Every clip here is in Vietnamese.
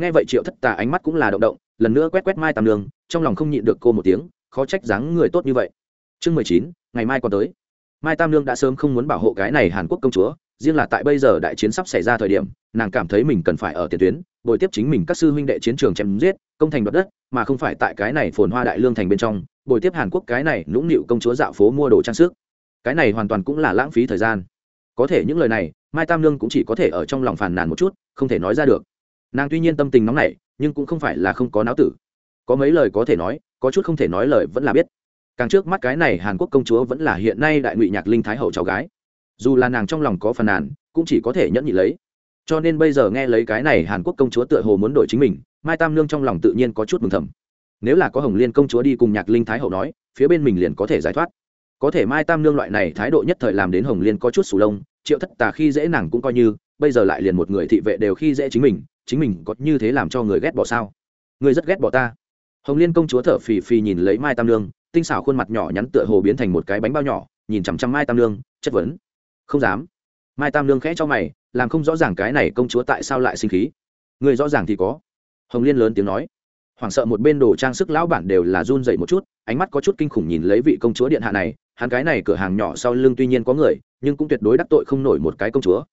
nghe vậy triệu thất tà ánh mắt cũng là động động, lần nữa quét quét mai tam đường trong lòng không nhịn được cô một tiếng, khó trách dáng người tốt như vậy. Chương mười chín, ngày mai còn tới. Mai tam lương đã sớm không muốn bảo hộ cái này hàn quốc công chúa, riêng là tại bây giờ đại chiến sắp xảy ra thời điểm, nàng cảm thấy mình cần phải ở tiền tuyến, bồi tiếp chính mình các sư huynh đệ chiến trường chém giết, công thành đoạt đất, mà không phải tại cái này phồn hoa đại lương thành bên trong, bồi tiếp hàn quốc cái này nũng nịu công chúa dạo phố mua đồ trang sức. Cái này hoàn toàn cũng là lãng phí thời gian. Có thể những lời này, mai tam lương cũng chỉ có thể ở trong lòng phàn nàn một chút, không thể nói ra được nàng tuy nhiên tâm tình nóng nảy, nhưng cũng không phải là không có não tử. Có mấy lời có thể nói, có chút không thể nói lời vẫn là biết. Càng trước mắt cái này hàn quốc công chúa vẫn là hiện nay đại ngụy nhạc linh thái hậu cháu gái. Dù là nàng trong lòng có phần nàn, cũng chỉ có thể nhẫn nhị lấy. Cho nên bây giờ nghe lấy cái này hàn quốc công chúa tựa hồ muốn đổi chính mình, mai tam nương trong lòng tự nhiên có chút mừng thầm. Nếu là có hồng liên công chúa đi cùng nhạc linh thái hậu nói, phía bên mình liền có thể giải thoát. Có thể mai tam nương loại này thái độ nhất thời làm đến hồng liên có chút sù lông, triệu thất tà khi dễ nàng cũng coi như, bây giờ lại liền một người thị vệ đều khi dễ chính mình chính mình có như thế làm cho người ghét bỏ sao? Người rất ghét bỏ ta. Hồng liên công chúa thở phì phì nhìn lấy mai tam lương tinh xảo khuôn mặt nhỏ nhắn tựa hồ biến thành một cái bánh bao nhỏ, nhìn chằm chằm mai tam lương chất vấn. Không dám. Mai tam lương khẽ cho mày, làm không rõ ràng cái này công chúa tại sao lại sinh khí. Người rõ ràng thì có. Hồng liên lớn tiếng nói. Hoảng sợ một bên đồ trang sức lão bản đều là run dậy một chút, ánh mắt có chút kinh khủng nhìn lấy vị công chúa điện hạ này, hắn cái này cửa hàng nhỏ sau lưng tuy nhiên có người, nhưng cũng tuyệt đối đắc tội không nổi một cái công chúa.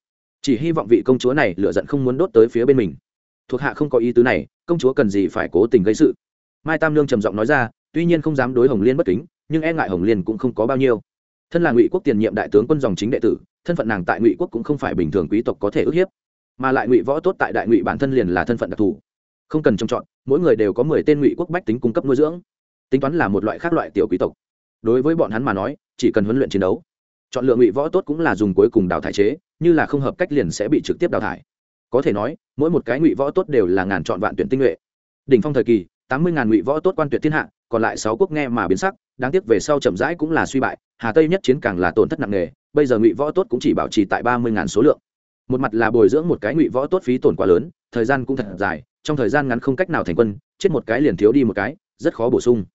Chỉ hy vọng vị công chúa này lựa giận không muốn đốt tới phía bên mình thuộc hạ không có ý tứ này, công chúa cần gì phải cố tình gây sự. Mai tam lương trầm giọng nói ra, tuy nhiên không dám đối hồng liên bất kính, nhưng e ngại hồng liên cũng không có bao nhiêu. Thân là ngụy quốc tiền nhiệm đại tướng quân dòng chính đệ tử, thân phận nàng tại ngụy quốc cũng không phải bình thường quý tộc có thể ức hiếp. Mà lại ngụy võ tốt tại đại ngụy bản thân liền là thân phận đặc thù. Không cần trông chọn mỗi người đều có mười tên ngụy quốc bách tính cung cấp nuôi dưỡng. Tính toán là một loại khác loại tiểu quý tộc. Đối với bọn hắn mà nói, chỉ cần huấn luyện chiến đấu, chọn lựa ngụy võ tốt cũng là dùng cuối cùng đào thải chế, như là không hợp cách liền sẽ bị trực tiếp đào thải có thể nói, mỗi một cái ngụy võ tốt đều là ngàn chọn vạn tuyển tinh nhuệ. Đỉnh phong thời kỳ, tám mươi ngàn ngụy võ tốt quan tuyệt thiên hạ, còn lại sáu quốc nghe mà biến sắc, đáng tiếc về sau chậm rãi cũng là suy bại, hà tây nhất chiến càng là tổn thất nặng nề, bây giờ ngụy võ tốt cũng chỉ bảo trì tại ba mươi ngàn số lượng. Một mặt là bồi dưỡng một cái ngụy võ tốt phí tổn quá lớn, thời gian cũng thật dài, trong thời gian ngắn không cách nào thành quân, chết một cái liền thiếu đi một cái, rất khó bổ sung.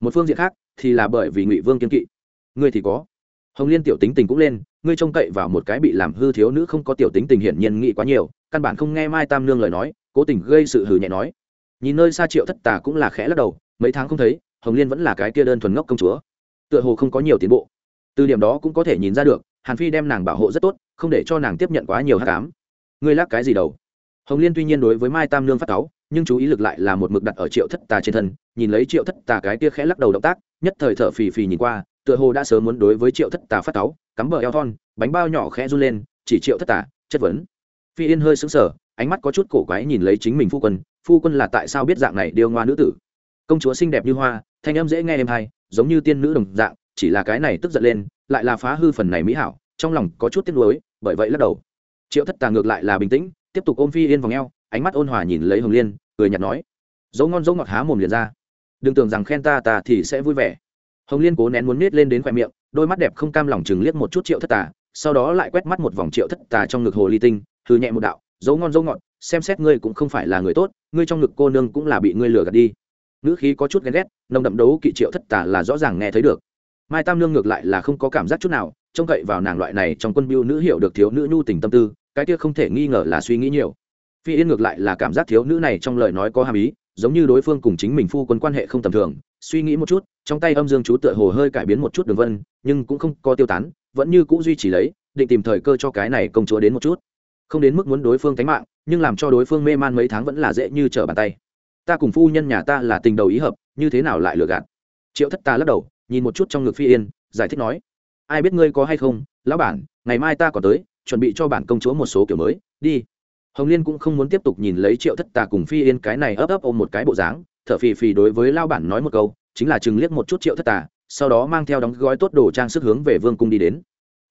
Một phương diện khác thì là bởi vì ngụy vương kiên kỵ. Ngươi thì có hồng liên tiểu tính tình cũng lên, ngươi trông cậy vào một cái bị làm hư thiếu nữ không có tiểu tính tình hiển nhiên nghĩ quá nhiều, căn bản không nghe mai tam nương lời nói, cố tình gây sự hừ nhẹ nói. Nhìn nơi xa triệu thất tà cũng là khẽ lắc đầu, mấy tháng không thấy, hồng liên vẫn là cái kia đơn thuần ngốc công chúa. Tựa hồ không có nhiều tiến bộ. Từ điểm đó cũng có thể nhìn ra được, hàn phi đem nàng bảo hộ rất tốt, không để cho nàng tiếp nhận quá nhiều hát cám ngươi lắc cái gì đầu? Hồng liên tuy nhiên đối với mai tam nương phát cáu, nhưng chú ý lực lại là một mực đặt ở triệu thất tà trên thân, nhìn lấy triệu thất tà cái kia khẽ lắc đầu động tác, nhất thời thở phì phì nhìn qua tựa hồ đã sớm muốn đối với triệu thất tà phát táo cắm bờ eo thon, bánh bao nhỏ khẽ run lên, chỉ triệu thất tà, chất vấn. Phi yên hơi sững sờ, ánh mắt có chút cổ quái nhìn lấy chính mình phu quân phu quân là tại sao biết dạng này điêu ngoa nữ tử? Công chúa xinh đẹp như hoa, thanh âm dễ nghe êm hay, giống như tiên nữ đồng dạng, chỉ là cái này tức giận lên, lại là phá hư phần này mỹ hảo, trong lòng có chút tiếc nuối, bởi vậy lắc đầu. Triệu thất tà ngược lại là bình tĩnh, tiếp tục ôm phi yên vòng eo, ánh mắt ôn hòa nhìn lấy hồng liên, cười nhạt nói. Dấu ngon dấu ngọt há mồm liền ra. Đừng tưởng rằng khen ta ta thì sẽ vui vẻ hồng liên cố nén muốn nết lên đến khoe miệng, đôi mắt đẹp không cam lòng chừng liếc một chút triệu thất tà, sau đó lại quét mắt một vòng triệu thất tà trong ngực hồ ly tinh thư nhẹ một đạo, dấu ngon, dấu ngọt, xem xét ngươi cũng không phải là người tốt, ngươi trong ngực cô nương cũng là bị ngươi lừa gạt đi. Nữ khí có chút ghen ghét, nồng đậm đấu kỵ triệu thất tà là rõ ràng nghe thấy được. Mai tam nương ngược lại là không có cảm giác chút nào, trông cậy vào nàng loại này trong quân biêu nữ hiểu được thiếu nữ nhu tình tâm tư, cái kia không thể nghi ngờ là suy nghĩ nhiều. Phi yên ngược lại là cảm giác thiếu nữ này trong lời nói có hàm ý, giống như đối phương cùng chính mình phu quân quan hệ không tầm thường, suy nghĩ một chút trong tay âm dương chú tựa hồ hơi cải biến một chút đường vân, nhưng cũng không có tiêu tán, vẫn như c ũ duy trì lấy, định tìm thời cơ cho cái này công chúa đến một chút. Không đến mức muốn đối phương tánh mạng, nhưng làm cho đối phương mê man mấy tháng vẫn là dễ như trở bàn tay. Ta cùng phu nhân nhà ta là tình đầu ý hợp, như thế nào lại lừa gạt? Triệu thất ta lắc đầu, nhìn một chút trong ngực phi yên, giải thích nói, ai biết ngươi có hay không? Lão bản, ngày mai ta còn tới, chuẩn bị cho bản công chúa một số kiểu mới, đi. Hồng liên cũng không muốn tiếp tục nhìn lấy triệu thất tà cùng phi yên cái này ấp ấp ôm một cái bộ dáng, thở phì phì đối với lao bản nói một câu chính là chừng liếc một chút triệu thất tà, sau đó mang theo đóng gói tốt đồ trang sức hướng về vương cung đi đến.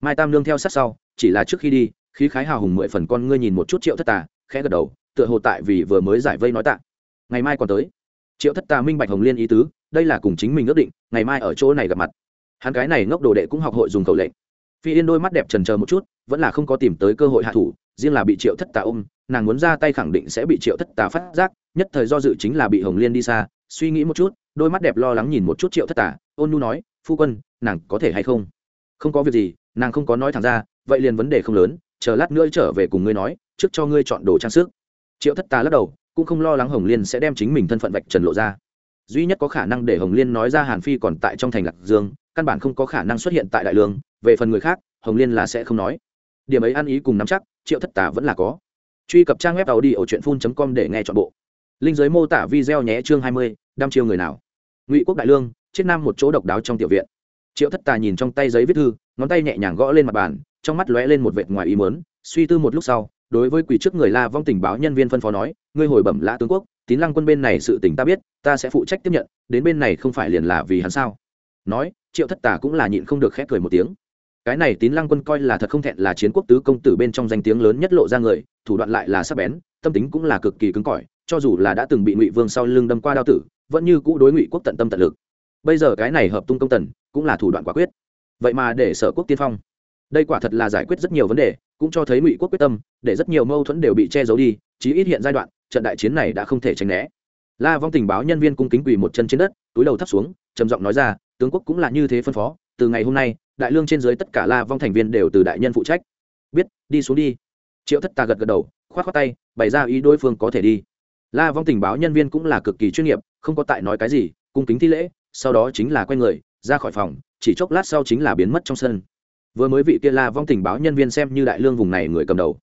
Mai tam lương theo sát sau, chỉ là trước khi đi, khí khái hào hùng mười phần con ngươi nhìn một chút triệu thất tà, khẽ gật đầu, tựa hồ tại vì vừa mới giải vây nói tạ. Ngày mai còn tới. Triệu thất tà minh bạch hồng liên ý tứ, đây là cùng chính mình ước định, ngày mai ở chỗ này gặp mặt. Hắn cái này ngốc đồ đệ cũng học hội dùng khẩu lệnh. Phi yên đôi mắt đẹp trần chờ một chút, vẫn là không có tìm tới cơ hội hạ thủ, riêng là bị triệu thất tà ôm, nàng muốn ra tay khẳng định sẽ bị triệu thất tà phát giác, nhất thời do dự chính là bị hồng liên đi xa, suy nghĩ một chút đôi mắt đẹp lo lắng nhìn một chút triệu thất tà ôn nu nói, phu quân, nàng có thể hay không? Không có việc gì, nàng không có nói thẳng ra, vậy liền vấn đề không lớn, chờ lát nữa trở về cùng ngươi nói, trước cho ngươi chọn đồ trang sức. Triệu thất tà lắc đầu, cũng không lo lắng hồng liên sẽ đem chính mình thân phận vạch trần lộ ra. Duy nhất có khả năng để hồng liên nói ra hàn phi còn tại trong thành lạc dương, căn bản không có khả năng xuất hiện tại đại lương, về phần người khác, hồng liên là sẽ không nói. Điểm ấy ăn ý cùng nắm chắc, triệu thất tà vẫn là có. Truy cập trang web tàu đi ở truyện phun com để nghe chọn bộ. Linh giới mô tả video nhé chương hai mươi, đăm chiêu người nào? Ngụy quốc đại lương, chết nam một chỗ độc đáo trong tiểu viện. Triệu thất tà nhìn trong tay giấy viết thư, ngón tay nhẹ nhàng gõ lên mặt bàn, trong mắt lóe lên một vệt ngoài ý mớn suy tư một lúc sau, đối với quỷ trước người la vong tình báo nhân viên phân phó nói, ngươi hồi bẩm lã tướng quốc, tín lăng quân bên này sự tình ta biết, ta sẽ phụ trách tiếp nhận, đến bên này không phải liền là vì hắn sao? Nói, triệu thất tà cũng là nhịn không được khép cười một tiếng. Cái này tín lăng quân coi là thật không thẹn là chiến quốc tứ công tử bên trong danh tiếng lớn nhất lộ ra người, thủ đoạn lại là sắc bén, tâm tính cũng là cực kỳ cứng cỏi, cho dù là đã từng bị ngụy vương sau lưng đâm qua đao tử vẫn như cũ đối ngụy quốc tận tâm tận lực. Bây giờ cái này hợp tung công tần cũng là thủ đoạn quả quyết. Vậy mà để sở quốc tiên phong. Đây quả thật là giải quyết rất nhiều vấn đề, cũng cho thấy ngụy quốc quyết tâm, để rất nhiều mâu thuẫn đều bị che giấu đi, chí ít hiện giai đoạn, trận đại chiến này đã không thể tránh né. La vong tình báo nhân viên cung kính quỳ một chân trên đất, túi đầu thấp xuống, trầm giọng nói ra, tướng quốc cũng là như thế phân phó, từ ngày hôm nay, đại lương trên dưới tất cả la vong thành viên đều từ đại nhân phụ trách. Biết, đi xuống đi. Triệu thất tà gật gật đầu k h o á t khoác tay, bày ra ý đối phương có thể đi la vong tình báo nhân viên cũng là cực kỳ chuyên nghiệp, không có tại nói cái gì, cung kính thi lễ, sau đó chính là quen người, ra khỏi phòng, chỉ chốc lát sau chính là biến mất trong sân. Vừa mới vị kia la vong tình báo nhân viên xem như đại lương vùng này người cầm đầu.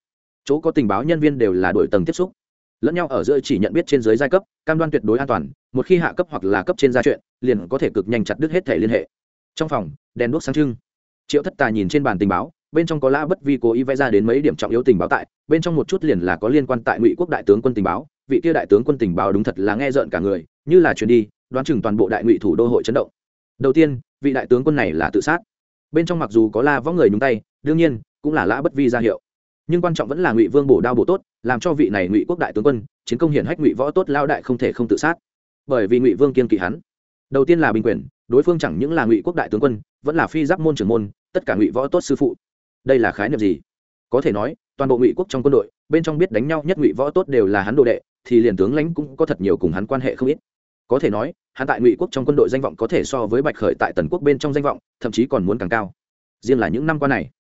Chỗ có tình báo nhân viên đều là đội tầng tiếp xúc. Lẫn nhau ở giữa chỉ nhận biết trên dưới giai cấp, cam đoan tuyệt đối an toàn, một khi hạ cấp hoặc là cấp trên gia chuyện, liền có thể cực nhanh chặt đứt hết thể liên hệ. Trong phòng, đèn đuốc sáng trưng. Triệu thất tà nhìn trên bàn tình báo, bên trong có lã bất vi cố ý vẽ ra đến mấy điểm trọng yếu tình báo tại, bên trong một chút liền là có liên quan tại ngụy quốc đại tướng quân tình báo vị kia đại tướng quân tình báo đúng thật là nghe rợn cả người, như là truyền đi, đoán chừng toàn bộ đại ngụy thủ đô hội chấn động. Đầu tiên, vị đại tướng quân này là tự sát. Bên trong mặc dù có la võ người nhúng tay, đương nhiên, cũng là lã bất vi ra hiệu. Nhưng quan trọng vẫn là ngụy vương bổ đao bổ tốt, làm cho vị này ngụy quốc đại tướng quân, chiến công hiển hách ngụy võ tốt lao đại không thể không tự sát. Bởi vì ngụy vương kiên kỵ hắn. Đầu tiên là bình quyền, đối phương chẳng những là ngụy quốc đại tướng quân, vẫn là phi giáp môn trưởng môn, tất cả ngụy võ tốt sư phụ. Đây là khái niệm gì? Có thể nói, toàn bộ ngụy quốc trong quân đội bên trong biết đánh nhau nhất ngụy võ tốt đều là hắn đồ đệ, thì liền tướng lãnh cũng có thật nhiều cùng hắn quan hệ không ít. Có thể nói, hắn tại ngụy quốc trong quân đội danh vọng có thể so với bạch khởi tại tần quốc bên trong danh vọng, thậm chí còn muốn càng cao. Riêng là những năm qua này,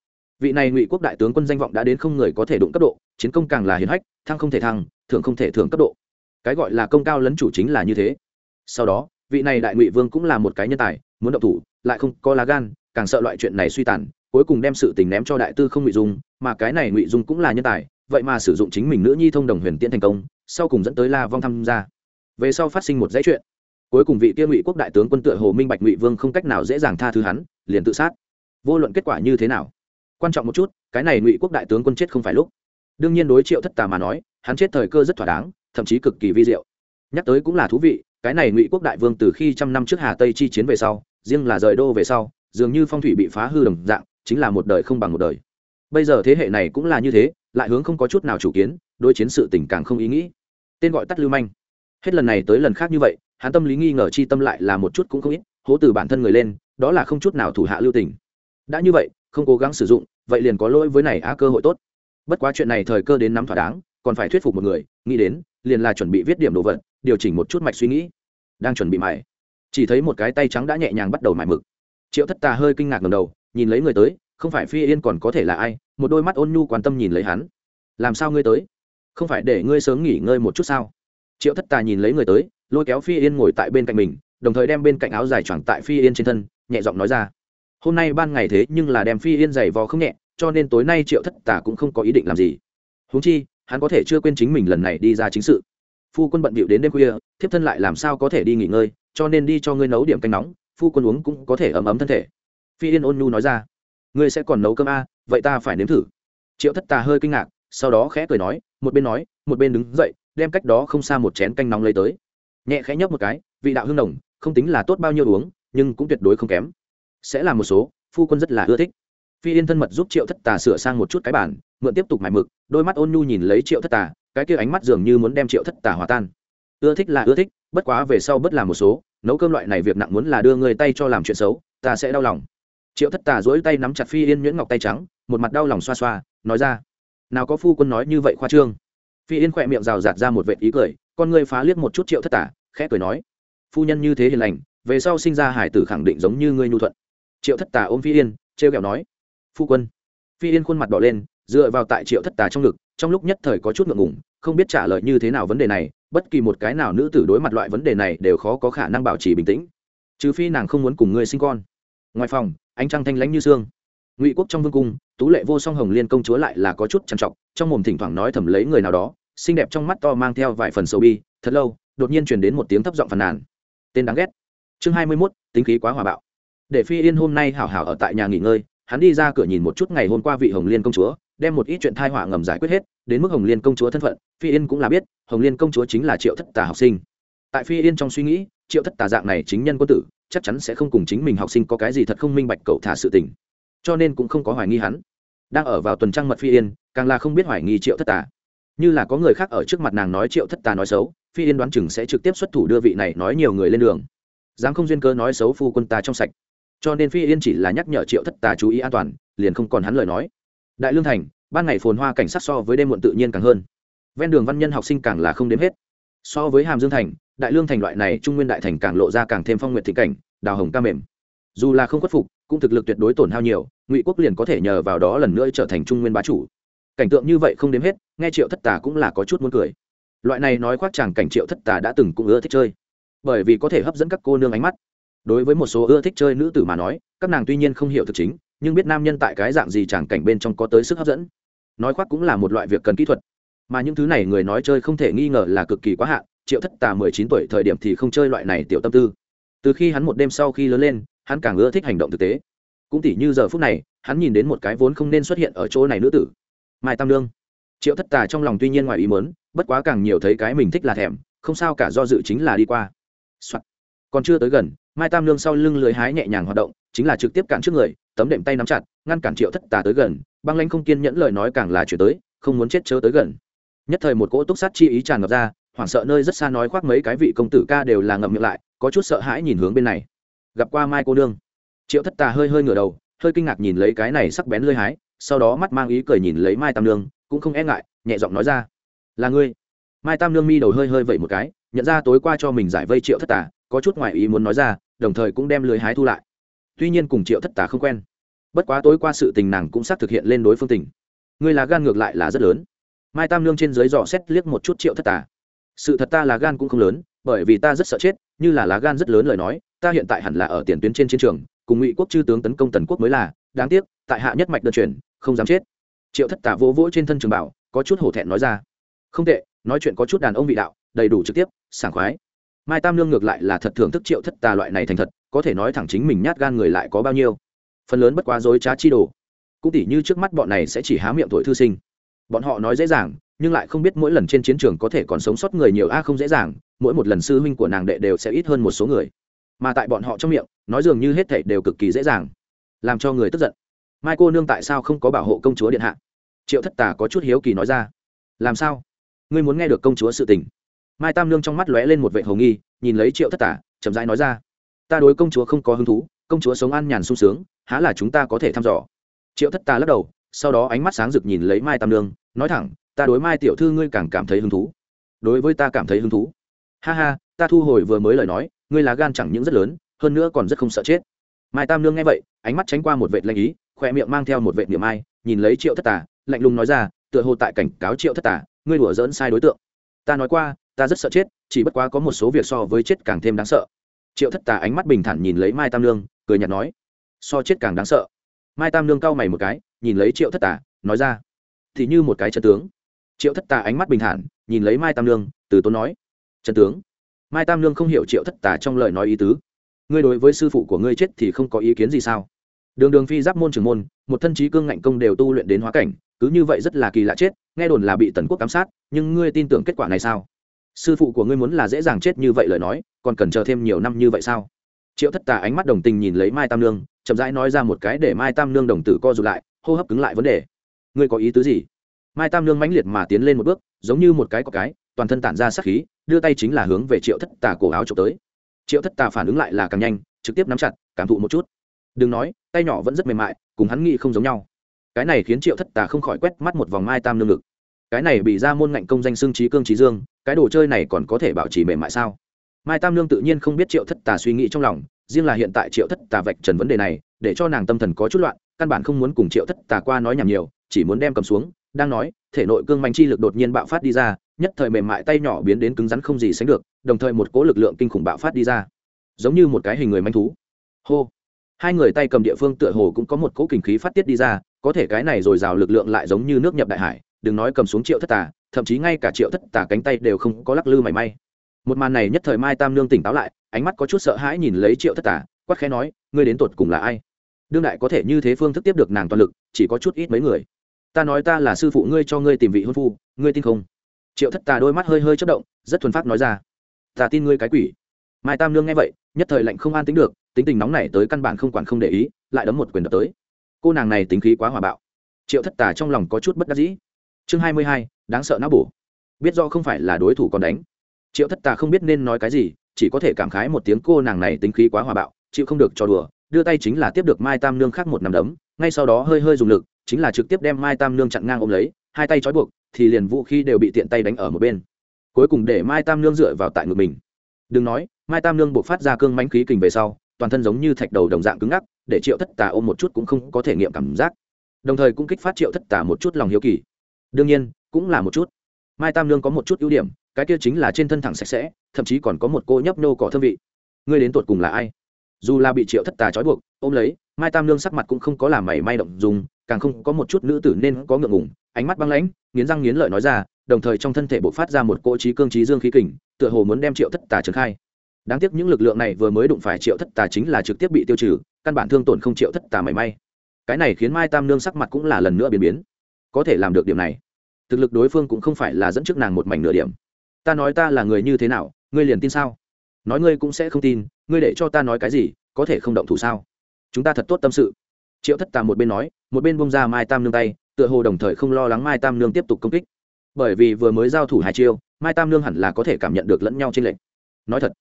vị này ngụy quốc đại tướng quân danh vọng đã đến không người có thể đụng cấp độ, chiến công càng là hiến hách, thăng không thể thăng thường không thể thường cấp độ. Cái gọi là công cao lấn chủ chính là như thế. Sau đó, vị này đại ngụy vương cũng là một cái nhân tài, muốn động thủ, lại không có lá gan, càng sợ loại chuyện này suy tàn, cuối cùng đem sự tình ném cho đại tư không ngụy dung, mà cái này ngụy dung cũng là nhân tài vậy mà sử dụng chính mình nữ nhi thông đồng huyền tiễn thành công, sau cùng dẫn tới la vong tham gia. Về sau phát sinh một dãy chuyện. Cuối cùng vị kia ngụy quốc đại tướng quân tựa hồ minh bạch ngụy vương không cách nào dễ dàng tha thứ hắn, liền tự sát. Vô luận kết quả như thế nào, quan trọng một chút, cái này ngụy quốc đại tướng quân chết không phải lúc. Đương nhiên đối triệu thất tà mà nói, hắn chết thời cơ rất thỏa đáng, thậm chí cực kỳ vi diệu. Nhắc tới cũng là thú vị, cái này ngụy quốc đại vương từ khi trăm năm trước hà tây chi chiến về sau, riêng là rời đô về sau, dường như phong thủy bị phá hư đồng dạng, chính là một đời không bằng một đời. Bây giờ thế hệ này cũng là như thế lại hướng không có chút nào chủ kiến, đối chiến sự tình càng không ý nghĩ. Tên gọi tắt lưu manh. Hết lần này tới lần khác như vậy, hắn tâm lý nghi ngờ chi tâm lại là một chút cũng không ít, hố từ bản thân người lên, đó là không chút nào thủ hạ lưu tình. Đã như vậy, không cố gắng sử dụng, vậy liền có lỗi với này á cơ hội tốt. Bất quá chuyện này thời cơ đến nắm thỏa đáng, còn phải thuyết phục một người, nghĩ đến, liền là chuẩn bị viết điểm đồ vật, điều chỉnh một chút mạch suy nghĩ. Đang chuẩn bị mải chỉ thấy một cái tay trắng đã nhẹ nhàng bắt đầu mải mực. Triệu thất tà hơi kinh ngạc ngầm đầu, nhìn lấy người tới không phải phi yên còn có thể là ai, một đôi mắt ôn nhu quan tâm nhìn lấy hắn. Làm sao ngươi tới? Không phải để ngươi sớm nghỉ ngơi một chút sao? Triệu thất tà nhìn lấy người tới, lôi kéo phi yên ngồi tại bên cạnh mình, đồng thời đem bên cạnh áo dài choàng tại phi yên trên thân, nhẹ giọng nói ra. Hôm nay ban ngày thế nhưng là đem phi yên giày vò không nhẹ, cho nên tối nay triệu thất tà cũng không có ý định làm gì. Huống chi, hắn có thể chưa quên chính mình lần này đi ra chính sự. Phu quân bận bịu đến đêm khuya, thiếp thân lại làm sao có thể đi nghỉ ngơi, cho nên đi cho ngươi nấu điểm canh nóng, phu quân uống cũng có thể ấm ấm thân thể. Phi yên ôn nhu nói ra ngươi sẽ còn nấu cơm a à, vậy ta phải nếm thử. Triệu thất tà hơi kinh ngạc sau đó khẽ cười nói một bên nói một bên đứng dậy đem cách đó không xa một chén canh nóng lấy tới. Nhẹ khẽ nhấp một cái vị đạo hương nồng không tính là tốt bao nhiêu uống nhưng cũng tuyệt đối không kém. Sẽ là một số phu quân rất là ưa thích. Phi yên thân mật giúp triệu thất tà sửa sang một chút cái bản mượn tiếp tục mải mực đôi mắt ôn nhu nhìn lấy triệu thất tà cái kia ánh mắt dường như muốn đem triệu thất tà hòa tan. Ưa thích là ưa thích bất quá về sau bất làm một số nấu cơm loại này việc nặng muốn là đưa người tay cho làm chuyện xấu ta sẽ đau lòng triệu thất tà dỗi tay nắm chặt phi yên nhuyễn ngọc tay trắng, một mặt đau lòng xoa xoa, nói ra, nào có phu quân nói như vậy khoa trương. Phi yên khỏe miệng rào rạt ra một vệ ý cười, con ngươi phá liếc một chút triệu thất tà, khẽ cười nói, phu nhân như thế hiền lành, về sau sinh ra hải tử khẳng định giống như ngươi nhu thuận. Triệu thất tà ôm phi yên, trêu kẹo nói, phu quân. Phi yên khuôn mặt đỏ lên, dựa vào tại triệu thất tà trong ngực, trong lúc nhất thời có chút ngượng ngủng không biết trả lời như thế nào vấn đề này, bất kỳ một cái nào nữ tử đối mặt loại vấn đề này đều khó có khả năng bảo trì bình tĩnh. Trừ phi nàng không muốn cùng ngươi sinh con. Ngoài phòng ánh trăng thanh lãnh như xương. Ngụy quốc trong vương cung, tú lệ vô song hồng liên công chúa lại là có chút trằn trọc, trong mồm thỉnh thoảng nói thầm lấy người nào đó, xinh đẹp trong mắt to mang theo vài phần sầu bi, thật lâu, đột nhiên truyền đến một tiếng thấp giọng phàn nàn. Tên đáng ghét. Chương hai mươi mốt, tính khí quá hòa bạo. Để phi yên hôm nay hảo hảo ở tại nhà nghỉ ngơi, hắn đi ra cửa nhìn một chút ngày hôm qua vị hồng liên công chúa, đem một ít chuyện thai họa ngầm giải quyết hết, đến mức hồng liên công chúa thân phận, phi yên cũng là biết, hồng liên công chúa chính là triệu thất tà học sinh tại phi yên trong suy nghĩ, triệu thất tà dạng này chính nhân quân tử, chắc chắn sẽ không cùng chính mình học sinh có cái gì thật không minh bạch cậu thả sự tình. Cho nên cũng không có hoài nghi hắn. Đang ở vào tuần trăng mật phi yên, càng là không biết hoài nghi triệu thất tà. Như là có người khác ở trước mặt nàng nói triệu thất tà nói xấu, phi yên đoán chừng sẽ trực tiếp xuất thủ đưa vị này nói nhiều người lên đường. Dám không duyên cơ nói xấu phu quân ta trong sạch. Cho nên phi yên chỉ là nhắc nhở triệu thất tà chú ý an toàn, liền không còn hắn lời nói. Đại lương thành, ban ngày phồn hoa cảnh sát so với đêm muộn tự nhiên càng hơn. Ven đường văn nhân học sinh càng là không đếm hết. So với hàm dương thành đại lương thành loại này trung nguyên đại thành càng lộ ra càng thêm phong nguyện thị cảnh, đào hồng ca mềm. Dù là không khuất phục, cũng thực lực tuyệt đối tổn hao nhiều, ngụy quốc liền có thể nhờ vào đó lần nữa trở thành trung nguyên bá chủ. Cảnh tượng như vậy không đếm hết, nghe triệu thất tà cũng là có chút muốn cười. Loại này nói khoác chàng cảnh triệu thất tà đã từng cũng ưa thích chơi, bởi vì có thể hấp dẫn các cô nương ánh mắt. Đối với một số ưa thích chơi nữ tử mà nói, các nàng tuy nhiên không hiểu thực chính, nhưng biết nam nhân tại cái dạng gì chàng cảnh bên trong có tới sức hấp dẫn. Nói khoác cũng là một loại việc cần kỹ thuật, mà những thứ này người nói chơi không thể nghi ngờ là cực kỳ quá hạn triệu thất tà mười chín tuổi thời điểm thì không chơi loại này tiểu tâm tư. Từ khi hắn một đêm sau khi lớn lên, hắn càng ưa thích hành động thực tế. Cũng tỉ như giờ phút này, hắn nhìn đến một cái vốn không nên xuất hiện ở chỗ này nữ tử. Mai tam lương triệu thất tà trong lòng tuy nhiên ngoài ý mớn bất quá càng nhiều thấy cái mình thích là thèm, không sao cả do dự chính là đi qua、Soạn. còn chưa tới gần, mai tam lương sau lưng lưới hái nhẹ nhàng hoạt động, chính là trực tiếp cản trước người, tấm đệm tay nắm chặt, ngăn cản triệu thất tà tới gần, băng lanh không kiên nhẫn lời nói càng là chuyển tới, không muốn chết chớ tới gần. Nhất thời một cỗ túc sát chi ý tràn ngập ra hoảng sợ nơi rất xa nói khoác mấy cái vị công tử ca đều là ngậm miệng lại, có chút sợ hãi nhìn hướng bên này. Gặp qua mai cô nương. Triệu thất tà hơi hơi ngửa đầu, hơi kinh ngạc nhìn lấy cái này sắc bén lơi hái, sau đó mắt mang ý cười nhìn lấy mai tam nương, cũng không e ngại, nhẹ giọng nói ra, là ngươi. Mai tam nương mi đầu hơi hơi vẩy một cái, nhận ra tối qua cho mình giải vây triệu thất tà, có chút ngoại ý muốn nói ra, đồng thời cũng đem lưới hái thu lại. Tuy nhiên cùng triệu thất tà không quen. Bất quá tối qua sự tình nàng cũng xác thực hiện lên đối phương tình. Ngươi là gan ngược lại là rất lớn. Mai tam nương trên dưới dò xét liếc một chút triệu thất tà sự thật ta là gan cũng không lớn, bởi vì ta rất sợ chết, như là lá gan rất lớn lời nói, ta hiện tại hẳn là ở tiền tuyến trên chiến trường, cùng ngụy quốc chư tướng tấn công tần quốc mới là, đáng tiếc, tại hạ nhất mạch đơn truyền, không dám chết. Triệu thất tả vỗ vỗ trên thân trường bảo, có chút hổ thẹn nói ra. Không tệ, nói chuyện có chút đàn ông vị đạo, đầy đủ trực tiếp, sảng khoái. Mai tam lương ngược lại là thật thưởng thức triệu thất tà loại này thành thật, có thể nói thẳng chính mình nhát gan người lại có bao nhiêu. Phần lớn bất quá dối trá chi đồ. Cũng tỉ như trước mắt bọn này sẽ chỉ há miệng tuổi thư sinh. Bọn họ nói dễ dàng nhưng lại không biết mỗi lần trên chiến trường có thể còn sống sót người nhiều a không dễ dàng, mỗi một lần sư huynh của nàng đệ đều sẽ ít hơn một số người. Mà tại bọn họ trong miệng, nói dường như hết thảy đều cực kỳ dễ dàng, làm cho người tức giận. Mai cô nương tại sao không có bảo hộ công chúa điện hạ? Triệu thất tà có chút hiếu kỳ nói ra. Làm sao? Ngươi muốn nghe được công chúa sự tình. Mai tam nương trong mắt lóe lên một vệ hồng nghi, nhìn lấy triệu thất tà, chậm rãi nói ra. Ta đối công chúa không có hứng thú, công chúa sống an nhàn sung sướng, há là chúng ta có thể thăm dò. Triệu thất tà lắc đầu, sau đó ánh mắt sáng rực nhìn lấy mai tam nương, nói thẳng ta đối mai tiểu thư ngươi càng cảm thấy hứng thú. Đối với ta cảm thấy hứng thú. Ha ha, ta thu hồi vừa mới lời nói, ngươi là gan chẳng những rất lớn, hơn nữa còn rất không sợ chết. Mai tam nương nghe vậy, ánh mắt tránh qua một vệ lanh ý khoe miệng mang theo một vệ niệm ai, nhìn lấy triệu thất tà, lạnh lùng nói ra, tựa hồ tại cảnh cáo triệu thất tà, ngươi đùa dỡn sai đối tượng. Ta nói qua, ta rất sợ chết, chỉ bất quá có một số việc so với chết càng thêm đáng sợ. Triệu thất tà ánh mắt bình thản nhìn lấy mai tam nương, cười nhạt nói, so chết càng đáng sợ. Mai tam nương cau mày một cái, nhìn lấy triệu thất tà, nói ra, thì như một cái chân tướng triệu thất tà ánh mắt bình thản, nhìn lấy mai tam nương từ tốn nói, trần tướng, mai tam nương không hiểu triệu thất tà trong lời nói ý tứ. Ngươi đối với sư phụ của ngươi chết thì không có ý kiến gì sao? Đường đường phi giáp môn trưởng môn, một thân trí cương ngạnh công đều tu luyện đến hóa cảnh, cứ như vậy rất là kỳ lạ chết, nghe đồn là bị tần quốc ám sát, nhưng ngươi tin tưởng kết quả này sao? Sư phụ của ngươi muốn là dễ dàng chết như vậy lời nói, còn cần chờ thêm nhiều năm như vậy sao? Triệu thất tà ánh mắt đồng tình nhìn lấy mai tam nương chậm rãi nói ra một cái để mai tam nương đồng tử co rụt lại, hô hấp cứng lại vấn đề. Ngươi có ý tứ gì? Mai tam nương mãnh liệt mà tiến lên một bước, giống như một cái có cái, toàn thân tản ra sắc khí, đưa tay chính là hướng về triệu thất tà cổ áo trộm tới. Triệu thất tà phản ứng lại là càng nhanh, trực tiếp nắm chặt, cảm thụ một chút. Đừng nói, tay nhỏ vẫn rất mềm mại, cùng hắn nghĩ không giống nhau. Cái này khiến triệu thất tà không khỏi quét mắt một vòng mai tam nương ngực. Cái này bị ra môn ngạnh công danh xương trí cương trí dương, cái đồ chơi này còn có thể bảo trì mềm mại sao? Mai tam nương tự nhiên không biết triệu thất tà suy nghĩ trong lòng, riêng là hiện tại triệu thất tà vạch trần vấn đề này, để cho nàng tâm thần có chút loạn, căn bản không muốn cùng triệu thất tà qua nói nhảm nhiều, chỉ muốn đem cầm xuống đang nói, thể nội cương manh chi lực đột nhiên bạo phát đi ra, nhất thời mềm mại tay nhỏ biến đến cứng rắn không gì sánh được, đồng thời một cỗ lực lượng kinh khủng bạo phát đi ra. Giống như một cái hình người manh thú. Hô. Hai người tay cầm địa phương tựa hồ cũng có một cỗ kinh khí phát tiết đi ra, có thể cái này rồi rào lực lượng lại giống như nước nhập đại hải, đừng nói cầm xuống triệu thất tà, thậm chí ngay cả triệu thất tà cánh tay đều không có lắc lư mảy may. Một màn này nhất thời mai tam nương tỉnh táo lại, ánh mắt có chút sợ hãi nhìn lấy triệu thất tà, quát khẽ nói, ngươi đến tột cùng là ai? Đương đại có thể như thế phương thức tiếp được nàng toàn lực, chỉ có chút ít mấy người ta nói ta là sư phụ ngươi cho ngươi tìm vị hôn phu, ngươi tin không? Triệu thất tà đôi mắt hơi hơi chất động, rất thuần phát nói ra. Ta tin ngươi cái quỷ. Mai tam nương nghe vậy, nhất thời lạnh không an tính được, tính tình nóng này tới căn bản không quản không để ý, lại đấm một quyền đập tới. Cô nàng này tính khí quá hòa bạo. Triệu thất tà trong lòng có chút bất đắc dĩ. Chương hai mươi hai, đáng sợ não bổ. Biết do không phải là đối thủ còn đánh. Triệu thất tà không biết nên nói cái gì, chỉ có thể cảm khái một tiếng cô nàng này tính khí quá hòa bạo, chịu không được cho đùa, đưa tay chính là tiếp được mai tam nương khác một nằm đấm, ngay sau đó hơi hơi dùng lực chính là trực tiếp đem mai tam nương chặn ngang ôm lấy, hai tay trói buộc, thì liền vũ khí đều bị tiện tay đánh ở một bên. Cuối cùng để mai tam nương dựa vào tại ngực mình. Đừng nói, mai tam nương buộc phát ra cương mánh khí kình về sau, toàn thân giống như thạch đầu đồng dạng cứng ngắc, để triệu thất tà ôm một chút cũng không có thể nghiệm cảm giác. Đồng thời cũng kích phát triệu thất tà một chút lòng hiếu kỳ. Đương nhiên, cũng là một chút. Mai tam nương có một chút ưu điểm, cái kia chính là trên thân thẳng sạch sẽ, thậm chí còn có một cô nhấp nô cỏ thơm vị. Ngươi đến tuột cùng là ai? Dù là bị triệu thất tà trói buộc, ôm lấy, mai tam nương sắc mặt cũng không có làm mảy may động dùng càng không có một chút nữ tử nên có ngượng ngùng, ánh mắt băng lãnh, nghiến răng nghiến lợi nói ra, đồng thời trong thân thể bộc phát ra một cỗ trí cương trí dương khí kình, tựa hồ muốn đem triệu thất tà trừng khai. Đáng tiếc những lực lượng này vừa mới đụng phải triệu thất tà chính là trực tiếp bị tiêu trừ, căn bản thương tổn không triệu thất tà mảy may. Cái này khiến mai tam nương sắc mặt cũng là lần nữa biến biến. Có thể làm được điểm này. Thực lực đối phương cũng không phải là dẫn trước nàng một mảnh nửa điểm. Ta nói ta là người như thế nào, ngươi liền tin sao? Nói ngươi cũng sẽ không tin, ngươi để cho ta nói cái gì, có thể không động thủ sao? Chúng ta thật tốt tâm sự. Triệu thất tà một bên nói, một bên bông ra mai tam nương tay, tựa hồ đồng thời không lo lắng mai tam nương tiếp tục công kích. Bởi vì vừa mới giao thủ hai chiêu, mai tam nương hẳn là có thể cảm nhận được lẫn nhau trên lệnh nói thật,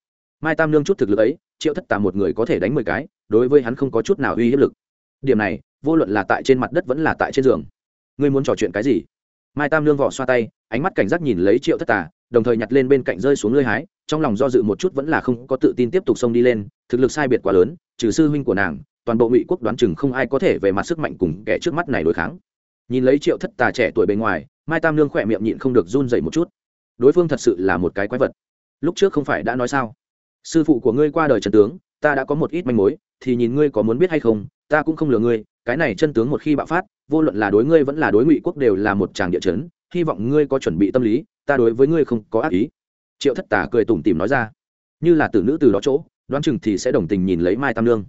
mai tam nương chút thực lực ấy, triệu thất tà một người có thể đánh mười cái, đối với hắn không có chút nào uy hiếp lực. Điểm này, vô luận là tại trên mặt đất vẫn là tại trên giường. Ngươi muốn trò chuyện cái gì? Mai tam nương vỏ xoa tay, ánh mắt cảnh giác nhìn lấy triệu thất tà đồng thời nhặt lên bên cạnh rơi xuống lưới hái, trong lòng do dự một chút vẫn là không có tự tin tiếp tục xông đi lên, thực lực sai biệt quá lớn, trừ sư huynh của nàng, toàn bộ ngụy quốc đoán chừng không ai có thể về mặt sức mạnh cùng kẻ trước mắt này đối kháng. Nhìn lấy triệu thất tà trẻ tuổi bề ngoài, mai tam nương khỏe miệng nhịn không được run dậy một chút. Đối phương thật sự là một cái quái vật. Lúc trước không phải đã nói sao? Sư phụ của ngươi qua đời trần tướng, ta đã có một ít manh mối, thì nhìn ngươi có muốn biết hay không, ta cũng không lừa ngươi, cái này chân tướng một khi bạo phát, vô luận là đối ngươi vẫn là đối ngụy quốc đều là một tràng địa chấn, hy vọng ngươi có chuẩn bị tâm lý ta đối với ngươi không có ác ý. Triệu thất tà cười tủm tìm nói ra. Như là từ nữ từ đó chỗ đoán chừng thì sẽ đồng tình nhìn lấy mai tam Nương.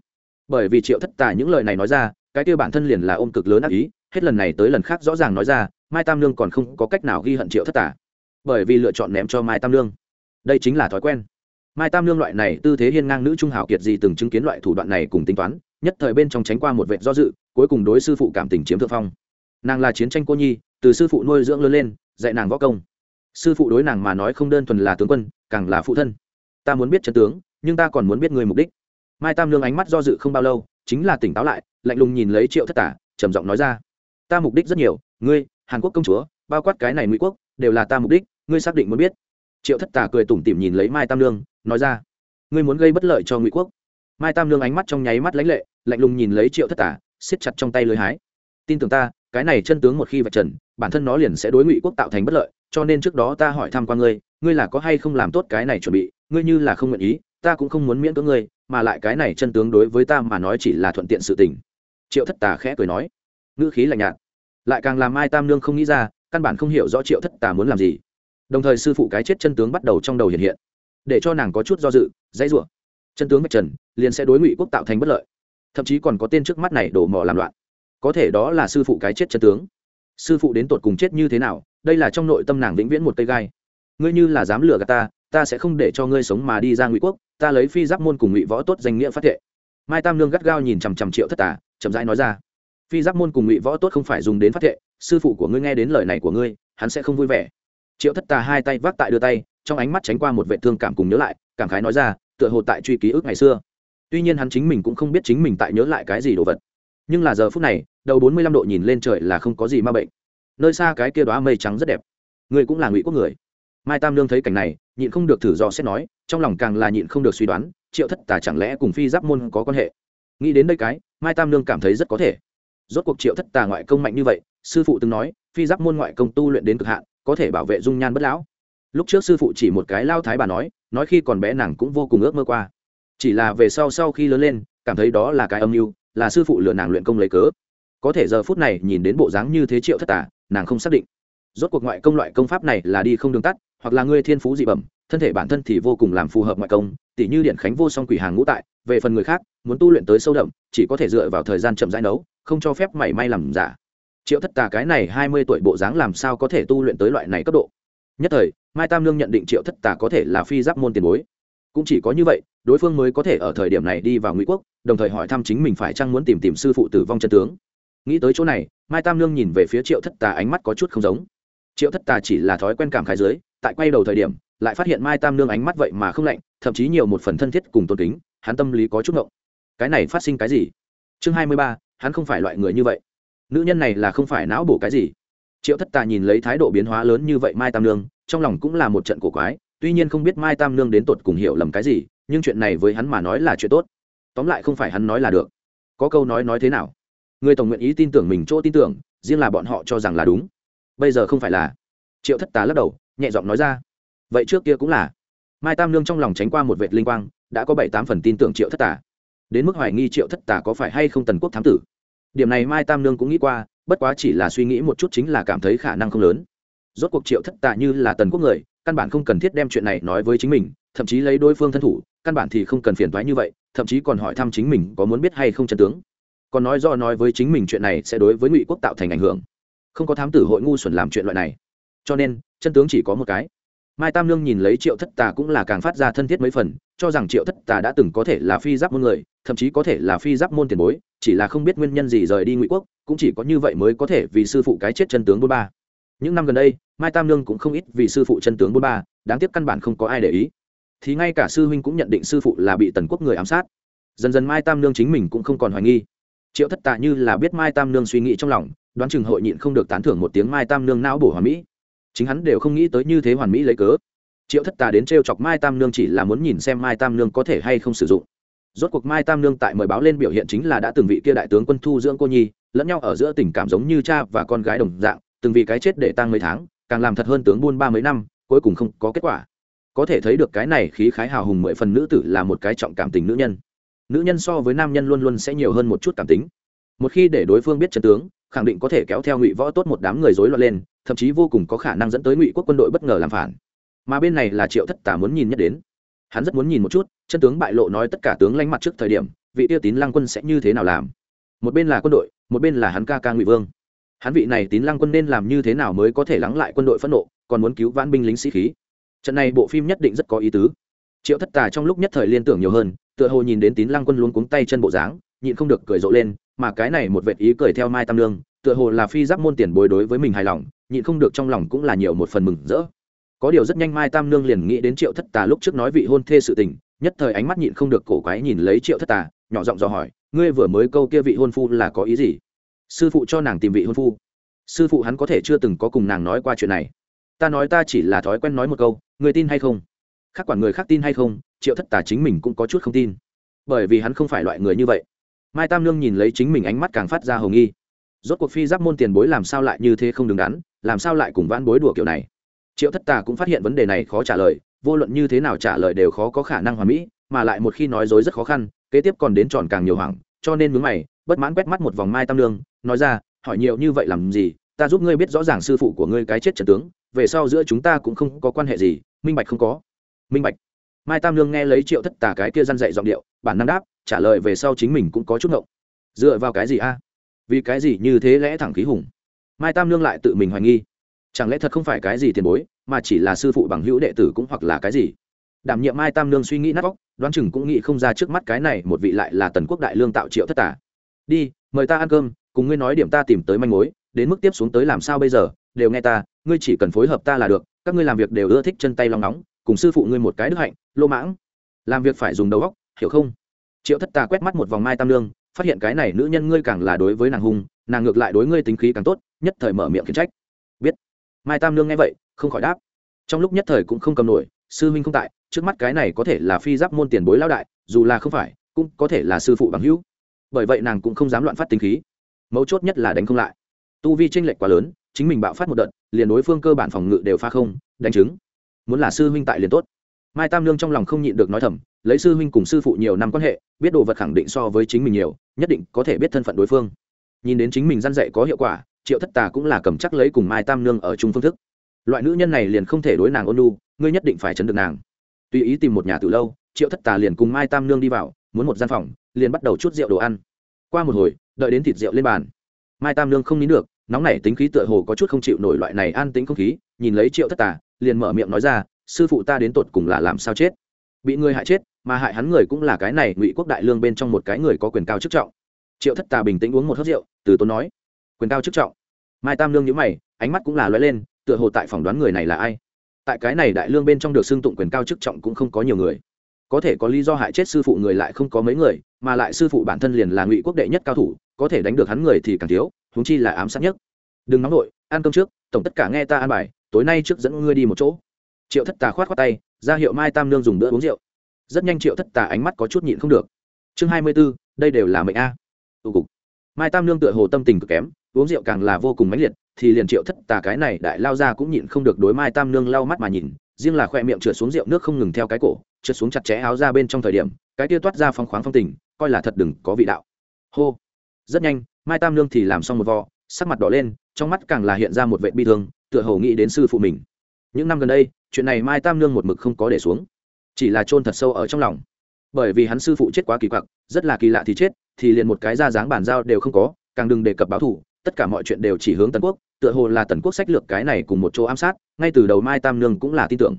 bởi vì triệu thất tà những lời này nói ra cái kia bản thân liền là ôm cực lớn ác ý hết lần này tới lần khác rõ ràng nói ra mai tam Nương còn không có cách nào ghi hận triệu thất tà. Bởi vì lựa chọn ném cho mai tam Nương, đây chính là thói quen. Mai tam Nương loại này tư thế hiên ngang nữ trung hào kiệt gì từng chứng kiến loại thủ đoạn này cùng tính toán nhất thời bên trong tránh qua một vệ do dự cuối cùng đối sư phụ cảm tình chiếm thượng phong. Nàng là chiến tranh cô nhi từ sư phụ nuôi dưỡng lớn lên dạy nàng võ công sư phụ đối nàng mà nói không đơn thuần là tướng quân, càng là phụ thân. Ta muốn biết chân tướng, nhưng ta còn muốn biết người mục đích. Mai tam lương ánh mắt do dự không bao lâu, chính là tỉnh táo lại, lạnh lùng nhìn lấy triệu thất tả, trầm giọng nói ra. Ta mục đích rất nhiều, ngươi, hàn quốc công chúa, bao quát cái này ngụy quốc, đều là ta mục đích, ngươi xác định muốn biết. Triệu thất tả cười tủm tỉm nhìn lấy mai tam lương, nói ra. Ngươi muốn gây bất lợi cho ngụy quốc. Mai tam lương ánh mắt trong nháy mắt lãnh lệ, lạnh lùng nhìn lấy triệu thất tả, siết chặt trong tay lưới hái. Tin tưởng ta, cái này chân tướng một khi vạch trần, bản thân nó liền sẽ đối ngụy quốc tạo thành bất lợi cho nên trước đó ta hỏi thăm qua ngươi ngươi là có hay không làm tốt cái này chuẩn bị, ngươi như là không nguyện ý, ta cũng không muốn miễn cưỡng ngươi, mà lại cái này chân tướng đối với ta mà nói chỉ là thuận tiện sự tình. Triệu thất tà khẽ cười nói. Ngữ khí lạnh nhạt. Lại càng làm ai tam nương không nghĩ ra, căn bản không hiểu rõ triệu thất tà muốn làm gì. Đồng thời sư phụ cái chết chân tướng bắt đầu trong đầu hiện hiện. Để cho nàng có chút do dự, dãy rủa. Chân tướng vạch trần, liền sẽ đối ngụy quốc tạo thành bất lợi. Thậm chí còn có tên trước mắt này đổ mỏ làm loạn. Có thể đó là sư phụ cái chết chân tướng. Sư phụ đến tột cùng chết như thế nào đây là trong nội tâm nàng vĩnh viễn một cây gai. Ngươi như là dám lừa gạt ta ta sẽ không để cho ngươi sống mà đi ra ngụy quốc, ta lấy phi giáp môn cùng ngụy võ tốt danh nghĩa phát thệ. Mai tam nương gắt gao nhìn chằm chằm triệu thất tả chậm rãi nói ra, phi giáp môn cùng ngụy võ tốt không phải dùng đến phát thệ, sư phụ của ngươi nghe đến lời này của ngươi, hắn sẽ không vui vẻ. Triệu thất tà hai tay vác tại đưa tay, trong ánh mắt tránh qua một vệ thương cảm cùng nhớ lại, cảm khái nói ra, tựa hồ tại truy ký ức ngày xưa. Tuy nhiên hắn chính mình cũng không biết chính mình tại nhớ lại cái gì đồ vật. Nhưng là giờ phút này, đầu bốn mươi lăm độ nhìn lên trời là không có gì ma bệnh nơi xa cái kia đoá mây trắng rất đẹp. Người cũng là ngụy quốc người. Mai tam lương thấy cảnh này, nhịn không được thử dò xét nói, trong lòng càng là nhịn không được suy đoán, triệu thất tà chẳng lẽ cùng phi giáp môn có quan hệ? Nghĩ đến đây cái, mai tam lương cảm thấy rất có thể. Rốt cuộc triệu thất tà ngoại công mạnh như vậy, sư phụ từng nói, phi giáp môn ngoại công tu luyện đến cực hạn, có thể bảo vệ dung nhan bất lão. Lúc trước sư phụ chỉ một cái lao thái bà nói nói khi còn bé nàng cũng vô cùng ước mơ qua. Chỉ là về sau sau khi lớn lên, cảm thấy đó là cái âm mưu, là sư phụ lừa nàng luyện công lấy cớ. Có thể giờ phút này nhìn đến bộ dáng như thế triệu thất tà nàng không xác định. Rốt cuộc ngoại công loại công pháp này là đi không đường tắt, hoặc là ngươi thiên phú dị bẩm, thân thể bản thân thì vô cùng làm phù hợp ngoại công tỷ như điện khánh vô song quỷ hàng ngũ tại, về phần người khác, muốn tu luyện tới sâu đậm, chỉ có thể dựa vào thời gian chậm rãi nấu, không cho phép mảy may làm giả. Triệu thất tà cái này hai mươi tuổi bộ dáng làm sao có thể tu luyện tới loại này cấp độ? Nhất thời, mai tam lương nhận định triệu thất tà có thể là phi giáp môn tiền bối. Cũng chỉ có như vậy, đối phương mới có thể ở thời điểm này đi vào ngụy quốc, đồng thời hỏi thăm chính mình phải chăng muốn tìm tìm sư phụ tử vong chân tướng nghĩ tới chỗ này, mai tam lương nhìn về phía triệu thất tà ánh mắt có chút không giống. Triệu thất tà chỉ là thói quen cảm khai dưới, tại quay đầu thời điểm, lại phát hiện mai tam nương ánh mắt vậy mà không lạnh, thậm chí nhiều một phần thân thiết cùng tôn kính, hắn tâm lý có chút ngộng. Cái này phát sinh cái gì? Chương hai mươi ba, hắn không phải loại người như vậy. Nữ nhân này là không phải não bổ cái gì. Triệu thất tà nhìn lấy thái độ biến hóa lớn như vậy mai tam nương, trong lòng cũng là một trận cổ quái, tuy nhiên không biết mai tam nương đến tột cùng hiểu lầm cái gì, nhưng chuyện này với hắn mà nói là chuyện tốt. Tóm lại không phải hắn nói là được. Có câu nói nói thế nào? Người tổng nguyện ý tin tưởng mình chỗ tin tưởng riêng là bọn họ cho rằng là đúng. Bây giờ không phải là. Triệu thất tá lắc đầu nhẹ giọng nói ra. Vậy trước kia cũng là. Mai tam nương trong lòng tránh qua một vệt linh quang đã có bảy tám phần tin tưởng triệu thất Tả, đến mức hoài nghi triệu thất Tả có phải hay không tần quốc thám tử. Điểm này mai tam nương cũng nghĩ qua bất quá chỉ là suy nghĩ một chút chính là cảm thấy khả năng không lớn. Rốt cuộc triệu thất Tả như là tần quốc người căn bản không cần thiết đem chuyện này nói với chính mình thậm chí lấy đối phương thân thủ căn bản thì không cần phiền thoái như vậy thậm chí còn hỏi thăm chính mình có muốn biết hay không chân tướng còn nói do nói với chính mình chuyện này sẽ đối với ngụy quốc tạo thành ảnh hưởng. Không có thám tử hội ngu xuẩn làm chuyện loại này. Cho nên, chân tướng chỉ có một cái. Mai tam lương nhìn lấy triệu thất tà cũng là càng phát ra thân thiết mấy phần, cho rằng triệu thất tà đã từng có thể là phi giáp môn người, thậm chí có thể là phi giáp môn tiền bối, chỉ là không biết nguyên nhân gì rời đi ngụy quốc, cũng chỉ có như vậy mới có thể vì sư phụ cái chết chân tướng bôn ba. Những năm gần đây, mai tam lương cũng không ít vì sư phụ chân tướng bôn ba, đáng tiếc căn bản không có ai để ý. Thì ngay cả sư huynh cũng nhận định sư phụ là bị tần quốc người ám sát. Dần dần mai tam lương chính mình cũng không còn hoài nghi triệu thất tà như là biết mai tam Nương suy nghĩ trong lòng, đoán chừng hội nhịn không được tán thưởng một tiếng mai tam nương não bổ hoàn mỹ. Chính hắn đều không nghĩ tới như thế hoàn mỹ lấy cớ. Triệu thất tà đến t r e o chọc mai tam nương chỉ là muốn nhìn xem mai tam nương có thể hay không sử dụng. Rốt cuộc mai tam nương tại mời báo lên biểu hiện chính là đã từng vị kia đại tướng quân thu dưỡng cô nhi, lẫn nhau ở giữa tình cảm giống như cha và con gái đồng dạng, từng vì cái chết để tăng mấy tháng, càng làm thật hơn tướng buôn ba mấy năm, cuối cùng không có kết quả. Có thể thấy được cái này khí khái hào hùng mười phần nữ tử là một cái trọng cảm tình nữ nhân nữ nhân so với nam nhân luôn luôn sẽ nhiều hơn một chút cảm tính. Một khi để đối phương biết chân tướng, khẳng định có thể kéo theo ngụy võ tốt một đám người rối loạn lên, thậm chí vô cùng có khả năng dẫn tới ngụy quốc quân đội bất ngờ làm phản. Mà bên này là triệu thất tả muốn nhìn nhất đến. Hắn rất muốn nhìn một chút, chân tướng bại lộ nói tất cả tướng lanh mặt trước thời điểm, vị tiêu tín lăng quân sẽ như thế nào làm. Một bên là quân đội, một bên là hắn ca ca ngụy vương. Hắn vị này tín lăng quân nên làm như thế nào mới có thể lắng lại quân đội phẫn nộ, còn muốn cứu vãn binh lính sĩ khí. Trận này bộ phim nhất định rất có ý tứ triệu thất tà trong lúc nhất thời liên tưởng nhiều hơn, tựa hồ nhìn đến tín lăng quân luôn cuống tay chân bộ dáng, nhịn không được cười rộ lên, mà cái này một vệt ý cười theo mai tam lương, tựa hồ là phi giáp môn tiền bối đối với mình hài lòng, nhịn không được trong lòng cũng là nhiều một phần mừng rỡ. Có điều rất nhanh mai tam nương liền nghĩ đến triệu thất tà lúc trước nói vị hôn thê sự tình, nhất thời ánh mắt nhịn không được cổ quái nhìn lấy triệu thất tà, nhỏ giọng dò hỏi, ngươi vừa mới câu kia vị hôn phu là có ý gì? Sư phụ cho nàng tìm vị hôn phu. Sư phụ hắn có thể chưa từng có cùng nàng nói qua chuyện này. Ta nói ta chỉ là thói quen nói một câu người tin hay không? Khác quản người khác tin hay không, triệu thất tà chính mình cũng có chút không tin. Bởi vì hắn không phải loại người như vậy. Mai tam nương nhìn lấy chính mình ánh mắt càng phát ra hồng nghi. Rốt cuộc phi giáp môn tiền bối làm sao lại như thế không đứng đắn, làm sao lại cùng vãn bối đùa kiểu này? Triệu thất tà cũng phát hiện vấn đề này khó trả lời, vô luận như thế nào trả lời đều khó có khả năng hoàn mỹ, mà lại một khi nói dối rất khó khăn, kế tiếp còn đến tròn càng nhiều hoảng, cho nên mướn mày, bất mãn quét mắt một vòng mai tam lương nói ra, hỏi nhiều như vậy làm gì? Ta giúp ngươi biết rõ ràng sư phụ của ngươi cái chết trần tướng, về sau giữa chúng ta cũng không có quan hệ gì, minh bạch không có minh bạch. Mai tam lương nghe lấy triệu thất tà cái kia răn dạy giọng điệu, bản năng đáp, trả lời về sau chính mình cũng có chút ngộng. Dựa vào cái gì a? Vì cái gì như thế lẽ thẳng khí hùng? Mai tam lương lại tự mình hoài nghi. Chẳng lẽ thật không phải cái gì tiền bối, mà chỉ là sư phụ bằng hữu đệ tử cũng hoặc là cái gì? Đảm nhiệm mai tam lương suy nghĩ nát vóc đoán chừng cũng nghĩ không ra trước mắt cái này một vị lại là tần quốc đại lương tạo triệu thất tả đi, mời ta ăn cơm, cùng ngươi nói điểm ta tìm tới manh mối, đến mức tiếp xuống tới làm sao bây giờ, đều nghe ta, ngươi chỉ cần phối hợp ta là được, các ngươi làm việc đều ưa thích chân tay lòng nóng cùng sư phụ ngươi một cái đức hạnh, lô mãng. Làm việc phải dùng đầu óc, hiểu không? Triệu thất tà quét mắt một vòng mai tam lương, phát hiện cái này nữ nhân ngươi càng là đối với nàng hung, nàng ngược lại đối ngươi tính khí càng tốt, nhất thời mở miệng khiển trách. Biết. Mai tam lương nghe vậy, không khỏi đáp. Trong lúc nhất thời cũng không cầm nổi, sư huynh không tại, trước mắt cái này có thể là phi giáp môn tiền bối lao đại, dù là không phải, cũng có thể là sư phụ bằng hữu. Bởi vậy nàng cũng không dám loạn phát tính khí. Mấu chốt nhất là đánh không lại. Tu vi tranh lệch quá lớn, chính mình bạo phát một đợt, liền đối phương cơ bản phòng ngự đều pha không, đánh chứng muốn là sư huynh tại liền tốt. Mai tam lương trong lòng không nhịn được nói thầm, lấy sư huynh cùng sư phụ nhiều năm quan hệ, biết đồ vật khẳng định so với chính mình nhiều, nhất định có thể biết thân phận đối phương. Nhìn đến chính mình gian dạy có hiệu quả, triệu thất tà cũng là cầm chắc lấy cùng mai tam nương ở chung phương thức. Loại nữ nhân này liền không thể đối nàng ôn lu ngươi nhất định phải chấn được nàng. Tùy ý tìm một nhà từ lâu, triệu thất tà liền cùng mai tam nương đi vào, muốn một gian phòng, liền bắt đầu chút rượu đồ ăn. Qua một hồi, đợi đến thịt rượu lên bàn. Mai tam nương không nín được, nóng nảy tính khí tựa hồ có chút không chịu nổi loại này an tính không khí, nhìn lấy triệu thất tà liền mở miệng nói ra, sư phụ ta đến tột cùng là làm sao chết? Bị người hại chết, mà hại hắn người cũng là cái này ngụy quốc đại lương bên trong một cái người có quyền cao chức trọng. Triệu thất tà bình tĩnh uống một hớt rượu, từ tốn nói, quyền cao chức trọng? Mai tam lương nhữ mày, ánh mắt cũng là loay lên, tựa hồ tại phỏng đoán người này là ai. Tại cái này đại lương bên trong được xưng tụng quyền cao chức trọng cũng không có nhiều người. Có thể có lý do hại chết sư phụ người lại không có mấy người, mà lại sư phụ bản thân liền là ngụy quốc đệ nhất cao thủ, có thể đánh được hắn người thì càng thiếu húng chi là ám sát nhất. Đừng nóng nổi ăn cơm trước, tổng tất cả nghe ta ăn bài tối nay trước dẫn ngươi đi một chỗ. Triệu thất tà khoát khoát tay, ra hiệu mai tam nương dùng bữa uống rượu. Rất nhanh triệu thất tà ánh mắt có chút nhịn không được. Chương hai mươi b ố đây đều là mệnh a. Tù cục. Mai tam nương tựa hồ tâm tình cực kém, uống rượu càng là vô cùng mãnh liệt, thì liền triệu thất tà cái này đại lao ra cũng nhịn không được đối mai tam nương lau mắt mà nhìn, riêng là khoe miệng trượt xuống rượu nước không ngừng theo cái cổ, trượt xuống chặt chẽ áo ra bên trong thời điểm, cái tia toát ra phong khoáng phong tình, coi là thật đừng có vị đạo. Hô. Rất nhanh, mai tam nương thì làm xong một vò, sắc mặt đỏ lên, trong mắt càng là hiện ra một vệ bi thương tựa hồ nghĩ đến sư phụ mình. Những năm gần đây, chuyện này mai tam nương một mực không có để xuống. Chỉ là chôn thật sâu ở trong lòng. Bởi vì hắn sư phụ chết quá kỳ quặc, rất là kỳ lạ thì chết, thì liền một cái ra dáng bản giao đều không có, càng đừng đề cập báo thủ tất cả mọi chuyện đều chỉ hướng tần quốc, tựa hồ là tần quốc sách lược cái này cùng một chỗ ám sát, ngay từ đầu mai tam nương cũng là tin tưởng.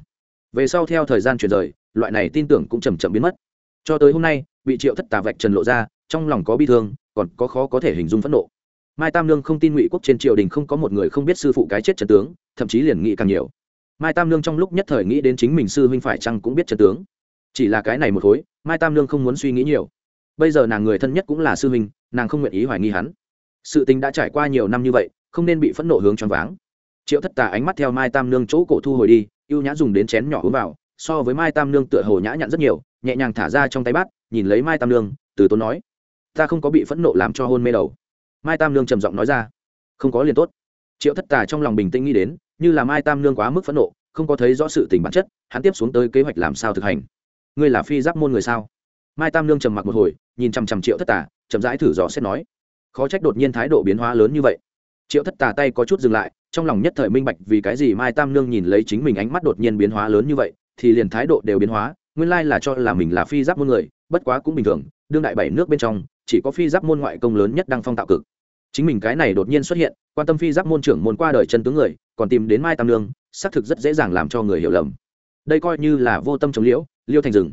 Về sau theo thời gian chuyển rời, loại này tin tưởng cũng chầm chậm biến mất. Cho tới hôm nay, bị triệu thất tà vạch trần lộ ra, trong lòng có bi thương, còn có khó có thể hình dung phẫn nộ mai tam nương không tin ngụy quốc trên triều đình không có một người không biết sư phụ cái chết trần tướng, thậm chí liền nghĩ càng nhiều. Mai tam nương trong lúc nhất thời nghĩ đến chính mình sư huynh phải chăng cũng biết trần tướng. Chỉ là cái này một khối mai tam nương không muốn suy nghĩ nhiều. Bây giờ nàng người thân nhất cũng là sư huynh, nàng không nguyện ý hoài nghi hắn. Sự tình đã trải qua nhiều năm như vậy, không nên bị phẫn nộ hướng choáng váng. Triệu thất tà ánh mắt theo mai tam nương chỗ cổ thu hồi đi, ưu nhã dùng đến chén nhỏ uống vào, so với mai tam nương tựa hồ nhã nhặn rất nhiều, nhẹ nhàng thả ra trong tay bát, nhìn lấy mai tam nương, từ tốn nói, ta không có bị phẫn nộ làm cho hôn mê đầu mai tam nương trầm giọng nói ra. Không có liền tốt. Triệu thất tà trong lòng bình tĩnh nghĩ đến, như là mai tam nương quá mức phẫn nộ, không có thấy rõ sự tình bản chất, hắn tiếp xuống tới kế hoạch làm sao thực hành. Ngươi là phi giáp môn người sao? Mai tam nương trầm mặc một hồi, nhìn chằm chằm triệu thất tà, chậm rãi thử dò xét nói. Khó trách đột nhiên thái độ biến hóa lớn như vậy. Triệu thất tà tay có chút dừng lại, trong lòng nhất thời minh bạch vì cái gì mai tam nương nhìn lấy chính mình ánh mắt đột nhiên biến hóa lớn như vậy, thì liền thái độ đều biến hóa, nguyên lai là cho là mình là phi giáp môn người, bất quá cũng bình thường, đương đại bảy nước bên trong, chỉ có phi giáp môn ngoại công lớn nhất đang phong tạo cực chính mình cái này đột nhiên xuất hiện, quan tâm phi giáp môn trưởng môn qua đời chân tướng người, còn tìm đến mai tam nương, xác thực rất dễ dàng làm cho người hiểu lầm. Đây coi như là vô tâm chống liễu, liêu thành rừng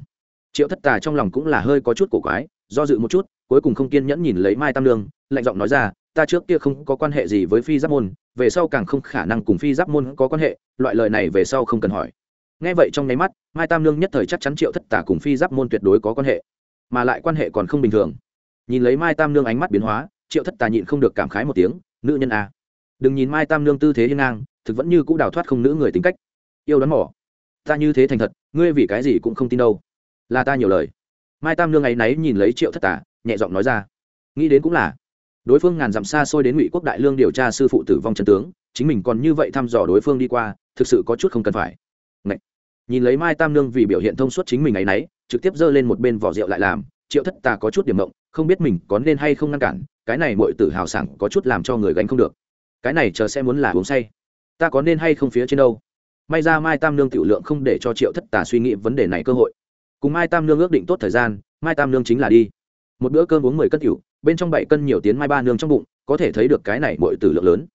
triệu thất tà trong lòng cũng là hơi có chút cổ quái, do dự một chút, cuối cùng không kiên nhẫn nhìn lấy mai tam nương, lạnh giọng nói ra, ta trước kia không có quan hệ gì với phi giáp môn, về sau càng không khả năng cùng phi giáp môn có quan hệ, loại lời này về sau không cần hỏi. Nghe vậy trong nháy mắt, mai tam nương nhất thời chắc chắn triệu thất tà cùng phi giáp môn tuyệt đối có quan hệ, mà lại quan hệ còn không bình thường. Nhìn lấy mai tam nương ánh mắt biến hóa triệu thất tà nhịn không được cảm khái một tiếng, nữ nhân a đừng nhìn mai tam nương tư thế hiên ngang, thực vẫn như cũ đào thoát không nữ người tính cách. Yêu đoán mỏ ta như thế thành thật, ngươi vì cái gì cũng không tin đâu. Là ta nhiều lời. Mai tam nương ấy náy nhìn lấy triệu thất tà, nhẹ giọng nói ra. Nghĩ đến cũng là, đối phương ngàn dặm xa xôi đến ngụy quốc đại lương điều tra sư phụ tử vong trần tướng, chính mình còn như vậy thăm dò đối phương đi qua, thực sự có chút không cần phải. Ngậy! nhìn lấy mai tam nương vì biểu hiện thông suốt chính mình ấy nấy trực tiếp giơ lên một bên vỏ rượu lại làm, triệu thất tà có chút điểm mộng không biết mình có nên hay không ngăn cản cái này mọi tử hào sảng có chút làm cho người gánh không được. Cái này chờ sẽ muốn là uống say. Ta có nên hay không phía trên đâu? May ra mai tam nương tiểu lượng không để cho triệu thất tà suy nghĩ vấn đề này cơ hội. Cùng mai tam nương ước định tốt thời gian, mai tam nương chính là đi. Một bữa cơm uống mười cân tiểu, bên trong bảy cân nhiều tiến mai ba nương trong bụng, có thể thấy được cái này mọi tử lượng lớn.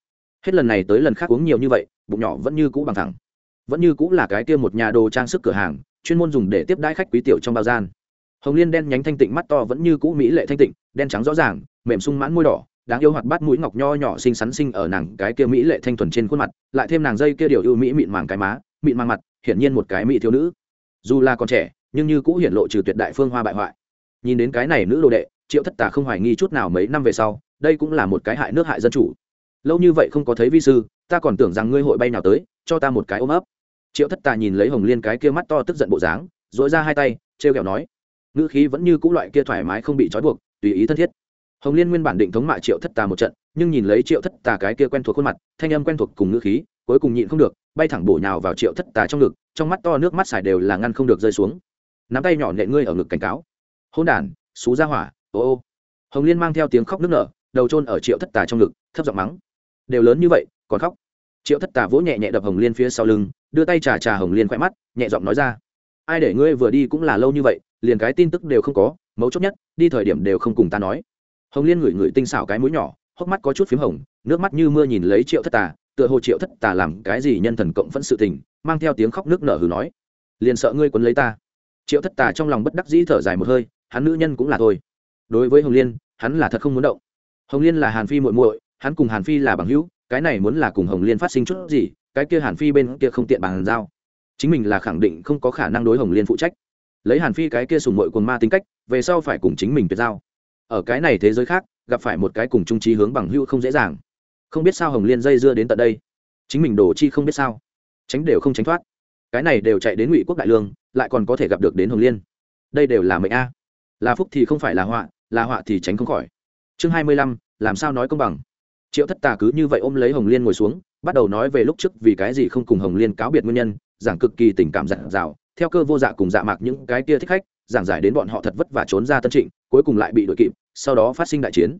Hết lần này tới lần khác uống nhiều như vậy, bụng nhỏ vẫn như cũ bằng thẳng. Vẫn như cũ là cái kia một nhà đồ trang sức cửa hàng, chuyên môn dùng để tiếp đãi khách quý tiểu trong bao gian hồng liên đen nhánh thanh tịnh mắt to vẫn như cũ mỹ lệ thanh tịnh, đen trắng rõ ràng, mềm sung mãn môi đỏ, đáng yêu hoạt bát mũi ngọc nho nhỏ xinh xắn xinh ở nàng cái kia mỹ lệ thanh thuần trên khuôn mặt, lại thêm nàng dây kia điều ưu mỹ mịn màng cái má, mịn màng mặt, hiển nhiên một cái mỹ thiếu nữ. Dù là còn trẻ, nhưng như cũ hiển lộ trừ tuyệt đại phương hoa bại hoại. Nhìn đến cái này nữ đồ đệ, triệu thất tà không hoài nghi chút nào mấy năm về sau, đây cũng là một cái hại nước hại dân chủ. Lâu như vậy không có thấy vi sư, ta còn tưởng rằng ngươi hội bay nào tới, cho ta một cái ôm ấp. Triệu thất tà nhìn lấy hồng liên cái kia mắt to tức giận bộ dáng dỗi ra hai tay, trêu kẹo nói ngữ khí vẫn như cũ loại kia thoải mái không bị trói buộc, tùy ý thân thiết. Hồng liên nguyên bản định thống mạ triệu thất tà một trận, nhưng nhìn lấy triệu thất tà cái kia quen thuộc khuôn mặt, thanh âm quen thuộc cùng ngữ khí, cuối cùng nhịn không được, bay thẳng bổ nhào vào triệu thất tà trong ngực, trong mắt to nước mắt xài đều là ngăn không được rơi xuống. Nắm tay nhỏ nện ngươi ở ngực cảnh cáo. Hôn đản, xú ra hỏa, ô ô. Hồng liên mang theo tiếng khóc nức nở, đầu trôn ở triệu thất tà trong ngực, thấp giọng mắng. Đều lớn như vậy, còn khóc. Triệu thất tà vỗ nhẹ nhẹ đập hồng liên phía sau lưng, đưa tay trà trà hồng liên khoe mắt, nhẹ giọng nói ra. Ai để ngươi vừa đi cũng là lâu như vậy liền cái tin tức đều không có, mấu chốt nhất, đi thời điểm đều không cùng ta nói. Hồng liên ngửi ngửi tinh xảo cái mũi nhỏ, hốc mắt có chút p h í m hồng, nước mắt như mưa nhìn lấy triệu thất tà, tựa hồ triệu thất tà làm cái gì nhân thần cộng phẫn sự tình, mang theo tiếng khóc nước nở hừ nói. Liền sợ ngươi quấn lấy ta. Triệu thất tà trong lòng bất đắc dĩ thở dài một hơi, hắn nữ nhân cũng là thôi. Đối với hồng liên, hắn là thật không muốn động. Hồng liên là hàn phi muội muội, hắn cùng hàn phi là bằng hữu, cái này muốn là cùng hồng liên phát sinh chút gì, cái kia hàn phi bên kia không tiện bàn giao. Chính mình là khẳng định không có khả năng đối hồng liên phụ trách lấy hàn phi cái kia sùng mội quần ma tính cách, về sau phải cùng chính mình tuyệt giao. Ở cái này thế giới khác, gặp phải một cái cùng trung trí hướng bằng hưu không dễ dàng. Không biết sao hồng liên dây dưa đến tận đây. Chính mình đổ chi không biết sao. Tránh đều không tránh thoát. Cái này đều chạy đến ngụy quốc đại lương, lại còn có thể gặp được đến hồng liên. Đây đều là mệnh a. Là phúc thì không phải là họa là họa thì tránh không khỏi. Chương hai mươi lăm, làm sao nói công bằng? Triệu thất tà cứ như vậy ôm lấy hồng liên ngồi xuống, bắt đầu nói về lúc trước vì cái gì không cùng hồng liên cáo biệt nguyên nhân, giảng cực kỳ tình cảm dặn dào theo cơ vô dạ cùng dạ mạc những cái kia thích khách, giảng giải đến bọn họ thật vất vả trốn ra tân trịnh, cuối cùng lại bị đội kịp, sau đó phát sinh đại chiến.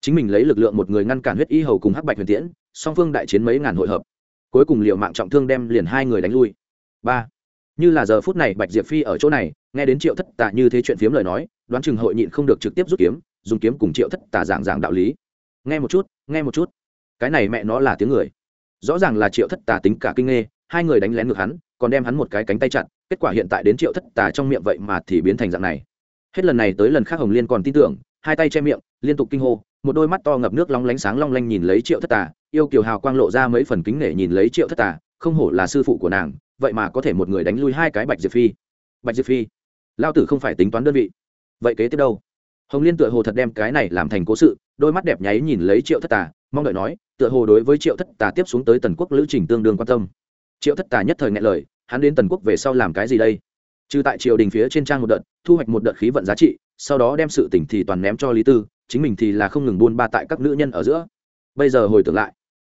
Chính mình lấy lực lượng một người ngăn cản huyết y hầu cùng hắc bạch huyền tiễn, song phương đại chiến mấy ngàn hội hợp. Cuối cùng liệu mạng trọng thương đem liền hai người đánh lui. Ba. Như là giờ phút này bạch diệp phi ở chỗ này, nghe đến triệu thất tà như thế chuyện phiếm lời nói, đoán chừng hội nhịn không được trực tiếp rút kiếm, dùng kiếm cùng triệu thất tà giảng giảng đạo lý. Nghe một chút, nghe một chút. Cái này mẹ nó là tiếng người. Rõ ràng là triệu thất tà tính cả kinh nghê, hai người đánh lén ngược hắn, còn đem hắn một cái cánh tay chặn kết quả hiện tại đến triệu thất tà trong miệng vậy mà thì biến thành dạng này. Hết lần này tới lần khác hồng liên còn tin tưởng, hai tay che miệng, liên tục kinh hô, một đôi mắt to ngập nước long lánh sáng long lanh nhìn lấy triệu thất tà, yêu kiều hào quang lộ ra mấy phần kính nể nhìn lấy triệu thất tà, không hổ là sư phụ của nàng, vậy mà có thể một người đánh lui hai cái bạch diệp phi. Bạch diệp phi, lao tử không phải tính toán đơn vị. Vậy kế tiếp đâu? Hồng liên tựa hồ thật đem cái này làm thành cố sự, đôi mắt đẹp nháy nhìn lấy triệu thất tà, mong đợi nói, tựa hồ đối với triệu thất tà tiếp xuống tới tần quốc lữ trình tương đương quan tâm. Triệu thất tà nhất thời ngại lời hắn đến tần quốc về sau làm cái gì đây? Trừ tại triều đình phía trên trang một đợt, thu hoạch một đợt khí vận giá trị, sau đó đem sự tỉnh thì toàn ném cho lý tư, chính mình thì là không ngừng buôn ba tại các nữ nhân ở giữa. Bây giờ hồi tưởng lại,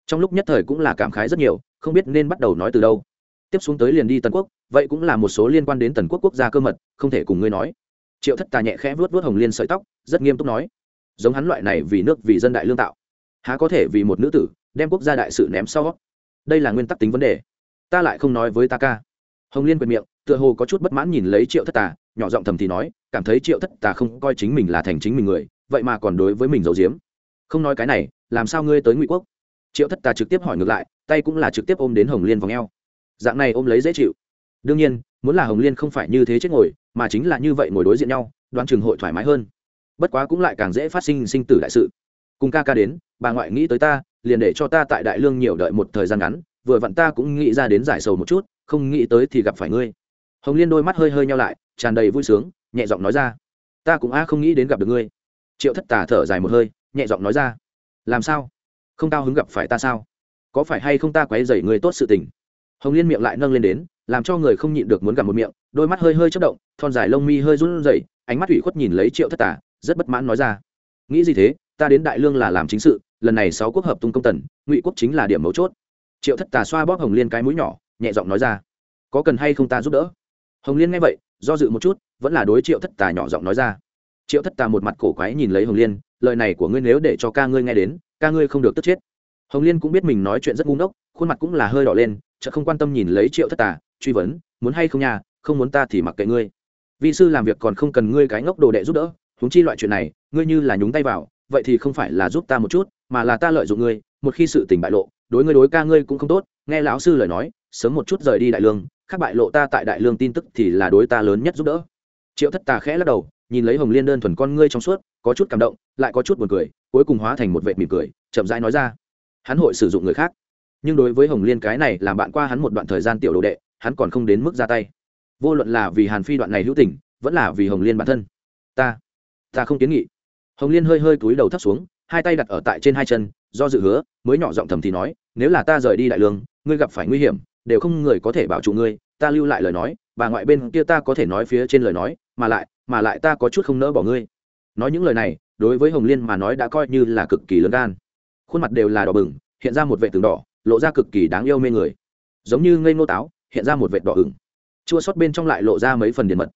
trong lúc nhất thời cũng là cảm khái rất nhiều, không biết nên bắt đầu nói từ đâu. Tiếp xuống tới liền đi tần quốc, vậy cũng là một số liên quan đến tần quốc quốc gia cơ mật, không thể cùng ngươi nói. Triệu thất tà nhẹ khẽ vuốt vuốt hồng liên sợi tóc, rất nghiêm túc nói, giống hắn loại này vì nước vì dân đại lương tạo, há có thể vì một nữ tử đem quốc gia đại sự ném sau? Đây là nguyên tắc tính vấn đề ta lại không nói với ta ca. Hồng liên quyệt miệng, tựa hồ có chút bất mãn nhìn lấy triệu thất tà, nhỏ giọng thầm thì nói, cảm thấy triệu thất tà không coi chính mình là thành chính mình người, vậy mà còn đối với mình giấu diếm không nói cái này, làm sao ngươi tới ngụy quốc? Triệu thất tà trực tiếp hỏi ngược lại, tay cũng là trực tiếp ôm đến hồng liên vòng eo. Dạng này ôm lấy dễ chịu. Đương nhiên, muốn là hồng liên không phải như thế chết ngồi, mà chính là như vậy ngồi đối diện nhau, đoán chừng hội thoải mái hơn. Bất quá cũng lại càng dễ phát sinh sinh tử đại sự. Cùng ca ca đến, bà ngoại nghĩ tới ta, liền để cho ta tại đại lương nhiều đợi một thời gian ngắn vừa vặn ta cũng nghĩ ra đến giải sầu một chút, không nghĩ tới thì gặp phải ngươi. Hồng liên đôi mắt hơi hơi nhau lại, tràn đầy vui sướng, nhẹ giọng nói ra. Ta cũng a không nghĩ đến gặp được ngươi. Triệu thất tà thở dài một hơi, nhẹ giọng nói ra. Làm sao? Không cao hứng gặp phải ta sao? Có phải hay không ta quấy dày người tốt sự tình? Hồng liên miệng lại nâng lên đến, làm cho người không nhịn được muốn gặp một miệng, đôi mắt hơi hơi chất động, thon dài lông mi hơi run rẩy, ánh mắt ủy khuất nhìn lấy triệu thất tà, rất bất mãn nói ra. Nghĩ gì thế? Ta đến đại lương là làm chính sự, lần này sáu quốc hợp tung công tần, ngụy quốc chính là điểm mấu chốt triệu thất tà xoa bóp hồng liên cái mũi nhỏ, nhẹ giọng nói ra, có cần hay không ta giúp đỡ? Hồng liên nghe vậy, do dự một chút, vẫn là đối triệu thất tà nhỏ giọng nói ra. Triệu thất tà một mặt cổ quái nhìn lấy hồng liên, lời này của ngươi nếu để cho ca ngươi nghe đến, ca ngươi không được tức chết. Hồng liên cũng biết mình nói chuyện rất ngu ngốc, khuôn mặt cũng là hơi đỏ lên chợ không quan tâm nhìn lấy triệu thất tà, truy vấn, muốn hay không nhà không muốn ta thì mặc kệ ngươi. Vị sư làm việc còn không cần ngươi cái ngốc đồ đệ giúp đỡ, huống chi loại chuyện này, ngươi như là nhúng tay vào, vậy thì không phải là giúp ta một chút, mà là ta lợi dụng ngươi, một khi sự tình bại lộ đối ngươi đối ca ngươi cũng không tốt, nghe lão sư lời nói, sớm một chút rời đi đại lương khác bại lộ ta tại đại lương tin tức thì là đối ta lớn nhất giúp đỡ. Triệu thất tà khẽ lắc đầu, nhìn lấy hồng liên đơn thuần con ngươi trong suốt, có chút cảm động, lại có chút buồn cười, cuối cùng hóa thành một vệ mỉm cười, chậm rãi nói ra. Hắn hội sử dụng người khác. Nhưng đối với hồng liên cái này làm bạn qua hắn một đoạn thời gian tiểu đồ đệ, hắn còn không đến mức ra tay. Vô luận là vì hàn phi đoạn này hữu tình, vẫn là vì hồng liên bản thân. Ta ta không kiến nghị. Hồng liên hơi hơi cúi đầu thấp xuống, hai tay đặt ở tại trên hai chân do dự hứa, mới nhỏ giọng thầm thì nói, nếu là ta rời đi đại lương, ngươi gặp phải nguy hiểm, đều không người có thể bảo trụ ngươi, ta lưu lại lời nói, bà ngoại bên kia ta có thể nói phía trên lời nói, mà lại mà lại ta có chút không nỡ bỏ ngươi. Nói những lời này, đối với hồng liên mà nói đã coi như là cực kỳ lớn gan. Khuôn mặt đều là đỏ bừng, hiện ra một vệ tường đỏ, lộ ra cực kỳ đáng yêu mê người. Giống như ngây ngô táo, hiện ra một vệ đỏ ửng. Chua sót bên trong lại lộ ra mấy phần điện mật.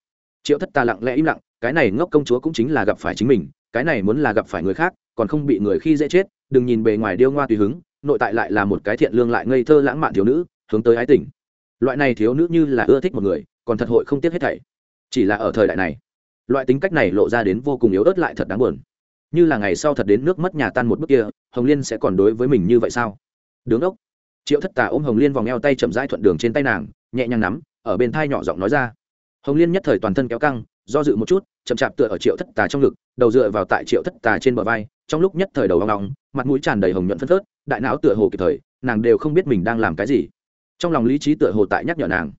Triệu thất ta lặng lẽ im lặng, cái này ngốc công chúa cũng chính là gặp phải chính mình, cái này muốn là gặp phải người khác, còn không bị người khi dễ chết đừng nhìn bề ngoài điêu ngoa tùy hứng, nội tại lại là một cái thiện lương lại ngây thơ lãng mạn thiếu nữ, hướng tới ái tình. Loại này thiếu nữ như là ưa thích một người, còn thật hội không tiếc hết thảy. Chỉ là ở thời đại này, loại tính cách này lộ ra đến vô cùng yếu ớt lại thật đáng buồn. Như là ngày sau thật đến nước mất nhà tan một bước kia, hồng liên sẽ còn đối với mình như vậy sao? Đứng ốc. Triệu thất tà ôm hồng liên vòng eo tay chậm rãi thuận đường trên tay nàng, nhẹ nhàng nắm, ở bên thai nhỏ giọng nói ra. Hồng liên nhất thời toàn thân kéo căng, do dự một chút, chậm chạp tựa ở triệu thất tà trong ngực, đầu dựa vào tại triệu thất tà trên bờ vai trong lúc nhất thời đầu hoang lòng mặt mũi tràn đầy hồng nhuận phân phớt, đại não tựa hồ kịp thời, nàng đều không biết mình đang làm cái gì. Trong lòng lý trí tựa hồ tại nhắc nhở nàng,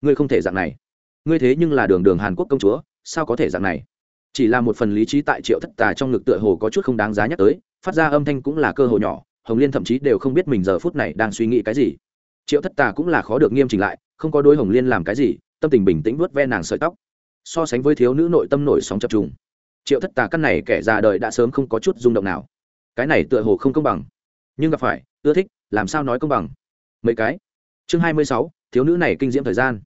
ngươi không thể dạng này. Ngươi thế nhưng là đường đường hàn quốc công chúa, sao có thể dạng này? Chỉ là một phần lý trí tại triệu thất tà trong ngực tựa hồ có chút không đáng giá nhắc tới, phát ra âm thanh cũng là cơ hội nhỏ, hồng liên thậm chí đều không biết mình giờ phút này đang suy nghĩ cái gì. Triệu thất tà cũng là khó được nghiêm chỉnh lại, không có đôi hồng liên làm cái gì, tâm tình bình tĩnh vuốt ve nàng sợi tóc. So sánh với thiếu nữ nội tâm nổi sóng chập trùng triệu thất tà căn này kẻ già đời đã sớm không có chút rung động nào. Cái này tựa hồ không công bằng. Nhưng gặp phải, ưa thích, làm sao nói công bằng? Mấy cái. Chương hai mươi sáu, thiếu nữ này kinh diễm thời gian.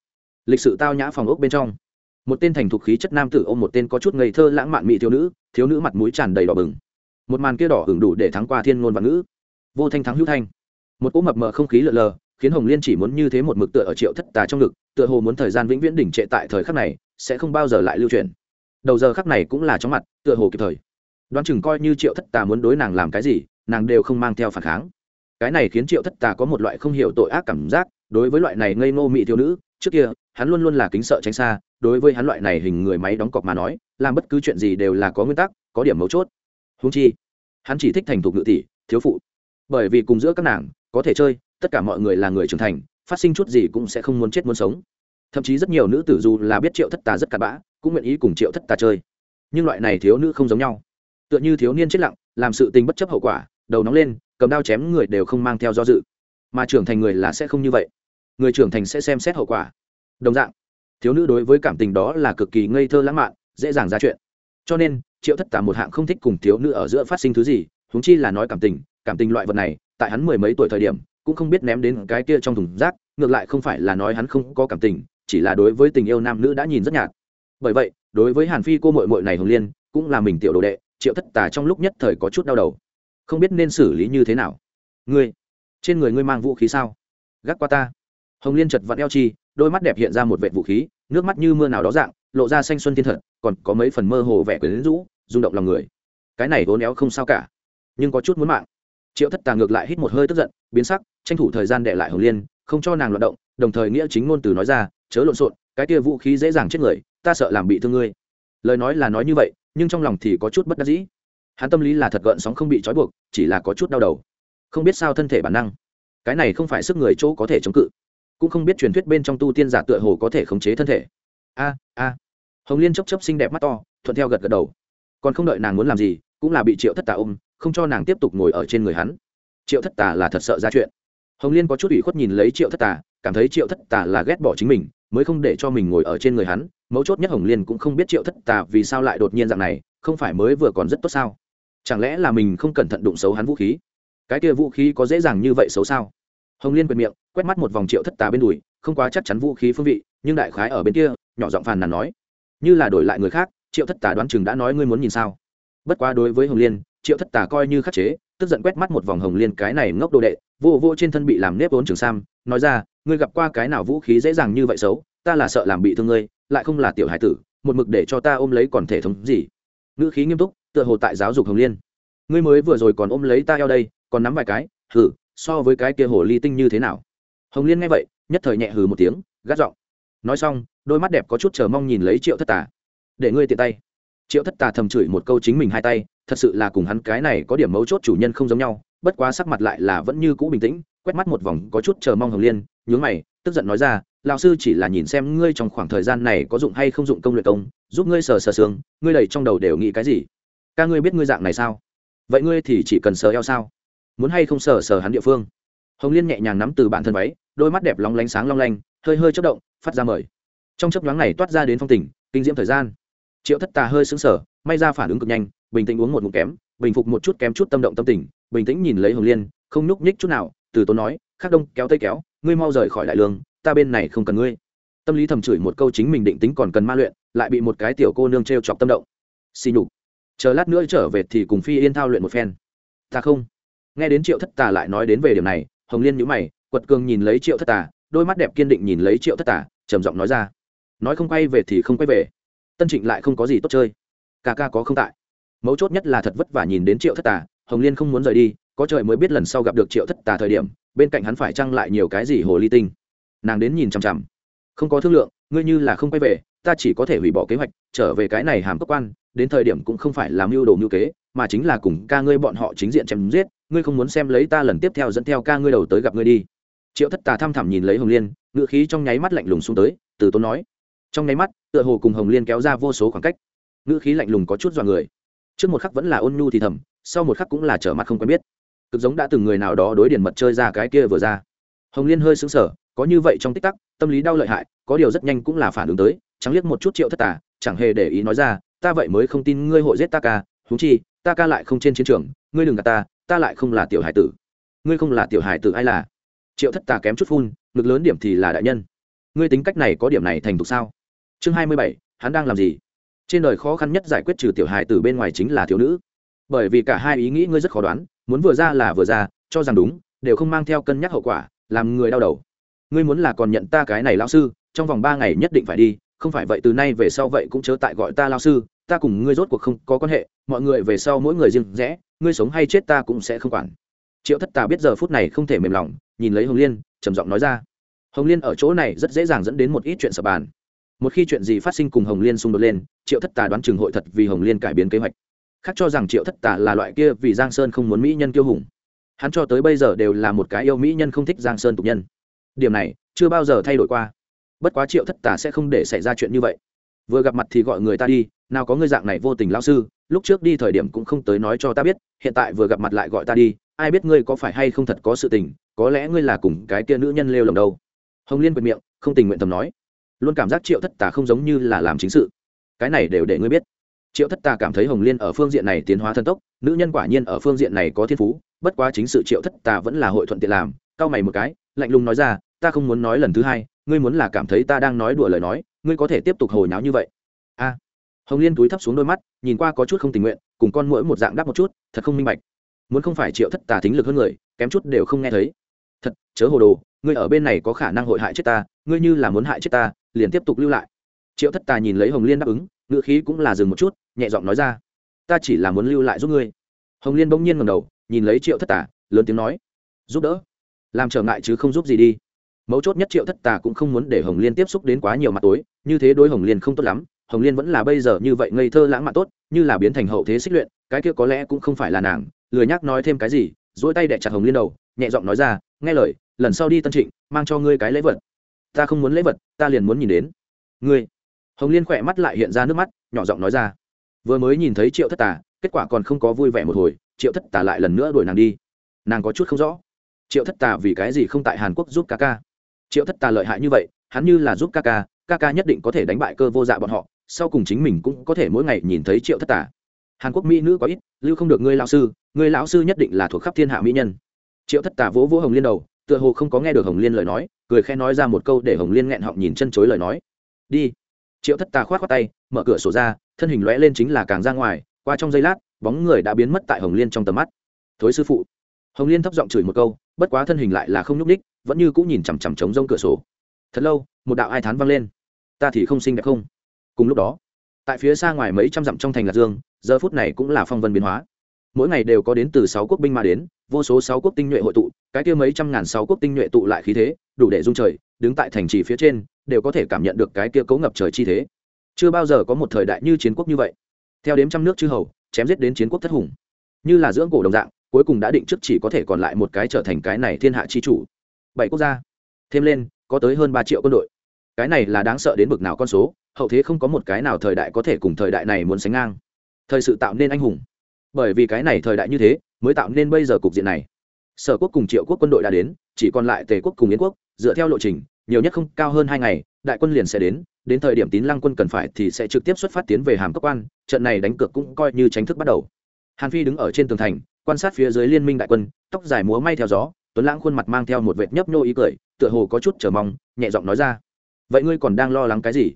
Lịch sự tao nhã phòng ốc bên trong. Một tên thành thục khí chất nam tử ôm một tên có chút ngây thơ lãng mạn mỹ thiếu nữ thiếu nữ mặt mũi tràn đầy đỏ bừng. Một màn kia đỏ hưởng đủ để thắng qua thiên ngôn và ngữ. Vô thanh thắng hữu thanh. Một cỗ mập mờ không khí lợn lờ, khiến hồng liên chỉ muốn như thế một mực tựa ở triệu thất tà trong ngực, tựa hồ muốn thời gian vĩnh viễn đỉnh trệ tại thời khắc này, sẽ không bao giờ lại lưu truyền đầu giờ khắc này cũng là chóng mặt, tựa hồ kịp thời. Đoán chừng coi như triệu thất tà muốn đối nàng làm cái gì, nàng đều không mang theo phản kháng. Cái này khiến triệu thất tà có một loại không hiểu tội ác cảm giác, đối với loại này ngây ngô mị thiếu nữ, trước kia, hắn luôn luôn là kính sợ tránh xa, đối với hắn loại này hình người máy đóng cọc mà nói, làm bất cứ chuyện gì đều là có nguyên tắc, có điểm mấu chốt. Húng chi, hắn chỉ thích thành thục ngự tỷ, thiếu phụ. Bởi vì cùng giữa các nàng, có thể chơi, tất cả mọi người là người trưởng thành, phát sinh chút gì cũng sẽ không muốn chết muốn sống. Thậm chí rất nhiều nữ tử dù là biết triệu thất tà rất cặn bã cũng nguyện ý cùng triệu thất tà chơi. Nhưng loại này thiếu nữ không giống nhau. Tựa như thiếu niên chết lặng, làm sự tình bất chấp hậu quả, đầu nóng lên, cầm đao chém người đều không mang theo do dự. Mà trưởng thành người là sẽ không như vậy. Người trưởng thành sẽ xem xét hậu quả. Đồng dạng, thiếu nữ đối với cảm tình đó là cực kỳ ngây thơ lãng mạn, dễ dàng ra chuyện. Cho nên, triệu thất tà một hạng không thích cùng thiếu nữ ở giữa phát sinh thứ gì húng chi là nói cảm tình cảm tình loại vật này, tại hắn mười mấy tuổi thời điểm, cũng không biết ném đến cái kia trong thùng rác, ngược lại không phải là nói hắn không có cảm tình, chỉ là đối với tình yêu nam nữ đã nhìn rất nhạt bởi vậy, đối với hàn phi cô mội mội này hồng liên, cũng là mình tiểu đồ đệ, triệu thất tà trong lúc nhất thời có chút đau đầu. Không biết nên xử lý như thế nào. Ngươi, trên người ngươi mang vũ khí sao? Gác qua ta. Hồng liên chật vặn eo chi, đôi mắt đẹp hiện ra một vệ vũ khí, nước mắt như mưa nào đó dạng, lộ ra xanh xuân thiên thật, còn có mấy phần mơ hồ vẻ quyến rũ, rung động lòng người. Cái này vốn éo không sao cả, nhưng có chút muốn mạng. Triệu thất tà ngược lại hít một hơi tức giận, biến sắc, tranh thủ thời gian đệ lại hồng liên, không cho nàng loạt động, đồng thời nghĩa chính ngôn từ nói ra chớ lộn xộn, cái kia vũ khí dễ dàng chết người, ta sợ làm bị thương ngươi. Lời nói là nói như vậy, nhưng trong lòng thì có chút bất đắc dĩ. Hắn tâm lý là thật gợn sóng không bị trói buộc, chỉ là có chút đau đầu. Không biết sao thân thể bản năng. Cái này không phải sức người chỗ có thể chống cự. Cũng không biết truyền thuyết bên trong tu tiên giả tựa hồ có thể khống chế thân thể. A a. Hồng liên chốc chốc xinh đẹp mắt to, thuận theo gật gật đầu. Còn không đợi nàng muốn làm gì, cũng là bị triệu thất tà ôm, không cho nàng tiếp tục ngồi ở trên người hắn. Triệu thất tà là thật sợ ra chuyện hồng liên có chút ủy khuất nhìn lấy triệu thất tà, cảm thấy triệu thất tà là ghét bỏ chính mình, mới không để cho mình ngồi ở trên người hắn. Mấu chốt nhất hồng liên cũng không biết triệu thất tà vì sao lại đột nhiên dạng này, không phải mới vừa còn rất tốt sao? Chẳng lẽ là mình không cẩn thận đụng xấu hắn vũ khí? Cái kia vũ khí có dễ dàng như vậy xấu sao? Hồng liên quệt miệng, quét mắt một vòng triệu thất tà bên đùi, không quá chắc chắn vũ khí phương vị, nhưng đại khái ở bên kia, nhỏ giọng phàn nàn nói. Như là đổi lại người khác, triệu thất tà đoán chừng đã nói ngươi muốn nhìn sao. Bất quá đối với hồng liên, triệu thất tà coi như khắc chế, tức giận quét mắt một vòng hồng liên cái này ngốc đồ đệ vô vô trên thân bị làm nếp vốn trường sam, nói ra, ngươi gặp qua cái nào vũ khí dễ dàng như vậy xấu? Ta là sợ làm bị thương ngươi, lại không là tiểu hải tử, một mực để cho ta ôm lấy còn thể thống gì? Ngữ khí nghiêm túc, tựa hồ tại giáo dục hồng liên. Ngươi mới vừa rồi còn ôm lấy ta eo đây, còn nắm vài cái hử so với cái kia hồ ly tinh như thế nào? Hồng liên nghe vậy, nhất thời nhẹ hừ một tiếng, gắt giọng. Nói xong, đôi mắt đẹp có chút chờ mong nhìn lấy triệu thất tà. Để ngươi tiện tay. Triệu thất tà thầm chửi một câu chính mình hai tay, thật sự là cùng hắn cái này có điểm mấu chốt chủ nhân không giống nhau bất quá sắc mặt lại là vẫn như cũ bình tĩnh, quét mắt một vòng, có chút chờ mong hồng liên, nhướng mày, tức giận nói ra, lão sư chỉ là nhìn xem ngươi trong khoảng thời gian này có dụng hay không dụng công luyện công, giúp ngươi sờ sờ sướng ngươi đầy trong đầu đều nghĩ cái gì? Ca ngươi biết ngươi dạng này sao? Vậy ngươi thì chỉ cần sờ eo sao? Muốn hay không sờ sờ hắn địa phương? Hồng liên nhẹ nhàng nắm từ bản thân váy, đôi mắt đẹp lóng lánh sáng long lanh, hơi hơi chất động, phát ra mời. Trong chấp nhoáng này toát ra đến phong tình, kinh diễm thời gian. Triệu thất tà hơi xứng sở may ra phản ứng cực nhanh, bình tĩnh uống một ngụm kém bình phục một chút kém chút tâm động tâm tình, bình tĩnh nhìn lấy hồng liên, không nhúc nhích chút nào, từ tốn nói, khắc đông, kéo tây kéo, ngươi mau rời khỏi đại lương, ta bên này không cần ngươi. Tâm lý thầm chửi một câu chính mình định tính còn cần ma luyện, lại bị một cái tiểu cô nương t r e o chọc tâm động. Xì nhục. Chờ lát nữa trở về thì cùng phi yên thao luyện một phen. Ta không. Nghe đến triệu thất tà lại nói đến về điểm này, hồng liên nhữ mày, quật cường nhìn lấy triệu thất tà, đôi mắt đẹp kiên định nhìn lấy triệu thất tà, trầm giọng nói ra, nói không quay về thì không quay về, tân trịnh lại không có gì tốt chơi, ca ca có không tại mấu chốt nhất là thật vất vả nhìn đến triệu thất tà, hồng liên không muốn rời đi, có trời mới biết lần sau gặp được triệu thất tà thời điểm, bên cạnh hắn phải trăng lại nhiều cái gì hồ ly tinh. Nàng đến nhìn chằm chằm. Không có thương lượng, ngươi như là không quay về, ta chỉ có thể hủy bỏ kế hoạch, trở về cái này hàm cấp quan, đến thời điểm cũng không phải làm mưu đồ mưu kế, mà chính là cùng ca ngươi bọn họ chính diện chém giết, ngươi không muốn xem lấy ta lần tiếp theo dẫn theo ca ngươi đầu tới gặp ngươi đi. Triệu thất tà thăm thẳm nhìn lấy hồng liên ngựa khí trong nháy mắt lạnh lùng xuống tới, từ tốn nói. Trong nháy mắt, tựa hồ cùng hồng liên kéo ra vô số khoảng cách. Ngữ khí lạnh lùng có chút dọa người trước một khắc vẫn là ôn nhu thì thầm, sau một khắc cũng là trở mặt không quen biết. Cực giống đã từng người nào đó đối điển mật chơi ra cái kia vừa ra. Hồng liên hơi xứng sở có như vậy trong tích tắc, tâm lý đau lợi hại, có điều rất nhanh cũng là phản ứng tới trắng liếc một chút triệu thất tà, chẳng hề để ý nói ra, ta vậy mới không tin ngươi hội giết ta ca thú chi, ta ca lại không trên chiến trường, ngươi đừng gạt ta ta lại không là tiểu hải tử. Ngươi không là tiểu hải tử ai là? Triệu thất tà kém chút phun, ngực lớn điểm thì là đại nhân. Ngươi tính cách này có điểm này thành thục sao? Chương hai mươi bảy, hắn đang làm gì? Trên đời khó khăn nhất giải quyết trừ tiểu hài từ bên ngoài chính là thiếu nữ. Bởi vì cả hai ý nghĩ ngươi rất khó đoán, muốn vừa ra là vừa ra, cho rằng đúng, đều không mang theo cân nhắc hậu quả, làm người đau đầu. Ngươi muốn là còn nhận ta cái này lao sư, trong vòng ba ngày nhất định phải đi, không phải vậy từ nay về sau vậy cũng chớ tại gọi ta lao sư, ta cùng ngươi rốt cuộc không có quan hệ, mọi người về sau mỗi người riêng rẽ, ngươi sống hay chết ta cũng sẽ không quản. Triệu thất tà biết giờ phút này không thể mềm lòng, nhìn lấy hồng liên, trầm giọng nói ra. Hồng liên ở chỗ này rất dễ dàng dẫn đến một ít chuyện sập bàn một khi chuyện gì phát sinh cùng hồng liên xung đột lên, triệu thất tà đoán chừng hội thật vì hồng liên cải biến kế hoạch. Khác cho rằng triệu thất tà là loại kia vì giang sơn không muốn mỹ nhân kiêu hùng. Hắn cho tới bây giờ đều là một cái yêu mỹ nhân không thích giang sơn tục nhân. Điểm này, chưa bao giờ thay đổi qua. Bất quá triệu thất tà sẽ không để xảy ra chuyện như vậy. Vừa gặp mặt thì gọi người ta đi, nào có ngươi dạng này vô tình lao sư, lúc trước đi thời điểm cũng không tới nói cho ta biết, hiện tại vừa gặp mặt lại gọi ta đi, ai biết ngươi có phải hay không thật có sự tình, có lẽ ngươi là cùng cái kia nữ nhân lêu lồng đâu. Hồng liên bật miệng, không tình nguyện tầm nói luôn cảm giác triệu thất tà không giống như là làm chính sự. Cái này đều để ngươi biết. Triệu thất tà cảm thấy hồng liên ở phương diện này tiến hóa thân tốc, nữ nhân quả nhiên ở phương diện này có thiên phú, bất quá chính sự triệu thất tà vẫn là hội thuận tiện làm cao mày một cái, lạnh lùng nói ra, ta không muốn nói lần thứ hai, ngươi muốn là cảm thấy ta đang nói đùa lời nói, ngươi có thể tiếp tục hồi náo như vậy. A. Hồng liên túi thấp xuống đôi mắt, nhìn qua có chút không tình nguyện, cùng con mũi một dạng đáp một chút, thật không minh bạch. Muốn không phải triệu thất tà thính lực hơn người, kém chút đều không nghe thấy. Thật, chớ hồ đồ, ngươi ở bên này có khả năng hội hại chết ta, ngươi như là muốn hại chết ta liền tiếp tục lưu lại. Triệu thất tà nhìn lấy hồng liên đáp ứng, ngữ khí cũng là dừng một chút, nhẹ giọng nói ra, ta chỉ là muốn lưu lại giúp ngươi. Hồng liên bỗng nhiên ngầm đầu, nhìn lấy triệu thất tà lớn tiếng nói, giúp đỡ? Làm trở ngại chứ không giúp gì đi. Mấu chốt nhất triệu thất tà cũng không muốn để hồng liên tiếp xúc đến quá nhiều mặt tối, như thế đối hồng liên không tốt lắm, hồng liên vẫn là bây giờ như vậy ngây thơ lãng mạn tốt, như là biến thành hậu thế xích luyện, cái kia có lẽ cũng không phải là nàng, lười nhắc nói thêm cái gì dỗi tay đẻ chặt hồng liên đầu, nhẹ giọng nói ra, nghe lời, lần sau đi tân trịnh, mang cho ngươi cái lễ vật ta không muốn lễ vật, ta liền muốn nhìn đến. Ngươi. Hồng liên khỏe mắt lại hiện ra nước mắt, nhỏ giọng nói ra. Vừa mới nhìn thấy triệu thất tà, kết quả còn không có vui vẻ một hồi, triệu thất tà lại lần nữa đuổi nàng đi. Nàng có chút không rõ. Triệu thất tà vì cái gì không tại hàn quốc giúp ca ca? Triệu thất tà lợi hại như vậy, hắn như là giúp ca ca ca ca nhất định có thể đánh bại cơ vô dạ bọn họ, sau cùng chính mình cũng có thể mỗi ngày nhìn thấy triệu thất tà. Hàn quốc mỹ nữ có ít, lưu không được ngươi lão sư, ngươi lão sư nhất định là thuộc khắp thiên hạ mỹ nhân. Triệu thất tà vỗ vỗ hồng liên đầu tựa hồ không có nghe được hồng liên lời nói, cười khẽ nói ra một câu để hồng liên nghẹn họng nhìn chân chối lời nói. Đi. Triệu thất tà khoát khoát tay, mở cửa sổ ra, thân hình lóe lên chính là càng ra ngoài, qua trong giây lát, bóng người đã biến mất tại hồng liên trong tầm mắt. Thối sư phụ. Hồng liên thấp giọng chửi một câu, bất quá thân hình lại là không nhúc ních vẫn như cũng nhìn chằm chằm trống rông cửa sổ. Thật lâu, một đạo ai thán vang lên. Ta thì không xinh đẹp không? Cùng lúc đó, tại phía xa ngoài mấy trăm dặm trong thành lạc dương, giờ phút này cũng là phong vân biến hóa mỗi ngày đều có đến từ sáu quốc binh mà đến, vô số sáu quốc tinh nhuệ hội tụ, cái kia mấy trăm ngàn sáu quốc tinh nhuệ tụ lại khí thế, đủ để dung trời, đứng tại thành trì phía trên, đều có thể cảm nhận được cái kia cấu ngập trời chi thế. Chưa bao giờ có một thời đại như chiến quốc như vậy. Theo đếm trăm nước chư hầu, chém giết đến chiến quốc thất hùng. Như là dưỡng cổ đồng dạng, cuối cùng đã định trước chỉ có thể còn lại một cái trở thành cái này thiên hạ chi chủ. Bảy quốc gia. Thêm lên, có tới hơn ba triệu quân đội. Cái này là đáng sợ đến bực nào con số, hậu thế không có một cái nào thời đại có thể cùng thời đại này muốn sánh ngang. Thời sự tạo nên anh hùng bởi vì cái này thời đại như thế mới tạo nên bây giờ cục diện này. Sở quốc cùng triệu quốc quân đội đã đến, chỉ còn lại tề quốc cùng yến quốc, dựa theo lộ trình, nhiều nhất không cao hơn hai ngày, đại quân liền sẽ đến đến thời điểm tín lăng quân cần phải thì sẽ trực tiếp xuất phát tiến về hàm cấp quan, trận này đánh cược cũng coi như tránh thức bắt đầu. Hàn phi đứng ở trên tường thành, quan sát phía dưới liên minh đại quân, tóc dài múa may theo gió, tuấn lãng khuôn mặt mang theo một vệt nhấp nhô ý cười, tựa hồ có chút chờ mong, nhẹ giọng nói ra. Vậy ngươi còn đang lo lắng cái gì?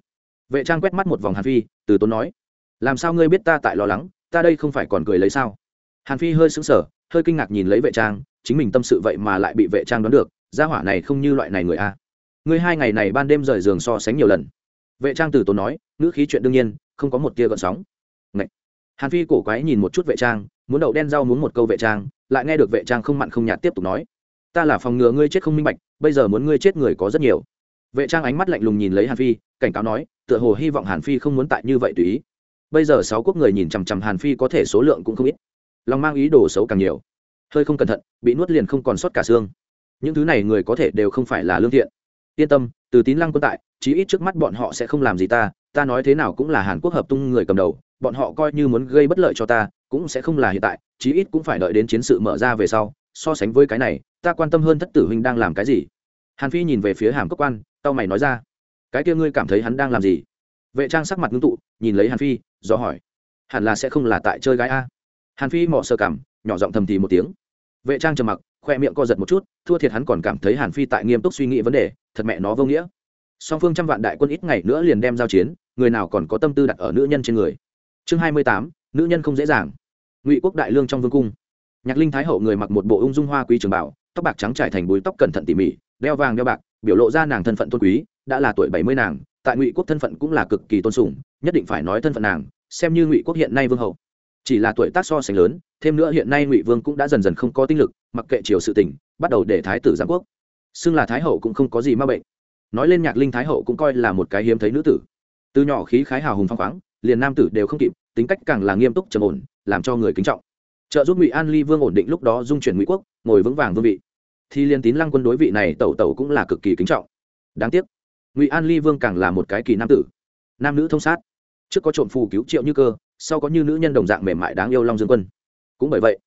Vệ trang quét mắt một vòng hàn phi, từ tốn nói. Làm sao ngươi biết ta tại lo lắng? Ta đây không phải còn cười lấy sao? Hàn phi hơi sững sờ, hơi kinh ngạc nhìn lấy vệ trang, chính mình tâm sự vậy mà lại bị vệ trang đoán được, gia hỏa này không như loại này người a. Ngươi hai ngày này ban đêm rời giường so sánh nhiều lần. Vệ trang từ tốn nói, ngữ khí chuyện đương nhiên, không có một tia gợn sóng. Ngậy. hàn phi cổ quái nhìn một chút vệ trang, muốn đậu đen rau muốn một câu vệ trang, lại nghe được vệ trang không mặn không nhạt tiếp tục nói. Ta là phòng ngừa ngươi chết không minh bạch, bây giờ muốn ngươi chết người có rất nhiều. Vệ trang ánh mắt lạnh lùng nhìn lấy hàn phi, cảnh cáo nói, tựa hồ hy vọng hàn phi không muốn tại như vậy tùy ý bây giờ sáu quốc người nhìn chằm chằm hàn phi có thể số lượng cũng không ít. Lòng mang ý đồ xấu càng nhiều. Hơi không cẩn thận, bị nuốt liền không còn sót cả xương. Những thứ này người có thể đều không phải là lương thiện. Yên tâm, từ tín lăng quân tại, chí ít trước mắt bọn họ sẽ không làm gì ta ta nói thế nào cũng là hàn quốc hợp tung người cầm đầu, bọn họ coi như muốn gây bất lợi cho ta, cũng sẽ không là hiện tại, chí ít cũng phải đợi đến chiến sự mở ra về sau, so sánh với cái này, ta quan tâm hơn thất tử huynh đang làm cái gì. Hàn phi nhìn về phía hàm cốc quan, tao mày nói ra, cái kia ngươi cảm thấy hắn đang làm gì? Vệ trang sắc mặt ngưng tụ, nhìn lấy hàn phi, do hỏi, hẳn là sẽ không là tại chơi gái a? Hàn phi mỏ sơ cảm nhỏ giọng thầm thì một tiếng. Vệ trang trầm mặc, khoe miệng co giật một chút, thua thiệt hắn còn cảm thấy hàn phi tại nghiêm túc suy nghĩ vấn đề, thật mẹ nó vô nghĩa. Song phương trăm vạn đại quân ít ngày nữa liền đem giao chiến, người nào còn có tâm tư đặt ở nữ nhân trên người. Chương hai mươi tám, nữ nhân không dễ dàng. Ngụy quốc đại lương trong vương cung. Nhạc linh thái hậu người mặc một bộ ung dung hoa quý trường bảo tóc bạc trắng trải thành búi tóc cẩn thận tỉ mỉ, đeo vàng đeo bạc, biểu lộ ra nàng thân phận tôn quý, đã là tuổi bảy mươi nàng tại ngụy quốc thân phận cũng là cực kỳ tôn sùng, nhất định phải nói thân phận nàng, xem như ngụy quốc hiện nay vương hậu. Chỉ là tuổi tác so sánh lớn, thêm nữa hiện nay ngụy vương cũng đã dần dần không có tinh lực, mặc kệ triều sự tình, bắt đầu để thái tử giáng quốc. Xưng là thái hậu cũng không có gì ma bệnh. Nói lên nhạc linh thái hậu cũng coi là một cái hiếm thấy nữ tử. Từ nhỏ khí khái hào hùng phong khoáng, liền nam tử đều không kịp, tính cách càng là nghiêm túc trầm ổn, làm cho người kính trọng. Trợ giúp ngụy an ly vương ổn định lúc đó dung chuyển ngụy quốc, ngồi vững vàng vương vị. Thì liên tín lăng quân đối vị này tẩu tẩu cũng là cực kỳ kính trọng. Đáng tiếc ngụy an ly vương càng là một cái kỳ nam tử nam nữ thông sát trước có trộm phù cứu triệu như cơ sau có như nữ nhân đồng dạng mềm mại đáng yêu long dương quân cũng bởi vậy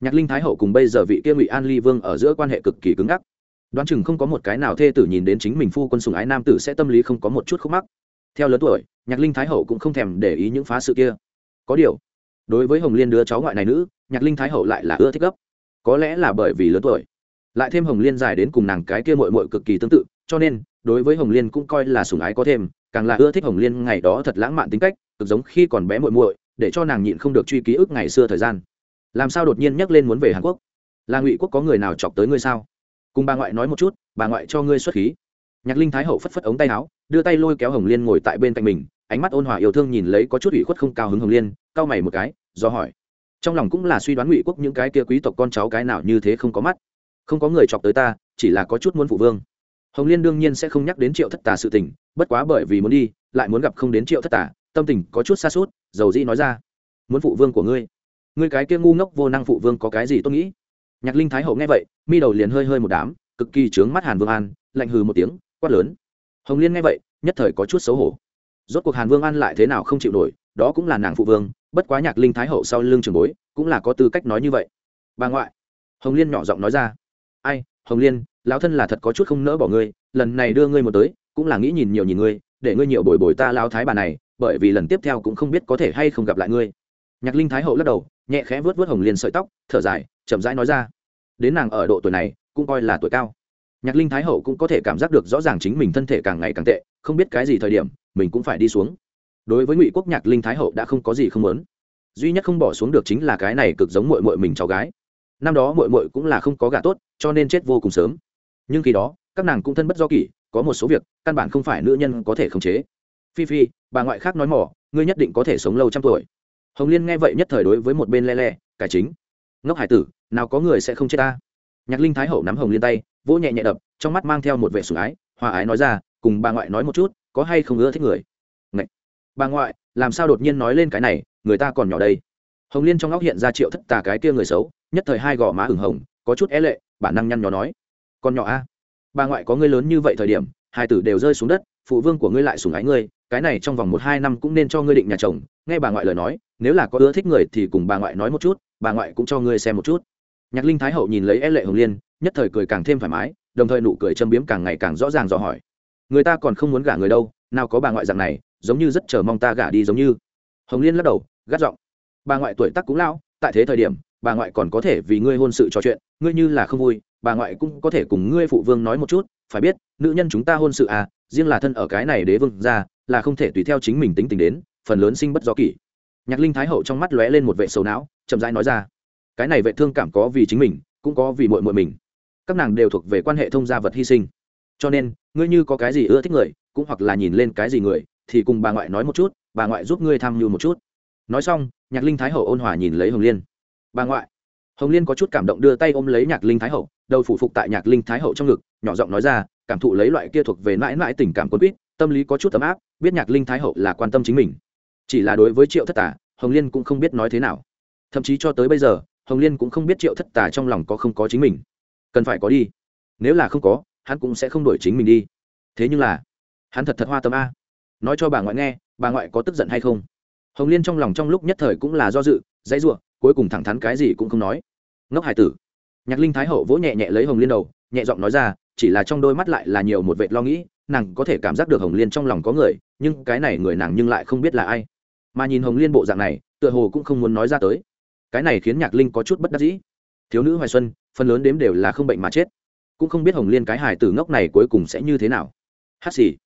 nhạc linh thái hậu cùng bây giờ vị kia ngụy an ly vương ở giữa quan hệ cực kỳ cứng ngắc đoán chừng không có một cái nào thê tử nhìn đến chính mình phu quân sùng ái nam tử sẽ tâm lý không có một chút khúc mắc theo lớn tuổi nhạc linh thái hậu cũng không thèm để ý những phá sự kia có điều đối với hồng liên đứa cháu ngoại này nữ nhạc linh thái hậu lại là ưa thích gấp có lẽ là bởi vì lớn tuổi lại thêm hồng liên dài đến cùng nàng cái kia mội mội cực kỳ tương tự cho nên đối với hồng liên cũng coi là sùng ái có thêm, càng là ưa thích hồng liên ngày đó thật lãng mạn tính cách, cực giống khi còn bé muội muội, để cho nàng nhịn không được truy ký ức ngày xưa thời gian. Làm sao đột nhiên nhắc lên muốn về hàn quốc? Là ngụy quốc có người nào chọc tới ngươi sao? Cùng bà ngoại nói một chút, bà ngoại cho ngươi xuất khí. Nhạc linh thái hậu phất phất ống tay áo, đưa tay lôi kéo hồng liên ngồi tại bên cạnh mình, ánh mắt ôn hòa yêu thương nhìn lấy có chút ủy khuất không cao hứng hồng liên, cau mày một cái, do hỏi. Trong lòng cũng là suy đoán ngụy quốc những cái kia quý tộc con cháu cái nào như thế không có mắt. Không có người chọc tới ta, chỉ là có chút muốn phụ vương hồng liên đương nhiên sẽ không nhắc đến triệu thất tà sự tình, bất quá bởi vì muốn đi, lại muốn gặp không đến triệu thất tà, tâm tình có chút xa suốt, dầu dĩ nói ra, muốn phụ vương của ngươi. Ngươi cái kia ngu ngốc vô năng phụ vương có cái gì tôi nghĩ? Nhạc linh thái hậu nghe vậy, mi đầu liền hơi hơi một đám, cực kỳ trướng mắt hàn vương an, lạnh hừ một tiếng, quát lớn. Hồng liên nghe vậy, nhất thời có chút xấu hổ. Rốt cuộc hàn vương an lại thế nào không chịu nổi, đó cũng là nàng phụ vương, bất quá nhạc linh thái hậu sau lưng trường bối, cũng là có tư cách nói như vậy. Bà ngoại, hồng liên nhỏ giọng nói ra. Ai hồng liên, lão thân là thật có chút không nỡ bỏ ngươi, lần này đưa ngươi một tới, cũng là nghĩ nhìn nhiều nhìn ngươi, để ngươi nhiều bồi bồi ta lao thái bà này, bởi vì lần tiếp theo cũng không biết có thể hay không gặp lại ngươi. Nhạc linh thái hậu lắc đầu, nhẹ khẽ vớt vớt hồng liên sợi tóc, thở dài, chậm rãi nói ra. Đến nàng ở độ tuổi này, cũng coi là tuổi cao. Nhạc linh thái hậu cũng có thể cảm giác được rõ ràng chính mình thân thể càng ngày càng tệ, không biết cái gì thời điểm, mình cũng phải đi xuống. Đối với ngụy quốc nhạc linh thái hậu đã không có gì không muốn. Duy nhất không bỏ xuống được chính là cái này cực giống mội mội mình cháu gái năm đó mội mội cũng là không có gà tốt, cho nên chết vô cùng sớm. Nhưng khi đó, các nàng cũng thân bất do kỷ, có một số việc, căn bản không phải nữ nhân có thể khống chế. Phi phi, bà ngoại khác nói mỏ, ngươi nhất định có thể sống lâu trăm tuổi. Hồng liên nghe vậy nhất thời đối với một bên le le, cải chính. Ngốc hải tử, nào có người sẽ không chết ta? Nhạc linh thái hậu nắm hồng liên tay, vỗ nhẹ nhẹ đập, trong mắt mang theo một vẻ sủng ái, hòa ái nói ra, cùng bà ngoại nói một chút, có hay không ưa thích người? Ngậy! bà ngoại, làm sao đột nhiên nói lên cái này, người ta còn nhỏ đây? Hồng liên trong óc hiện ra triệu thất tà cái kia người xấu nhất thời hai gò má ửng hồng, có chút é lệ, bản năng nhăn nhó nói, con nhỏ a, bà ngoại có ngươi lớn như vậy thời điểm, hai tử đều rơi xuống đất, phụ vương của ngươi lại sủng ái ngươi, cái này trong vòng một hai năm cũng nên cho ngươi định nhà chồng. Nghe bà ngoại lời nói, nếu là có ưa thích người thì cùng bà ngoại nói một chút, bà ngoại cũng cho ngươi xem một chút. Nhạc linh thái hậu nhìn lấy é lệ hồng liên, nhất thời cười càng thêm thoải mái, đồng thời nụ cười châm biếm càng ngày càng rõ ràng dò hỏi, người ta còn không muốn gả người đâu, nào có bà ngoại dạng này, giống như rất chờ mong ta gả đi giống như. Hồng liên lắc đầu, gắt giọng, bà ngoại tuổi tác cũng lão, tại thế thời điểm bà ngoại còn có thể vì ngươi hôn sự trò chuyện, ngươi như là không vui, bà ngoại cũng có thể cùng ngươi phụ vương nói một chút, phải biết, nữ nhân chúng ta hôn sự à riêng là thân ở cái này đế vương ra, là không thể tùy theo chính mình tính tình đến, phần lớn sinh bất do kỷ. Nhạc linh thái hậu trong mắt lóe lên một vệ sầu não, chậm rãi nói ra, cái này vệ thương cảm có vì chính mình, cũng có vì mội mội mình. Các nàng đều thuộc về quan hệ thông gia vật hy sinh. Cho nên, ngươi như có cái gì ưa thích người, cũng hoặc là nhìn lên cái gì người, thì cùng bà ngoại nói một chút, bà ngoại giúp ngươi tham mưu một chút. Nói xong, nhạc linh thái hậu ôn hòa nhìn lấy hồng liên bà ngoại. Hồng liên có chút cảm động đưa tay ôm lấy nhạc linh thái hậu, đầu phủ phục tại nhạc linh thái hậu trong ngực, nhỏ giọng nói ra, cảm thụ lấy loại kia thuộc về mãi mãi tình cảm quân quýt, tâm lý có chút ấm áp, biết nhạc linh thái hậu là quan tâm chính mình. Chỉ là đối với triệu thất tả hồng liên cũng không biết nói thế nào. Thậm chí cho tới bây giờ, hồng liên cũng không biết triệu thất tả trong lòng có không có chính mình. Cần phải có đi. Nếu là không có, hắn cũng sẽ không đổi chính mình đi. Thế nhưng là, hắn thật thật hoa tâm a. Nói cho bà ngoại nghe, bà ngoại có tức giận hay không? Hồng liên trong lòng trong lúc nhất thời cũng là do dự, dãy ruộng cuối cùng thẳng thắn cái gì cũng không nói. Ngốc hải tử. Nhạc linh thái hậu vỗ nhẹ nhẹ lấy hồng liên đầu, nhẹ giọng nói ra, chỉ là trong đôi mắt lại là nhiều một vệt lo nghĩ, nàng có thể cảm giác được hồng liên trong lòng có người, nhưng cái này người nàng nhưng lại không biết là ai. Mà nhìn hồng liên bộ dạng này, tựa hồ cũng không muốn nói ra tới. Cái này khiến nhạc linh có chút bất đắc dĩ. Thiếu nữ hoài xuân, phần lớn đếm đều là không bệnh mà chết. Cũng không biết hồng liên cái hài tử ngốc này cuối cùng sẽ như thế nào. Hát xì.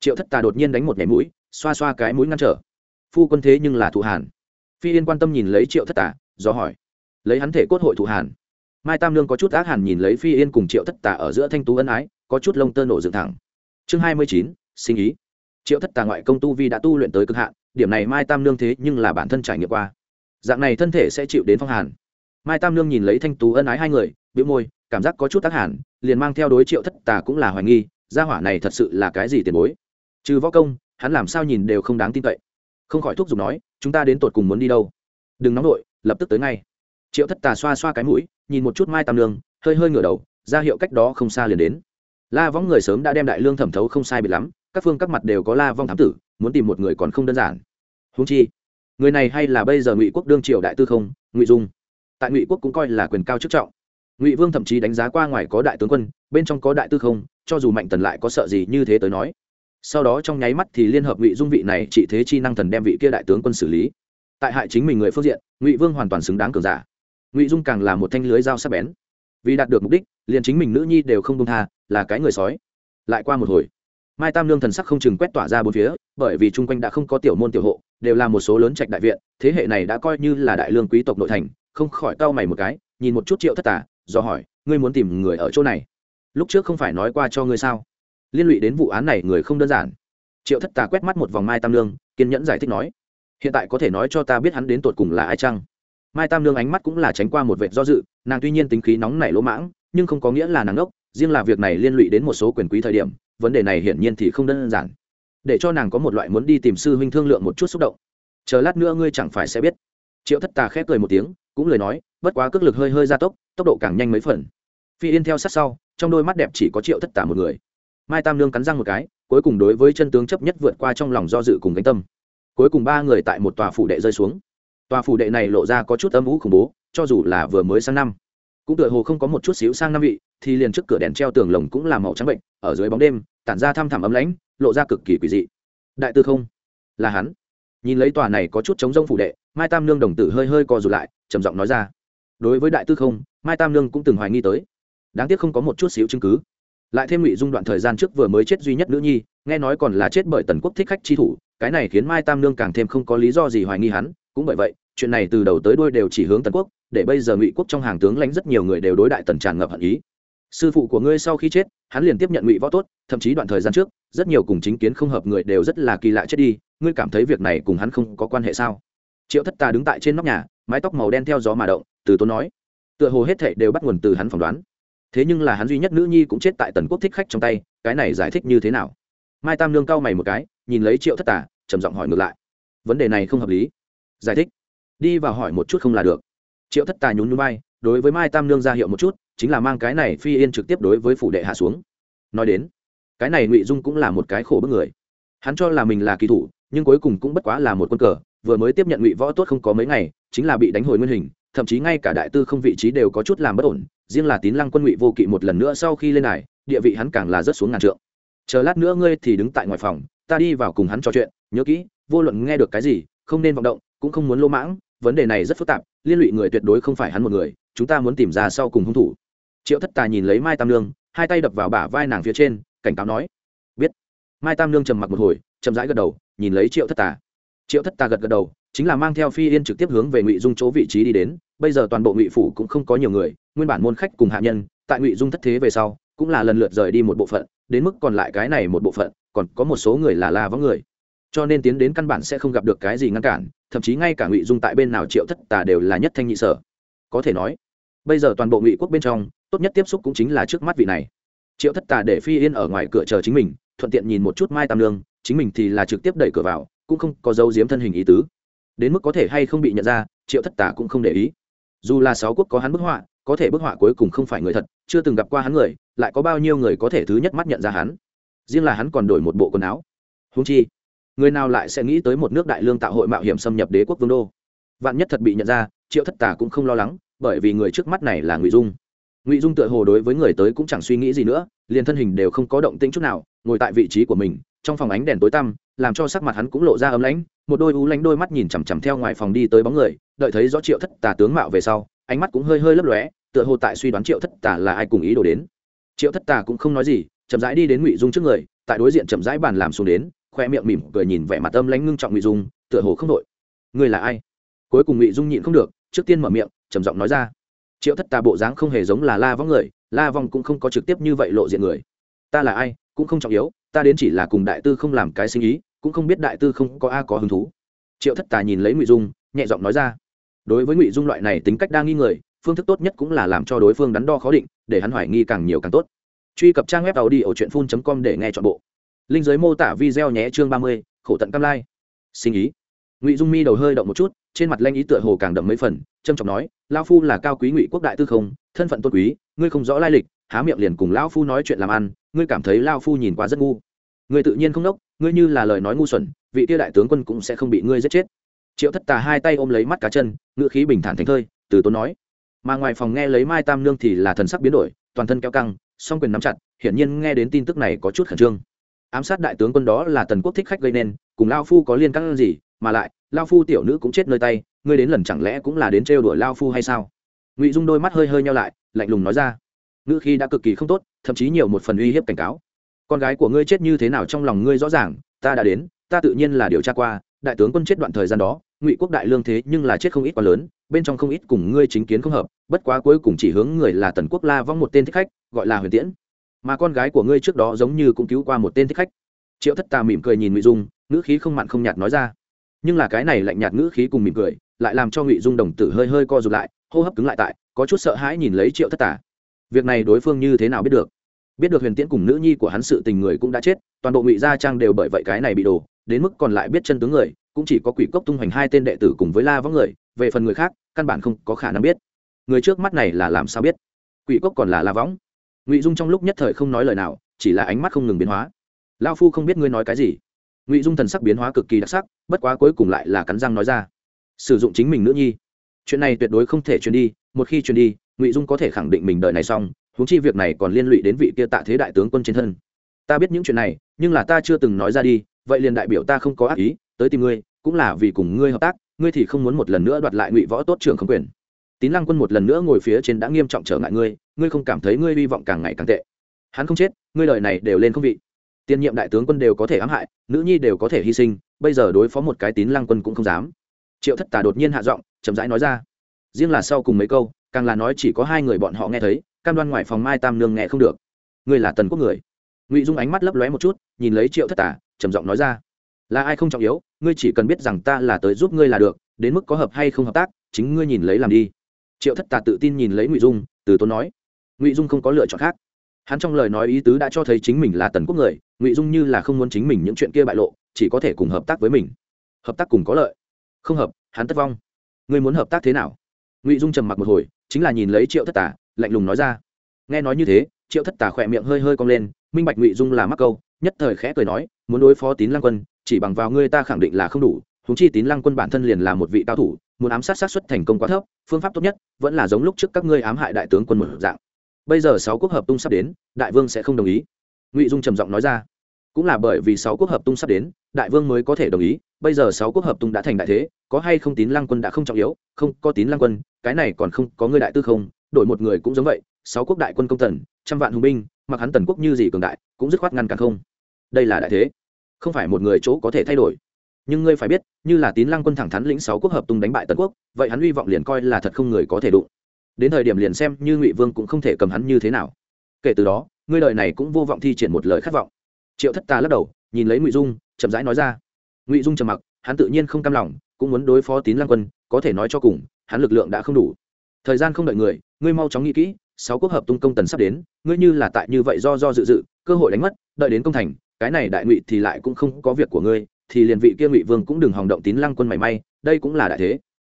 Triệu thất tà đột nhiên đánh một nhảy mũi, xoa xoa cái mũi ngăn trở. Phu quân thế nhưng là thụ hàn. Phi yên quan tâm nhìn lấy triệu thất tà do hỏi. Lấy hắn thể cốt hội thụ hàn. Mai tam lương có chút ác hàn nhìn lấy phi yên cùng triệu thất tà ở giữa thanh tú ân ái, có chút lông tơ nổ dựng thẳng. Chương hai mươi chín, sinh ý. Triệu thất tà ngoại công tu vi đã tu luyện tới cực hạn, điểm này mai tam lương thế nhưng là bản thân trải nghiệm qua. Dạng này thân thể sẽ chịu đến phong hàn. Mai tam lương nhìn lấy thanh tú ân ái hai người bị môi, cảm giác có chút tác hàn, liền mang theo đối triệu thất tà cũng là hoài nghi, gia hỏa này thật sự là cái gì tiền bối? Trừ võ công, hắn làm sao nhìn đều không đáng tin cậy. Không khỏi thúc giục nói, chúng ta đến tột cùng muốn đi đâu? Đừng nóng nổi lập tức tới ngay. Triệu thất tà xoa xoa cái mũi, nhìn một chút mai tam lương hơi hơi ngửa đầu, ra hiệu cách đó không xa liền đến. La võng người sớm đã đem đại lương thẩm thấu không sai biệt lắm, các phương các mặt đều có la vong thám tử, muốn tìm một người còn không đơn giản. Húng chi, người này hay là bây giờ ngụy quốc đương triều đại tư không, ngụy dung. Tại ngụy quốc cũng coi là quyền cao chức trọng. Ngụy vương thậm chí đánh giá qua ngoài có đại tướng quân, bên trong có đại tư không, cho dù mạnh tần lại có sợ gì như thế tới nói. Sau đó trong nháy mắt thì liên hợp ngụy dung vị này trị thế chi năng thần đem vị kia đại tướng quân xử lý tại hại chính mình người phương diện, ngụy vương hoàn toàn xứng đáng cường giả. Ngụy dung càng là một thanh lưới dao sắc bén. Vì đạt được mục đích, liền chính mình nữ nhi đều không công tha, là cái người sói. Lại qua một hồi, mai tam lương thần sắc không chừng quét tỏa ra bốn phía, bởi vì chung quanh đã không có tiểu môn tiểu hộ, đều là một số lớn trạch đại viện, thế hệ này đã coi như là đại lương quý tộc nội thành, không khỏi cau mày một cái, nhìn một chút triệu thất tả do hỏi, ngươi muốn tìm người ở chỗ này? Lúc trước không phải nói qua cho ngươi sao? Liên lụy đến vụ án này người không đơn giản. Triệu thất tà quét mắt một vòng mai tam lương kiên nhẫn giải thích nói hiện tại có thể nói cho ta biết hắn đến tột cùng là ai chăng? Mai tam Nương ánh mắt cũng là tránh qua một vệt do dự nàng tuy nhiên tính khí nóng nảy lỗ mãng nhưng không có nghĩa là nàng ngốc, riêng là việc này liên lụy đến một số quyền quý thời điểm vấn đề này hiển nhiên thì không đơn giản. Để cho nàng có một loại muốn đi tìm sư huynh thương lượng một chút xúc động. Chờ lát nữa ngươi chẳng phải sẽ biết. Triệu thất tà khép cười một tiếng cũng lời nói bất quá cước lực hơi hơi gia tốc tốc độ càng nhanh mấy phần. Phi yên theo sát sau trong đôi mắt đẹp chỉ có triệu thất tà một người. Mai tam Nương cắn răng một cái cuối cùng đối với chân tướng chấp nhất vượt qua trong lòng do dự cùng cánh tâm cuối cùng ba người tại một tòa phủ đệ rơi xuống. Tòa phủ đệ này lộ ra có chút âm ủ khủng bố, cho dù là vừa mới sang năm, cũng tựa hồ không có một chút xíu sang năm vị, thì liền trước cửa đèn treo tường lồng cũng là màu trắng bệnh, ở dưới bóng đêm, tản ra thăm thẳm ấm lãnh, lộ ra cực kỳ quỷ dị. Đại tư không, là hắn. Nhìn lấy tòa này có chút chống rông phủ đệ, mai tam nương đồng tử hơi hơi co rụt lại, trầm giọng nói ra. Đối với đại tư không, mai tam nương cũng từng hoài nghi tới. Đáng tiếc không có một chút xíu chứng cứ. Lại thêm ngụy dung đoạn thời gian trước vừa mới chết duy nhất nữ nhi, nghe nói còn là chết bởi tần quốc thích khách chi thủ cái này khiến mai tam nương càng thêm không có lý do gì hoài nghi hắn, cũng bởi vậy, chuyện này từ đầu tới đuôi đều chỉ hướng tần quốc, để bây giờ ngụy quốc trong hàng tướng lãnh rất nhiều người đều đối đại tần tràn ngập hận ý. Sư phụ của ngươi sau khi chết, hắn liền tiếp nhận ngụy võ tốt, thậm chí đoạn thời gian trước, rất nhiều cùng chính kiến không hợp người đều rất là kỳ lạ chết đi, ngươi cảm thấy việc này cùng hắn không có quan hệ sao? Triệu thất tà đứng tại trên nóc nhà, mái tóc màu đen theo gió mà động, từ tốn nói. Tựa hồ hết thệ đều bắt nguồn từ hắn phỏng đoán. Thế nhưng là hắn duy nhất nữ nhi cũng chết tại tần quốc thích khách trong tay, cái này giải thích như thế nào? Mai tam lương cau mày một cái, nhìn lấy triệu thất tà, trầm giọng hỏi ngược lại. Vấn đề này không hợp lý. Giải thích. Đi vào hỏi một chút không là được. Triệu thất tà nhún núi bay đối với mai tam lương ra hiệu một chút, chính là mang cái này phi yên trực tiếp đối với phủ đệ hạ xuống. Nói đến, cái này ngụy dung cũng là một cái khổ bức người. Hắn cho là mình là kỳ thủ, nhưng cuối cùng cũng bất quá là một quân cờ, vừa mới tiếp nhận ngụy võ tốt không có mấy ngày, chính là bị đánh hồi nguyên hình, thậm chí ngay cả đại tư không vị trí đều có chút làm bất ổn, riêng là tín lăng quân ngụy vô kỵ một lần nữa sau khi lên này địa vị hắn càng là rất xuống ngàn trượng chờ lát nữa ngươi thì đứng tại ngoài phòng ta đi vào cùng hắn trò chuyện nhớ kỹ vô luận nghe được cái gì không nên vọng động cũng không muốn lô mãng vấn đề này rất phức tạp liên lụy người tuyệt đối không phải hắn một người chúng ta muốn tìm ra sau cùng hung thủ. Triệu thất tà nhìn lấy mai tam Nương, hai tay đập vào bả vai nàng phía trên cảnh cáo nói biết. Mai tam Nương trầm mặc một hồi chậm rãi gật đầu nhìn lấy triệu thất tà triệu thất tà gật gật đầu chính là mang theo phi yên trực tiếp hướng về ngụy dung chỗ vị trí đi đến bây giờ toàn bộ ngụy phủ cũng không có nhiều người nguyên bản môn khách cùng hạ nhân tại ngụy dung thất thế về sau cũng là lần lượt rời đi một bộ phận đến mức còn lại cái này một bộ phận, còn có một số người là la vắng người. Cho nên tiến đến căn bản sẽ không gặp được cái gì ngăn cản, thậm chí ngay cả ngụy dung tại bên nào triệu thất tà đều là nhất thanh nhị sở. Có thể nói, bây giờ toàn bộ ngụy quốc bên trong, tốt nhất tiếp xúc cũng chính là trước mắt vị này. Triệu thất tà để phi yên ở ngoài cửa chờ chính mình, thuận tiện nhìn một chút mai tam lương chính mình thì là trực tiếp đẩy cửa vào, cũng không có dấu diếm thân hình ý tứ. Đến mức có thể hay không bị nhận ra, triệu thất tà cũng không để ý. Dù là sáu quốc có hắn bức họa có thể bức họa cuối cùng không phải người thật, chưa từng gặp qua hắn người, lại có bao nhiêu người có thể thứ nhất mắt nhận ra hắn. Riêng là hắn còn đổi một bộ quần áo. Húng chi, người nào lại sẽ nghĩ tới một nước đại lương tạo hội mạo hiểm xâm nhập đế quốc vương đô? Vạn nhất thật bị nhận ra, triệu thất tà cũng không lo lắng, bởi vì người trước mắt này là ngụy dung. Ngụy dung tựa hồ đối với người tới cũng chẳng suy nghĩ gì nữa, liền thân hình đều không có động tĩnh chút nào, ngồi tại vị trí của mình, trong phòng ánh đèn tối tăm, làm cho sắc mặt hắn cũng lộ ra ấm lãnh, một đôi ú lánh đôi mắt nhìn chằm chằm theo ngoài phòng đi tới bóng người, đợi thấy rõ triệu thất tà tướng mạo về sau ánh mắt cũng hơi hơi lấp lóe, tựa hồ tại suy đoán triệu thất tà là ai cùng ý đồ đến. Triệu thất tà cũng không nói gì, chậm rãi đi đến ngụy dung trước người, tại đối diện chậm rãi bàn làm xuống đến, khoe miệng mỉm cười nhìn vẻ mặt âm lãnh ngưng trọng ngụy dung, tựa hồ không đội. Người là ai? Cuối cùng ngụy dung nhịn không được, trước tiên mở miệng, trầm giọng nói ra. Triệu thất tà bộ dáng không hề giống là la vong người, la vong cũng không có trực tiếp như vậy lộ diện người. Ta là ai, cũng không trọng yếu, ta đến chỉ là cùng đại tư không làm cái sinh ý, cũng không biết đại tư không có a có hứng thú. Triệu thất tà nhìn lấy ngụy dung, nhẹ giọng nói ra đối với ngụy dung loại này tính cách đa nghi người, phương thức tốt nhất cũng là làm cho đối phương đắn đo khó định, để hắn hoài nghi càng nhiều càng tốt. Truy cập trang web tàu đi ở truyện phun com để nghe chọn bộ. Linh giới mô tả video nhé chương ba mươi, khổ tận cam lai. Sinh ý. Ngụy dung mi đầu hơi động một chút, trên mặt lanh ý tựa hồ càng đậm mấy phần trâm trọng nói lao phu là cao quý ngụy quốc đại tư không, thân phận tôn quý, ngươi không rõ lai lịch, há miệng liền cùng lao phu nói chuyện làm ăn, ngươi cảm thấy lao phu nhìn quá rất ngu. Ngươi tự nhiên không đốc, ngươi như là lời nói ngu xuẩn, vị tiêu đại tướng quân cũng sẽ không bị ngươi giết chết triệu thất tà hai tay ôm lấy mắt cá chân, ngữ khí bình thản thành thơi, từ tốn nói. Mà ngoài phòng nghe lấy mai tam nương thì là thần sắc biến đổi, toàn thân keo căng, song quyền nắm chặt, hiển nhiên nghe đến tin tức này có chút khẩn trương. Ám sát đại tướng quân đó là tần quốc thích khách gây nên, cùng lao phu có liên căng gì, mà lại, lao phu tiểu nữ cũng chết nơi tay, ngươi đến lần chẳng lẽ cũng là đến trêu đuổi lao phu hay sao? Ngụy dung đôi mắt hơi hơi nhau lại, lạnh lùng nói ra. Ngữ khi đã cực kỳ không tốt, thậm chí nhiều một phần uy hiếp cảnh cáo. Con gái của ngươi chết như thế nào trong lòng ngươi rõ ràng, ta đã đến, ta tự nhiên là điều tra qua đại tướng quân chết đoạn thời gian đó, ngụy quốc đại lương thế nhưng là chết không ít quá lớn, bên trong không ít cùng ngươi chính kiến không hợp, bất quá cuối cùng chỉ hướng người là tần quốc la vong một tên thích khách, gọi là huyền tiễn. Mà con gái của ngươi trước đó giống như cũng cứu qua một tên thích khách. Triệu thất tà mỉm cười nhìn ngụy dung, ngữ khí không mặn không nhạt nói ra. Nhưng là cái này lạnh nhạt ngữ khí cùng mỉm cười, lại làm cho ngụy dung đồng tử hơi hơi co rụt lại, hô hấp cứng lại tại, có chút sợ hãi nhìn lấy triệu thất tà. Việc này đối phương như thế nào biết được? Biết được huyền tiễn cùng nữ nhi của hắn sự tình người cũng đã chết, toàn bộ ngụy gia trang đều bởi vậy cái này bị đổ đến mức còn lại biết chân tướng người, cũng chỉ có quỷ cốc tung hoành hai tên đệ tử cùng với la võng người, về phần người khác, căn bản không có khả năng biết. Người trước mắt này là làm sao biết? Quỷ cốc còn là la võng. Ngụy dung trong lúc nhất thời không nói lời nào, chỉ là ánh mắt không ngừng biến hóa. Lao phu không biết ngươi nói cái gì. Ngụy dung thần sắc biến hóa cực kỳ đặc sắc, bất quá cuối cùng lại là cắn răng nói ra. Sử dụng chính mình nữ nhi. Chuyện này tuyệt đối không thể truyền đi, một khi truyền đi, ngụy dung có thể khẳng định mình đợi này xong, huống chi việc này còn liên lụy đến vị kia tạ thế đại tướng quân trên thân. Ta biết những chuyện này, nhưng là ta chưa từng nói ra đi vậy liền đại biểu ta không có ác ý, tới tìm ngươi, cũng là vì cùng ngươi hợp tác, ngươi thì không muốn một lần nữa đoạt lại ngụy võ tốt trưởng không quyền. Tín lăng quân một lần nữa ngồi phía trên đã nghiêm trọng trở ngại ngươi ngươi không cảm thấy ngươi hy vọng càng ngày càng tệ. Hắn không chết, ngươi lời này đều lên không vị. Tiền nhiệm đại tướng quân đều có thể ám hại, nữ nhi đều có thể hy sinh, bây giờ đối phó một cái tín lăng quân cũng không dám. Triệu thất tà đột nhiên hạ giọng, chậm rãi nói ra. Riêng là sau cùng mấy câu, càng là nói chỉ có hai người bọn họ nghe thấy, cam đoan ngoài phòng mai tam nương nghe không được. Ngươi là tần quốc người. Ngụy dung ánh mắt lấp lóe một chút, nhìn lấy triệu thất tà trầm giọng nói ra. Là ai không trọng yếu, ngươi chỉ cần biết rằng ta là tới giúp ngươi là được, đến mức có hợp hay không hợp tác, chính ngươi nhìn lấy làm đi. Triệu thất tà tự tin nhìn lấy ngụy dung, từ tốn nói. Ngụy dung không có lựa chọn khác. Hắn trong lời nói ý tứ đã cho thấy chính mình là tần quốc người, ngụy dung như là không muốn chính mình những chuyện kia bại lộ, chỉ có thể cùng hợp tác với mình. Hợp tác cùng có lợi. Không hợp, hắn thất vong. Ngươi muốn hợp tác thế nào? Ngụy dung trầm mặc một hồi, chính là nhìn lấy triệu thất tà, lạnh lùng nói ra. Nghe nói như thế, triệu thất tà khỏe miệng hơi hơi cong lên, minh bạch ngụy dung là mắc câu, nhất thời khẽ cười nói muốn đối phó tín lăng quân, chỉ bằng vào ngươi ta khẳng định là không đủ húng chi tín lăng quân bản thân liền là một vị cao thủ, muốn ám sát sát xuất thành công quá thấp, phương pháp tốt nhất vẫn là giống lúc trước các ngươi ám hại đại tướng quân một dạng. Bây giờ sáu quốc hợp tung sắp đến, đại vương sẽ không đồng ý. Ngụy dung trầm giọng nói ra. Cũng là bởi vì sáu quốc hợp tung sắp đến, đại vương mới có thể đồng ý, bây giờ sáu quốc hợp tung đã thành đại thế, có hay không tín lăng quân đã không trọng yếu, không, có tín lăng quân, cái này còn không, có ngươi đại tư không, đổi một người cũng giống vậy, sáu quốc đại quân công tần, trăm vạn hùng binh, mặc hắn tần quốc như gì cường đại, cũng dứt khoát ngăn cản không. Đây là đại thế không phải một người chỗ có thể thay đổi. Nhưng ngươi phải biết, như là tín lăng quân thẳng thắn lĩnh sáu quốc hợp tung đánh bại tần quốc, vậy hắn hy vọng liền coi là thật không người có thể đụng. Đến thời điểm liền xem như ngụy vương cũng không thể cầm hắn như thế nào. Kể từ đó, ngươi đời này cũng vô vọng thi triển một lời khát vọng. Triệu thất tà lắc đầu, nhìn lấy ngụy dung, chậm rãi nói ra. Ngụy dung trầm mặc, hắn tự nhiên không cam lòng, cũng muốn đối phó tín lăng quân, có thể nói cho cùng, hắn lực lượng đã không đủ. Thời gian không đợi người, ngươi mau chóng nghĩ kỹ, sáu quốc hợp tung công tần sắp đến, ngươi như là tại như vậy do do dự dự, cơ hội đánh mất, đợi đến công thành cái này đại ngụy thì lại cũng không có việc của ngươi, thì liền vị kia ngụy vương cũng đừng hòng động tín lăng quân mảy may, đây cũng là đại thế.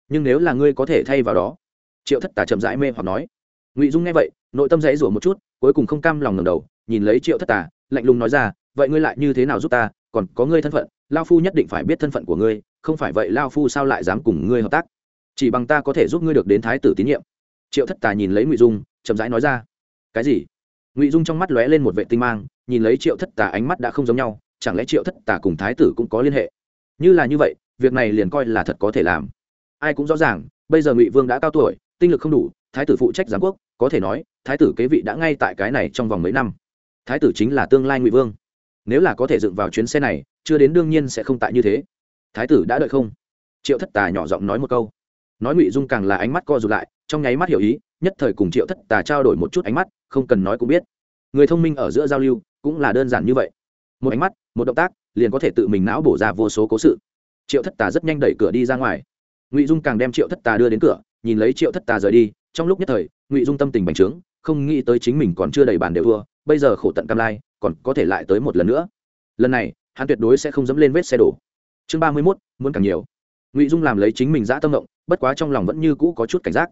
Nhưng nếu là ngươi có thể thay vào đó, triệu thất tà chậm rãi mê hoặc nói. Ngụy dung nghe vậy, nội tâm dãy rủa một chút, cuối cùng không cam lòng ngầm đầu, nhìn lấy triệu thất tà, lạnh lùng nói ra, vậy ngươi lại như thế nào giúp ta? Còn có ngươi thân phận, lao phu nhất định phải biết thân phận của ngươi, không phải vậy lao phu sao lại dám cùng ngươi hợp tác? Chỉ bằng ta có thể giúp ngươi được đến thái tử tín nhiệm. Triệu thất tà nhìn lấy ngụy dung, chậm rãi nói ra, cái gì? Ngụy dung trong mắt lóe lên một vệ tinh mang nhìn lấy triệu thất tà ánh mắt đã không giống nhau chẳng lẽ triệu thất tà cùng thái tử cũng có liên hệ như là như vậy việc này liền coi là thật có thể làm ai cũng rõ ràng bây giờ ngụy vương đã cao tuổi tinh lực không đủ thái tử phụ trách giám quốc có thể nói thái tử kế vị đã ngay tại cái này trong vòng mấy năm thái tử chính là tương lai ngụy vương nếu là có thể dựng vào chuyến xe này chưa đến đương nhiên sẽ không tại như thế thái tử đã đợi không triệu thất tà nhỏ giọng nói một câu nói ngụy dung càng là ánh mắt co rụt lại trong nháy mắt hiểu ý nhất thời cùng triệu thất tà trao đổi một chút ánh mắt không cần nói cũng biết. Người thông minh ở giữa giao lưu cũng là đơn giản như vậy. Một ánh mắt, một động tác, liền có thể tự mình não bổ ra vô số cố sự. Triệu thất tà rất nhanh đẩy cửa đi ra ngoài. Ngụy dung càng đem triệu thất tà đưa đến cửa, nhìn lấy triệu thất tà rời đi, trong lúc nhất thời, ngụy dung tâm tình bành trướng, không nghĩ tới chính mình còn chưa đầy bàn đều thua, bây giờ khổ tận cam lai, còn có thể lại tới một lần nữa. Lần này, hắn tuyệt đối sẽ không dẫm lên vết xe đổ. Chương ba mươi mốt, muốn càng nhiều. Ngụy dung làm lấy chính mình giã tâm động, bất quá trong lòng vẫn như cũ có chút cảnh giác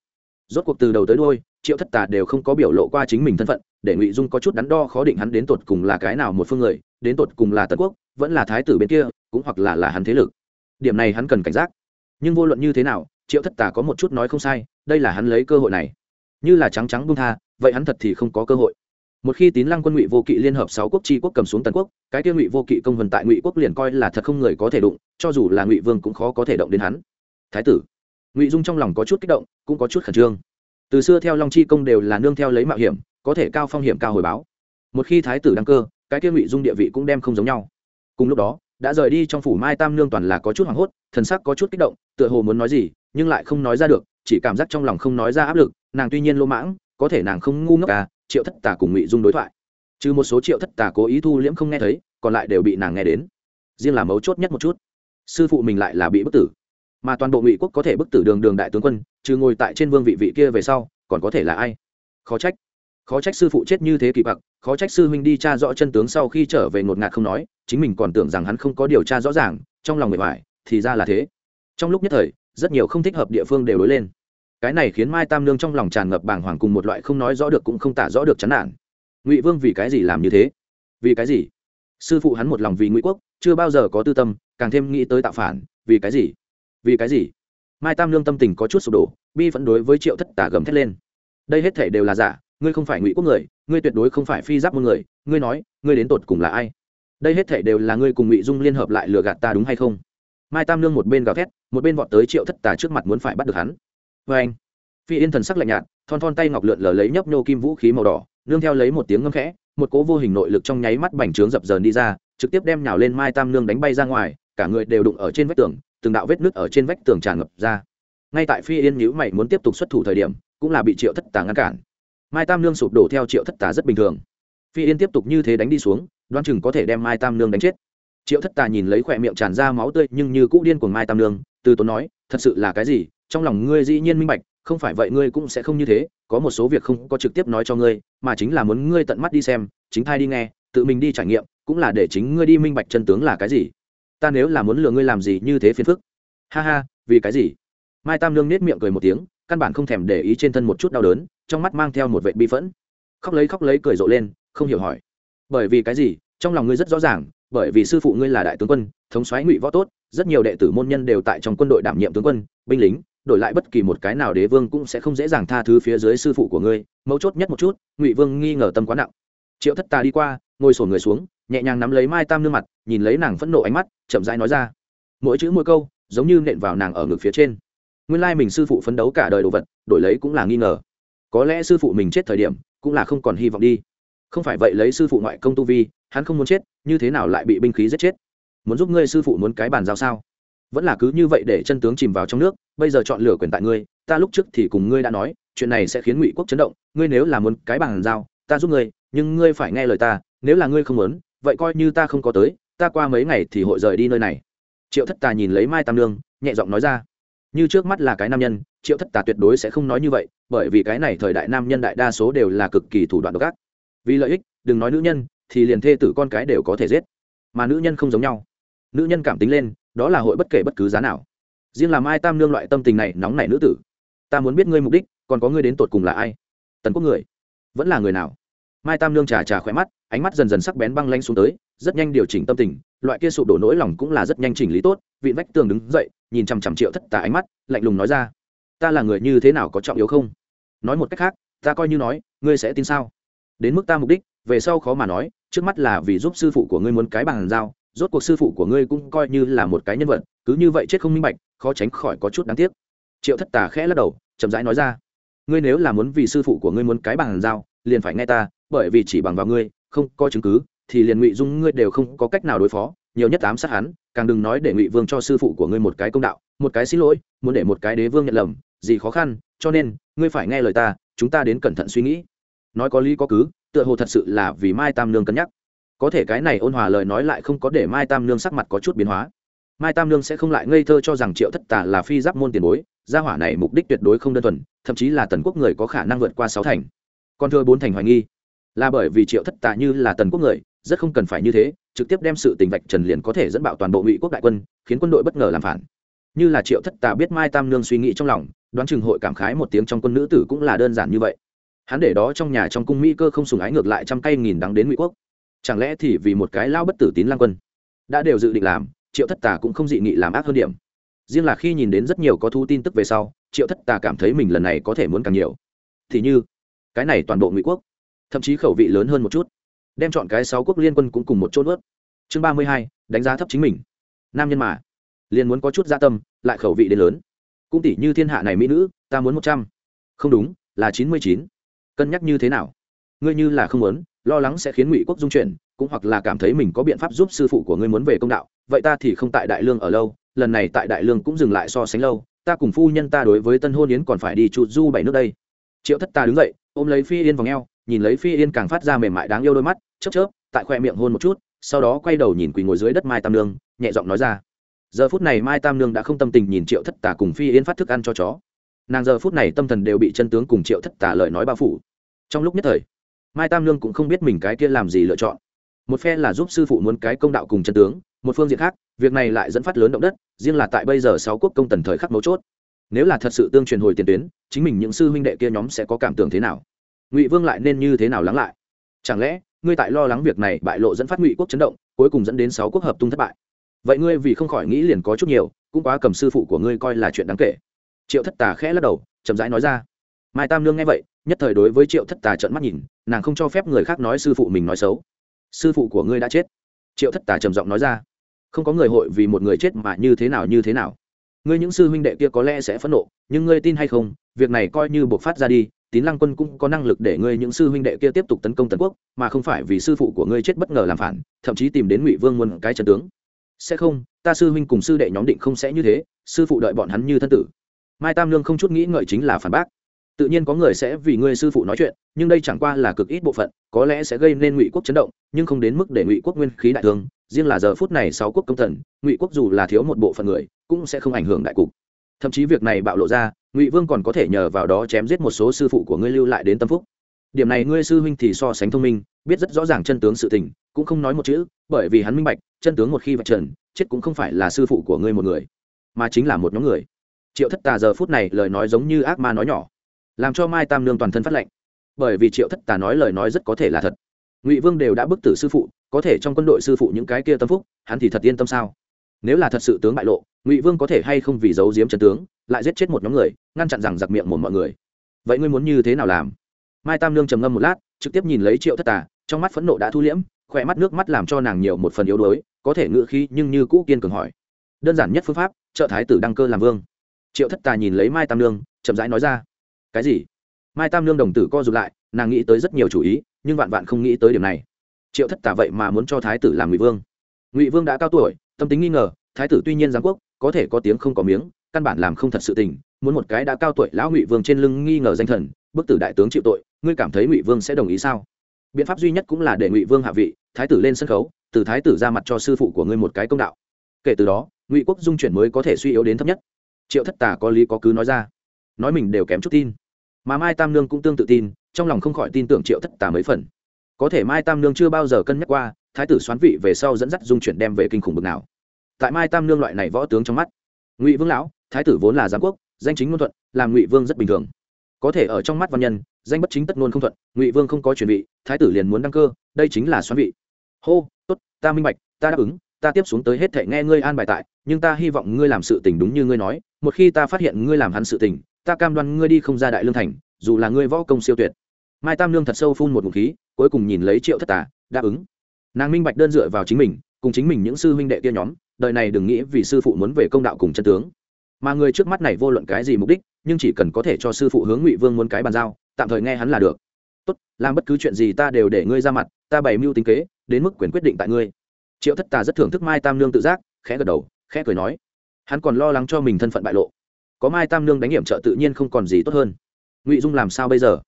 rốt cuộc từ đầu tới đôi triệu thất tà đều không có biểu lộ qua chính mình thân phận, để ngụy dung có chút đắn đo khó định hắn đến tột cùng là cái nào một phương người, đến tột cùng là tần quốc, vẫn là thái tử bên kia, cũng hoặc là là hắn thế lực. Điểm này hắn cần cảnh giác. Nhưng vô luận như thế nào, triệu thất tà có một chút nói không sai, đây là hắn lấy cơ hội này. Như là trắng trắng bung tha, vậy hắn thật thì không có cơ hội. Một khi tín lăng quân ngụy vô kỵ liên hợp sáu quốc tri quốc cầm xuống tần quốc, cái kia ngụy vô kỵ công vần tại ngụy quốc liền coi là thật không người có thể đụng, cho dù là ngụy vương cũng khó có thể động đến hắn. Thái tử ngụy dung trong lòng có chút kích động, cũng có chút khẩn trương. Từ xưa theo long chi công đều là nương theo lấy mạo hiểm, có thể cao phong hiểm cao hồi báo. Một khi thái tử đăng cơ, cái kia ngụy dung địa vị cũng đem không giống nhau. Cùng lúc đó, đã rời đi trong phủ mai tam nương toàn là có chút hoảng hốt, thần sắc có chút kích động, tựa hồ muốn nói gì, nhưng lại không nói ra được, chỉ cảm giác trong lòng không nói ra áp lực, nàng tuy nhiên lô mãng, có thể nàng không ngu ngốc à triệu thất tà cùng ngụy dung đối thoại. Trừ một số triệu thất tà cố ý thu liễm không nghe thấy, còn lại đều bị nàng nghe đến. Riêng là mấu chốt nhất một chút. Sư phụ mình lại là bị bức tử mà toàn bộ ngụy quốc có thể bức tử đường đường đại tướng quân, trừ ngồi tại trên vương vị vị kia về sau, còn có thể là ai? Khó trách. Khó trách sư phụ chết như thế kỳ bạc khó trách sư huynh đi tra rõ chân tướng sau khi trở về ngột ngạt không nói, chính mình còn tưởng rằng hắn không có điều tra rõ ràng, trong lòng người ngoài thì ra là thế. Trong lúc nhất thời, rất nhiều không thích hợp địa phương đều đối lên. Cái này khiến mai tam nương trong lòng tràn ngập bàng hoàng cùng một loại không nói rõ được cũng không tả rõ được chán nản. Ngụy vương vì cái gì làm như thế? Vì cái gì? Sư phụ hắn một lòng vì ngụy quốc, chưa bao giờ có tư tâm, càng thêm nghĩ tới tạo phản, vì cái gì? Vì cái gì? Mai tam lương tâm tình có chút sụp đổ, bi vẫn đối với triệu thất tả gầm thét lên. Đây hết thể đều là giả, ngươi không phải ngụy quốc người, ngươi tuyệt đối không phải phi giáp một người, ngươi nói, ngươi đến tột cùng là ai? Đây hết thể đều là ngươi cùng ngụy dung liên hợp lại lừa gạt ta đúng hay không? Mai tam lương một bên gào thét, một bên vọt tới triệu thất tà trước mặt muốn phải bắt được hắn. Vê anh, phi yên thần sắc lạnh nhạt, thon thon tay ngọc lượn lờ lấy nhấp nhô kim vũ khí màu đỏ, nương theo lấy một tiếng ngâm khẽ, một cố vô hình nội lực trong nháy mắt bành trướng dập dờn đi ra, trực tiếp đem nhào lên mai tam nương đánh bay ra ngoài, cả người đều đụng ở trên vách tường từng đạo vết nứt ở trên vách tường tràn ngập ra. Ngay tại phi yên nhữ mày muốn tiếp tục xuất thủ thời điểm, cũng là bị triệu thất tà ngăn cản. Mai tam nương sụp đổ theo triệu thất tà rất bình thường. Phi yên tiếp tục như thế đánh đi xuống đoan chừng có thể đem mai tam nương đánh chết. Triệu thất tà nhìn lấy khỏe miệng tràn ra máu tươi, nhưng như cũ điên của mai tam nương, từ tốn nói, thật sự là cái gì? Trong lòng ngươi dĩ nhiên minh bạch, không phải vậy ngươi cũng sẽ không như thế, có một số việc không có trực tiếp nói cho ngươi, mà chính là muốn ngươi tận mắt đi xem, chính thai đi nghe, tự mình đi trải nghiệm, cũng là để chính ngươi đi minh bạch chân tướng là cái gì ta nếu là muốn lừa ngươi làm gì như thế phiền phức? Ha ha, vì cái gì? Mai tam nương nết miệng cười một tiếng, căn bản không thèm để ý trên thân một chút đau đớn, trong mắt mang theo một vệ bi phẫn. Khóc lấy khóc lấy cười rộ lên, không hiểu hỏi. Bởi vì cái gì? Trong lòng ngươi rất rõ ràng, bởi vì sư phụ ngươi là đại tướng quân, thống soái ngụy võ tốt, rất nhiều đệ tử môn nhân đều tại trong quân đội đảm nhiệm tướng quân, binh lính, đổi lại bất kỳ một cái nào đế vương cũng sẽ không dễ dàng tha thứ phía dưới sư phụ của ngươi. Mấu chốt nhất một chút, ngụy vương nghi ngờ tâm quá nặng. Triệu thất tà đi qua, ngồi sổ người xuống nhẹ nhàng nắm lấy mai tam nương mặt, nhìn lấy nàng phẫn nộ ánh mắt, chậm rãi nói ra. Mỗi chữ mỗi câu, giống như nện vào nàng ở ngực phía trên. Nguyên lai mình sư phụ phấn đấu cả đời đồ vật, đổi lấy cũng là nghi ngờ. Có lẽ sư phụ mình chết thời điểm, cũng là không còn hy vọng đi. Không phải vậy lấy sư phụ ngoại công tu vi, hắn không muốn chết, như thế nào lại bị binh khí giết chết? Muốn giúp ngươi sư phụ muốn cái bàn giao sao? Vẫn là cứ như vậy để chân tướng chìm vào trong nước, bây giờ chọn lựa quyền tại ngươi, ta lúc trước thì cùng ngươi đã nói, chuyện này sẽ khiến ngụy quốc chấn động, ngươi nếu là muốn cái bàn giao, ta giúp ngươi, nhưng ngươi phải nghe lời ta, nếu là ngươi không muốn vậy coi như ta không có tới ta qua mấy ngày thì hội rời đi nơi này. Triệu thất tà nhìn lấy mai tam Nương, nhẹ giọng nói ra. Như trước mắt là cái nam nhân triệu thất tà tuyệt đối sẽ không nói như vậy bởi vì cái này thời đại nam nhân đại đa số đều là cực kỳ thủ đoạn độc ác. Vì lợi ích đừng nói nữ nhân thì liền thê tử con cái đều có thể giết. Mà nữ nhân không giống nhau. Nữ nhân cảm tính lên đó là hội bất kể bất cứ giá nào. Riêng làm ai tam nương loại tâm tình này nóng nảy nữ tử. Ta muốn biết ngươi mục đích còn có ngươi đến tột cùng là ai? Tần quốc người vẫn là người nào? Mai tam nương trà trà khỏe mắt, ánh mắt dần dần sắc bén băng lanh xuống tới, rất nhanh điều chỉnh tâm tình, loại kia sụp đổ nỗi lòng cũng là rất nhanh chỉnh lý tốt, vị vách tường đứng dậy, nhìn chằm chằm triệu thất tà ánh mắt, lạnh lùng nói ra, ta là người như thế nào có trọng yếu không? Nói một cách khác, ta coi như nói, ngươi sẽ tin sao? Đến mức ta mục đích, về sau khó mà nói, trước mắt là vì giúp sư phụ của ngươi muốn cái bằng giao, rốt cuộc sư phụ của ngươi cũng coi như là một cái nhân vật, cứ như vậy chết không minh bạch, khó tránh khỏi có chút đáng tiếc. Triệu thất tà khẽ lắc đầu, chậm rãi nói ra, ngươi nếu là muốn vì sư phụ của ngươi muốn cái bằng giao, liền phải nghe ta bởi vì chỉ bằng vào ngươi, không có chứng cứ, thì liền ngụy dung ngươi đều không có cách nào đối phó, nhiều nhất ám sát hắn, càng đừng nói để ngụy vương cho sư phụ của ngươi một cái công đạo, một cái xin lỗi, muốn để một cái đế vương nhận lầm, gì khó khăn, cho nên, ngươi phải nghe lời ta, chúng ta đến cẩn thận suy nghĩ. Nói có lý có cứ, tựa hồ thật sự là vì mai tam nương cân nhắc. Có thể cái này ôn hòa lời nói lại không có để mai tam nương sắc mặt có chút biến hóa. Mai tam nương sẽ không lại ngây thơ cho rằng triệu thất tả là phi giáp môn tiền bối, gia hỏa này mục đích tuyệt đối không đơn thuần, thậm chí là tần quốc người có khả năng vượt qua sáu thành. Còn thưa bốn thành hoài nghi là bởi vì triệu thất tà như là tần quốc người, rất không cần phải như thế, trực tiếp đem sự tình vạch trần liền có thể dẫn bạo toàn bộ ngụy quốc đại quân, khiến quân đội bất ngờ làm phản. Như là triệu thất tà biết mai tam nương suy nghĩ trong lòng, đoán chừng hội cảm khái một tiếng trong quân nữ tử cũng là đơn giản như vậy. Hắn để đó trong nhà trong cung mỹ cơ không sùng ái ngược lại trăm cây nghìn đắng đến ngụy quốc. Chẳng lẽ thì vì một cái lao bất tử tín lang quân, đã đều dự định làm, triệu thất tà cũng không dị nghị làm ác hơn điểm. Riêng là khi nhìn đến rất nhiều có thu tin tức về sau, triệu thất tà cảm thấy mình lần này có thể muốn càng nhiều. Thì như, cái này toàn bộ ngụy quốc thậm chí khẩu vị lớn hơn một chút. Đem chọn cái sáu quốc liên quân cũng cùng một chốt ướt chương ba mươi hai, đánh giá thấp chính mình. Nam nhân mà. Liền muốn có chút gia tâm, lại khẩu vị đến lớn. Cũng tỷ như thiên hạ này mỹ nữ, ta muốn một trăm. Không đúng, là chín mươi chín. Cân nhắc như thế nào? Ngươi như là không muốn, lo lắng sẽ khiến ngụy quốc dung chuyển, cũng hoặc là cảm thấy mình có biện pháp giúp sư phụ của ngươi muốn về công đạo, vậy ta thì không tại đại lương ở lâu, lần này tại đại lương cũng dừng lại so sánh lâu, ta cùng phu nhân ta đối với tân hôn yến còn phải đi chuột du bảy nước đây. Triệu thất ta đứng dậy, ôm lấy phi yên vào ngheo nhìn lấy phi yên càng phát ra mềm mại đáng yêu đôi mắt, chớp chớp, tại khoe miệng hôn một chút, sau đó quay đầu nhìn quỳ ngồi dưới đất mai tam nương, nhẹ giọng nói ra. Giờ phút này mai tam nương đã không tâm tình nhìn triệu thất tà cùng phi yên phát thức ăn cho chó. Nàng giờ phút này tâm thần đều bị chân tướng cùng triệu thất tà lời nói bao phủ. Trong lúc nhất thời, mai tam nương cũng không biết mình cái kia làm gì lựa chọn. Một phe là giúp sư phụ muốn cái công đạo cùng chân tướng, một phương diện khác, việc này lại dẫn phát lớn động đất, riêng là tại bây giờ sáu quốc công tần thời khắc mấu chốt. Nếu là thật sự tương truyền hồi tiền tuyến, chính mình những sư huynh đệ kia nhóm sẽ có cảm tưởng thế nào? Ngụy vương lại nên như thế nào lắng lại? Chẳng lẽ, ngươi tại lo lắng việc này bại lộ dẫn phát ngụy quốc chấn động, cuối cùng dẫn đến sáu quốc hợp tung thất bại? Vậy ngươi vì không khỏi nghĩ liền có chút nhiều, cũng quá cầm sư phụ của ngươi coi là chuyện đáng kể. Triệu thất tà khẽ lắc đầu, chậm rãi nói ra. Mai tam nương nghe vậy, nhất thời đối với triệu thất tà trợn mắt nhìn, nàng không cho phép người khác nói sư phụ mình nói xấu. Sư phụ của ngươi đã chết. Triệu thất tà trầm giọng nói ra. Không có người hội vì một người chết mà như thế nào như thế nào. Ngươi những sư huynh đệ kia có lẽ sẽ phẫn nộ, nhưng ngươi tin hay không, việc này coi như buộc phát ra đi tín lăng quân cũng có năng lực để ngươi những sư huynh đệ kia tiếp tục tấn công tần quốc, mà không phải vì sư phụ của ngươi chết bất ngờ làm phản, thậm chí tìm đến ngụy vương muôn cái trần tướng. Sẽ không, ta sư huynh cùng sư đệ nhóm định không sẽ như thế, sư phụ đợi bọn hắn như thân tử. Mai tam lương không chút nghĩ ngợi chính là phản bác. Tự nhiên có người sẽ vì ngươi sư phụ nói chuyện, nhưng đây chẳng qua là cực ít bộ phận, có lẽ sẽ gây nên ngụy quốc chấn động, nhưng không đến mức để ngụy quốc nguyên khí đại thương. Riêng là giờ phút này sáu quốc công thần, ngụy quốc dù là thiếu một bộ phận người, cũng sẽ không ảnh hưởng đại cục thậm chí việc này bạo lộ ra, ngụy vương còn có thể nhờ vào đó chém giết một số sư phụ của ngươi lưu lại đến tâm phúc. Điểm này ngươi sư huynh thì so sánh thông minh, biết rất rõ ràng chân tướng sự tình, cũng không nói một chữ, bởi vì hắn minh bạch, chân tướng một khi vạch trần, chết cũng không phải là sư phụ của ngươi một người, mà chính là một nhóm người. Triệu thất tà giờ phút này lời nói giống như ác ma nói nhỏ, làm cho mai tam nương toàn thân phát lệnh bởi vì triệu thất tà nói lời nói rất có thể là thật. Ngụy vương đều đã bức tử sư phụ, có thể trong quân đội sư phụ những cái kia tâm phúc, hắn thì thật yên tâm sao? Nếu là thật sự tướng bại lộ, ngụy vương có thể hay không vì giấu giếm trần tướng, lại giết chết một nhóm người, ngăn chặn rằng giặc miệng một mọi người. Vậy ngươi muốn như thế nào làm? Mai tam lương trầm ngâm một lát, trực tiếp nhìn lấy triệu thất tà, trong mắt phẫn nộ đã thu liễm, khỏe mắt nước mắt làm cho nàng nhiều một phần yếu đuối, có thể ngự khí nhưng như cũ kiên cường hỏi. Đơn giản nhất phương pháp, trợ thái tử đăng cơ làm vương. Triệu thất tà nhìn lấy mai tam nương, chậm rãi nói ra. Cái gì? Mai tam nương đồng tử co r ụ t lại, nàng nghĩ tới rất nhiều chủ ý, nhưng vạn vạn không nghĩ tới điểm này. Triệu thất tà vậy mà muốn cho thái tử làm ngụy vương. Ngụy vương đã cao tuổi tâm tính nghi ngờ, thái tử tuy nhiên giáng quốc, có thể có tiếng không có miếng, căn bản làm không thật sự tình, muốn một cái đã cao tuổi lão ngụy vương trên lưng nghi ngờ danh thần, bức tử đại tướng chịu tội, ngươi cảm thấy ngụy vương sẽ đồng ý sao? Biện pháp duy nhất cũng là để ngụy vương hạ vị, thái tử lên sân khấu, từ thái tử ra mặt cho sư phụ của ngươi một cái công đạo. Kể từ đó, ngụy quốc dung chuyển mới có thể suy yếu đến thấp nhất. Triệu thất tà có lý có cứ nói ra. Nói mình đều kém chút tin. Mà mai tam nương cũng tương tự tin, trong lòng không khỏi tin tưởng triệu thất tà mấy phần. Có thể mai tam nương chưa bao giờ cân nhắc qua thái tử xoán vị về sau dẫn dắt dung chuyển đem về kinh khủng bực nào. Tại mai tam nương loại này võ tướng trong mắt, ngụy vương lão, thái tử vốn là giám quốc, danh chính ngôn thuận, làm ngụy vương rất bình thường. Có thể ở trong mắt văn nhân, danh bất chính tất ngôn không thuận, ngụy vương không có chuẩn bị, thái tử liền muốn đăng cơ, đây chính là xoán vị. Hô, tốt, ta minh bạch, ta đáp ứng, ta tiếp xuống tới hết thể nghe ngươi an bài tại, nhưng ta hy vọng ngươi làm sự tình đúng như ngươi nói, một khi ta phát hiện ngươi làm hắn sự tình, ta cam đoan ngươi đi không ra đại lương thành, dù là ngươi võ công siêu tuyệt. Mai tam lương thật sâu phun một ngụm khí, cuối cùng nhìn lấy triệu thất tà, đáp ứng nàng minh bạch đơn dựa vào chính mình, cùng chính mình những sư huynh đệ kia nhóm, đời này đừng nghĩ vì sư phụ muốn về công đạo cùng chân tướng. Mà người trước mắt này vô luận cái gì mục đích, nhưng chỉ cần có thể cho sư phụ hướng ngụy vương muốn cái bàn giao, tạm thời nghe hắn là được. Tốt, làm bất cứ chuyện gì ta đều để ngươi ra mặt, ta bày mưu tính kế, đến mức quyền quyết định tại ngươi. Triệu thất tà rất thưởng thức mai tam nương tự giác, khẽ gật đầu, khẽ cười nói. Hắn còn lo lắng cho mình thân phận bại lộ. Có mai tam nương đánh hiểm trợ tự nhiên không còn gì tốt hơn. Ngụy dung làm sao bây giờ?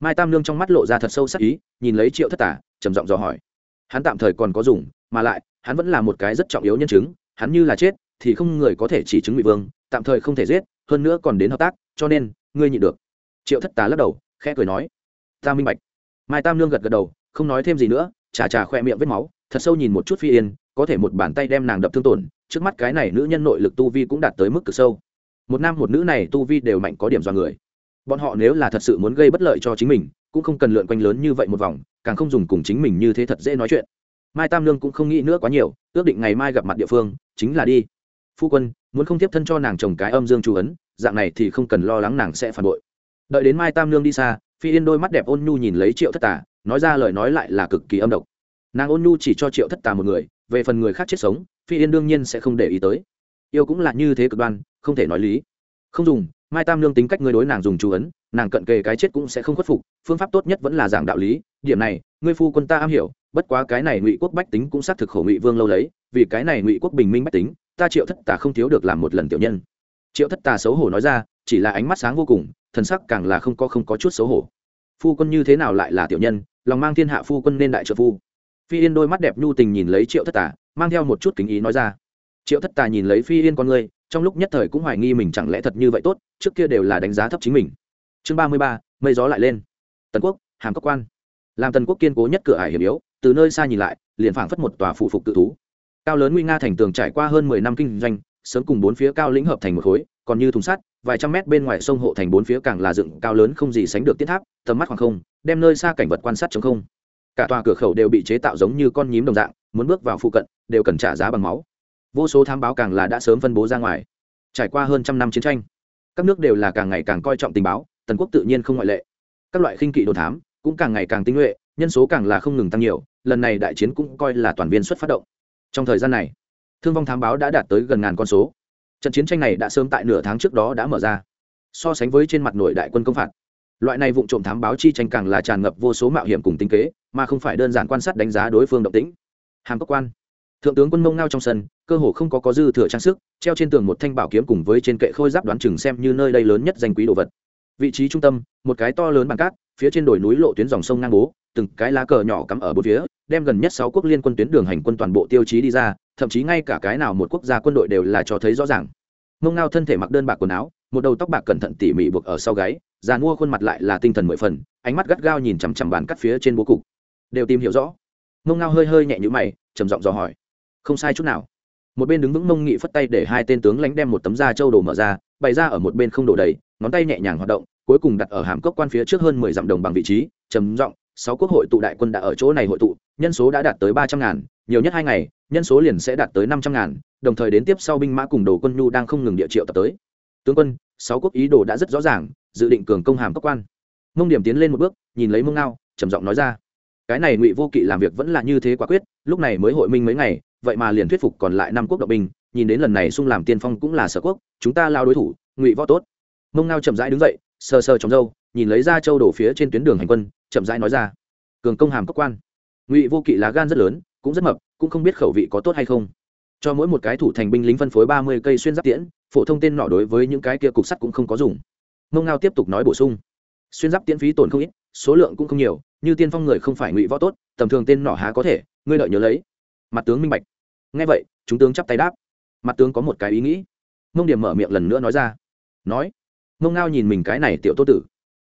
Mai tam nương trong mắt lộ ra thật sâu sắc ý, nhìn lấy triệu thất tả trầm giọng dò hỏi hắn tạm thời còn có dùng, mà lại, hắn vẫn là một cái rất trọng yếu nhân chứng, hắn như là chết, thì không người có thể chỉ chứng ngụy vương, tạm thời không thể giết, hơn nữa còn đến hợp tác, cho nên, ngươi nhịn được. Triệu thất tà lắc đầu, khẽ cười nói, ta minh bạch. Mai tam nương gật gật đầu, không nói thêm gì nữa, chà chà khoe miệng vết máu, thật sâu nhìn một chút phi yên, có thể một bàn tay đem nàng đập thương tổn, trước mắt cái này nữ nhân nội lực tu vi cũng đạt tới mức cực sâu. Một nam một nữ này tu vi đều mạnh có điểm do người. Bọn họ nếu là thật sự muốn gây bất lợi cho chính mình, cũng không cần lượn quanh lớn như vậy một vòng càng không dùng cùng chính mình như thế thật dễ nói chuyện. Mai tam lương cũng không nghĩ nữa quá nhiều, ước định ngày mai gặp mặt địa phương, chính là đi. Phu quân, muốn không tiếp thân cho nàng chồng cái âm dương chú ấn, dạng này thì không cần lo lắng nàng sẽ phản bội. Đợi đến mai tam lương đi xa, phi yên đôi mắt đẹp ôn nhu nhìn lấy triệu thất tà, nói ra lời nói lại là cực kỳ âm độc. Nàng ôn nhu chỉ cho triệu thất tà một người, về phần người khác chết sống, phi yên đương nhiên sẽ không để ý tới. Yêu cũng là như thế cực đoan, không thể nói lý. Không dùng, mai tam lương tính cách ngươi đối nàng dùng chú ấn nàng cận kề cái chết cũng sẽ không khuất phục, phương pháp tốt nhất vẫn là giảng đạo lý, điểm này, ngươi phu quân ta am hiểu, bất quá cái này ngụy quốc bách tính cũng xác thực khổ ngụy vương lâu lấy, vì cái này ngụy quốc bình minh bách tính, ta triệu thất tà không thiếu được làm một lần tiểu nhân. Triệu thất tà xấu hổ nói ra, chỉ là ánh mắt sáng vô cùng, thần sắc càng là không có không có chút xấu hổ. Phu quân như thế nào lại là tiểu nhân, lòng mang thiên hạ phu quân nên đại trợ phu. Phi yên đôi mắt đẹp nhu tình nhìn lấy triệu thất tà, mang theo một chút kính ý nói ra. Triệu thất tà nhìn lấy phi yên con người, trong lúc nhất thời cũng hoài nghi mình chẳng lẽ thật như vậy tốt, trước kia đều là đánh giá thấp chính mình chương ba mươi ba, mây gió lại lên. Tần quốc, hàm cốc quan. Làm tần quốc kiên cố nhất cửa ải hiểm yếu, từ nơi xa nhìn lại, liền phảng phất một tòa phụ phục tự thú. Cao lớn nguy nga thành tường trải qua hơn mười năm kinh doanh, sớm cùng bốn phía cao lĩnh hợp thành một khối, còn như thùng sắt, vài trăm mét bên ngoài sông hộ thành bốn phía càng là dựng cao lớn không gì sánh được tiết tháp, tầm mắt khoảng không, đem nơi xa cảnh vật quan sát chống không. Cả tòa cửa khẩu đều bị chế tạo giống như con nhím đồng dạng, muốn bước vào phụ cận, đều cần trả giá bằng máu. Vô số thám báo càng là đã sớm phân bố ra ngoài. Trải qua hơn trăm năm chiến tranh, các nước đều là càng ngày càng coi trọng tình báo tần quốc tự nhiên không ngoại lệ. Các loại khinh kỵ đồ thám cũng càng ngày càng tinh nhuệ, nhân số càng là không ngừng tăng nhiều, lần này đại chiến cũng coi là toàn viên xuất phát động. Trong thời gian này, thương vong thám báo đã đạt tới gần ngàn con số. Trận chiến tranh này đã sớm tại nửa tháng trước đó đã mở ra. So sánh với trên mặt nội đại quân công phạt, loại này vụ trộm thám báo chi tranh càng là tràn ngập vô số mạo hiểm cùng tinh kế, mà không phải đơn giản quan sát đánh giá đối phương động tĩnh. Hàm cốc quan, thượng tướng quân mông ngao trong sân, cơ hồ không có có dư thừa trang sức, treo trên tường một thanh bảo kiếm cùng với trên kệ khôi giáp đoán chừng xem như nơi đây lớn nhất danh quý đồ vật vị trí trung tâm, một cái to lớn bằng cát, phía trên đồi núi lộ tuyến dòng sông ngang bố, từng cái lá cờ nhỏ cắm ở bốn phía, đem gần nhất sáu quốc liên quân tuyến đường hành quân toàn bộ tiêu chí đi ra, thậm chí ngay cả cái nào một quốc gia quân đội đều là cho thấy rõ ràng. Mông ngao thân thể mặc đơn bạc quần áo, một đầu tóc bạc cẩn thận tỉ mỉ buộc ở sau gáy, già mua khuôn mặt lại là tinh thần mười phần, ánh mắt gắt gao nhìn chằm chằm bàn cắt phía trên bố cục. Đều tìm hiểu rõ. Mông ngao hơi hơi nhẹ nhữ mày, trầm giọng dò hỏi. Không sai chút nào một bên đứng vững mông nghị phất tay để hai tên tướng lãnh đem một tấm da châu đồ mở ra, bày ra ở một bên không đổ đầy, ngón tay nhẹ nhàng hoạt động, cuối cùng đặt ở hàm cốc quan phía trước hơn mười dặm đồng bằng vị trí, trầm giọng, sáu quốc hội tụ đại quân đã ở chỗ này hội tụ, nhân số đã đạt tới ba trăm ngàn, nhiều nhất hai ngày, nhân số liền sẽ đạt tới năm trăm ngàn, đồng thời đến tiếp sau binh mã cùng đồ quân nhu đang không ngừng địa triệu tập tới. Tướng quân, sáu quốc ý đồ đã rất rõ ràng, dự định cường công hàm cốc quan. Mông điểm tiến lên một bước, nhìn lấy mông ngao, trầm giọng nói ra, cái này ngụy vô kỵ làm việc vẫn là như thế quả quyết, lúc này mới hội minh mấy ngày vậy mà liền thuyết phục còn lại năm quốc động binh, nhìn đến lần này xung làm tiên phong cũng là sở quốc, chúng ta lao đối thủ, ngụy võ tốt. Mông ngao chậm rãi đứng dậy, sờ sờ trong dâu nhìn lấy ra châu đổ phía trên tuyến đường hành quân, chậm rãi nói ra, cường công hàm cốc quan. Ngụy vô kỵ lá gan rất lớn, cũng rất mập, cũng không biết khẩu vị có tốt hay không. Cho mỗi một cái thủ thành binh lính phân phối ba mươi cây xuyên giáp tiễn, phổ thông tên nọ đối với những cái kia cục sắt cũng không có dùng. Mông ngao tiếp tục nói bổ sung. Xuyên giáp tiễn phí tổn không ít, số lượng cũng không nhiều, như tiên phong người không phải ngụy võ tốt, tầm thường tên nọ há có thể, ngươi đợi nhớ lấy. Mặt tướng minh bạch nghe vậy, chúng tướng chắp tay đáp. Mặt tướng có một cái ý nghĩ. Mông điểm mở miệng lần nữa nói ra. Nói. Mông ngao nhìn mình cái này tiểu tô tử.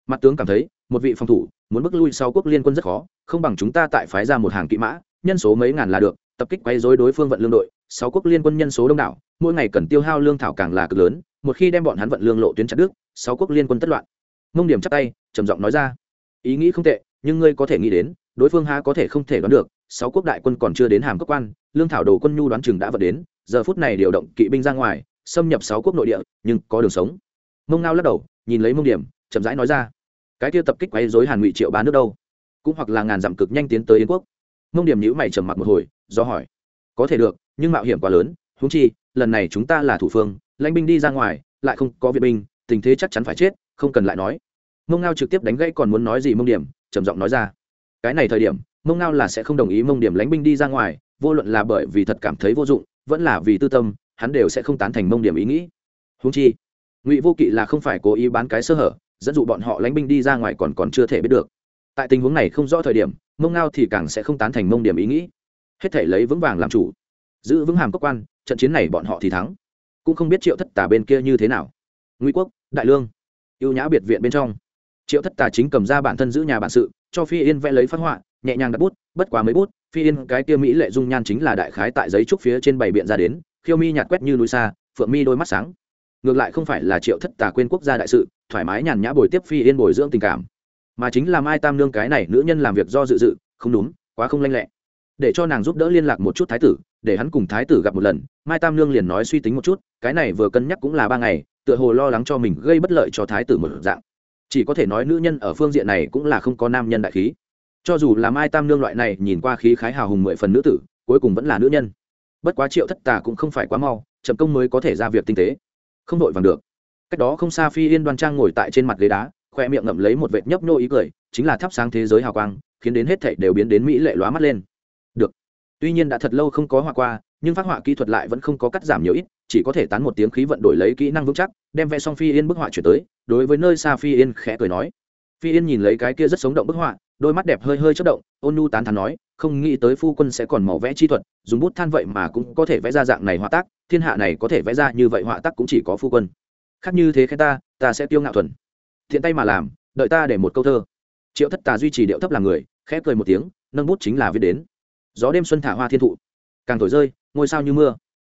Mặt tướng cảm thấy, một vị phòng thủ, muốn bước lui sau quốc liên quân rất khó, không bằng chúng ta tại phái ra một hàng kỵ mã, nhân số mấy ngàn là được, tập kích quay dối đối phương vận lương đội sáu quốc liên quân nhân số đông đảo, mỗi ngày cần tiêu hao lương thảo càng là cực lớn, một khi đem bọn hắn vận lương lộ tuyến chặt đức sáu quốc liên quân tất loạn. Mông điểm chắp tay, trầm giọng nói ra. Ý nghĩ không tệ, nhưng ngươi có thể nghĩ đến, đối phương há có thể không thể đoán được sáu quốc đại quân còn chưa đến hàm cấp quan, lương thảo đồ quân nhu đoán chừng đã vận đến, giờ phút này điều động kỵ binh ra ngoài, xâm nhập sáu quốc nội địa, nhưng có đường sống. Mông ngao lắc đầu, nhìn lấy mông điểm, chậm rãi nói ra, cái kia tập kích quấy dối hàn ngụy triệu ba nước đâu? Cũng hoặc là ngàn dặm cực nhanh tiến tới yến quốc. Mông điểm nhữ mày trầm mặc một hồi, do hỏi, có thể được, nhưng mạo hiểm quá lớn húng chi, lần này chúng ta là thủ phương, lãnh binh đi ra ngoài, lại không có viện binh, tình thế chắc chắn phải chết, không cần lại nói. Mông ngao trực tiếp đánh gãy còn muốn nói gì mông điểm, trầm giọng nói ra, cái này thời điểm mông ngao là sẽ không đồng ý mông điểm lánh binh đi ra ngoài, vô luận là bởi vì thật cảm thấy vô dụng, vẫn là vì tư tâm, hắn đều sẽ không tán thành mông điểm ý nghĩ. Húng chi, ngụy vô kỵ là không phải cố ý bán cái sơ hở, dẫn dụ bọn họ lánh binh đi ra ngoài còn còn chưa thể biết được. Tại tình huống này không rõ thời điểm, mông ngao thì càng sẽ không tán thành mông điểm ý nghĩ. Hết thể lấy vững vàng làm chủ, giữ vững hàm cơ quan, trận chiến này bọn họ thì thắng. Cũng không biết triệu thất tà bên kia như thế nào. Ngụy quốc, đại lương, ưu nhã biệt viện bên trong. Triệu thất tà chính cầm ra bản thân giữ nhà bản sự, cho phi yên vẽ lấy phát họa nhẹ nhàng đặt bút, bất quá mấy bút, phi yên cái kia mỹ lệ dung nhan chính là đại khái tại giấy trúc phía trên bảy biện ra đến, khiêu mi nhạt quét như núi xa, phượng mi đôi mắt sáng. Ngược lại không phải là triệu thất tà quên quốc gia đại sự, thoải mái nhàn nhã bồi tiếp phi yên bồi dưỡng tình cảm. Mà chính là mai tam nương cái này nữ nhân làm việc do dự dự, không đúng, quá không lanh lẹ. Để cho nàng giúp đỡ liên lạc một chút thái tử, để hắn cùng thái tử gặp một lần, mai tam nương liền nói suy tính một chút, cái này vừa cân nhắc cũng là ba ngày, tựa hồ lo lắng cho mình gây bất lợi cho thái tử một dạng. Chỉ có thể nói nữ nhân ở phương diện này cũng là không có nam nhân đại khí cho dù là mai tam nương loại này nhìn qua khí khái hào hùng mười phần nữ tử, cuối cùng vẫn là nữ nhân. Bất quá triệu thất tà cũng không phải quá mau, chậm công mới có thể ra việc tinh tế. Không đội vàng được. Cách đó không xa phi yên đoan trang ngồi tại trên mặt ghế đá, khoe miệng ngậm lấy một vệt nhấp nhô ý cười, chính là thắp sáng thế giới hào quang, khiến đến hết thảy đều biến đến mỹ lệ lóa mắt lên. Được. Tuy nhiên đã thật lâu không có họa qua, nhưng phát họa kỹ thuật lại vẫn không có cắt giảm nhiều ít, chỉ có thể tán một tiếng khí vận đổi lấy kỹ năng vững chắc, đem vẽ xong phi yên bức họa chuyển tới, đối với nơi xa phi yên khẽ cười nói. Phi yên nhìn lấy cái kia rất sống động bức họa đôi mắt đẹp hơi hơi chất động, ôn nhu tán thán nói, không nghĩ tới phu quân sẽ còn màu vẽ chi thuật, dùng bút than vậy mà cũng có thể vẽ ra dạng này họa tác, thiên hạ này có thể vẽ ra như vậy họa tác cũng chỉ có phu quân. Khác như thế khen ta ta sẽ tiêu ngạo thuần. Thiện tay mà làm, đợi ta để một câu thơ. Triệu thất tà duy trì điệu thấp làm người, khẽ cười một tiếng, nâng bút chính là viết đến. Gió đêm xuân thả hoa thiên thụ. Càng thổi rơi, ngôi sao như mưa.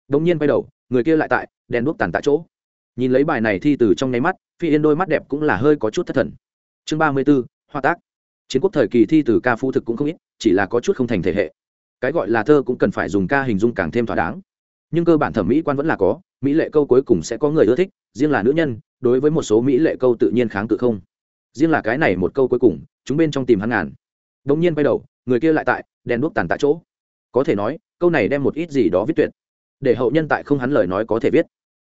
Bỗng nhiên quay đầu, người kia lại tại, đèn đuốc tàn tại chỗ. Nhìn lấy bài này thi từ trong nháy mắt, phi yên đôi mắt đẹp cũng là hơi có chút thất thần. Chương ba mươi b ố hoa tác chiến quốc thời kỳ thi từ ca phu thực cũng không ít, chỉ là có chút không thành thể hệ. Cái gọi là thơ cũng cần phải dùng ca hình dung càng thêm thỏa đáng. Nhưng cơ bản thẩm mỹ quan vẫn là có, mỹ lệ câu cuối cùng sẽ có người ưa thích, riêng là nữ nhân, đối với một số mỹ lệ câu tự nhiên kháng cự không. Riêng là cái này một câu cuối cùng, chúng bên trong tìm hắn ngàn. Đ ỗ n g nhiên quay đầu, người kia lại tại, đèn đuốc tàn tại chỗ. Có thể nói, câu này đem một ít gì đó viết tuyệt. Để hậu nhân tại không hắn lời nói có thể viết.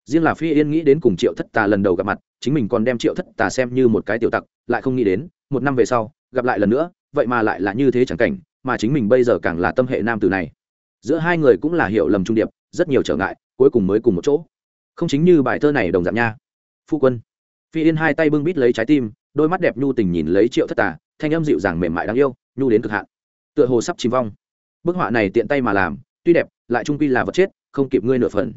Riêng là phi yên nghĩ đến cùng triệu thất tà lần đầu gặp mặt, chính mình còn đem triệu thất tà xem như một cái tiểu tặc, lại không nghĩ đến, một năm về sau gặp lại lần nữa, vậy mà lại là như thế chẳng cảnh, mà chính mình bây giờ càng là tâm hệ nam từ này. Giữa hai người cũng là hiểu lầm trung điệp, rất nhiều trở ngại, cuối cùng mới cùng một chỗ. Không chính như bài thơ này đồng dạng nha. Phu quân. Phi yên hai tay bưng bít lấy trái tim, đôi mắt đẹp nhu tình nhìn lấy triệu thất tà, thanh âm dịu dàng mềm mại đáng yêu, nhu đến cực hạn. Tựa hồ sắp chìm vong. Bức họa này tiện tay mà làm, tuy đẹp, lại trung quy là vật chết, không kịp ngươi nửa phần.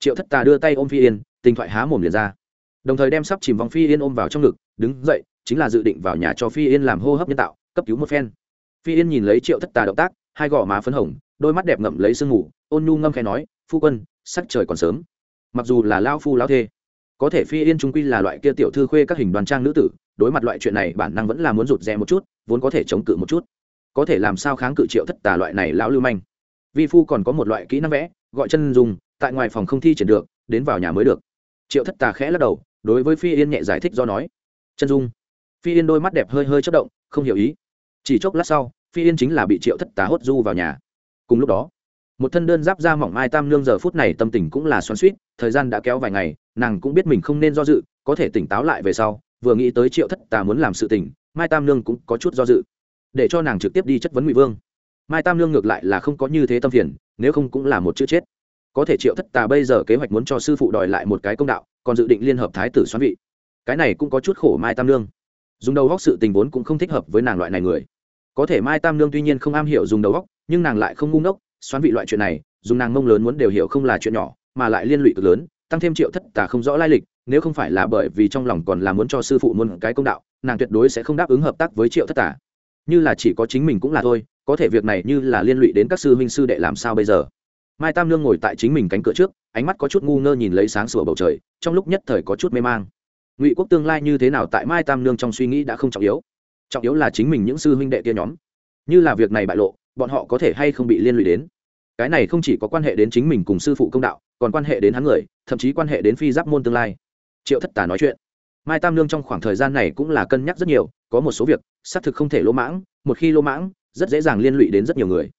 Triệu thất tà đưa tay ôm phi yên, tình thoại há mồm liền ra đồng thời đem sắp chìm vòng phi yên ôm vào trong ngực, đứng dậy, chính là dự định vào nhà cho phi yên làm hô hấp nhân tạo, cấp cứu một phen. Phi yên nhìn lấy triệu thất tà động tác, hai gò má phấn hồng, đôi mắt đẹp ngậm lấy sương ngủ ôn nhu ngâm khẽ nói, phu quân, sắc trời còn sớm. Mặc dù là lao phu lao thê, có thể phi yên trung quy là loại kia tiểu thư khuê các hình đoàn trang nữ tử, đối mặt loại chuyện này bản năng vẫn là muốn rụt rè một chút, vốn có thể chống cự một chút. Có thể làm sao kháng cự triệu thất tà loại này lão lưu manh. Vi phu còn có một loại kỹ năng vẽ, gọi chân dùng tại ngoài phòng không thi triển được, đến vào nhà mới được. Triệu thất tà khẽ lắc đầu đối với phi yên nhẹ giải thích do nói, chân dung. Phi yên đôi mắt đẹp hơi hơi chất động, không hiểu ý. Chỉ chốc lát sau, phi yên chính là bị triệu thất tà hốt du vào nhà. Cùng lúc đó, một thân đơn giáp da mỏng mai tam nương giờ phút này tâm tình cũng là xoắn suýt thời gian đã kéo vài ngày, nàng cũng biết mình không nên do dự, có thể tỉnh táo lại về sau, vừa nghĩ tới triệu thất tà muốn làm sự tình, mai tam nương cũng có chút do dự, để cho nàng trực tiếp đi chất vấn ngụy vương. Mai tam nương ngược lại là không có như thế tâm phiền, nếu không cũng là một chữ chết. Có thể triệu thất tà bây giờ kế hoạch muốn cho sư phụ đòi lại một cái công đạo còn dự định liên hợp thái tử xoán vị. Cái này cũng có chút khổ mai tam nương. Dùng đầu góc sự tình vốn cũng không thích hợp với nàng loại này người. Có thể mai tam nương tuy nhiên không am hiểu dùng đầu góc, nhưng nàng lại không ngu ngốc, xoán vị loại chuyện này, dùng nàng mông lớn muốn đều hiểu không là chuyện nhỏ, mà lại liên lụy cực lớn, tăng thêm triệu thất tả không rõ lai lịch, nếu không phải là bởi vì trong lòng còn là muốn cho sư phụ muôn cái công đạo, nàng tuyệt đối sẽ không đáp ứng hợp tác với triệu thất tả. như là chỉ có chính mình cũng là thôi, có thể việc này như là liên lụy đến các sư huynh sư đệ làm sao bây giờ? Mai tam nương ngồi tại chính mình cánh cửa trước ánh mắt có chút ngu ngơ nhìn lấy sáng sủa bầu trời, trong lúc nhất thời có chút mê mang. Ngụy quốc tương lai như thế nào tại mai tam nương trong suy nghĩ đã không trọng yếu. Trọng yếu là chính mình những sư huynh đệ kia nhóm. Như là việc này bại lộ, bọn họ có thể hay không bị liên lụy đến? Cái này không chỉ có quan hệ đến chính mình cùng sư phụ công đạo, còn quan hệ đến hắn người, thậm chí quan hệ đến phi giáp môn tương lai. Triệu thất tà nói chuyện. Mai tam nương trong khoảng thời gian này cũng là cân nhắc rất nhiều, có một số việc, xác thực không thể lỗ mãng, một khi lỗ mãng, rất dễ dàng liên lụy đến rất nhiều người.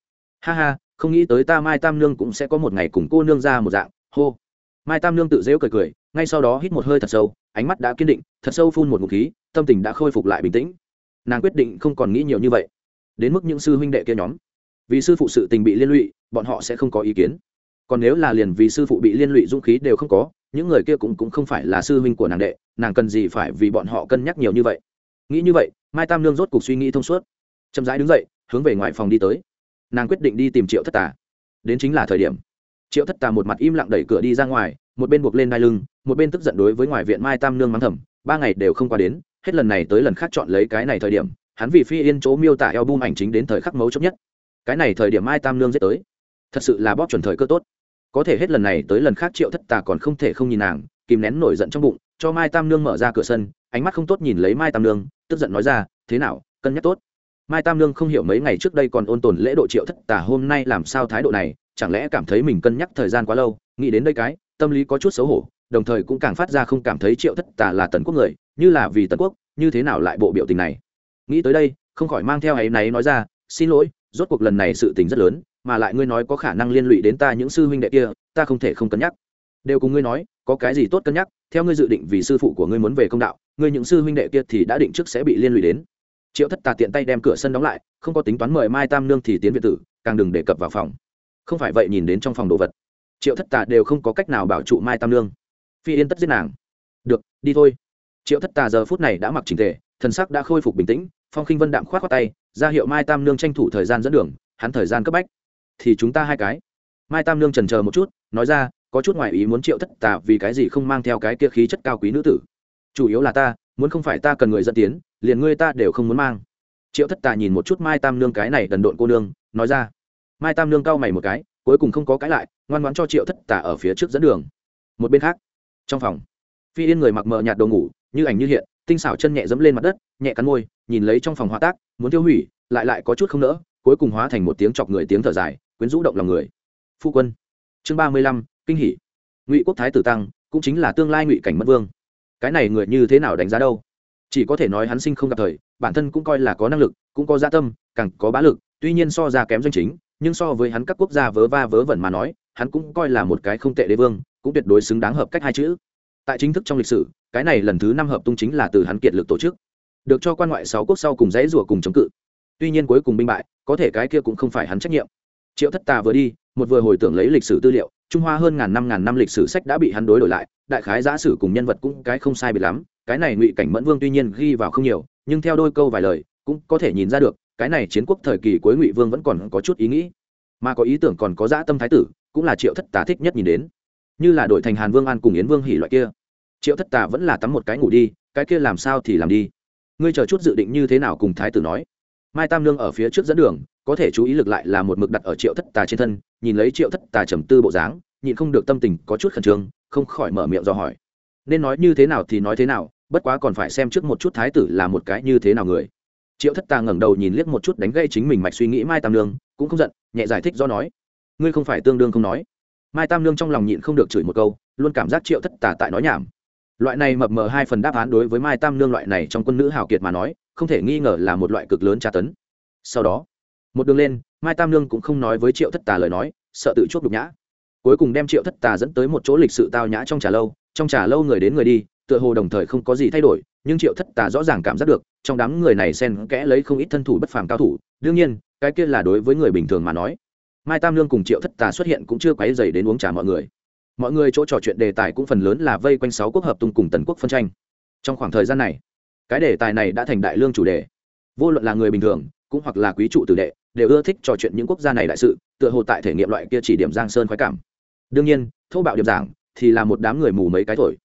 Ha ha, không nghĩ tới ta mai tam nương cũng sẽ có một ngày cùng cô nương ra một dạng hô. Mai tam nương tự dễu cười cười, ngay sau đó hít một hơi thật sâu, ánh mắt đã kiên định, thật sâu phun một ngụ khí, tâm tình đã khôi phục lại bình tĩnh. Nàng quyết định không còn nghĩ nhiều như vậy. Đến mức những sư huynh đệ kia nhóm. Vì sư phụ sự tình bị liên lụy, bọn họ sẽ không có ý kiến. Còn nếu là liền vì sư phụ bị liên lụy dũng khí đều không có, những người kia cũng cũng không phải là sư huynh của nàng đệ, nàng cần gì phải vì bọn họ cân nhắc nhiều như vậy? Nghĩ như vậy, mai tam nương rốt cuộc suy nghĩ thông suốt. Chậm rãi đứng dậy, hướng về ngoài phòng đi tới. Nàng quyết định đi tìm triệu thất tà. Đến chính là thời điểm triệu thất tà một mặt im lặng đẩy cửa đi ra ngoài, một bên buộc lên đai lưng, một bên tức giận đối với ngoài viện mai tam nương mắng thầm, ba ngày đều không qua đến, hết lần này tới lần khác chọn lấy cái này thời điểm, hắn vì phi yên chỗ miêu tả eo bum ảnh chính đến thời khắc mấu chốc nhất. Cái này thời điểm mai tam nương dễ tới, thật sự là bóp chuẩn thời cơ tốt. Có thể hết lần này tới lần khác triệu thất tà còn không thể không nhìn nàng, kìm nén nổi giận trong bụng, cho mai tam nương mở ra cửa sân, ánh mắt không tốt nhìn lấy mai tam nương, tức giận nói ra, thế nào, cân nhắc tốt. Mai tam nương không hiểu mấy ngày trước đây còn ôn tồn lễ độ triệu thất tà hôm nay làm sao thái độ này chẳng lẽ cảm thấy mình cân nhắc thời gian quá lâu, nghĩ đến đây cái, tâm lý có chút xấu hổ, đồng thời cũng càng phát ra không cảm thấy triệu thất tà là tần quốc người, như là vì tần quốc, như thế nào lại bộ biểu tình này? Nghĩ tới đây, không khỏi mang theo ấy này nói ra, xin lỗi, rốt cuộc lần này sự tình rất lớn, mà lại ngươi nói có khả năng liên lụy đến ta những sư huynh đệ kia, ta không thể không cân nhắc. Đều cùng ngươi nói, có cái gì tốt cân nhắc? Theo ngươi dự định vì sư phụ của ngươi muốn về công đạo, ngươi những sư huynh đệ kia thì đã định trước sẽ bị liên lụy đến. Triệu thất tà tiện tay đem cửa sân đóng lại, không có tính toán mời mai tam nương thì tiến viện tử, càng đừng đề cập vào phòng không phải vậy nhìn đến trong phòng đồ vật, triệu thất tà đều không có cách nào bảo trụ mai tam nương. Phi yên tất giết nàng. Được, đi thôi. Triệu thất tà giờ phút này đã mặc trình tề, thần sắc đã khôi phục bình tĩnh, phong khinh vân đạm k h o á t khoác tay, ra hiệu mai tam nương tranh thủ thời gian dẫn đường, hắn thời gian cấp bách. Thì chúng ta hai cái. Mai tam nương trần c một chút, nói ra, có chút ngoại ý muốn triệu thất tà vì cái gì không mang theo cái kia khí chất cao quý nữ tử. Chủ yếu là ta, muốn không phải ta cần người dẫn tiến, liền ngươi ta đều không muốn mang. Triệu thất tà nhìn một chút mai tam nương cái này đần độn cô nương, nói ra mai tam nương cau mày một cái, cuối cùng không có cái lại, ngoan ngoãn cho triệu thất tả ở phía trước dẫn đường. Một bên khác, trong phòng, phi yên người mặc mờ nhạt đồ ngủ, như ảnh như hiện, tinh xảo chân nhẹ dẫm lên mặt đất, nhẹ cắn môi, nhìn lấy trong phòng hóa tác, muốn tiêu hủy, lại lại có chút không nỡ, cuối cùng hóa thành một tiếng chọc người tiếng thở dài, quyến rũ động lòng người. Phu quân, chương ba mươi lăm, kinh hỷ ngụy quốc thái tử tăng, cũng chính là tương lai ngụy cảnh mất vương. Cái này người như thế nào đánh giá đâu? Chỉ có thể nói hắn sinh không gặp thời, bản thân cũng coi là có năng lực, cũng có gia tâm, càng có bá lực, tuy nhiên so ra kém doanh chính nhưng so với hắn các quốc gia vớ va vớ vẩn mà nói, hắn cũng coi là một cái không tệ đế vương, cũng tuyệt đối xứng đáng hợp cách hai chữ. Tại chính thức trong lịch sử, cái này lần thứ năm hợp tung chính là từ hắn kiệt lực tổ chức, được cho quan ngoại sáu quốc sau cùng dãy rủa cùng chống cự. Tuy nhiên cuối cùng binh bại, có thể cái kia cũng không phải hắn trách nhiệm. Triệu thất tà vừa đi, một vừa hồi tưởng lấy lịch sử tư liệu, trung hoa hơn ngàn năm ngàn năm lịch sử sách đã bị hắn đối đổi lại, đại khái giả sử cùng nhân vật cũng cái không sai bị lắm, cái này ngụy cảnh mẫn vương tuy nhiên ghi vào không nhiều, nhưng theo đôi câu vài lời, cũng có thể nhìn ra được cái này chiến quốc thời kỳ cuối ngụy vương vẫn còn có chút ý nghĩ mà có ý tưởng còn có dã tâm thái tử cũng là triệu thất tà thích nhất nhìn đến như là đội thành hàn vương an cùng yến vương hỉ loại kia triệu thất tà vẫn là tắm một cái ngủ đi cái kia làm sao thì làm đi ngươi chờ chút dự định như thế nào cùng thái tử nói mai tam lương ở phía trước dẫn đường có thể chú ý lực lại là một mực đặt ở triệu thất tà trên thân nhìn lấy triệu thất tà trầm tư bộ dáng nhịn không được tâm tình có chút khẩn trương không khỏi mở miệng do hỏi nên nói như thế nào thì nói thế nào bất quá còn phải xem trước một chút thái tử là một cái như thế nào người triệu thất tà ngẩng đầu nhìn liếc một chút đánh gây chính mình mạch suy nghĩ mai tam lương cũng không giận, nhẹ giải thích do nói, ngươi không phải tương đương không nói. Mai tam lương trong lòng nhịn không được chửi một câu, luôn cảm giác triệu thất tà tại nói nhảm. Loại này mập mờ hai phần đáp án đối với mai tam lương loại này trong quân nữ hào kiệt mà nói, không thể nghi ngờ là một loại cực lớn tra tấn. Sau đó, một đường lên, mai tam nương cũng không nói với triệu thất tà lời nói, sợ tự chuốc đục nhã. Cuối cùng đem triệu thất tà dẫn tới một chỗ lịch sự tao nhã trong trà lâu, trong trà lâu người đến người đi, tựa hồ đồng thời không có gì thay đổi, nhưng triệu thất tà rõ ràng cảm giác được trong đám người này xen kẽ lấy không ít thân thủ bất phàm cao thủ. Đương nhiên, cái kia là đối với người bình thường mà nói. Mai tam lương cùng triệu thất tà xuất hiện cũng chưa quấy dày đến uống trà mọi người. Mọi người chỗ trò chuyện đề tài cũng phần lớn là vây quanh sáu quốc hợp tung cùng tần quốc phân tranh. Trong khoảng thời gian này, cái đề tài này đã thành đại lương chủ đề. Vô luận là người bình thường, cũng hoặc là quý trụ tử đệ, đều ưa thích trò chuyện những quốc gia này đại sự, tựa hồ tại thể nghiệm loại kia chỉ điểm giang sơn khoái cảm. Đương nhiên, thô bạo điểm giảng thì là một đám người mù mấy cái thổi.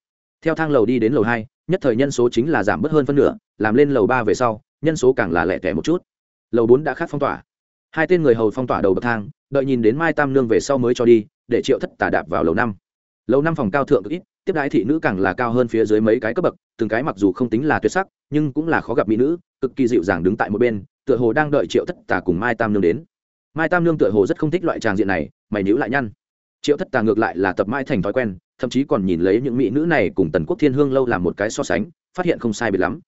Theo thang lầu đi đến lầu hai nhất thời nhân số chính là giảm bớt hơn phân nửa, làm lên lầu ba về sau, nhân số càng là lẻ tẻ một chút. Lầu bốn đã khác phong tỏa. Hai tên người hầu phong tỏa đầu bậc thang, đợi nhìn đến mai tam nương về sau mới cho đi, để triệu thất tà đạp vào lầu năm. Lầu năm phòng cao thượng ít, tiếp đái thị nữ càng là cao hơn phía dưới mấy cái cấp bậc, từng cái mặc dù không tính là tuyệt sắc, nhưng cũng là khó gặp mỹ nữ, cực kỳ dịu dàng đứng tại một bên, tựa hồ đang đợi triệu thất tà cùng mai tam nương đến. Mai tam nương tựa hồ rất không thích loại tràng diện này, mày níu lại nhăn. Triệu thất tà ngược lại là tập mai thành thói quen thậm chí còn nhìn lấy những mỹ nữ này cùng tần quốc thiên hương lâu làm một cái so sánh, phát hiện không sai biệt lắm.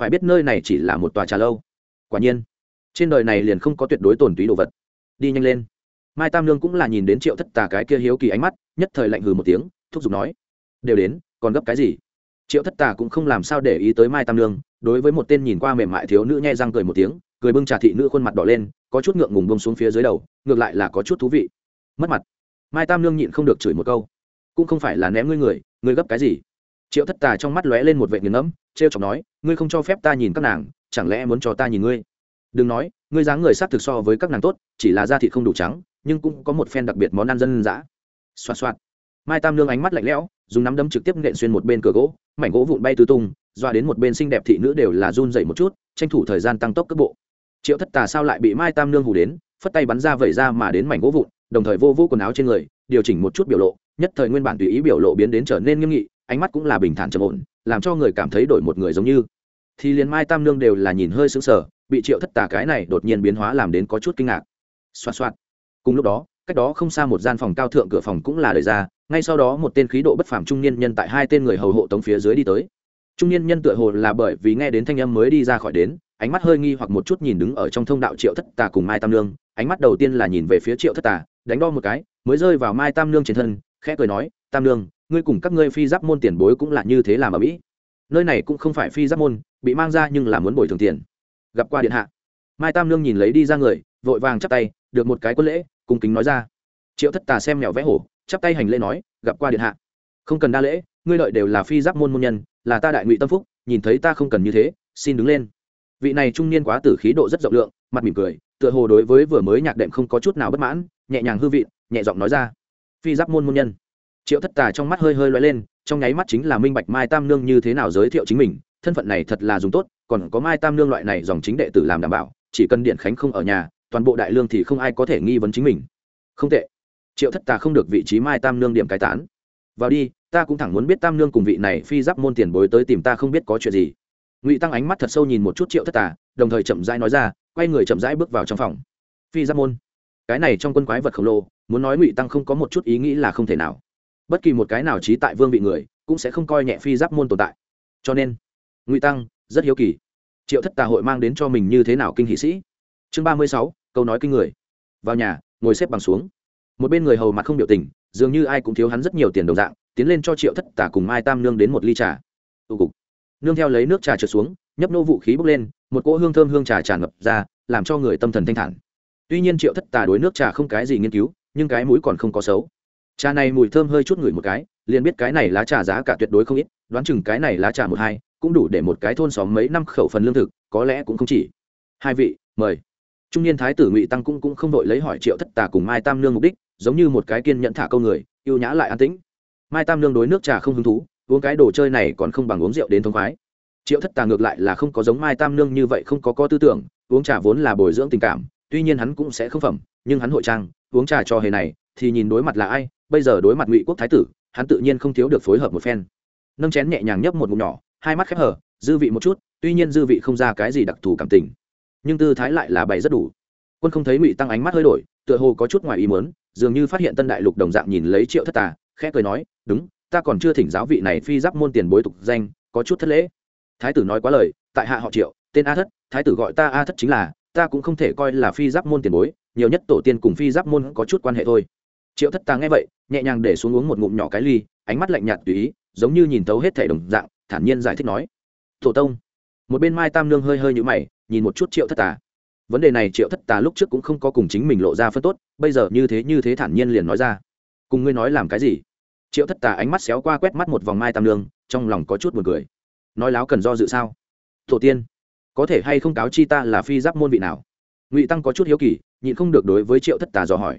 Phải biết nơi này chỉ là một tòa trà lâu. Quả nhiên, trên đời này liền không có tuyệt đối tồn túy đồ vật. Đi nhanh lên. Mai tam lương cũng là nhìn đến triệu thất tà cái kia hiếu kỳ ánh mắt, nhất thời lạnh hừ một tiếng, thúc giục nói, đều đến, còn gấp cái gì? Triệu thất tà cũng không làm sao để ý tới mai tam lương, đối với một tên nhìn qua mềm mại thiếu nữ nhai răng cười một tiếng, cười bưng trà thị nữ khuôn mặt đỏ lên, có chút ngượng ngùng bông xuống phía dưới đầu, ngược lại là có chút thú vị. Mất mặt. Mai tam lương nhịn không được chửi một câu cũng không phải là ném ngươi người, ngươi gấp cái gì? Triệu thất tà trong mắt lóe lên một vệ nghiền ngẫm t r e o chọc nói, ngươi không cho phép ta nhìn các nàng, chẳng lẽ muốn cho ta nhìn ngươi? Đừng nói, ngươi dáng người s á c thực so với các nàng tốt, chỉ là da thịt không đủ trắng, nhưng cũng có một phen đặc biệt món ăn dân dã. Xoa xoa mai tam lương ánh mắt lạnh lẽo, dùng nắm đấm trực tiếp nện xuyên một bên cửa gỗ, mảnh gỗ vụn bay tứ tung, doa đến một bên xinh đẹp thị nữ đều là run dậy một chút, tranh thủ thời gian tăng tốc cấp bộ. Triệu thất tà sao lại bị mai tam lương hù đến, phất tay bắn ra vẩy ra mà đến mảnh gỗ vụn, đồng thời vô vô quần áo trên người, điều chỉnh một chút biểu lộ nhất thời nguyên bản tùy ý biểu lộ biến đến trở nên nghiêm nghị, ánh mắt cũng là bình thản trầm ổn, làm cho người cảm thấy đổi một người giống như. Thì liền mai tam nương đều là nhìn hơi sững sờ, bị triệu thất tà cái này đột nhiên biến hóa làm đến có chút kinh ngạc. Xoa xoa cùng lúc đó, cách đó không xa một gian phòng cao thượng cửa phòng cũng là đời ra, ngay sau đó một tên khí độ bất phàm trung niên nhân tại hai tên người hầu hộ tống phía dưới đi tới. Trung niên nhân tựa hồ là bởi vì nghe đến thanh âm mới đi ra khỏi đến, ánh mắt hơi nghi hoặc một chút nhìn đứng ở trong thông đạo triệu thất tà cùng mai tam nương, ánh mắt đầu tiên là nhìn về phía triệu thất tà, đánh đo một cái, mới rơi vào mai tam nương trên thân khẽ cười nói, tam nương, ngươi cùng các ngươi phi giáp môn tiền bối cũng là như thế làm ở mỹ. Nơi này cũng không phải phi giáp môn, bị mang ra nhưng là muốn bồi thường tiền. Gặp qua điện hạ. Mai tam nương nhìn lấy đi ra người, vội vàng chắp tay, được một cái quân lễ, cung kính nói ra. Triệu thất tà xem mèo vẽ hổ, chắp tay hành lễ nói, gặp qua điện hạ. Không cần đa lễ, ngươi lợi đều là phi giáp môn môn nhân, là ta đại ngụy tâm phúc, nhìn thấy ta không cần như thế, xin đứng lên. Vị này trung niên quá tử khí độ rất rộng lượng, mặt mỉm cười, tựa hồ đối với vừa mới nhạc đệm không có chút nào bất mãn, nhẹ nhàng hư vị, nhẹ giọng nói ra phi giáp môn môn nhân. Triệu thất tà trong mắt hơi hơi loay lên, trong nháy mắt chính là minh bạch mai tam nương như thế nào giới thiệu chính mình, thân phận này thật là dùng tốt, còn có mai tam nương loại này dòng chính đệ tử làm đảm bảo, chỉ cần điện khánh không ở nhà, toàn bộ đại lương thì không ai có thể nghi vấn chính mình. Không tệ. Triệu thất tà không được vị trí mai tam nương điểm cái tán. Vào đi, ta cũng thẳng muốn biết tam nương cùng vị này phi giáp môn tiền bối tới tìm ta không biết có chuyện gì. Ngụy tăng ánh mắt thật sâu nhìn một chút triệu thất tà, đồng thời chậm rãi nói ra, quay người chậm rãi bước vào trong phòng. Phi giáp môn. Cái này trong quân quái vật khổng lồ muốn nói ngụy tăng không có một chút ý nghĩ là không thể nào bất kỳ một cái nào trí tại vương vị người cũng sẽ không coi nhẹ phi giáp môn tồn tại cho nên ngụy tăng rất hiếu kỳ triệu thất tà hội mang đến cho mình như thế nào kinh hỷ sĩ chương ba mươi sáu câu nói kinh người vào nhà ngồi xếp bằng xuống một bên người hầu mặt không biểu tình dường như ai cũng thiếu hắn rất nhiều tiền đồng dạng tiến lên cho triệu thất tà cùng mai tam nương đến một ly trà tụ cục nương theo lấy nước trà trượt xuống nhấp nô vũ khí bốc lên một cỗ hương thơm hương trà tràn ngập ra làm cho người tâm thần thanh thản tuy nhiên triệu thất tà đối nước trà không cái gì nghiên cứu nhưng cái mũi còn không có xấu. Trà này mùi thơm hơi chút ngửi một cái, liền biết cái này lá trà giá cả tuyệt đối không ít, đoán chừng cái này lá trà một hai, cũng đủ để một cái thôn xóm mấy năm khẩu phần lương thực, có lẽ cũng không chỉ. Hai vị, mời. Trung niên thái tử ngụy tăng cũng cũng không đội lấy hỏi triệu thất tà cùng mai tam nương mục đích, giống như một cái kiên nhẫn thả câu người, yêu nhã lại an tĩnh. Mai tam nương đối nước trà không hứng thú, uống cái đồ chơi này còn không bằng uống rượu đến thông khoái. Triệu thất tà ngược lại là không có giống mai tam nương như vậy không có có tư tưởng, uống trà vốn là bồi dưỡng tình cảm, tuy nhiên hắn cũng sẽ không phẩm, nhưng hắn hội trang uống trà cho hề này, thì nhìn đối mặt là ai, bây giờ đối mặt ngụy quốc thái tử, hắn tự nhiên không thiếu được phối hợp một phen. Nâng chén nhẹ nhàng nhấp một ngụm nhỏ, hai mắt khép hở dư vị một chút, tuy nhiên dư vị không ra cái gì đặc thù cảm tình. Nhưng tư thái lại là bày rất đủ. Quân không thấy ngụy tăng ánh mắt hơi đổi, tựa hồ có chút ngoài ý mớn dường như phát hiện tân đại lục đồng dạng nhìn lấy triệu thất tà, khẽ cười nói, đúng, ta còn chưa thỉnh giáo vị này phi giáp môn tiền bối tục danh, có chút thất lễ. Thái tử nói quá lời, tại hạ họ triệu, tên a thất, thái tử gọi ta a thất chính là, ta cũng không thể coi là phi giáp môn tiền bối nhiều nhất tổ tiên cùng phi giáp môn có chút quan hệ thôi. Triệu thất tà nghe vậy, nhẹ nhàng để xuống uống một ngụm nhỏ cái ly, ánh mắt lạnh nhạt tùy ý, giống như nhìn thấu hết thể đồng dạng, thản nhiên giải thích nói, tổ tông. Một bên mai tam nương hơi hơi nhũ mày, nhìn một chút triệu thất tà. Vấn đề này triệu thất tà lúc trước cũng không có cùng chính mình lộ ra phân tốt, bây giờ như thế như thế thản nhiên liền nói ra. Cùng ngươi nói làm cái gì? Triệu thất tà ánh mắt xéo qua quét mắt một vòng mai tam nương, trong lòng có chút buồn cười. Nói láo cần do dự sao? Tổ tiên, có thể hay không cáo chi ta là phi giáp môn vị nào? Ngụy tăng có chút hiếu kỳ nhịn không được đối với triệu thất tà dò hỏi.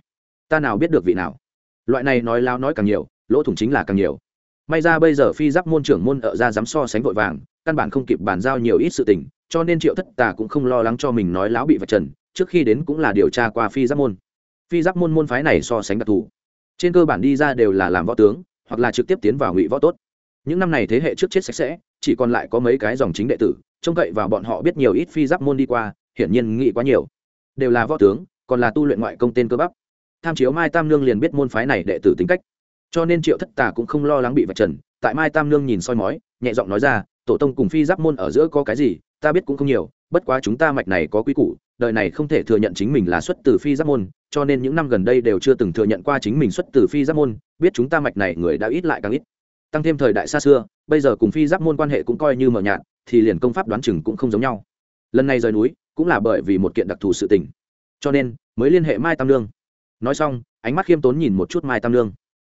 Ta nào biết được vị nào? Loại này nói lao nói càng nhiều, lỗ thủng chính là càng nhiều. May ra bây giờ phi giáp môn trưởng môn ở ra dám so sánh vội vàng, căn bản không kịp bàn giao nhiều ít sự tình, cho nên triệu thất tà cũng không lo lắng cho mình nói láo bị vạch trần, trước khi đến cũng là điều tra qua phi giáp môn. Phi giáp môn môn phái này so sánh đặc thù. Trên cơ bản đi ra đều là làm võ tướng, hoặc là trực tiếp tiến vào ngụy võ tốt. Những năm này thế hệ trước chết sạch sẽ, chỉ còn lại có mấy cái dòng chính đệ tử, trông cậy vào bọn họ biết nhiều ít phi giáp môn đi qua, hiển nhiên nghĩ quá nhiều. Đều là võ tướng còn là tu luyện ngoại công tên cơ bắp. Tham chiếu mai tam nương liền biết môn phái này đệ tử tính cách. Cho nên triệu thất tà cũng không lo lắng bị vạch trần, tại mai tam nương nhìn soi mói, nhẹ giọng nói ra, tổ tông cùng phi giáp môn ở giữa có cái gì, ta biết cũng không nhiều, bất quá chúng ta mạch này có quy củ, đời này không thể thừa nhận chính mình là xuất từ phi giáp môn, cho nên những năm gần đây đều chưa từng thừa nhận qua chính mình xuất từ phi giáp môn, biết chúng ta mạch này người đã ít lại càng ít. Tăng thêm thời đại xa xưa, bây giờ cùng phi giáp môn quan hệ cũng coi như mờ nhạt, thì liền công pháp đoán chừng cũng không giống nhau. Lần này rời núi cũng là bởi vì một kiện đặc thù sự tình cho nên mới liên hệ mai tam lương nói xong, ánh mắt khiêm tốn nhìn một chút mai tam lương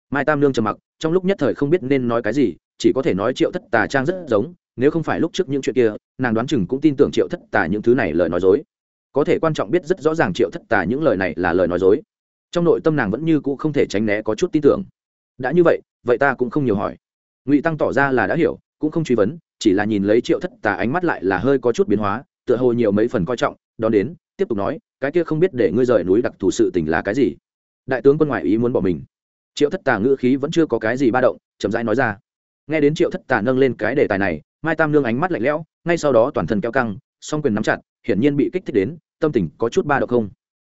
mai tam lương trầm mặc, trong lúc nhất thời không biết nên nói cái gì, chỉ có thể nói triệu thất tà trang rất giống, nếu không phải lúc trước những chuyện kia, nàng đoán chừng cũng tin tưởng triệu thất tà những thứ này lời nói dối. Có thể quan trọng biết rất rõ ràng triệu thất tà những lời này là lời nói dối. Trong nội tâm nàng vẫn như cũ không thể tránh né có chút tin tưởng. Đã như vậy vậy ta cũng không nhiều hỏi. Ngụy tăng tỏ ra là đã hiểu, cũng không truy vấn, chỉ là nhìn lấy triệu thất tà ánh mắt lại là hơi có chút biến hóa, tựa hồ nhiều mấy phần coi trọng, đón đến, tiếp tục nói cái kia không biết để ngươi rời núi đặc thù sự tình là cái gì? Đại tướng quân ngoại ý muốn bỏ mình. Triệu thất tà ngữ khí vẫn chưa có cái gì ba động, chậm rãi nói ra. Nghe đến triệu thất tà nâng lên cái đề tài này, mai tam nương ánh mắt lạnh lẽo, ngay sau đó toàn thân kéo căng, song quyền nắm chặt, hiển nhiên bị kích thích đến, tâm tình có chút ba động không?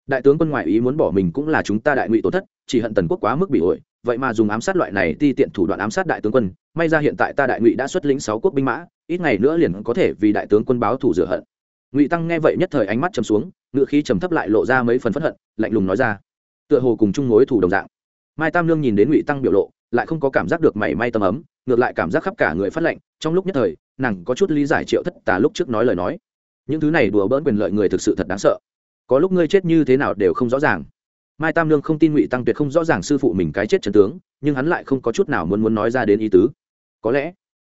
Đại tướng quân ngoại ý muốn bỏ mình cũng là chúng ta đại ngụy tổn thất, chỉ hận tần quốc quá mức bị ổi vậy mà dùng ám sát loại này ti tiện thủ đoạn ám sát đại tướng quân, may ra hiện tại ta đại ngụy đã xuất lĩnh sáu quốc binh mã, ít ngày nữa liền có thể vì đại tướng quân báo thủ rửa hận. Ngụy tăng nghe vậy nhất thời ánh mắt chầm xuống ngựa khí trầm thấp lại lộ ra mấy phần phẫn hận, lạnh lùng nói ra. Tựa hồ cùng chung mối thủ đồng dạng. Mai tam lương nhìn đến ngụy tăng biểu lộ, lại không có cảm giác được mảy may tâm ấm, ngược lại cảm giác khắp cả người phát lạnh, trong lúc nhất thời, nàng có chút lý giải triệu thất tà lúc trước nói lời nói. Những thứ này đùa bỡn quyền lợi người thực sự thật đáng sợ. Có lúc ngươi chết như thế nào đều không rõ ràng. Mai tam lương không tin ngụy tăng tuyệt không rõ ràng sư phụ mình cái chết trần tướng, nhưng hắn lại không có chút nào muốn muốn nói ra đến ý tứ. Có lẽ,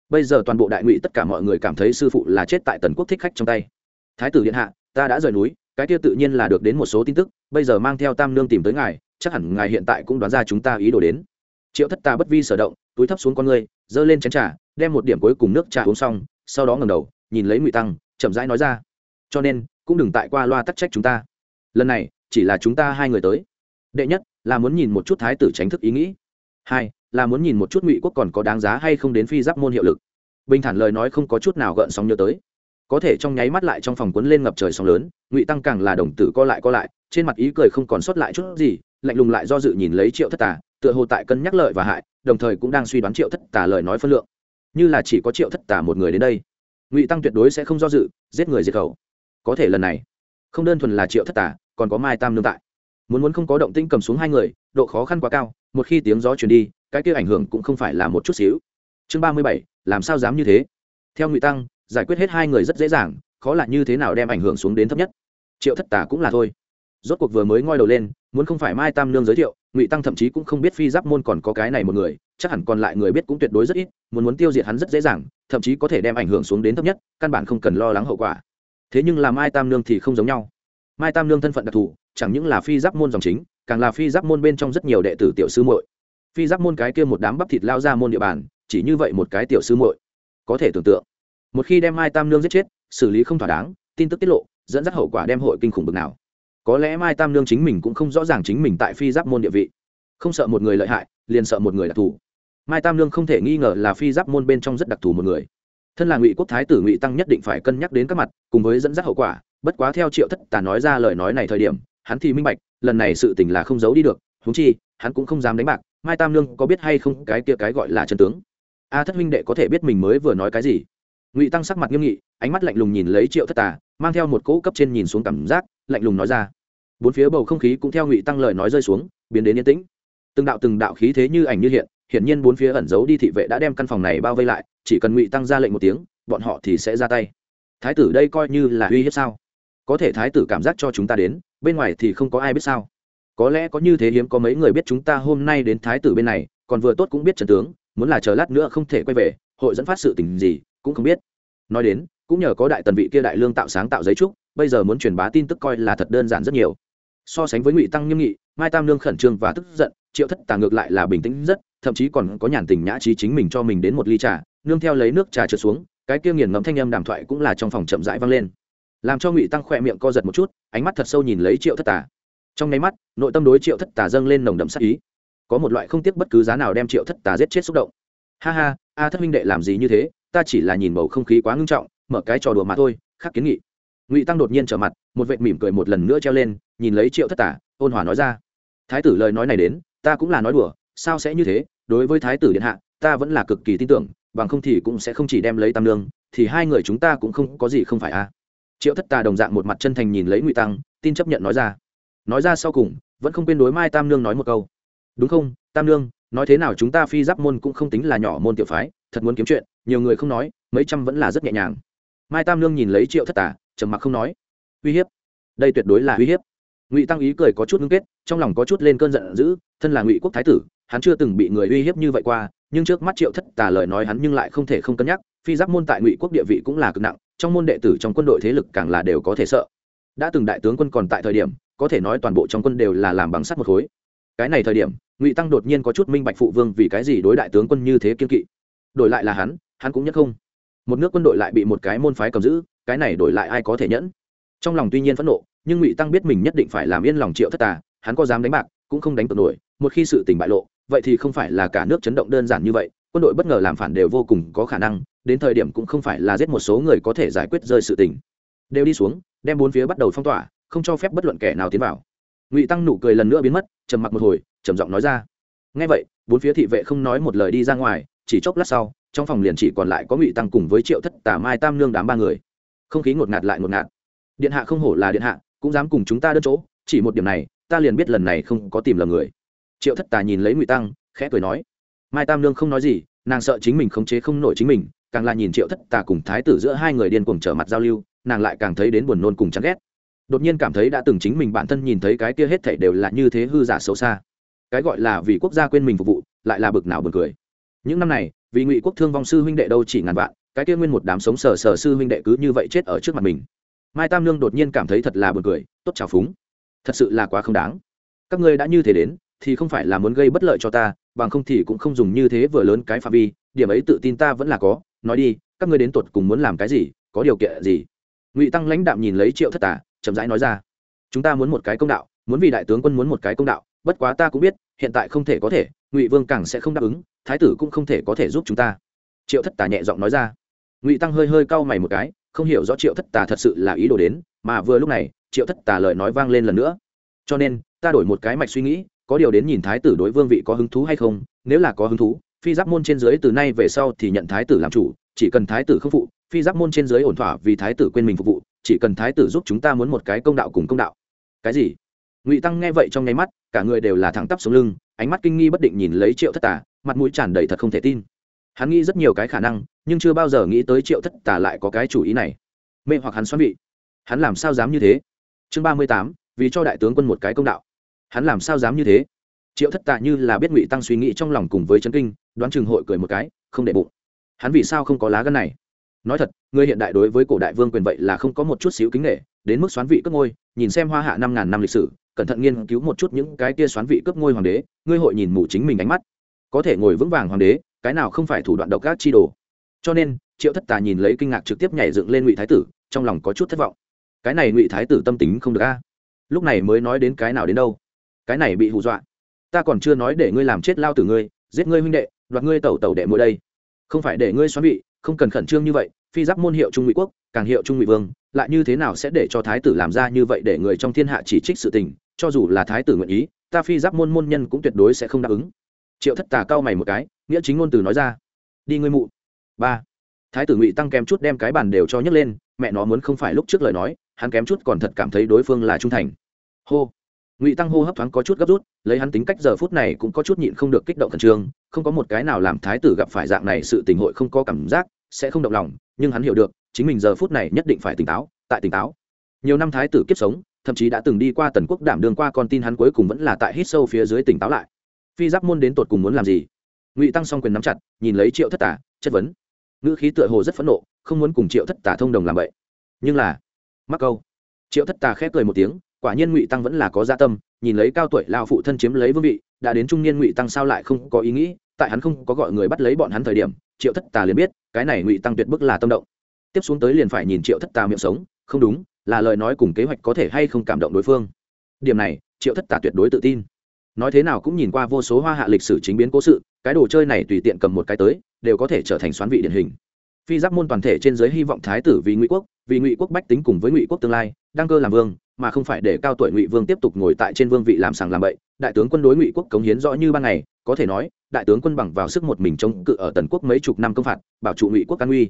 bây giờ toàn bộ đại ngụy tất cả mọi người cảm thấy sư phụ là chết tại tần quốc thích khách trong tay. Thái tử điện hạ, ta đã rời núi cái kia tự nhiên là được đến một số tin tức, bây giờ mang theo tam nương tìm tới ngài, chắc hẳn ngài hiện tại cũng đoán ra chúng ta ý đồ đến. Triệu thất ta bất vi sở động, túi thấp xuống con ngươi, giơ lên chén trà, đem một điểm cuối cùng nước trà uống xong, sau đó ngầm đầu, nhìn lấy ngụy tăng, chậm rãi nói ra, cho nên, cũng đừng tại qua loa tắc trách chúng ta. Lần này, chỉ là chúng ta hai người tới. Đệ nhất, là muốn nhìn một chút thái tử tránh thức ý nghĩ. Hai, là muốn nhìn một chút ngụy quốc còn có đáng giá hay không đến phi giáp môn hiệu lực. Bình thản lời nói không có chút nào gợn sóng nhớ tới có thể trong nháy mắt lại trong phòng quấn lên ngập trời sóng lớn, ngụy tăng càng là đồng tử co lại co lại, trên mặt ý cười không còn sót lại chút gì, lạnh lùng lại do dự nhìn lấy triệu thất tà, tựa hồ tại cân nhắc lợi và hại, đồng thời cũng đang suy đoán triệu thất tà lời nói phân lượng. Như là chỉ có triệu thất tà một người đến đây, ngụy tăng tuyệt đối sẽ không do dự, giết người diệt khẩu. Có thể lần này, không đơn thuần là triệu thất tà, còn có mai tam nương tại. Muốn muốn không có động tĩnh cầm xuống hai người, độ khó khăn quá cao, một khi tiếng gió truyền đi, cái kia ảnh hưởng cũng không phải là một chút xíu. Chương ba mươi bảy, làm sao dám như thế? Theo ngụy tăng giải quyết hết hai người rất dễ dàng, khó là như thế nào đem ảnh hưởng xuống đến thấp nhất. Triệu thất tả cũng là thôi. Rốt cuộc vừa mới ngoi đầu lên, muốn không phải mai tam nương giới thiệu, ngụy tăng thậm chí cũng không biết phi giáp môn còn có cái này một người, chắc hẳn còn lại người biết cũng tuyệt đối rất ít, muốn muốn tiêu diệt hắn rất dễ dàng, thậm chí có thể đem ảnh hưởng xuống đến thấp nhất, căn bản không cần lo lắng hậu quả. Thế nhưng là mai tam nương thì không giống nhau. Mai tam nương thân phận đặc thù, chẳng những là phi giáp môn dòng chính, càng là phi giáp môn bên trong rất nhiều đệ tử tiểu sư muội. Phi giáp môn cái kia một đám bắp thịt lao ra môn địa bàn, chỉ như vậy một cái tiểu sư muội, có thể tưởng tượng một khi đem mai tam nương giết chết, xử lý không thỏa đáng, tin tức tiết lộ, dẫn dắt hậu quả đem hội kinh khủng bực nào. Có lẽ mai tam nương chính mình cũng không rõ ràng chính mình tại phi giáp môn địa vị. Không sợ một người lợi hại, liền sợ một người đặc thù. Mai tam nương không thể nghi ngờ là phi giáp môn bên trong rất đặc thù một người. Thân là ngụy quốc thái tử ngụy tăng nhất định phải cân nhắc đến các mặt, cùng với dẫn dắt hậu quả, bất quá theo triệu thất tà nói ra lời nói này thời điểm, hắn thì minh bạch, lần này sự tình là không giấu đi được húng chi, hắn cũng không dám đánh bạc. Mai tam nương có biết hay không cái kia cái gọi là chân tướng? A thất huynh đệ có thể biết mình mới vừa nói cái gì? Ngụy tăng sắc mặt nghiêm nghị, ánh mắt lạnh lùng nhìn lấy triệu thất tà, mang theo một cỗ cấp trên nhìn xuống cảm giác, lạnh lùng nói ra. Bốn phía bầu không khí cũng theo ngụy tăng lời nói rơi xuống, biến đến yên tĩnh. Từng đạo từng đạo khí thế như ảnh như hiện, hiển nhiên bốn phía ẩn giấu đi thị vệ đã đem căn phòng này bao vây lại, chỉ cần ngụy tăng ra lệnh một tiếng, bọn họ thì sẽ ra tay. Thái tử đây coi như là uy hiếp sao? Có thể thái tử cảm giác cho chúng ta đến, bên ngoài thì không có ai biết sao. Có lẽ có như thế hiếm có mấy người biết chúng ta hôm nay đến thái tử bên này, còn vừa tốt cũng biết trần tướng, muốn là chờ lát nữa không thể quay về, hội dẫn phát sự tình gì cũng không biết. Nói đến, cũng nhờ có đại tần vị kia đại lương tạo sáng tạo giấy trúc, bây giờ muốn truyền bá tin tức coi là thật đơn giản rất nhiều. So sánh với ngụy tăng nghiêm nghị, mai tam lương khẩn trương và tức giận, triệu thất tà ngược lại là bình tĩnh rất, thậm chí còn có nhàn tình nhã trí chính mình cho mình đến một ly trà, nương theo lấy nước trà trượt xuống, cái kia nghiền ngẫm thanh âm đàm thoại cũng là trong phòng chậm rãi vang lên. Làm cho ngụy tăng khỏe miệng co giật một chút, ánh mắt thật sâu nhìn lấy triệu thất tà. Trong nháy mắt, nội tâm đối triệu thất tà dâng lên nồng đậm sắc ý. Có một loại không tiếc bất cứ giá nào đem triệu thất tà giết chết xúc động. Ha ha, a thất minh đệ làm gì như thế? Ta chỉ là nhìn bầu không khí quá ngưng trọng, mở cái trò đùa mà thôi, khác kiến nghị. Ngụy tăng đột nhiên trở mặt, một vệt mỉm cười một lần nữa treo lên, nhìn lấy triệu thất tả, ôn hòa nói ra. Thái tử lời nói này đến, ta cũng là nói đùa, sao sẽ như thế? Đối với thái tử điện hạ, ta vẫn là cực kỳ tin tưởng, bằng không thì cũng sẽ không chỉ đem lấy tam lương thì hai người chúng ta cũng không có gì không phải a à. triệu thất tà đồng dạng một mặt chân thành nhìn lấy ngụy tăng, tin chấp nhận nói ra. Nói ra sau cùng, vẫn không quên đối mai tam nương nói một câu. Đúng không, tam nương nói thế nào chúng ta phi giáp môn cũng không tính là nhỏ môn tiểu phái, thật muốn kiếm chuyện, nhiều người không nói, mấy trăm vẫn là rất nhẹ nhàng. Mai tam lương nhìn lấy triệu thất tả trầm mặc không nói. Uy hiếp. Đây tuyệt đối là uy hiếp. Ngụy tăng ý cười có chút ngưng kết, trong lòng có chút lên cơn giận dữ, thân là ngụy quốc thái tử, hắn chưa từng bị người uy hiếp như vậy qua, nhưng trước mắt triệu thất tà lời nói hắn nhưng lại không thể không cân nhắc, phi giáp môn tại ngụy quốc địa vị cũng là cực nặng, trong môn đệ tử trong quân đội thế lực càng là đều có thể sợ. Đã từng đại tướng quân còn tại thời điểm, có thể nói toàn bộ trong quân đều là làm bằng sắt một khối. Cái này thời điểm ngụy tăng đột nhiên có chút minh bạch phụ vương vì cái gì đối đại tướng quân như thế kiên kỵ. Đổi lại là hắn hắn cũng nhất không. Một nước quân đội lại bị một cái môn phái cầm giữ, cái này đổi lại ai có thể nhẫn? Trong lòng tuy nhiên phẫn nộ, nhưng ngụy tăng biết mình nhất định phải làm yên lòng triệu thất tà, hắn có dám đánh bạc, cũng không đánh cược nổi, một khi sự tình bại lộ, vậy thì không phải là cả nước chấn động đơn giản như vậy, quân đội bất ngờ làm phản đều vô cùng có khả năng, đến thời điểm cũng không phải là giết một số người có thể giải quyết rơi sự tình. Đều đi xuống, đem bốn phía bắt đầu phong tỏa, không cho phép bất luận kẻ nào tiến vào ngụy tăng nụ cười lần nữa biến mất trầm mặc một hồi trầm giọng nói ra ngay vậy bốn phía thị vệ không nói một lời đi ra ngoài chỉ chốc lát sau trong phòng liền chỉ còn lại có ngụy tăng cùng với triệu thất Tả mai tam nương đám ba người không khí ngột ngạt lại ngột ngạt điện hạ không hổ là điện hạ cũng dám cùng chúng ta đơn chỗ chỉ một điểm này ta liền biết lần này không có tìm lầm người triệu thất tà nhìn lấy ngụy tăng khẽ cười nói mai tam nương không nói gì nàng sợ chính mình khống chế không nổi chính mình càng là nhìn triệu thất tà cùng thái tử giữa hai người điên cuồng trở mặt giao lưu nàng lại càng thấy đến buồn nôn cùng chán ghét đột nhiên cảm thấy đã từng chính mình bản thân nhìn thấy cái kia hết thảy đều là như thế hư giả xấu xa. Cái gọi là vì quốc gia quên mình phục vụ, lại là bực nào buồn cười. Những năm này, vì ngụy quốc thương vong sư huynh đệ đâu chỉ ngàn vạn, cái kia nguyên một đám sống sờ sờ sư huynh đệ cứ như vậy chết ở trước mặt mình. Mai tam lương đột nhiên cảm thấy thật là buồn cười, tốt trào phúng. Thật sự là quá không đáng. Các ngươi đã như thế đến, thì không phải là muốn gây bất lợi cho ta, bằng không thì cũng không dùng như thế vừa lớn cái phạm vi, điểm ấy tự tin ta vẫn là có. Nói đi, các ngươi đến tột cùng muốn làm cái gì, có điều kiện gì? Ngụy tăng lãnh đạm nhìn lấy triệu thất tả chậm rãi nói ra. Chúng ta muốn một cái công đạo, muốn vì đại tướng quân muốn một cái công đạo, bất quá ta cũng biết, hiện tại không thể có thể, ngụy vương càng sẽ không đáp ứng, thái tử cũng không thể có thể giúp chúng ta. Triệu thất tà nhẹ giọng nói ra. Ngụy tăng hơi hơi cau mày một cái, không hiểu rõ triệu thất tà thật sự là ý đồ đến, mà vừa lúc này, triệu thất tà lời nói vang lên lần nữa. Cho nên, ta đổi một cái mạch suy nghĩ, có điều đến nhìn thái tử đối vương vị có hứng thú hay không, nếu là có hứng thú, phi giáp môn trên dưới từ nay về sau thì nhận thái tử làm chủ, chỉ cần thái tử không phụ, phi giáp môn trên dưới ổn thỏa vì thái tử quên mình phục vụ chỉ cần thái tử giúp chúng ta muốn một cái công đạo cùng công đạo. Cái gì? Ngụy tăng nghe vậy trong nháy mắt, cả người đều là thẳng tắp xuống lưng, ánh mắt kinh nghi bất định nhìn lấy triệu thất tà, mặt mũi tràn đầy thật không thể tin. Hắn nghĩ rất nhiều cái khả năng, nhưng chưa bao giờ nghĩ tới triệu thất tà lại có cái chủ ý này. Mê hoặc hắn xoắn bị hắn làm sao dám như thế? Chương ba mươi tám, vì cho đại tướng quân một cái công đạo. Hắn làm sao dám như thế? Triệu thất tà như là biết ngụy tăng suy nghĩ trong lòng cùng với chấn kinh, đoán chừng hội cười một cái, không để bụng. Hắn vì sao không có lá gân này? Nói thật, người hiện đại đối với cổ đại vương quyền vậy là không có một chút xíu kính nghệ đến mức xoán vị cướp ngôi, nhìn xem hoa hạ năm ngàn năm lịch sử, cẩn thận nghiên cứu một chút những cái kia xoán vị cướp ngôi hoàng đế, ngươi hội nhìn mù chính mình ánh mắt. Có thể ngồi vững vàng hoàng đế, cái nào không phải thủ đoạn độc ác chi đồ. Cho nên, triệu thất tà nhìn lấy kinh ngạc trực tiếp nhảy dựng lên ngụy thái tử, trong lòng có chút thất vọng. Cái này ngụy thái tử tâm tính không được a. Lúc này mới nói đến cái nào đến đâu. Cái này bị hù dọa. Ta còn chưa nói để ngươi làm chết lao tử ngươi, giết ngươi huynh đệ, đoạt ngươi tẩu tẩu đệ mỗi đây. Không phải để ngươi xoắn vị không cần khẩn trương như vậy, phi giáp môn hiệu trung ngụy quốc, càng hiệu trung ngụy vương, lại như thế nào sẽ để cho thái tử làm ra như vậy để người trong thiên hạ chỉ trích sự tình, cho dù là thái tử nguyện ý, ta phi giáp môn môn nhân cũng tuyệt đối sẽ không đáp ứng. Triệu thất tà cao mày một cái, nghĩa chính ngôn từ nói ra. Đi ngươi mụ. Ba. Thái tử ngụy tăng kém chút đem cái bàn đều cho nhấc lên, mẹ nó muốn không phải lúc trước lời nói, hắn kém chút còn thật cảm thấy đối phương là trung thành. Hô ngụy tăng hô hấp thoáng có chút gấp rút lấy hắn tính cách giờ phút này cũng có chút nhịn không được kích động khẩn trương không có một cái nào làm thái tử gặp phải dạng này sự tình hội không có cảm giác sẽ không động lòng nhưng hắn hiểu được chính mình giờ phút này nhất định phải tỉnh táo tại tỉnh táo nhiều năm thái tử kiếp sống thậm chí đã từng đi qua tần quốc đảm đương qua con tin hắn cuối cùng vẫn là tại hít sâu phía dưới tỉnh táo lại phi giáp môn đến tột cùng muốn làm gì ngụy tăng s quyền nắm chặt nhìn lấy triệu thất tả chất vấn ngữ khí tựa hồ rất phẫn nộ không muốn cùng triệu thất tả thông đồng làm vậy nhưng là mắc câu triệu thất tả khép cười một tiếng quả nhiên ngụy tăng vẫn là có gia tâm, nhìn lấy cao tuổi lao phụ thân chiếm lấy vương vị, đã đến trung niên ngụy tăng sao lại không có ý nghĩ, tại hắn không có gọi người bắt lấy bọn hắn thời điểm, triệu thất tà liền biết, cái này ngụy tăng tuyệt bức là tâm động. Tiếp xuống tới liền phải nhìn triệu thất tà miệng sống, không đúng, là lời nói cùng kế hoạch có thể hay không cảm động đối phương. Điểm này, triệu thất tà tuyệt đối tự tin. Nói thế nào cũng nhìn qua vô số hoa hạ lịch sử chính biến cố sự, cái đồ chơi này tùy tiện cầm một cái tới, đều có thể trở thành xoán vị điển hình. Phi giáp môn toàn thể trên giới hy vọng thái tử vì ngụy quốc, vì ngụy quốc bách tính cùng với ngụy quốc tương lai, đăng cơ làm vương mà không phải để cao tuổi ngụy vương tiếp tục ngồi tại trên vương vị làm sàng làm bậy. Đại tướng quân đối ngụy quốc cống hiến rõ như ban ngày, có thể nói, đại tướng quân bằng vào sức một mình chống cự ở tần quốc mấy chục năm công phạt, bảo trụ ngụy quốc an uy.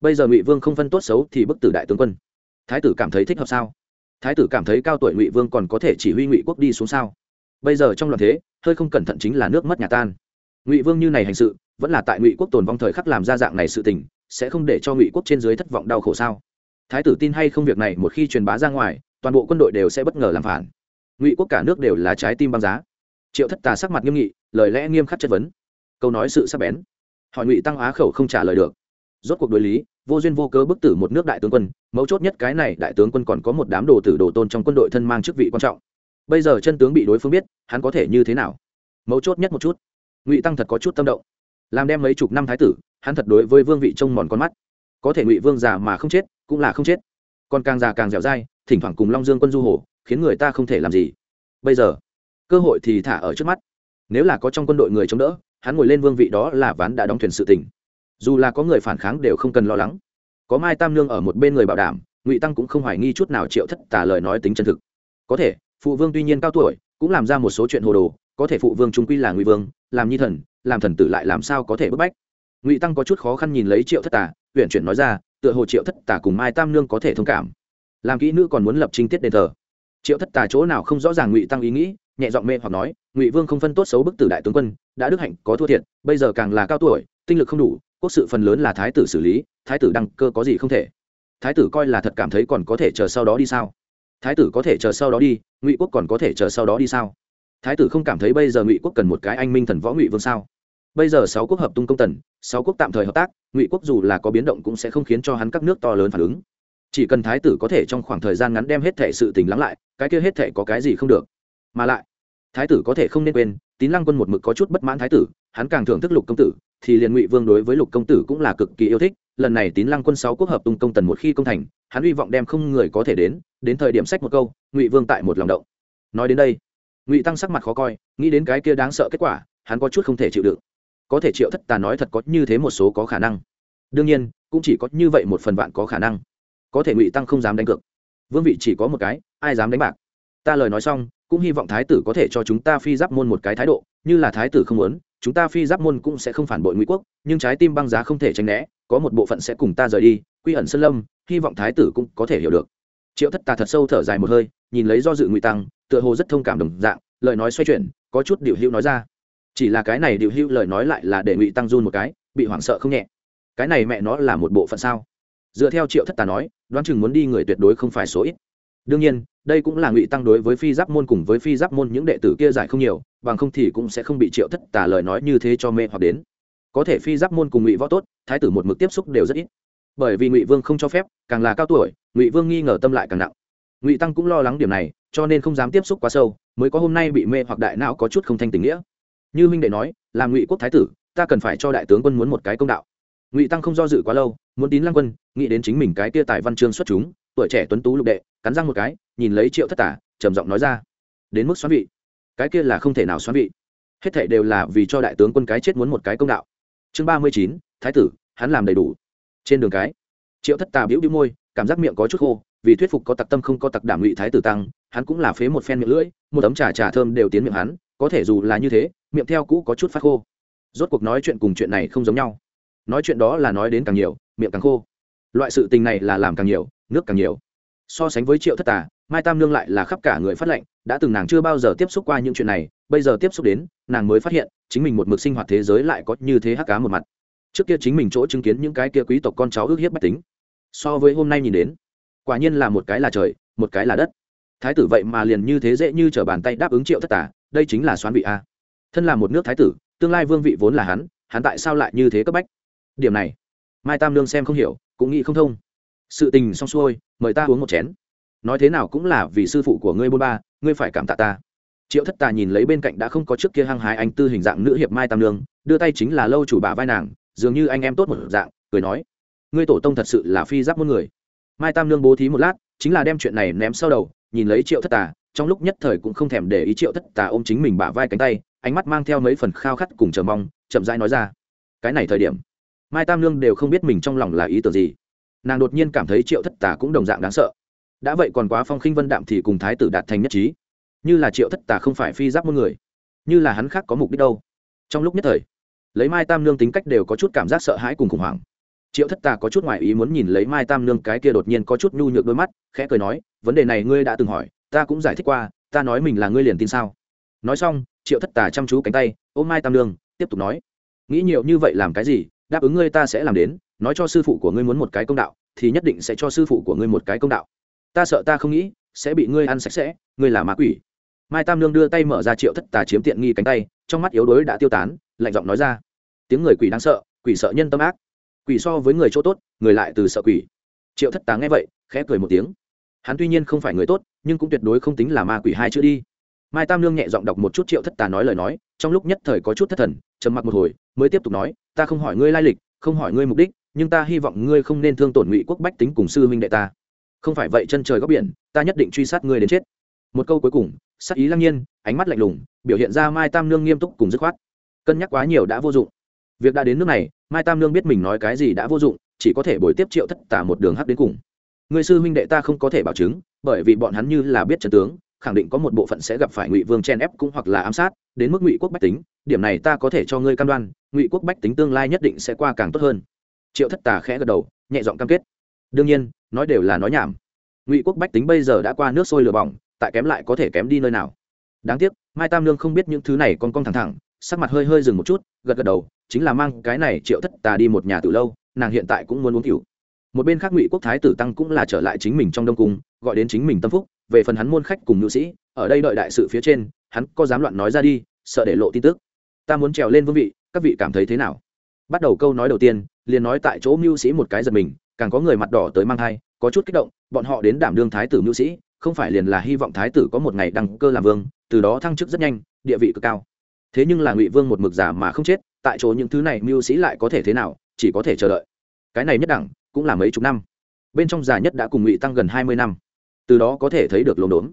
Bây giờ ngụy vương không phân tốt xấu thì bức tử đại tướng quân. Thái tử cảm thấy thích hợp sao? Thái tử cảm thấy cao tuổi ngụy vương còn có thể chỉ huy ngụy quốc đi xuống sao? Bây giờ trong loạn thế, hơi không cẩn thận chính là nước mất nhà tan. Ngụy vương như này hành sự, vẫn là tại ngụy quốc tồn vong thời khắc làm ra dạng này sự tình, sẽ không để cho ngụy quốc trên dưới thất vọng đau khổ sao? Thái tử tin hay không việc này một khi truyền bá ra ngoài toàn bộ quân đội đều sẽ bất ngờ làm phản. Ngụy quốc cả nước đều là trái tim băng giá. Triệu thất tà sắc mặt nghiêm nghị, lời lẽ nghiêm khắc chất vấn. Câu nói sự sắc bén. Hỏi ngụy tăng á khẩu không trả lời được. Rốt cuộc đối lý, vô duyên vô cớ bức tử một nước đại tướng quân, mấu chốt nhất cái này đại tướng quân còn có một đám đồ tử đồ tôn trong quân đội thân mang chức vị quan trọng. Bây giờ chân tướng bị đối phương biết, hắn có thể như thế nào? Mấu chốt nhất một chút. Ngụy tăng thật có chút tâm động. Làm đem mấy chục năm thái tử, hắn thật đối với vương vị trông mòn con mắt. Có thể ngụy vương già mà không chết, cũng là không chết. Còn càng già càng dẻo dai thỉnh thoảng cùng long dương quân du hồ, khiến người ta không thể làm gì. Bây giờ, cơ hội thì thả ở trước mắt. Nếu là có trong quân đội người chống đỡ, hắn ngồi lên vương vị đó là ván đã đóng thuyền sự tình. Dù là có người phản kháng đều không cần lo lắng. Có mai tam nương ở một bên người bảo đảm, ngụy tăng cũng không hoài nghi chút nào triệu thất tả lời nói tính chân thực. Có thể, phụ vương tuy nhiên cao tuổi, cũng làm ra một số chuyện hồ đồ, có thể phụ vương trung quy là ngụy vương, làm nhi thần, làm thần tử lại làm sao có thể bức bách? Ngụy tăng có chút khó khăn nhìn lấy triệu thất tả huyện chuyển nói ra, tựa hồ triệu thất tả cùng mai tam nương có thể thông cảm làm kỹ nữ còn muốn lập trinh tiết đền thờ. Triệu thất tà chỗ nào không rõ ràng ngụy tăng ý nghĩ, nhẹ giọng mê hoặc nói, ngụy vương không phân tốt xấu bức tử đại tướng quân, đã đức hạnh có thua thiệt, bây giờ càng là cao tuổi, tinh lực không đủ, quốc sự phần lớn là thái tử xử lý, thái tử đăng cơ có gì không thể? Thái tử coi là thật cảm thấy còn có thể chờ sau đó đi sao? Thái tử có thể chờ sau đó đi, ngụy quốc còn có thể chờ sau đó đi sao? Thái tử không cảm thấy bây giờ ngụy quốc cần một cái anh minh thần võ ngụy vương sao? Bây giờ sáu quốc hợp tung công tần, sáu quốc tạm thời hợp tác, ngụy quốc dù là có biến động cũng sẽ không khiến cho hắn các nước to lớn phản ứng chỉ cần thái tử có thể trong khoảng thời gian ngắn đem hết thể sự tình lắng lại, cái kia hết thể có cái gì không được. Mà lại, thái tử có thể không nên quên, tín lăng quân một mực có chút bất mãn thái tử, hắn càng thưởng thức lục công tử, thì liền ngụy vương đối với lục công tử cũng là cực kỳ yêu thích. Lần này tín lăng quân sáu quốc hợp tung công tần một khi công thành, hắn hy vọng đem không người có thể đến đến thời điểm sách một câu, ngụy vương tại một lòng động. Nói đến đây, ngụy tăng sắc mặt khó coi, nghĩ đến cái kia đáng sợ kết quả, hắn có chút không thể chịu đựng. Có thể triệu thất tà nói thật có như thế một số có khả năng. Đương nhiên, cũng chỉ có như vậy một phần vạn có khả năng có thể ngụy tăng không dám đánh cược. Vương vị chỉ có một cái, ai dám đánh bạc? Ta lời nói xong, cũng hy vọng thái tử có thể cho chúng ta phi giáp môn một cái thái độ, như là thái tử không muốn, chúng ta phi giáp môn cũng sẽ không phản bội ngụy quốc, nhưng trái tim băng giá không thể tránh né, có một bộ phận sẽ cùng ta rời đi, quy ẩn sơn lâm, hy vọng thái tử cũng có thể hiểu được. Triệu thất tà thật sâu thở dài một hơi, nhìn lấy do dự ngụy tăng, tựa hồ rất thông cảm đồng dạng, lời nói xoay chuyển, có chút điều hữu nói ra. Chỉ là cái này điều hữu lời nói lại là để ngụy tăng run một cái, bị hoảng sợ không nhẹ. Cái này mẹ nó là một bộ phận sao? Dựa theo triệu thất tà nói, đoán chừng muốn đi người tuyệt đối không phải số ít. Đương nhiên, đây cũng là ngụy tăng đối với phi giáp môn cùng với phi giáp môn những đệ tử kia giải không nhiều, bằng không thì cũng sẽ không bị triệu thất tà lời nói như thế cho mê hoặc đến. Có thể phi giáp môn cùng ngụy võ tốt, thái tử một mực tiếp xúc đều rất ít. Bởi vì ngụy vương không cho phép, càng là cao tuổi, ngụy vương nghi ngờ tâm lại càng nặng. Ngụy tăng cũng lo lắng điểm này, cho nên không dám tiếp xúc quá sâu, mới có hôm nay bị mê hoặc đại não có chút không thanh tình nghĩa. Như minh đệ nói là ngụy quốc thái tử, ta cần phải cho đại tướng quân muốn một cái công đạo. Ngụy tăng không do dự quá lâu, muốn tín lăng quân nghĩ đến chính mình cái kia tài văn chương xuất chúng, tuổi trẻ tuấn tú lục đệ, cắn răng một cái, nhìn lấy triệu thất tả, trầm giọng nói ra, đến mức xoắn vị. Cái kia là không thể nào xoắn vị. Hết thảy đều là vì cho đại tướng quân cái chết muốn một cái công đạo. Chương ba mươi chín, thái tử, hắn làm đầy đủ. Trên đường cái, triệu thất tà biểu bĩu môi, cảm giác miệng có chút khô, vì thuyết phục có tặc tâm không có tặc đảm ngụy thái tử tăng, hắn cũng là phế một phen miệng lưỡi, một ấm trà trà thơm đều tiến miệng hắn, có thể dù là như thế, miệng theo cũ có chút phát khô. Rốt cuộc nói chuyện cùng chuyện này không giống nhau. Nói chuyện đó là nói đến càng nhiều, miệng càng khô loại sự tình này là làm càng nhiều, nước càng nhiều. So sánh với triệu thất tà, mai tam nương lại là khắp cả người phát lệnh, đã từng nàng chưa bao giờ tiếp xúc qua những chuyện này, bây giờ tiếp xúc đến, nàng mới phát hiện, chính mình một mực sinh hoạt thế giới lại có như thế hắc cá một mặt. Trước kia chính mình chỗ chứng kiến những cái kia quý tộc con cháu ước hiếp bách tính, so với hôm nay nhìn đến, quả nhiên là một cái là trời, một cái là đất. Thái tử vậy mà liền như thế dễ như t r ở bàn tay đáp ứng triệu thất tả đây chính là xoán vị a. Thân là một nước thái tử, tương lai vương vị vốn là hắn hắn tại sao lại như thế cấp bách? Điểm này, mai tam lương xem không hiểu cũng nghĩ không thông. Sự tình xong xuôi, mời ta uống một chén. Nói thế nào cũng là vì sư phụ của ngươi bôn ba, ngươi phải cảm tạ ta. Triệu thất tà nhìn lấy bên cạnh đã không có trước kia hăng hái anh tư hình dạng nữ hiệp mai tam lương đưa tay chính là lâu chủ bà vai nàng, dường như anh em tốt một dạng, cười nói, ngươi tổ tông thật sự là phi giáp muôn người. Mai tam lương bố thí một lát, chính là đem chuyện này ném sau đầu, nhìn lấy triệu thất tà, trong lúc nhất thời cũng không thèm để ý triệu thất tà ôm chính mình bả vai cánh tay, ánh mắt mang theo mấy phần khao khát cùng chờ mong, chậm rãi nói ra, cái này thời điểm mai tam lương đều không biết mình trong lòng là ý tưởng gì. Nàng đột nhiên cảm thấy triệu thất tà cũng đồng dạng đáng sợ. Đã vậy còn quá phong khinh vân đạm thì cùng thái tử đạt thành nhất trí. Như là triệu thất tà không phải phi giáp muôn người, như là hắn khác có mục đích đâu. Trong lúc nhất thời, lấy mai tam nương tính cách đều có chút cảm giác sợ hãi cùng khủng hoảng. Triệu thất tà có chút ngoại ý muốn nhìn lấy mai tam nương cái kia đột nhiên có chút nhu nhược đôi mắt, khẽ cười nói, vấn đề này ngươi đã từng hỏi, ta cũng giải thích qua, ta nói mình là ngươi liền tin sao? Nói xong, triệu thất tà chăm chú cánh tay ôm mai tam nương, tiếp tục nói, nghĩ nhiều như vậy làm cái gì đáp ứng ngươi ta sẽ làm đến, nói cho sư phụ của ngươi muốn một cái công đạo, thì nhất định sẽ cho sư phụ của ngươi một cái công đạo. Ta sợ ta không nghĩ, sẽ bị ngươi ăn sạch sẽ, ngươi là ma quỷ. Mai tam nương đưa tay mở ra triệu thất tà chiếm tiện nghi cánh tay, trong mắt yếu đuối đã tiêu tán, lạnh giọng nói ra. Tiếng người quỷ đáng sợ, quỷ sợ nhân tâm ác. Quỷ so với người chỗ tốt, người lại từ sợ quỷ. Triệu thất tà nghe vậy, khẽ cười một tiếng. Hắn tuy nhiên không phải người tốt, nhưng cũng tuyệt đối không tính là ma quỷ hai chữ đi. Mai tam lương nhẹ giọng đọc một chút triệu thất tà nói lời nói, trong lúc nhất thời có chút thất thần, trầm mặc một hồi, mới tiếp tục nói ta không hỏi ngươi lai lịch, không hỏi ngươi mục đích, nhưng ta hy vọng ngươi không nên thương tổn ngụy quốc bách tính cùng sư huynh đệ ta. Không phải vậy chân trời góc biển, ta nhất định truy sát ngươi đến chết. Một câu cuối cùng sắc ý lăng nhiên, ánh mắt lạnh lùng, biểu hiện ra mai tam nương nghiêm túc cùng dứt khoát. Cân nhắc quá nhiều đã vô dụng. Việc đã đến nước này, mai tam nương biết mình nói cái gì đã vô dụng, chỉ có thể bồi tiếp triệu thất tả một đường hắc đến cùng. Người sư huynh đệ ta không có thể bảo chứng, bởi vì bọn hắn như là biết trần tướng, khẳng định có một bộ phận sẽ gặp phải ngụy vương chen ép cũng hoặc là ám sát đến mức ngụy quốc bách tính, điểm này ta có thể cho ngươi cam đoan, ngụy quốc bách tính tương lai nhất định sẽ qua càng tốt hơn. Triệu thất tà khẽ gật đầu, nhẹ giọng cam kết. Đương nhiên, nói đều là nói nhảm. Ngụy quốc bách tính bây giờ đã qua nước sôi lửa bỏng, tại kém lại có thể kém đi nơi nào? Đáng tiếc, mai tam lương không biết những thứ này con con thẳng thẳng, sắc mặt hơi hơi dừng một chút, gật gật đầu, chính là mang cái này triệu thất tà đi một nhà từ lâu, nàng hiện tại cũng muốn uống cửu một bên khác ngụy quốc thái tử tăng cũng là trở lại chính mình trong đông cung, gọi đến chính mình tâm phúc, về phần hắn môn khách cùng nữ sĩ, ở đây đợi đại sự phía trên hắn có dám loạn nói ra đi, sợ để lộ tin tức. Ta muốn trèo lên vương vị, các vị cảm thấy thế nào? Bắt đầu câu nói đầu tiên, liền nói tại chỗ mưu sĩ một cái giật mình, càng có người mặt đỏ tới mang thai, có chút kích động, bọn họ đến đảm đương thái tử mưu sĩ, không phải liền là hy vọng thái tử có một ngày đăng cơ làm vương, từ đó thăng chức rất nhanh, địa vị cực cao. Thế nhưng là ngụy vương một mực giả mà không chết, tại chỗ những thứ này mưu sĩ lại có thể thế nào, chỉ có thể chờ đợi. Cái này nhất đẳng, cũng là mấy chục năm. Bên trong già nhất đã cùng ngụy tăng gần hai mươi năm. Từ đó có thể thấy được lồn đốn.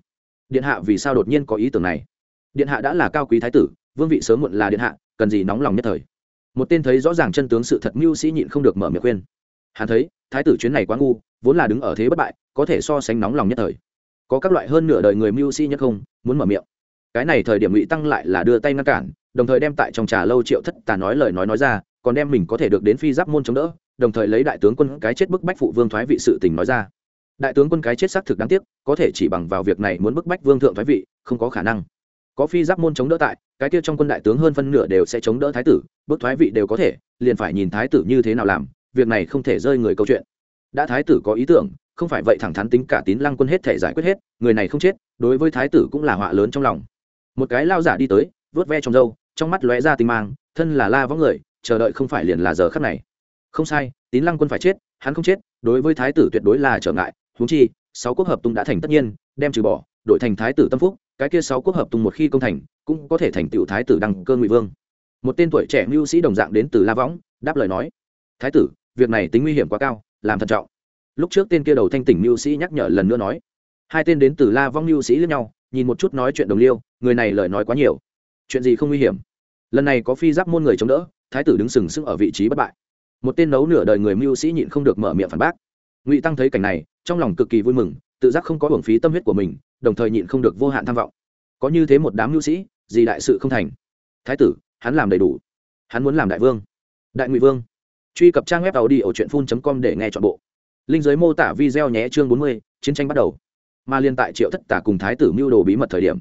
Điện hạ vì sao đột nhiên có ý tưởng này? Điện hạ đã là cao quý thái tử, vương vị sớm muộn là điện hạ, cần gì nóng lòng nhất thời. Một tên thấy rõ ràng chân tướng sự thật mưu sĩ nhịn không được mở miệng khuyên. Hắn thấy, thái tử chuyến này quá ngu, vốn là đứng ở thế bất bại, có thể so sánh nóng lòng nhất thời. Có các loại hơn nửa đời người mưu sĩ nhất không, muốn mở miệng. Cái này thời điểm ngụy tăng lại là đưa tay ngăn cản, đồng thời đem tại trong trà lâu triệu thất tà nói lời nói nói ra, còn đem mình có thể được đến phi giáp môn chống đỡ, đồng thời lấy đại tướng quân cái chết bức bách phụ vương thoái vị sự tình nói ra. Đại tướng quân cái chết xác thực đáng tiếc, có thể chỉ bằng vào việc này muốn bức bách vương thượng thoái vị, không có khả năng có phi giáp môn chống đỡ tại, cái kia trong quân đại tướng hơn phân nửa đều sẽ chống đỡ thái tử, bước thoái vị đều có thể, liền phải nhìn thái tử như thế nào làm, việc này không thể rơi người câu chuyện. Đã thái tử có ý tưởng, không phải vậy thẳng thắn tính cả tín lăng quân hết thể giải quyết hết, người này không chết, đối với thái tử cũng là họa lớn trong lòng. Một cái lao giả đi tới, vớt ve trong râu, trong mắt lóe ra tinh mang, thân là la võng người, chờ đợi không phải liền là giờ khắc này. Không sai, tín lăng quân phải chết, hắn không chết, đối với thái tử tuyệt đối là trở ngại, huống chi, sáu quốc hợp tung đã thành tất nhiên, đem trừ bỏ đổi thành thái tử tâm phúc, cái kia sáu quốc hợp tung một khi công thành, cũng có thể thành tựu thái tử đăng cơ ngụy vương. Một tên tuổi trẻ mưu sĩ đồng dạng đến từ la võng, đáp lời nói, thái tử, việc này tính nguy hiểm quá cao, làm thận trọng. Lúc trước tên kia đầu thanh tỉnh mưu sĩ nhắc nhở lần nữa nói, hai tên đến từ la vong mưu sĩ lẫn nhau, nhìn một chút nói chuyện đồng liêu, người này lời nói quá nhiều. Chuyện gì không nguy hiểm? Lần này có phi giáp môn người chống đỡ, thái tử đứng sừng sững ở vị trí bất bại. Một tên nấu nửa đời người mưu sĩ nhịn không được mở miệng phản bác. Ngụy tăng thấy cảnh này, trong lòng cực kỳ vui mừng, tự giác không có hưởng phí tâm huyết của mình đồng thời nhịn không được vô hạn tham vọng. Có như thế một đám hữu sĩ, gì đại sự không thành. Thái tử, hắn làm đầy đủ. Hắn muốn làm đại vương. Đại ngụy vương. Truy cập trang web tàu đi ở truyện phun com để nghe chọn bộ. Linh giới mô tả video nhé chương bốn mươi, chiến tranh bắt đầu. Mà liên tại triệu thất tả cùng thái tử mưu đồ bí mật thời điểm,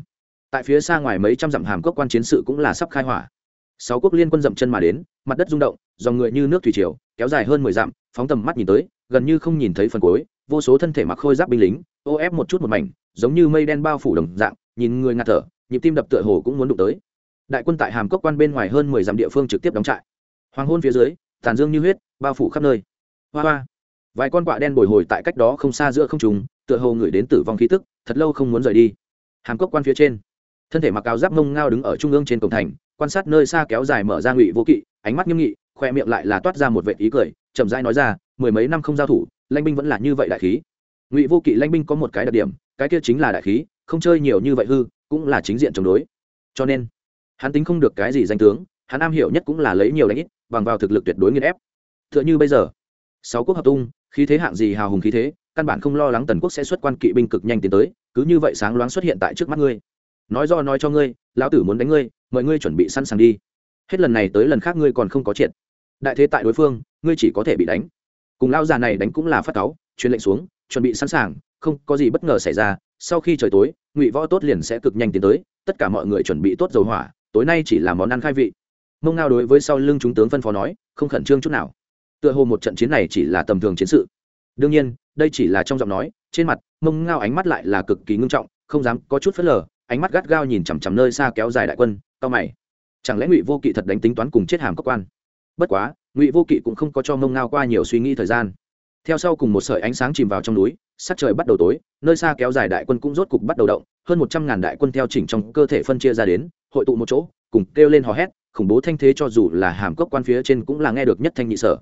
tại phía xa ngoài mấy trăm dặm hàm cốc quan chiến sự cũng là sắp khai hỏa. Sáu quốc liên quân dậm chân mà đến, mặt đất rung động, dòng người như nước thủy triều, kéo dài hơn mười dặm, phóng tầm mắt nhìn tới, gần như không nhìn thấy phần cuối vô số thân thể mặc khôi giáp binh lính, ô ép một chút một mảnh, giống như mây đen bao phủ đồng dạng, nhìn người ngạt thở, nhịp tim đập tựa hồ cũng muốn đụng tới. Đại quân tại hàm cốc quan bên ngoài hơn mười dặm địa phương trực tiếp đóng trại. Hoàng hôn phía dưới, tàn dương như huyết, bao phủ khắp nơi. Hoa hoa. Vài con quạ đen bồi hồi tại cách đó không xa giữa không trùng tựa hồ ngửi đến tử vong khí tức, thật lâu không muốn rời đi. Hàm cốc quan phía trên. Thân thể mặc áo giáp mông ngao đứng ở trung ương trên cổng thành, quan sát nơi xa kéo dài mở ra ngụy vô kỵ, ánh mắt nghiêm nghị, khoe miệng lại là toát ra một vệ ý cười, chậm rãi nói ra, mười mấy năm không giao thủ lãnh binh vẫn là như vậy đại khí. Ngụy vô kỵ lãnh binh có một cái đặc điểm, cái kia chính là đại khí, không chơi nhiều như vậy hư, cũng là chính diện chống đối. Cho nên, hắn tính không được cái gì danh tướng, hắn am hiểu nhất cũng là lấy nhiều đánh ít, bằng vào thực lực tuyệt đối nghiên ép. T h ư ợ n h ư bây giờ, sáu quốc hợp tung, khí thế hạng gì hào hùng khí thế, căn bản không lo lắng tần quốc sẽ xuất quan kỵ binh cực nhanh tiến tới, cứ như vậy sáng loáng xuất hiện tại trước mắt ngươi. Nói do nói cho ngươi, lão tử muốn đánh ngươi, mời ngươi chuẩn bị sẵn sàng đi. Hết lần này tới lần khác ngươi còn không có triệt. Đại thế tại đối phương, ngươi chỉ có thể bị đánh cùng lao già này đánh cũng là phát cáu, truyền lệnh xuống, chuẩn bị sẵn sàng, không có gì bất ngờ xảy ra. Sau khi trời tối, ngụy võ tốt liền sẽ cực nhanh tiến tới, tất cả mọi người chuẩn bị tốt dầu hỏa, tối nay chỉ là món ăn khai vị. Mông ngao đối với sau lưng chúng tướng phân phó nói, không khẩn trương chút nào. Tựa hồ một trận chiến này chỉ là tầm thường chiến sự. Đương nhiên, đây chỉ là trong giọng nói, trên mặt, mông ngao ánh mắt lại là cực kỳ ngưng trọng, không dám có chút phớt lờ, ánh mắt gắt gao nhìn chằm chằm nơi xa kéo dài đại quân Cao mày. Chẳng lẽ ngụy vô kỵ thật đánh tính toán cùng chết hàm cơ quan? Bất quá ngụy vô kỵ cũng không có cho mông ngao qua nhiều suy nghĩ thời gian theo sau cùng một sợi ánh sáng chìm vào trong núi sắc trời bắt đầu tối nơi xa kéo dài đại quân cũng rốt cục bắt đầu động hơn một trăm ngàn đại quân theo chỉnh trong cơ thể phân chia ra đến hội tụ một chỗ cùng kêu lên hò hét khủng bố thanh thế cho dù là hàm cốc quan phía trên cũng là nghe được nhất thanh nhị sở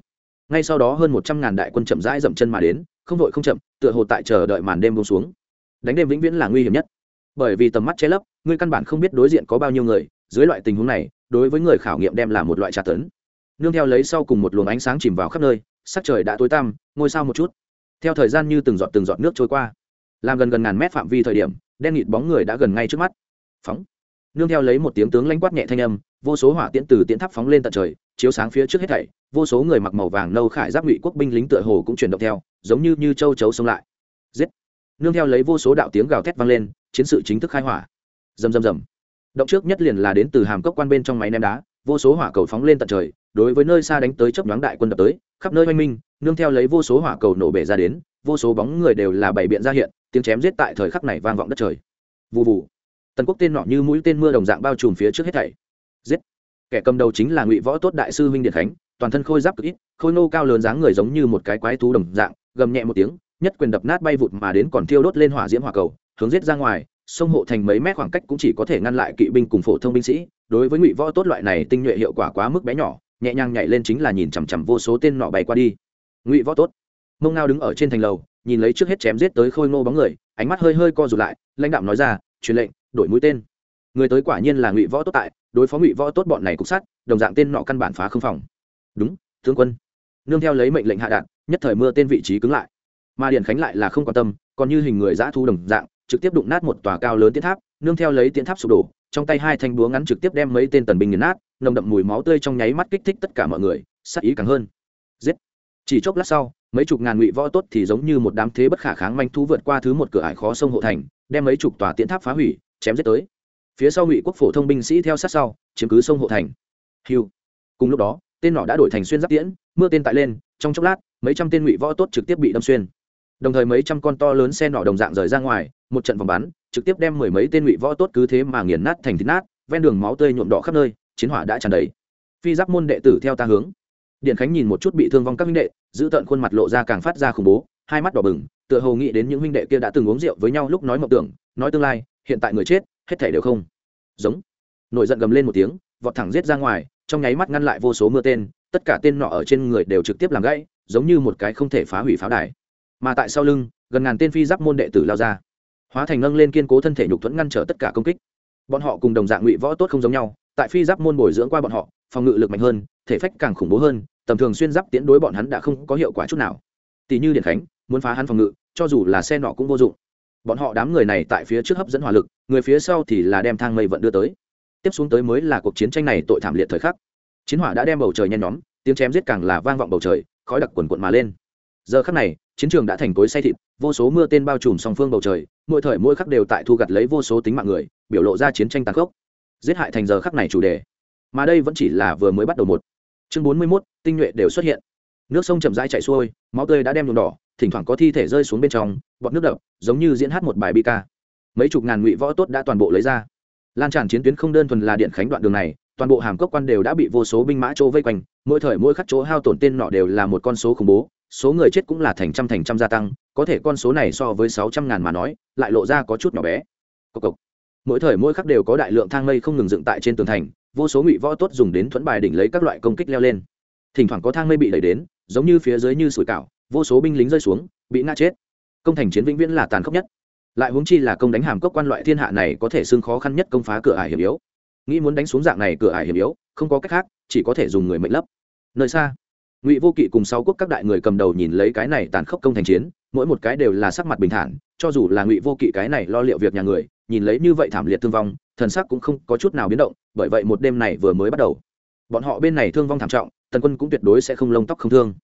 ngay sau đó hơn một trăm ngàn đại quân chậm rãi dậm chân mà đến không vội không chậm tựa hồ tại chờ đợi màn đêm buông xuống đánh đêm vĩnh viễn là nguy hiểm nhất bởi vì tầm mắt che lấp ngươi căn bản không biết đối diện có bao nhiêu người dưới loại tình huống này đối với người khảo nghiệm đem là một loại tra tấn nương theo lấy sau cùng một luồng ánh sáng chìm vào khắp nơi, sắc trời đã tối tăm, ngôi sao một chút. Theo thời gian như từng giọt từng giọt nước trôi qua, làm gần gần ngàn mét phạm vi thời điểm, đen nghịt bóng người đã gần ngay trước mắt. Phóng. Nương theo lấy một tiếng tướng lãnh quát nhẹ thanh âm, vô số hỏa tiễn từ tiễn tháp phóng lên tận trời, chiếu sáng phía trước hết thảy, vô số người mặc màu vàng nâu khải giáp ngụy quốc binh lính tựa hồ cũng chuyển động theo, giống như như châu chấu xông lại. Giết. Nương theo lấy vô số đạo tiếng gào thét vang lên, chiến sự chính thức khai hỏa. Rầm rầm rầm. Động trước nhất liền là đến từ hàm cốc quan bên trong máy ném đá vô số hỏa cầu phóng lên tận trời, đối với nơi xa đánh tới chấp nhoáng đại quân đập tới, khắp nơi oanh minh, nương theo lấy vô số hỏa cầu nổ bể ra đến, vô số bóng người đều là bảy biện ra hiện, tiếng chém giết tại thời khắc này vang vọng đất trời. Vụ vụ tần quốc tên nọ như mũi tên mưa đồng dạng bao trùm phía trước hết thảy. Giết. Kẻ cầm đầu chính là ngụy võ tốt đại sư huynh điện khánh, toàn thân khôi giáp cực ít, khôi nô cao lớn dáng người giống như một cái quái thú đồng dạng, gầm nhẹ một tiếng, nhất quyền đập nát bay vụt mà đến còn thiêu đốt lên hỏa diễm hỏa cầu, hướng giết ra ngoài, sông hộ thành mấy mét khoảng cách cũng chỉ có thể ngăn lại kỵ binh cùng phổ thông binh sĩ đối với ngụy võ tốt loại này tinh nhuệ hiệu quả quá mức bé nhỏ, nhẹ nhàng nhảy lên chính là nhìn chằm chằm vô số tên nọ bay qua đi. Ngụy võ tốt. Mông ngao đứng ở trên thành lầu, nhìn lấy trước hết chém giết tới khôi ngô bóng người, ánh mắt hơi hơi co rụt lại, lãnh đạo nói ra, truyền lệnh, đổi mũi tên. Người tới quả nhiên là ngụy võ tốt tại, đối phó ngụy võ tốt bọn này cục sát đồng dạng tên nọ căn bản phá không phòng. Đúng, tướng quân. Nương theo lấy mệnh lệnh hạ đạn, nhất thời mưa tên vị trí cứng lại. Mà điển khánh lại là không quan tâm, còn như hình người giã thu đồng dạng trực tiếp đụng nát một tòa cao lớn tiến tháp, nương theo lấy tiến tháp sụp đổ, trong tay hai thanh búa ngắn trực tiếp đem mấy tên tần binh nghiền nát, nồng đậm mùi máu tươi trong nháy mắt kích thích tất cả mọi người sắc ý càng hơn. Giết! Chỉ chốc lát sau, mấy chục ngàn ngụy võ tốt thì giống như một đám thế bất khả kháng manh thú vượt qua thứ một cửa ải khó sông hộ thành, đem mấy chục tòa tiến tháp phá hủy, chém giết tới. Phía sau ngụy quốc phổ thông binh sĩ theo sát sau, chiếm cứ sông hộ thành. Hiu! Cùng lúc đó, tên nọ đã đổi thành xuyên giáp tiễn, mưa tên tại lên, trong chốc lát, mấy trăm tên ngụy võ tốt trực tiếp bị đâm xuyên đồng thời mấy trăm con to lớn xe nọ đồng dạng rời ra ngoài, một trận vòng bắn, trực tiếp đem mười mấy tên ngụy võ tốt cứ thế mà nghiền nát thành thịt nát, ven đường máu tươi nhuộm đỏ khắp nơi, chiến hỏa đã tràn đầy. Phi giáp môn đệ tử theo ta hướng. Điện khánh nhìn một chút bị thương vong các huynh đệ, giữ tận khuôn mặt lộ ra càng phát ra khủng bố, hai mắt đỏ bừng, tựa hồ nghĩ đến những huynh đệ kia đã từng uống rượu với nhau lúc nói mộng tưởng, nói tương lai, hiện tại người chết, hết thể đều không giống. Nổi giận gầm lên một tiếng, vọt thẳng giết ra ngoài, trong nháy mắt ngăn lại vô số mưa tên, tất cả tên nọ ở trên người đều trực tiếp làm gãy, giống như một cái không thể phá hủy pháo đài mà tại sau lưng, gần ngàn tên phi giáp môn đệ tử lao ra. Hóa thành nâng lên kiên cố thân thể nhục thuẫn ngăn trở tất cả công kích. Bọn họ cùng đồng dạng ngụy võ tốt không giống nhau, tại phi giáp môn bồi dưỡng qua bọn họ, phòng ngự lực mạnh hơn, thể phách càng khủng bố hơn, tầm thường xuyên giáp tiến đối bọn hắn đã không có hiệu quả chút nào. Tỷ như điện khánh, muốn phá hắn phòng ngự, cho dù là xe nọ cũng vô dụng. Bọn họ đám người này tại phía trước hấp dẫn hỏa lực, người phía sau thì là đem thang mây vận đưa tới. Tiếp xuống tới mới là cuộc chiến tranh này tội thảm liệt thời khắc. Chiến hỏa đã đem bầu trời nhen nhóm, tiếng chém giết càng là vang vọng bầu trời, khói đặc quần quận mà lên giờ khắc này chiến trường đã thành cối say thịt vô số mưa tên bao trùm song phương bầu trời mỗi thời mỗi khắc đều tại thu gặt lấy vô số tính mạng người biểu lộ ra chiến tranh tàn khốc. Giết hại thành giờ khắc này chủ đề. Mà đây vẫn chỉ là vừa mới bắt đầu một. Chương bốn mươi 41, tinh nhuệ đều xuất hiện. Nước sông chậm rãi chảy xuôi máu tươi đã đem nhuộm đỏ thỉnh thoảng có thi thể rơi xuống bên trong bọt nước đập giống như diễn hát một bài bi ca. Mấy chục ngàn ngụy võ tốt đã toàn bộ lấy ra. Lan tràn chiến tuyến không đơn thuần là điện khánh đoạn đường này toàn bộ hàm cốc quan đều đã bị vô số binh mã chỗ vây quanh, mỗi thời mỗi khắc chỗ hao tổn tên nọ đều là một con số khủng bố, số người chết cũng là thành trăm thành trăm gia tăng, có thể con số này so với sáu trăm ngàn mà nói, lại lộ ra có chút nhỏ bé. Cốc cốc. mỗi thời mỗi khắc đều có đại lượng thang mây không ngừng dựng tại trên tường thành, vô số ngụy võ tốt dùng đến thuẫn bài đỉnh lấy các loại công kích leo lên. Thỉnh thoảng có thang mây bị đẩy đến, giống như phía dưới như sủi cảo, vô số binh lính rơi xuống, bị ngã chết. Công thành chiến vĩnh viễn là tàn khốc nhất. Lại huống chi là công đánh hàm cốc quan loại thiên hạ này có thể xưng khó khăn nhất công phá cửa ải hiểm yếu nghĩ muốn đánh xuống dạng này cửa ải hiểm yếu, không có cách khác, chỉ có thể dùng người mệnh lấp. Nơi xa, ngụy vô kỵ cùng sáu quốc các đại người cầm đầu nhìn lấy cái này tàn khốc công thành chiến, mỗi một cái đều là sắc mặt bình thản, cho dù là ngụy vô kỵ cái này lo liệu việc nhà người, nhìn lấy như vậy thảm liệt thương vong, thần sắc cũng không có chút nào biến động, bởi vậy một đêm này vừa mới bắt đầu. Bọn họ bên này thương vong thảm trọng, tần quân cũng tuyệt đối sẽ không lông tóc không thương.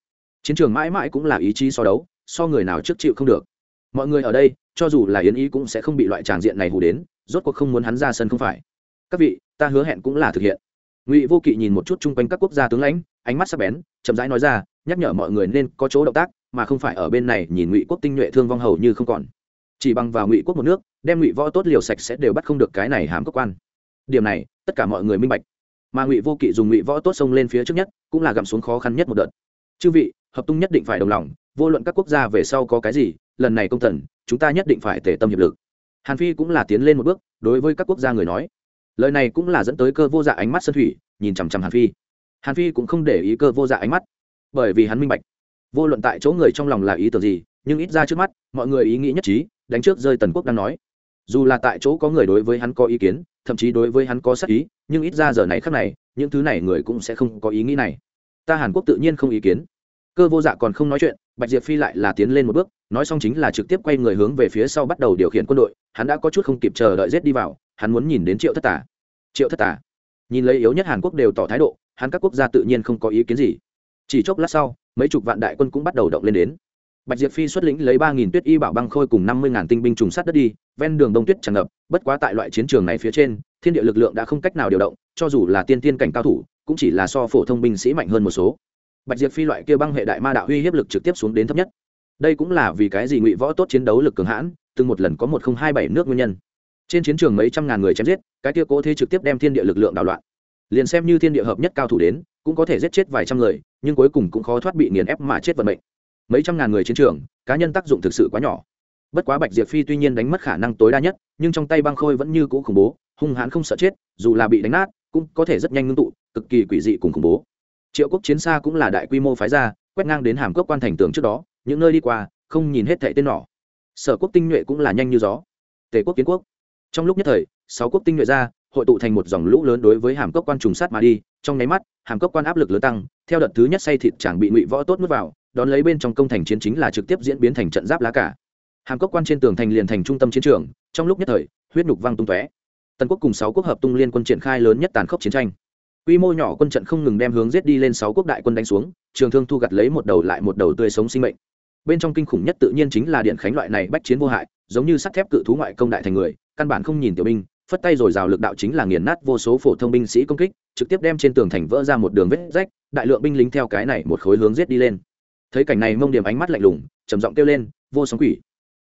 Chiến trường mãi mãi cũng là ý chí so đấu, so người nào trước chịu không được. Mọi người ở đây, cho dù là yến ý cũng sẽ không bị loại tràng diện này hù đến, rốt cuộc không muốn hắn ra sân không phải. Các vị ta hứa hẹn cũng là thực hiện. Ngụy vô kỵ nhìn một chút chung quanh các quốc gia tướng lãnh, ánh mắt sắc bén, chậm rãi nói ra, nhắc nhở mọi người nên có chỗ động tác, mà không phải ở bên này nhìn ngụy quốc tinh nhuệ thương vong hầu như không còn. Chỉ bằng vào ngụy quốc một nước, đem ngụy võ tốt liều sạch sẽ đều bắt không được cái này hàm cơ quan. Điểm này, tất cả mọi người minh bạch. Mà ngụy vô kỵ dùng ngụy võ tốt xông lên phía trước nhất, cũng là gặm xuống khó khăn nhất một đợt. Chư vị, hợp tung nhất định phải đồng lòng, vô luận các quốc gia về sau có cái gì, lần này công thần, chúng ta nhất định phải tể tâm hiệp lực. Hàn phi cũng là tiến lên một bước, đối với các quốc gia người nói lời này cũng là dẫn tới cơ vô dạ ánh mắt sân thủy, nhìn chằm chằm hàn phi. Hàn phi cũng không để ý cơ vô dạ ánh mắt, bởi vì hắn minh bạch. Vô luận tại chỗ người trong lòng là ý tưởng gì, nhưng ít ra trước mắt, mọi người ý nghĩ nhất trí, đánh trước rơi tần quốc đang nói. Dù là tại chỗ có người đối với hắn có ý kiến, thậm chí đối với hắn có sắc ý, nhưng ít ra giờ này khác này, những thứ này người cũng sẽ không có ý nghĩ này. Ta hàn quốc tự nhiên không ý kiến. Cơ vô dạ còn không nói chuyện, bạch diệp phi lại là tiến lên một bước nói xong chính là trực tiếp quay người hướng về phía sau bắt đầu điều khiển quân đội, hắn đã có chút không kịp chờ đợi rết đi vào, hắn muốn nhìn đến triệu thất tả triệu thất tả nhìn lấy yếu nhất hàn quốc đều tỏ thái độ, hắn các quốc gia tự nhiên không có ý kiến gì. Chỉ chốc lát sau, mấy chục vạn đại quân cũng bắt đầu động lên đến. Bạch diệp phi xuất lĩnh lấy ba nghìn tuyết y bảo băng khôi cùng năm mươi ngàn tinh binh trùng sát đất đi, ven đường đông tuyết tràn ngập, bất quá tại loại chiến trường này phía trên, thiên địa lực lượng đã không cách nào điều động, cho dù là tiên tiên cảnh cao thủ, cũng chỉ là so phổ thông binh sĩ mạnh hơn một số. Bạch diệp phi loại kia băng hệ đại ma đạo uy hiếp lực trực tiếp xuống đến thấp nhất đây cũng là vì cái gì ngụy võ tốt chiến đấu lực cường hãn, từng một lần có một không hai bảy nước nguyên nhân. Trên chiến trường mấy trăm ngàn người chém giết, cái kia cố thế trực tiếp đem thiên địa lực lượng đảo loạn. Liền xem như thiên địa hợp nhất cao thủ đến, cũng có thể giết chết vài trăm người, nhưng cuối cùng cũng khó thoát bị nghiền ép mà chết vận mệnh. Mấy trăm ngàn người chiến trường, cá nhân tác dụng thực sự quá nhỏ. Bất quá bạch diệp phi tuy nhiên đánh mất khả năng tối đa nhất, nhưng trong tay băng khôi vẫn như cũ khủng bố, hung hãn không sợ chết, dù là bị đánh nát, cũng có thể rất nhanh ngưng tụ, cực kỳ quỷ dị cùng khủng bố. Triệu quốc chiến xa cũng là đại quy mô phái ra, quét ngang đến hàm cốc quan thành tường trước đó những nơi đi qua, không nhìn hết thệ tên nỏ. Sở quốc tinh nhuệ cũng là nhanh như gió. Tề quốc kiến quốc. Trong lúc nhất thời, sáu quốc tinh nhuệ ra, hội tụ thành một dòng lũ lớn đối với hàm cốc quan trùng sát mà đi. Trong nháy mắt, hàm cốc quan áp lực lớn tăng, theo đợt thứ nhất say thịt chẳng bị ngụy võ tốt nuốt vào, đón lấy bên trong công thành chiến chính là trực tiếp diễn biến thành trận giáp lá cả. Hàm cốc quan trên tường thành liền thành trung tâm chiến trường, trong lúc nhất thời, huyết nhục văng tung tóe. Tần quốc cùng sáu quốc hợp tung liên quân triển khai lớn nhất tàn khốc chiến tranh. Quy mô nhỏ quân trận không ngừng đem hướng giết đi lên sáu quốc đại quân đánh xuống, trường thương thu gặt lấy một đầu lại một đầu tươi sống sinh mệnh bên trong kinh khủng nhất tự nhiên chính là điện khánh loại này bách chiến vô hại, giống như sắt thép cự thú ngoại công đại thành người, căn bản không nhìn tiểu binh, phất tay rồi rào lực đạo chính là nghiền nát vô số phổ thông binh sĩ công kích, trực tiếp đem trên tường thành vỡ ra một đường vết rách, đại lượng binh lính theo cái này một khối hướng giết đi lên. Thấy cảnh này mông điểm ánh mắt lạnh lùng, trầm giọng kêu lên, vô sóng quỷ.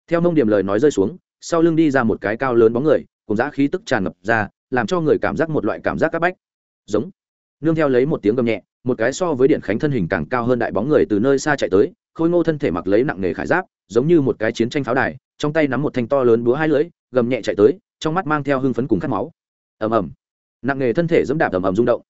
Theo mông điểm lời nói rơi xuống, sau lưng đi ra một cái cao lớn bóng người, cùng giã khí tức tràn ngập ra, làm cho người cảm giác một loại cảm giác áp bách. Giống. Nương theo lấy một tiếng gầm nhẹ, một cái so với điện khánh thân hình càng cao hơn đại bóng người từ nơi xa chạy tới khôi ngô thân thể mặc lấy nặng nghề khải giáp, giống như một cái chiến tranh pháo đài, trong tay nắm một thanh to lớn búa hai lưỡi, gầm nhẹ chạy tới, trong mắt mang theo hưng phấn cùng khát máu. Ầm ầm. Nặng nghề thân thể dẫm đạp ầm ầm rung động.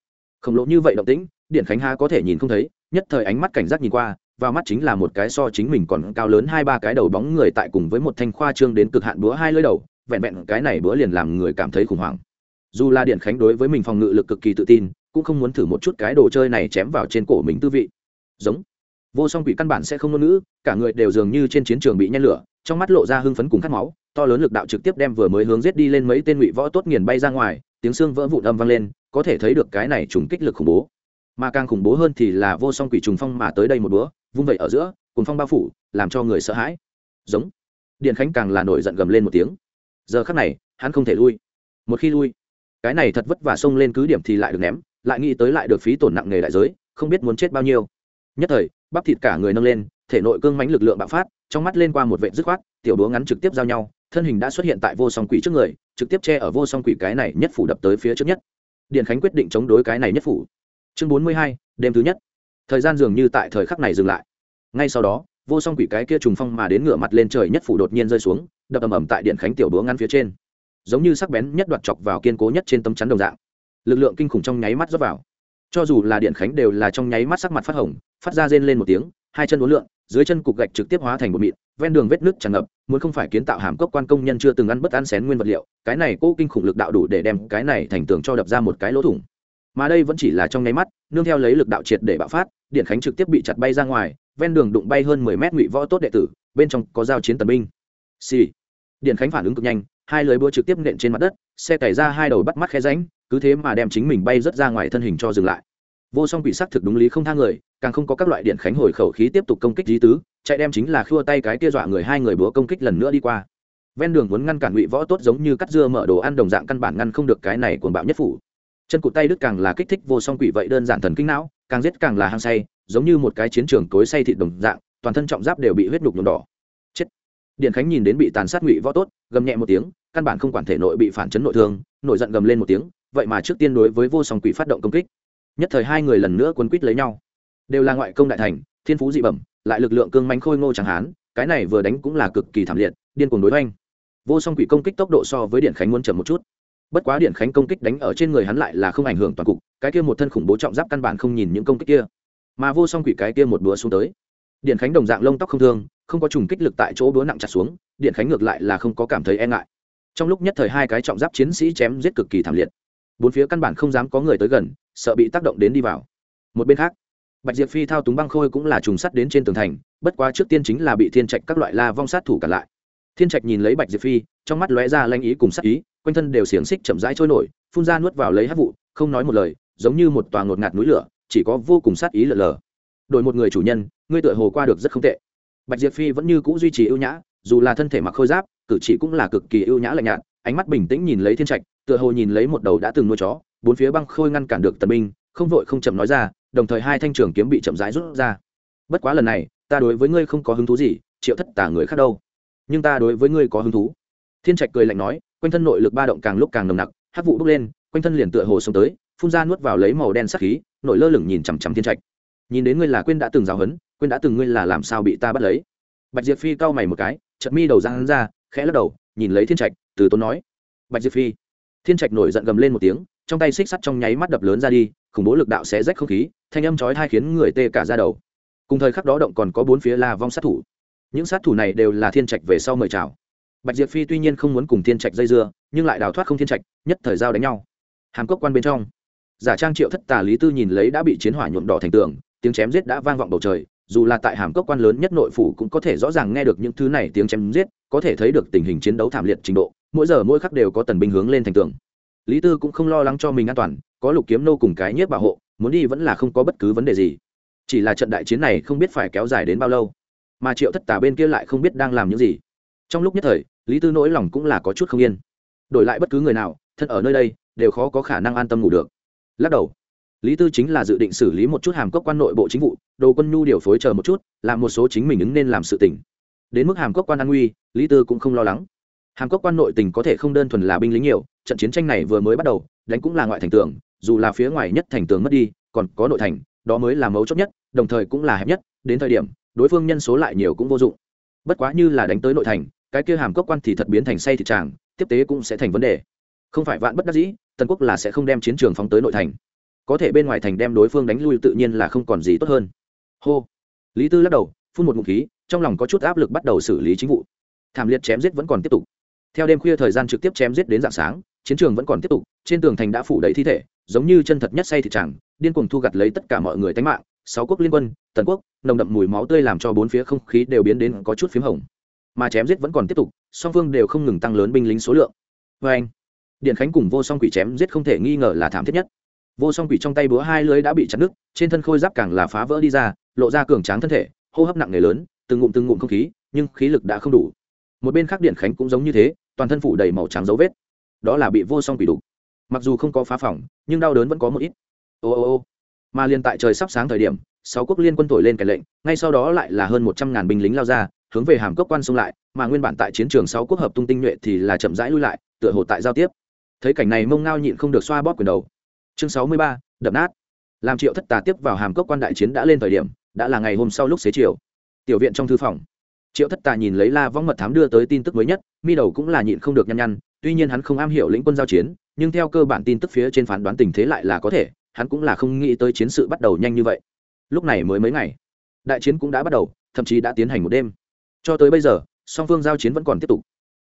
Khổng lồ như vậy động tĩnh, điện khánh ha có thể nhìn không thấy, nhất thời ánh mắt cảnh giác nhìn qua, vào mắt chính là một cái so chính mình còn cao lớn hai ba cái đầu bóng người tại cùng với một thanh khoa trương đến cực hạn búa hai lưỡi đầu, vẹn vẹn cái này búa liền làm người cảm thấy khủng hoảng. Dù là điện khánh đối với mình phòng ngự lực cực kỳ tự tin, cũng không muốn thử một chút cái đồ chơi này chém vào trên cổ mình tư vị. Giống vô song quỷ căn bản sẽ không ngôn ngữ, cả người đều dường như trên chiến trường bị nhen lửa, trong mắt lộ ra hưng phấn cùng khát máu, to lớn lực đạo trực tiếp đem vừa mới hướng giết đi lên mấy tên ngụy võ tốt nghiền bay ra ngoài, tiếng xương vỡ vụn âm vang lên, có thể thấy được cái này trùng kích lực khủng bố. Mà càng khủng bố hơn thì là vô song quỷ trùng phong mà tới đây một búa vung vẩy ở giữa cùng phong bao phủ, làm cho người sợ hãi. Giống. Điện khánh càng là nổi giận gầm lên một tiếng. Giờ khắc này, hắn không thể lui. Một khi lui, cái này thật vất vả xông lên cứ điểm thì lại được ném, lại nghĩ tới lại được phí tổn nặng nề đại giới, không biết muốn chết bao nhiêu. Nhất thời bắp thịt cả người nâng lên, thể nội cương mánh lực lượng bạo phát, trong mắt lên qua một vệ dứt khoát, tiểu đúa ngắn trực tiếp giao nhau, thân hình đã xuất hiện tại vô song quỷ trước người, trực tiếp che ở vô song quỷ cái này nhất phủ đập tới phía trước nhất. Điện khánh quyết định chống đối cái này nhất phủ. Chương bốn mươi hai, đêm thứ nhất. Thời gian dường như tại thời khắc này dừng lại. Ngay sau đó, vô song quỷ cái kia trùng phong mà đến ngửa mặt lên trời nhất phủ đột nhiên rơi xuống, đập ầm ầm tại điện khánh tiểu đúa ngăn phía trên. Giống như sắc bén nhất đoạt chọc vào kiên cố nhất trên tấm chắn đồng dạng. Lực lượng kinh khủng trong nháy mắt rót vào cho dù là điện khánh đều là trong nháy mắt sắc mặt phát hồng, phát ra rên lên một tiếng, hai chân uốn lượn, dưới chân cục gạch trực tiếp hóa thành một mịn, ven đường vết nước tràn ngập, muốn không phải kiến tạo hàm cốc quan công nhân chưa từng ăn bất ăn xén nguyên vật liệu, cái này cố kinh khủng lực đạo đủ để đem cái này thành tường cho đập ra một cái lỗ thủng. Mà đây vẫn chỉ là trong nháy mắt, nương theo lấy lực đạo triệt để bạo phát, điện khánh trực tiếp bị chặt bay ra ngoài, ven đường đụng bay hơn mười mét ngụy võ tốt đệ tử, bên trong có giao chiến tần binh. Xì、sì. điện khánh phản ứng cực nhanh, hai lưới búa trực tiếp nện trên mặt đất, xe tẩy ra hai đầu bắt mắt khe ránh cứ thế mà đem chính mình bay rất ra ngoài thân hình cho dừng lại. Vô song quỷ sắc thực đúng lý không tha người, càng không có các loại điện khánh hồi khẩu khí tiếp tục công kích lý tứ, chạy đem chính là khua tay cái kia dọa người hai người búa công kích lần nữa đi qua. Ven đường muốn ngăn cản ngụy võ tốt giống như cắt dưa mở đồ ăn đồng dạng căn bản ngăn không được cái này cuồng bạo nhất phủ. Chân cụt tay đứt càng là kích thích vô song quỷ vậy đơn giản thần kinh não, càng giết càng là hăng say, giống như một cái chiến trường cối say thịt đồng dạng, toàn thân trọng giáp đều bị huyết đục nhuộm đỏ. Chết. Điện khánh nhìn đến bị tàn sát ngụy võ tốt, gầm nhẹ một tiếng, căn bản không quản thể nội bị phản chấn nội thương, nổi giận gầm lên một tiếng vậy mà trước tiên đối với vô song quỷ phát động công kích, nhất thời hai người lần nữa quấn quýt lấy nhau. Đều là ngoại công đại thành, thiên phú dị bẩm, lại lực lượng cương mánh khôi ngô chẳng hán, cái này vừa đánh cũng là cực kỳ thảm liệt, điên cuồng đối oanh vô song quỷ công kích tốc độ so với điện khánh muốn chậm một chút. Bất quá điện khánh công kích đánh ở trên người hắn lại là không ảnh hưởng toàn cục, cái kia một thân khủng bố trọng giáp căn bản không nhìn những công kích kia. Mà vô song quỷ cái kia một búa xuống tới. Điện khánh đồng dạng lông tóc không thương, không có trùng kích lực tại chỗ búa nặng chặt xuống, điện khánh ngược lại là không có cảm thấy e ngại. Trong lúc nhất thời hai cái trọng giáp chiến sĩ chém giết cực kỳ thảm liệt bốn phía căn bản không dám có người tới gần, sợ bị tác động đến đi vào. Một bên khác, bạch diệp phi thao túng băng khôi cũng là trùng sắt đến trên tường thành, bất quá trước tiên chính là bị thiên trạch các loại la vong sát thủ cản lại. Thiên trạch nhìn lấy bạch diệp phi, trong mắt lóe ra lanh ý cùng sát ý, quanh thân đều xiềng xích chậm rãi trôi nổi, phun ra nuốt vào lấy hát vụ, không nói một lời, giống như một tòa ngột ngạt núi lửa, chỉ có vô cùng sát ý lờ lờ. Đổi một người chủ nhân, ngươi tựa hồ qua được rất không tệ. Bạch diệp phi vẫn như c ũ duy trì ưu nhã, dù là thân thể mặc khôi giáp, cử chỉ cũng là cực kỳ ưu nhã lạnh nhạt ánh mắt bình tĩnh nhìn lấy thiên trạch, tựa hồ nhìn lấy một đầu đã từng nuôi chó, bốn phía băng khôi ngăn cản được tần binh, không vội không chậm nói ra, đồng thời hai thanh trường kiếm bị chậm rãi rút ra. Bất quá lần này, ta đối với ngươi không có hứng thú gì, triệu thất tả người khác đâu. Nhưng ta đối với ngươi có hứng thú. Thiên trạch cười lạnh nói, quanh thân nội lực ba động càng lúc càng nồng nặc hát vụ bốc lên, quanh thân liền tựa hồ xông tới, phun ra nuốt vào lấy màu đen sắc khí, nội lơ lửng nhìn chằm chằm thiên trạch. Nhìn đến ngươi là quên đã từng giáo hấn quên đã từng ngươi là làm sao bị ta bắt lấy. Bạch diệp phi cau mày một cái chật mi đầu ra hắn ra, khẽ lắc đầu, nhìn lấy thiên trạch từ tốn nói. Bạch diệp phi. Thiên trạch nổi giận gầm lên một tiếng, trong tay xích sắt trong nháy mắt đập lớn ra đi, khủng bố lực đạo xé rách không khí, thanh âm chói tai khiến người tê cả da đầu. Cùng thời khắc đó động còn có bốn phía la vong sát thủ. Những sát thủ này đều là thiên trạch về sau mời chào. Bạch diệp phi tuy nhiên không muốn cùng thiên trạch dây dưa, nhưng lại đào thoát không thiên trạch, nhất thời giao đánh nhau. Hàm cốc quan bên trong, giả trang triệu thất tà lý tư nhìn lấy đã bị chiến hỏa nhuộm đỏ thành tường, tiếng chém giết đã vang vọng bầu trời, dù là tại hàm cốc quan lớn nhất nội phủ cũng có thể rõ ràng nghe được những thứ này tiếng chém giết, có thể thấy được tình hình chiến đấu thảm liệt trình độ mỗi giờ mỗi khắc đều có tần binh hướng lên thành tường. Lý tư cũng không lo lắng cho mình an toàn, có lục kiếm nô cùng cái nhiếp bảo hộ, muốn đi vẫn là không có bất cứ vấn đề gì. Chỉ là trận đại chiến này không biết phải kéo dài đến bao lâu, mà triệu thất tà bên kia lại không biết đang làm những gì. Trong lúc nhất thời, lý tư nỗi lòng cũng là có chút không yên. Đổi lại bất cứ người nào, thân ở nơi đây, đều khó có khả năng an tâm ngủ được. Lắc đầu, lý tư chính là dự định xử lý một chút hàm cốc quan nội bộ chính vụ, đồ quân nhu điều phối chờ một chút, làm một số chính mình ứng nên làm sự tỉnh đến mức hàm cốc quan an nguy, lý tư cũng không lo lắng hàm cốc quan nội tình có thể không đơn thuần là binh lính nhiều, trận chiến tranh này vừa mới bắt đầu, đánh cũng là ngoại thành tường, dù là phía ngoài nhất thành tường mất đi, còn có nội thành, đó mới là mấu chốt nhất, đồng thời cũng là hẹp nhất, đến thời điểm, đối phương nhân số lại nhiều cũng vô dụng. Bất quá như là đánh tới nội thành, cái kia hàm cốc quan thì thật biến thành say thịt tràng tiếp tế cũng sẽ thành vấn đề. Không phải vạn bất đắc dĩ, tần quốc là sẽ không đem chiến trường phóng tới nội thành. Có thể bên ngoài thành đem đối phương đánh lui tự nhiên là không còn gì tốt hơn. Hô. Lý tư lắc đầu, phun một ngụm khí, trong lòng có chút áp lực bắt đầu xử lý chính vụ. Thảm liệt chém giết vẫn còn tiếp tục theo đêm khuya thời gian trực tiếp chém giết đến dạng sáng, chiến trường vẫn còn tiếp tục, trên tường thành đã phủ đầy thi thể, giống như chân thật nhất say thịt chẳng, điên cuồng thu gặt lấy tất cả mọi người tánh mạng, sáu quốc liên quân, tần quốc, nồng đậm mùi máu tươi làm cho bốn phía không khí đều biến đến có chút p h í m hồng. Mà chém giết vẫn còn tiếp tục, song phương đều không ngừng tăng lớn binh lính số lượng. Vê anh, điện khánh cùng vô song quỷ chém giết không thể nghi ngờ là thảm thiết nhất. Vô song quỷ trong tay búa hai lưới đã bị chặt đứt, trên thân khôi giáp càng là phá vỡ đi ra, lộ ra cường tráng thân thể, hô hấp nặng nề lớn, từng ngụm từng ngụm không khí, nhưng khí lực đã không đủ. Một bên khác điện khánh cũng giống như thế toàn thân phủ đầy màu trắng dấu vết. Đó là bị vô song quỷ đục. Mặc dù không có phá phỏng nhưng đau đớn vẫn có một ít. Ô ô ô. Mà liền tại trời sắp sáng thời điểm, sáu quốc liên quân thổi lên cái lệnh, ngay sau đó lại là hơn một trăm ngàn binh lính lao ra, hướng về hàm cốc quan xông lại, mà nguyên bản tại chiến trường sáu quốc hợp tung tinh nhuệ thì là chậm rãi lui lại, tựa hồ tại giao tiếp. Thấy cảnh này mông ngao nhịn không được xoa bóp quyền đầu. Chương sáu mươi ba, đập nát. Làm triệu thất tà tiếp vào hàm cốc quan đại chiến đã lên thời điểm, đã là ngày hôm sau lúc xế chiều. Tiểu viện trong thư phòng triệu thất tà nhìn lấy la vong mật thám đưa tới tin tức mới nhất, mi đầu cũng là nhịn không được nhăn nhăn, tuy nhiên hắn không am hiểu lĩnh quân giao chiến, nhưng theo cơ bản tin tức phía trên phán đoán tình thế lại là có thể, hắn cũng là không nghĩ tới chiến sự bắt đầu nhanh như vậy. Lúc này mới mấy ngày, đại chiến cũng đã bắt đầu, thậm chí đã tiến hành một đêm. Cho tới bây giờ, song phương giao chiến vẫn còn tiếp tục.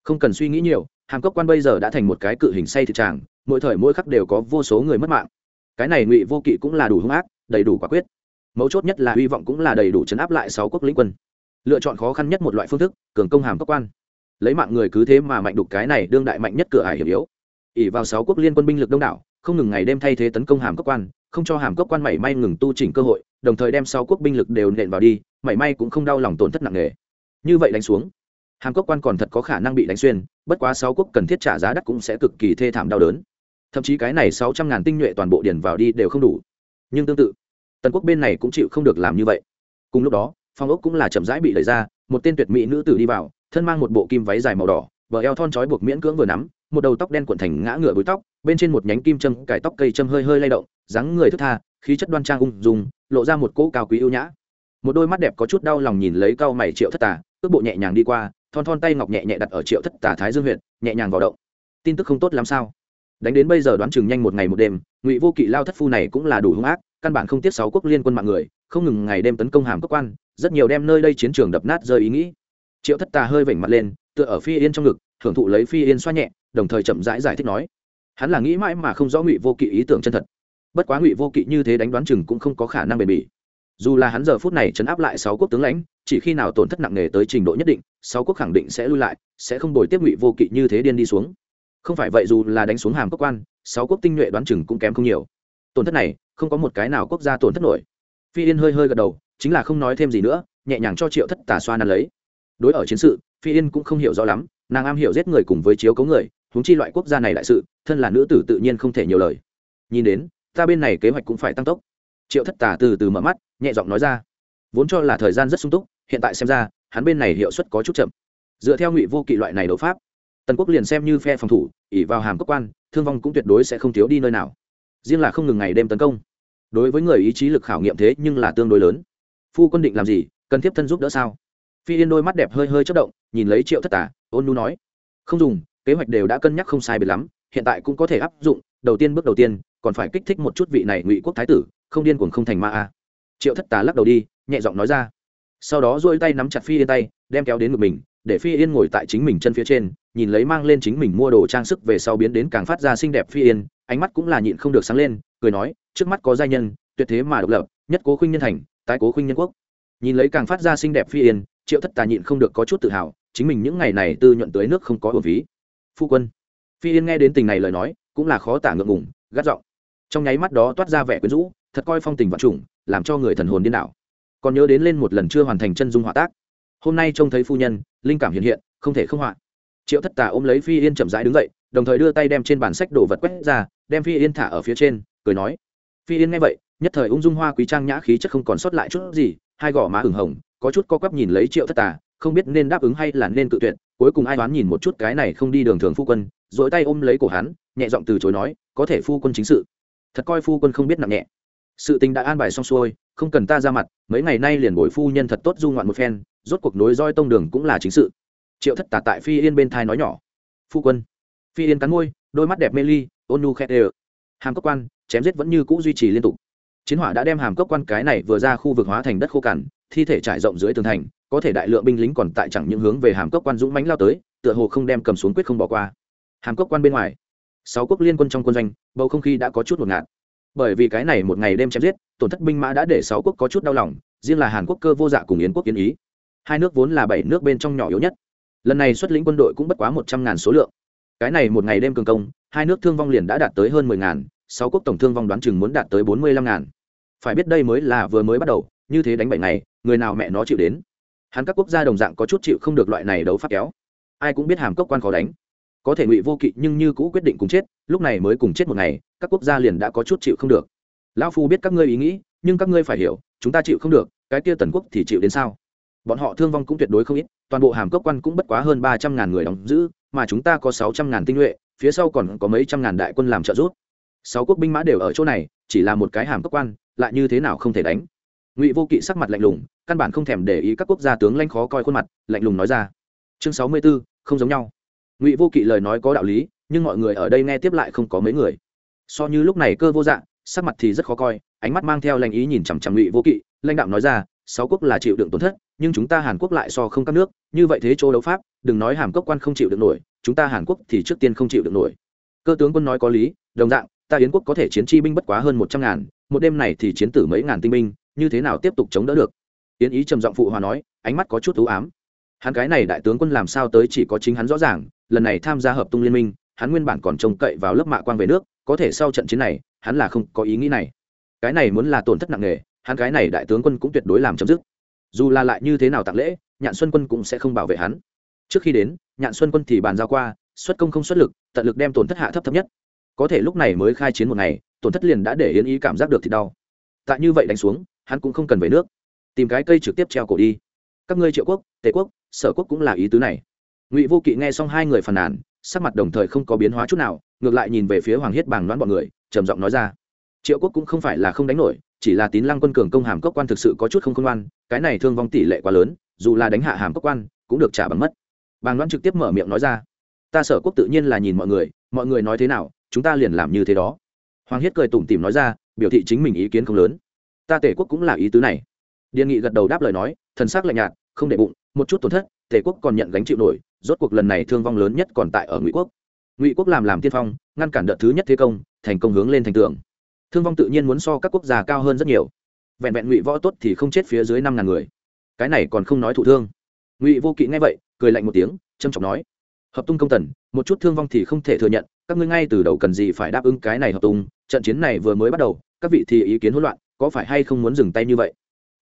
Không cần suy nghĩ nhiều, hàm cốc quan bây giờ đã thành một cái cự hình say thị tràng, mỗi thời mỗi khắc đều có vô số người mất mạng. Cái này ngụy vô kỵ cũng là đủ hung ác, đầy đủ quả quyết. Mấu chốt nhất là hy vọng cũng là đầy đủ chấn áp lại sáu quốc lĩnh quân lựa chọn khó khăn nhất một loại phương thức, cường công hàm cấp quan. Lấy mạng người cứ thế mà mạnh đục cái này đương đại mạnh nhất cửa ải hiểm yếu. Ỉ vào sáu quốc liên quân binh lực đông đảo, không ngừng ngày đêm thay thế tấn công hàm cấp quan, không cho hàm cấp quan mảy may ngừng tu chỉnh cơ hội, đồng thời đem sáu quốc binh lực đều nện vào đi, mảy may cũng không đau lòng tổn thất nặng nề. Như vậy đánh xuống, hàm cấp quan còn thật có khả năng bị đánh xuyên, bất quá sáu quốc cần thiết trả giá đắt cũng sẽ cực kỳ thê thảm đau đớn. Thậm chí cái này sáu trăm ngàn tinh nhuệ toàn bộ điền vào đi đều không đủ. Nhưng tương tự, tần quốc bên này cũng chịu không được làm như vậy. Cùng lúc đó phong ốc cũng là chậm rãi bị đẩy ra một tên tuyệt mỹ nữ tử đi vào thân mang một bộ kim váy dài màu đỏ bờ eo thon trói buộc miễn cưỡng vừa nắm một đầu tóc đen cuộn thành ngã ngựa búi tóc bên trên một nhánh kim châm cải tóc cây châm hơi hơi lay động dáng người thức tha khí chất đoan trang ung dung, lộ ra một cỗ cao quý ưu nhã. Một đôi mắt đẹp có chút đau lòng nhìn lấy cao mày triệu thất tà cước bộ nhẹ nhàng đi qua thon thon tay ngọc nhẹ nhẹ đặt ở triệu thất tà thái dương huyện nhẹ nhàng vào động. Tin tức không tốt làm sao? Đánh đến bây giờ đoán chừng nhanh một ngày một đêm ngụy vô kỵ lao thất phu này cũng là đủ hung ác căn bản không tiếc sáu quốc liên quân mạng người không ngừng ngày đêm tấn công hàm cơ quan rất nhiều đem nơi đây chiến trường đập nát rơi ý nghĩ. Triệu thất tà hơi vểnh mặt lên tựa ở phi yên trong ngực hưởng thụ lấy phi yên xoa nhẹ đồng thời chậm rãi giải, giải thích nói hắn là nghĩ mãi mà không rõ ngụy vô kỵ ý tưởng chân thật. Bất quá ngụy vô kỵ như thế đánh đoán chừng cũng không có khả năng bền bỉ. Dù là hắn giờ phút này chấn áp lại sáu quốc tướng lãnh chỉ khi nào tổn thất nặng nề tới trình độ nhất định sáu quốc khẳng định sẽ lui lại sẽ không bồi tiếp ngụy vô kỵ như thế điên đi xuống. Không phải vậy dù là đánh xuống hàm quốc quan sáu quốc tinh nhuệ đoán chừng cũng kém không nhiều. Tổn thất này không có một cái nào quốc gia tổn thất nổi phi yên hơi hơi gật đầu, chính là không nói thêm gì nữa, nhẹ nhàng cho triệu thất tà xoa năn lấy. Đối ở chiến sự, phi yên cũng không hiểu rõ lắm, nàng am hiểu giết người cùng với chiếu cấu người húng chi loại quốc gia này đại sự, thân là nữ tử tự nhiên không thể nhiều lời. Nhìn đến, ta bên này kế hoạch cũng phải tăng tốc. Triệu thất tà từ từ mở mắt, nhẹ giọng nói ra. Vốn cho là thời gian rất sung túc, hiện tại xem ra, hắn bên này hiệu suất có chút chậm. Dựa theo ngụy vô kỵ loại này đấu pháp, tần quốc liền xem như phe phòng thủ ỉ vào hàm cấp quan, thương vong cũng tuyệt đối sẽ không thiếu đi nơi nào. Riêng là không ngừng ngày đêm tấn công đối với người ý chí lực khảo nghiệm thế nhưng là tương đối lớn. Phu quân định làm gì, cần tiếp thân giúp đỡ sao? Phi yên đôi mắt đẹp hơi hơi chất động, nhìn lấy triệu thất tả ôn nu nói. Không dùng, kế hoạch đều đã cân nhắc không sai biệt lắm, hiện tại cũng có thể áp dụng, đầu tiên bước đầu tiên, còn phải kích thích một chút vị này ngụy quốc thái tử, không điên cuồng không thành ma a. Triệu thất tà lắc đầu đi, nhẹ giọng nói ra. Sau đó dỗi tay nắm chặt phi yên tay, đem kéo đến ngực mình, để phi yên ngồi tại chính mình chân phía trên, nhìn lấy mang lên chính mình mua đồ trang sức về sau biến đến càng phát ra xinh đẹp phi yên, ánh mắt cũng là nhịn không được sáng lên, cười nói trước mắt có giai nhân, tuyệt thế mà độc lập, nhất cố khuynh nhân thành, tái cố khuynh nhân quốc. Nhìn lấy càng phát ra xinh đẹp phi yên, triệu thất tà nhịn không được có chút tự hào, chính mình những ngày này tư nhuận tới nước không có hồn phí. Phu quân. Phi yên nghe đến tình này lời nói, cũng là khó tả ngượng ngùng, gắt giọng. Trong nháy mắt đó toát ra vẻ quyến rũ, thật coi phong tình vạn trùng, làm cho người thần hồn điên đảo. Còn nhớ đến lên một lần chưa hoàn thành chân dung họa tác. Hôm nay trông thấy phu nhân, linh cảm hiện hiện, không thể không họa. Triệu thất tà ôm lấy phi yên chậm rãi đứng dậy, đồng thời đưa tay đem trên bản sách đồ vật quét ra, đem phi yên thả ở phía trên, cười nói phi yên nghe vậy, nhất thời ung dung hoa quý trang nhã khí chất không còn sót lại chút gì, hai gò má ửng hồng, có chút co quắp nhìn lấy triệu thất tà, không biết nên đáp ứng hay là nên cự tuyệt, cuối cùng ai đoán nhìn một chút cái này không đi đường thường phu quân dỗi tay ôm lấy cổ hắn, nhẹ giọng từ chối nói, có thể phu quân chính sự. Thật coi phu quân không biết nặng nhẹ. Sự tình đã an bài xong xuôi, không cần ta ra mặt, mấy ngày nay liền bồi phu nhân thật tốt du ngoạn một phen, rốt cuộc nối roi tông đường cũng là chính sự. Triệu thất tà tại phi yên bên thai nói nhỏ, phu quân. Phi yên cắn môi, đôi mắt đẹp mê ly, ôn nu khét đều hàm cốc quan, chém giết vẫn như cũ duy trì liên tục. Chiến hỏa đã đem hàm cốc quan cái này vừa ra khu vực hóa thành đất khô cằn, thi thể trải rộng dưới tường thành, có thể đại lượng binh lính còn tại chẳng những hướng về hàm cốc quan dũng mánh lao tới, tựa hồ không đem cầm xuống quyết không bỏ qua. Hàm cốc quan bên ngoài, sáu quốc liên quân trong quân doanh, bầu không khí đã có chút ngột ngạt. Bởi vì cái này một ngày đêm chém giết, tổn thất binh mã đã để sáu quốc có chút đau lòng, riêng là hàn quốc cơ vô dạ cùng yến quốc yến ý. Hai nước vốn là bảy nước bên trong nhỏ yếu nhất. Lần này xuất lĩnh quân đội cũng bất quá một trăm ngàn số lượng cái này một ngày đêm cường công, hai nước thương vong liền đã đạt tới hơn mười ngàn, sáu quốc tổng thương vong đoán chừng muốn đạt tới bốn mươi lăm ngàn. Phải biết đây mới là vừa mới bắt đầu, như thế đánh bảy ngày, người nào mẹ nó chịu đến? Hắn các quốc gia đồng dạng có chút chịu không được loại này đấu pháp kéo. Ai cũng biết hàm cốc quan khó đánh. Có thể ngụy vô kỵ nhưng như cũ quyết định cùng chết, lúc này mới cùng chết một ngày, các quốc gia liền đã có chút chịu không được. Lão phu biết các ngươi ý nghĩ, nhưng các ngươi phải hiểu, chúng ta chịu không được, cái kia tần quốc thì chịu đến sao? Bọn họ thương vong cũng tuyệt đối không ít, toàn bộ hàm cốc quan cũng bất quá hơn ba trăm ngàn người đóng giữ mà chúng ta có sáu trăm ngàn tinh nhuệ, phía sau còn có mấy trăm ngàn đại quân làm trợ giúp. Sáu quốc binh mã đều ở chỗ này, chỉ là một cái hàm cấp quan, lại như thế nào không thể đánh. Ngụy vô kỵ sắc mặt lạnh lùng, căn bản không thèm để ý các quốc gia tướng lãnh khó coi khuôn mặt, lạnh lùng nói ra. Chương sáu mươi b ố không giống nhau. Ngụy vô kỵ lời nói có đạo lý, nhưng mọi người ở đây nghe tiếp lại không có mấy người. So như lúc này cơ vô dạng sắc mặt thì rất khó coi, ánh mắt mang theo lành ý nhìn chằm chằm ngụy vô kỵ, lãnh đạo nói ra, sáu quốc là chịu đựng tổn thất, nhưng chúng ta hàn quốc lại so không các nước, như vậy thế chỗ đấu pháp đừng nói hàm cốc quan không chịu được nổi, chúng ta hàn quốc thì trước tiên không chịu được nổi. Cơ tướng quân nói có lý, đồng dạng, ta yến quốc có thể chiến chi binh bất quá hơn một trăm ngàn, một đêm này thì chiến tử mấy ngàn tinh binh, như thế nào tiếp tục chống đỡ được? Yến ý trầm giọng phụ hòa nói, ánh mắt có chút thú ám. Hắn cái này đại tướng quân làm sao tới chỉ có chính hắn rõ ràng, lần này tham gia hợp tung liên minh, hắn nguyên bản còn trông cậy vào lớp mạ quang về nước, có thể sau trận chiến này, hắn là không có ý nghĩ này. Cái này muốn là tổn thất nặng nề, hắn cái này đại tướng quân cũng tuyệt đối làm chấm dứt. Dù là lại như thế nào tặng lễ, nhạn xuân quân cũng sẽ không bảo vệ hắn trước khi đến, nhạn xuân quân thì bàn giao qua, xuất công không xuất lực, tận lực đem tổn thất hạ thấp thấp nhất. Có thể lúc này mới khai chiến một ngày, tổn thất liền đã để yến ý cảm giác được thì đau. Tại như vậy đánh xuống, hắn cũng không cần về nước. Tìm cái cây trực tiếp treo cổ đi. Các ngươi triệu quốc, tề quốc, sở quốc cũng là ý tứ này. Ngụy vô kỵ nghe xong hai người phàn nàn, sắc mặt đồng thời không có biến hóa chút nào, ngược lại nhìn về phía hoàng hiết bàng đoán bọn người, trầm giọng nói ra. Triệu quốc cũng không phải là không đánh nổi, chỉ là tín lăng quân cường công hàm cốc quan thực sự có chút không công an cái này thương vong tỷ lệ quá lớn, dù là đánh hạ hàm cốc quan, cũng được trả bằng mất bàng Loan trực tiếp mở miệng nói ra, ta sở quốc tự nhiên là nhìn mọi người mọi người nói thế nào, chúng ta liền làm như thế đó. Hoàng hiết cười tủm tỉm nói ra, biểu thị chính mình ý kiến không lớn. Ta tể quốc cũng là ý tứ này. Điền nghị gật đầu đáp lời nói, thần sắc lạnh nhạt, không để bụng, một chút tổn thất, tể quốc còn nhận gánh chịu nổi, rốt cuộc lần này thương vong lớn nhất còn tại ở ngụy quốc. Ngụy quốc làm làm tiên phong, ngăn cản đợt thứ nhất thế công, thành công hướng lên thành tường. Thương vong tự nhiên muốn so các quốc gia cao hơn rất nhiều. Vẹn vẹn ngụy võ tốt thì không chết phía dưới năm ngàn người. Cái này còn không nói thụ thương. Ngụy vô kỵ nghe vậy cười lạnh một tiếng trâm trọng nói, hợp tung công tần, một chút thương vong thì không thể thừa nhận, các ngươi ngay từ đầu cần gì phải đáp ứng cái này hợp tung, trận chiến này vừa mới bắt đầu, các vị thì ý kiến hỗn loạn, có phải hay không muốn dừng tay như vậy?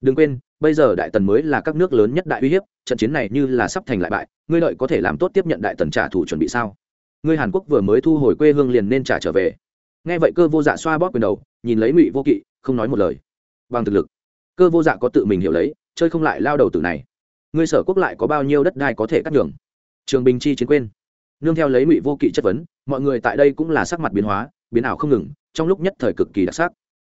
Đừng quên, bây giờ đại tần mới là các nước lớn nhất đại uy hiếp, trận chiến này như là sắp thành lại bại, ngươi lợi có thể làm tốt tiếp nhận đại tần trả thù chuẩn bị sao? Ngươi hàn quốc vừa mới thu hồi quê hương liền nên trả trở về. Nghe vậy cơ vô dạ xoa bóp quyền đầu, nhìn lấy ngụy vô kỵ, không nói một lời. Bằng thực lực, cơ vô dạ có tự mình hiểu lấy, chơi không lại lao đầu tử này ngươi sở quốc lại có bao nhiêu đất đai có thể cắt nhường? Trường bình chi chiến quên. Nương theo lấy ngụy vô kỵ chất vấn, mọi người tại đây cũng là sắc mặt biến hóa, biến ảo không ngừng, trong lúc nhất thời cực kỳ đặc sắc.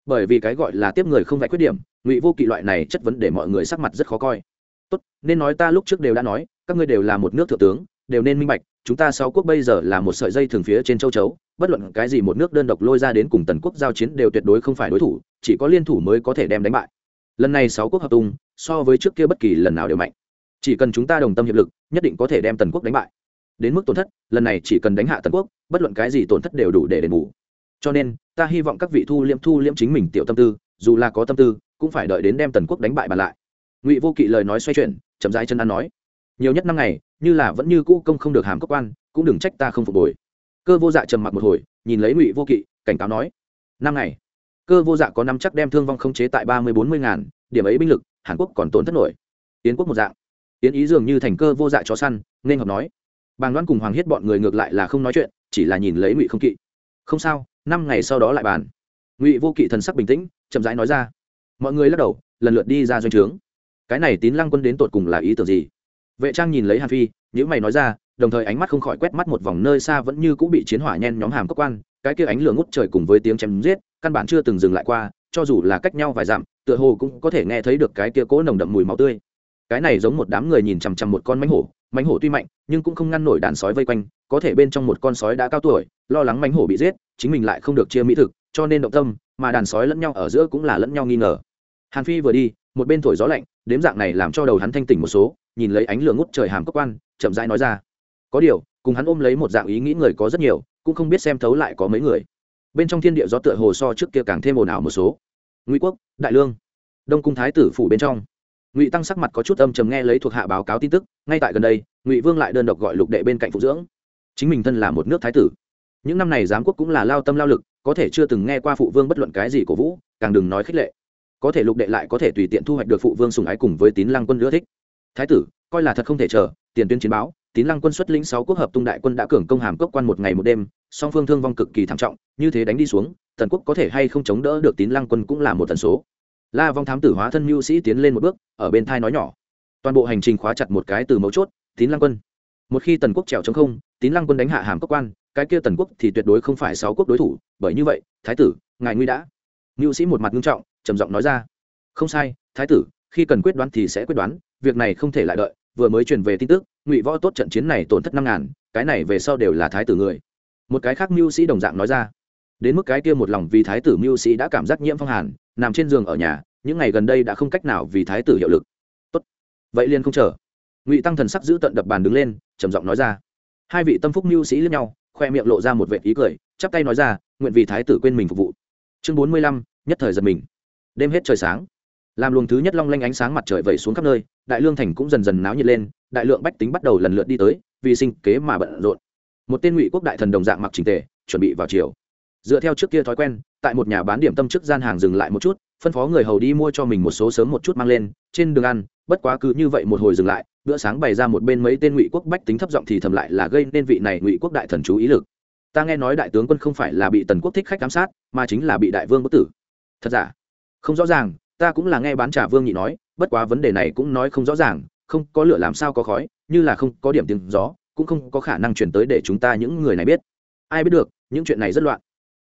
Bởi vì cái gọi là tiếp người không vạch khuyết điểm, ngụy vô kỵ loại này chất vấn để mọi người sắc mặt rất khó coi. Tốt, nên nói ta lúc trước đều đã nói, các ngươi đều là một nước thượng tướng, đều nên minh bạch, chúng ta sáu quốc bây giờ là một sợi dây thường phía trên châu chấu, bất luận cái gì một nước đơn độc lôi ra đến cùng tần quốc giao chiến đều tuyệt đối không phải đối thủ, chỉ có liên thủ mới có thể đem đánh bại. Lần này sáu quốc hợp tung, so với trước kia bất kỳ lần nào đều mạnh chỉ cần chúng ta đồng tâm hiệp lực, nhất định có thể đem tần quốc đánh bại. Đến mức tổn thất, lần này chỉ cần đánh hạ tần quốc, bất luận cái gì tổn thất đều đủ để đền bù. Cho nên, ta hy vọng các vị thu liễm thu liễm chính mình tiểu tâm tư, dù là có tâm tư, cũng phải đợi đến đem tần quốc đánh bại bàn lại. Ngụy vô kỵ lời nói xoay chuyển, chậm rãi chân ăn nói, nhiều nhất năm ngày, như là vẫn như cũ công không được hàm cấp quan, cũng đừng trách ta không phục hồi. Cơ vô dạ trầm mặc một hồi, nhìn lấy ngụy vô kỵ, cảnh cáo nói, năm ngày, cơ vô dạ có năm chắc đem thương vong không chế tại ba mươi bốn mươi ngàn, điểm ấy binh lực, hàn quốc còn tổn thất nổi. Tiến quốc một dạng tiến ý dường như thành cơ vô dạ chó săn, nên hợp nói. Bàng đoan cùng hoàng hiết bọn người ngược lại là không nói chuyện, chỉ là nhìn lấy ngụy không kỵ. Không sao, năm ngày sau đó lại bàn. Ngụy vô kỵ thần sắc bình tĩnh, chậm rãi nói ra. Mọi người lắc đầu, lần lượt đi ra doanh trướng. Cái này tín lăng quân đến tột cùng là ý tưởng gì? Vệ trang nhìn lấy hàn phi những mày nói ra, đồng thời ánh mắt không khỏi quét mắt một vòng nơi xa vẫn như cũng bị chiến hỏa nhen nhóm hàm cơ quan, cái kia ánh lửa ngút trời cùng với tiếng chém giết, căn bản chưa từng dừng lại qua, cho dù là cách nhau vài dặm, tựa hồ cũng có thể nghe thấy được cái kia cố nồng đậm mùi máu tươi cái này giống một đám người nhìn chằm chằm một con mánh hổ mánh hổ tuy mạnh, nhưng cũng không ngăn nổi đàn sói vây quanh, có thể bên trong một con sói đã cao tuổi, lo lắng mánh hổ bị giết, chính mình lại không được chia mỹ thực, cho nên động tâm, mà đàn sói lẫn nhau ở giữa cũng là lẫn nhau nghi ngờ. Hàn phi vừa đi, một bên thổi gió lạnh, đếm dạng này làm cho đầu hắn thanh tỉnh một số, nhìn lấy ánh lửa ngút trời hàm cốc quan, chậm rãi nói ra. Có điều, cùng hắn ôm lấy một dạng ý nghĩ người có rất nhiều, cũng không biết xem thấu lại có mấy người. Bên trong thiên địa gió tựa hồ so trước kia càng thêm ồn ào một số. Ngụy quốc, đại lương. Đông cung thái tử phủ bên trong ngụy tăng sắc mặt có chút âm trầm nghe lấy thuộc hạ báo cáo tin tức ngay tại gần đây ngụy vương lại đơn độc gọi lục đệ bên cạnh phụ dưỡng chính mình thân là một nước thái tử những năm này giám quốc cũng là lao tâm lao lực có thể chưa từng nghe qua phụ vương bất luận cái gì cổ vũ càng đừng nói khích lệ có thể lục đệ lại có thể tùy tiện thu hoạch được phụ vương sùng ái cùng với tín lăng quân ưa thích thái tử coi là thật không thể chờ tiền tuyên chiến báo tín lăng quân xuất lĩnh sáu quốc hợp tung đại quân đã cường công hàm cốc quan một ngày một đêm song phương thương vong cực kỳ thảm trọng như thế đánh đi xuống tần quốc có thể hay không chống đỡ được tín lăng quân cũng là một tần số la vong thám tử hóa thân mưu sĩ tiến lên một bước, ở bên thai nói nhỏ. Toàn bộ hành trình khóa chặt một cái từ mấu chốt, tín lăng quân. Một khi tần quốc trèo chống không, tín lăng quân đánh hạ hàm cốc quan, cái kia tần quốc thì tuyệt đối không phải sáu quốc đối thủ, bởi như vậy, thái tử, ngài nguy đã. Mưu sĩ một mặt nghiêm trọng, trầm giọng nói ra. Không sai, thái tử, khi cần quyết đoán thì sẽ quyết đoán, việc này không thể lại đợi, vừa mới truyền về tin tức, ngụy võ tốt trận chiến này tổn thất năm ngàn, cái này về sau đều là thái tử người. Một cái khác mưu sĩ đồng dạng nói ra đến mức cái kia một lòng vì thái tử mưu sĩ đã cảm giác nhiễm phong hàn, nằm trên giường ở nhà, những ngày gần đây đã không cách nào vì thái tử hiệu lực. Tốt, vậy liền không chờ. Ngụy tăng thần sắc giữ tận đập bàn đứng lên, trầm giọng nói ra. Hai vị tâm phúc mưu sĩ lẫn nhau, khoe miệng lộ ra một vệ ý cười, chắp tay nói ra, nguyện vì thái tử quên mình phục vụ. Chương bốn mươi lăm, nhất thời giật mình. Đêm hết trời sáng. Làm luồng thứ nhất long lanh ánh sáng mặt trời vẩy xuống khắp nơi, đại lương thành cũng dần dần náo nhiệt lên, đại lượng bách tính bắt đầu lần lượt đi tới, vì sinh kế mà bận rộn. Một tên ngụy quốc đại thần đồng dạng mặc trình tề, chuẩn bị vào chiều dựa theo trước kia thói quen, tại một nhà bán điểm tâm trước gian hàng dừng lại một chút, phân phó người hầu đi mua cho mình một số sớm một chút mang lên, trên đường ăn, bất quá cứ như vậy một hồi dừng lại, bữa sáng bày ra một bên mấy tên ngụy quốc bách tính thấp giọng thì thầm lại là gây nên vị này ngụy quốc đại thần chú ý lực. Ta nghe nói đại tướng quân không phải là bị tần quốc thích khách giám sát, mà chính là bị đại vương bất tử. Thật giả? Không rõ ràng, ta cũng là nghe bán trà vương nhị nói, bất quá vấn đề này cũng nói không rõ ràng, không có lửa làm sao có khói, như là không có điểm tiếng gió, cũng không có khả năng chuyển tới để chúng ta những người này biết. Ai biết được, những chuyện này rất loạn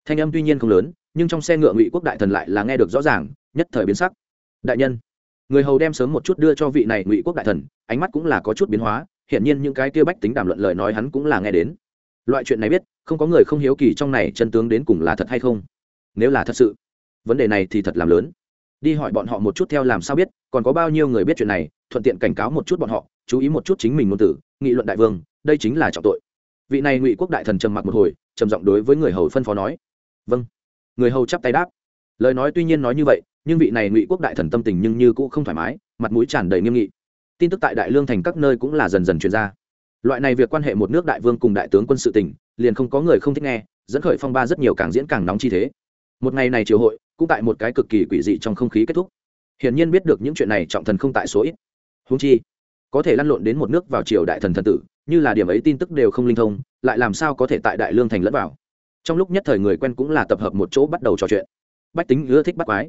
thanh âm tuy nhiên không lớn, nhưng trong xe ngựa ngụy quốc đại thần lại là nghe được rõ ràng, nhất thời biến sắc. Đại nhân, người hầu đem sớm một chút đưa cho vị này ngụy quốc đại thần, ánh mắt cũng là có chút biến hóa, hiển nhiên những cái kia bách tính đàm luận lời nói hắn cũng là nghe đến. Loại chuyện này biết, không có người không hiếu kỳ trong này chân tướng đến cùng là thật hay không. Nếu là thật sự, vấn đề này thì thật làm lớn. Đi hỏi bọn họ một chút theo làm sao biết, còn có bao nhiêu người biết chuyện này, thuận tiện cảnh cáo một chút bọn họ, chú ý một chút chính mình ngôn tử nghị luận đại vương, đây chính là trọng tội. Vị này ngụy quốc đại thần trầm mặc một hồi, trầm giọng đối với người hầu phân phó nói vâng. Người hầu chắp tay đáp. Lời nói tuy nhiên nói như vậy, nhưng vị này ngụy quốc đại thần tâm tình nhưng như cũng không thoải mái, mặt mũi tràn đầy nghiêm nghị. Tin tức tại đại lương thành các nơi cũng là dần dần truyền ra. Loại này việc quan hệ một nước đại vương cùng đại tướng quân sự tỉnh liền không có người không thích nghe, dẫn khởi phong ba rất nhiều càng diễn càng nóng chi thế. Một ngày này triều hội, cũng tại một cái cực kỳ quỷ dị trong không khí kết thúc. Hiển nhiên biết được những chuyện này trọng thần không tại số ít. Húng chi, có thể lăn lộn đến một nước vào triều đại thần thần tử, như là điểm ấy tin tức đều không linh thông, lại làm sao có thể tại đại lương thành lẫn vào? Trong lúc nhất thời người quen cũng là tập hợp một chỗ bắt đầu trò chuyện. Bách tính ưa thích bắt quái.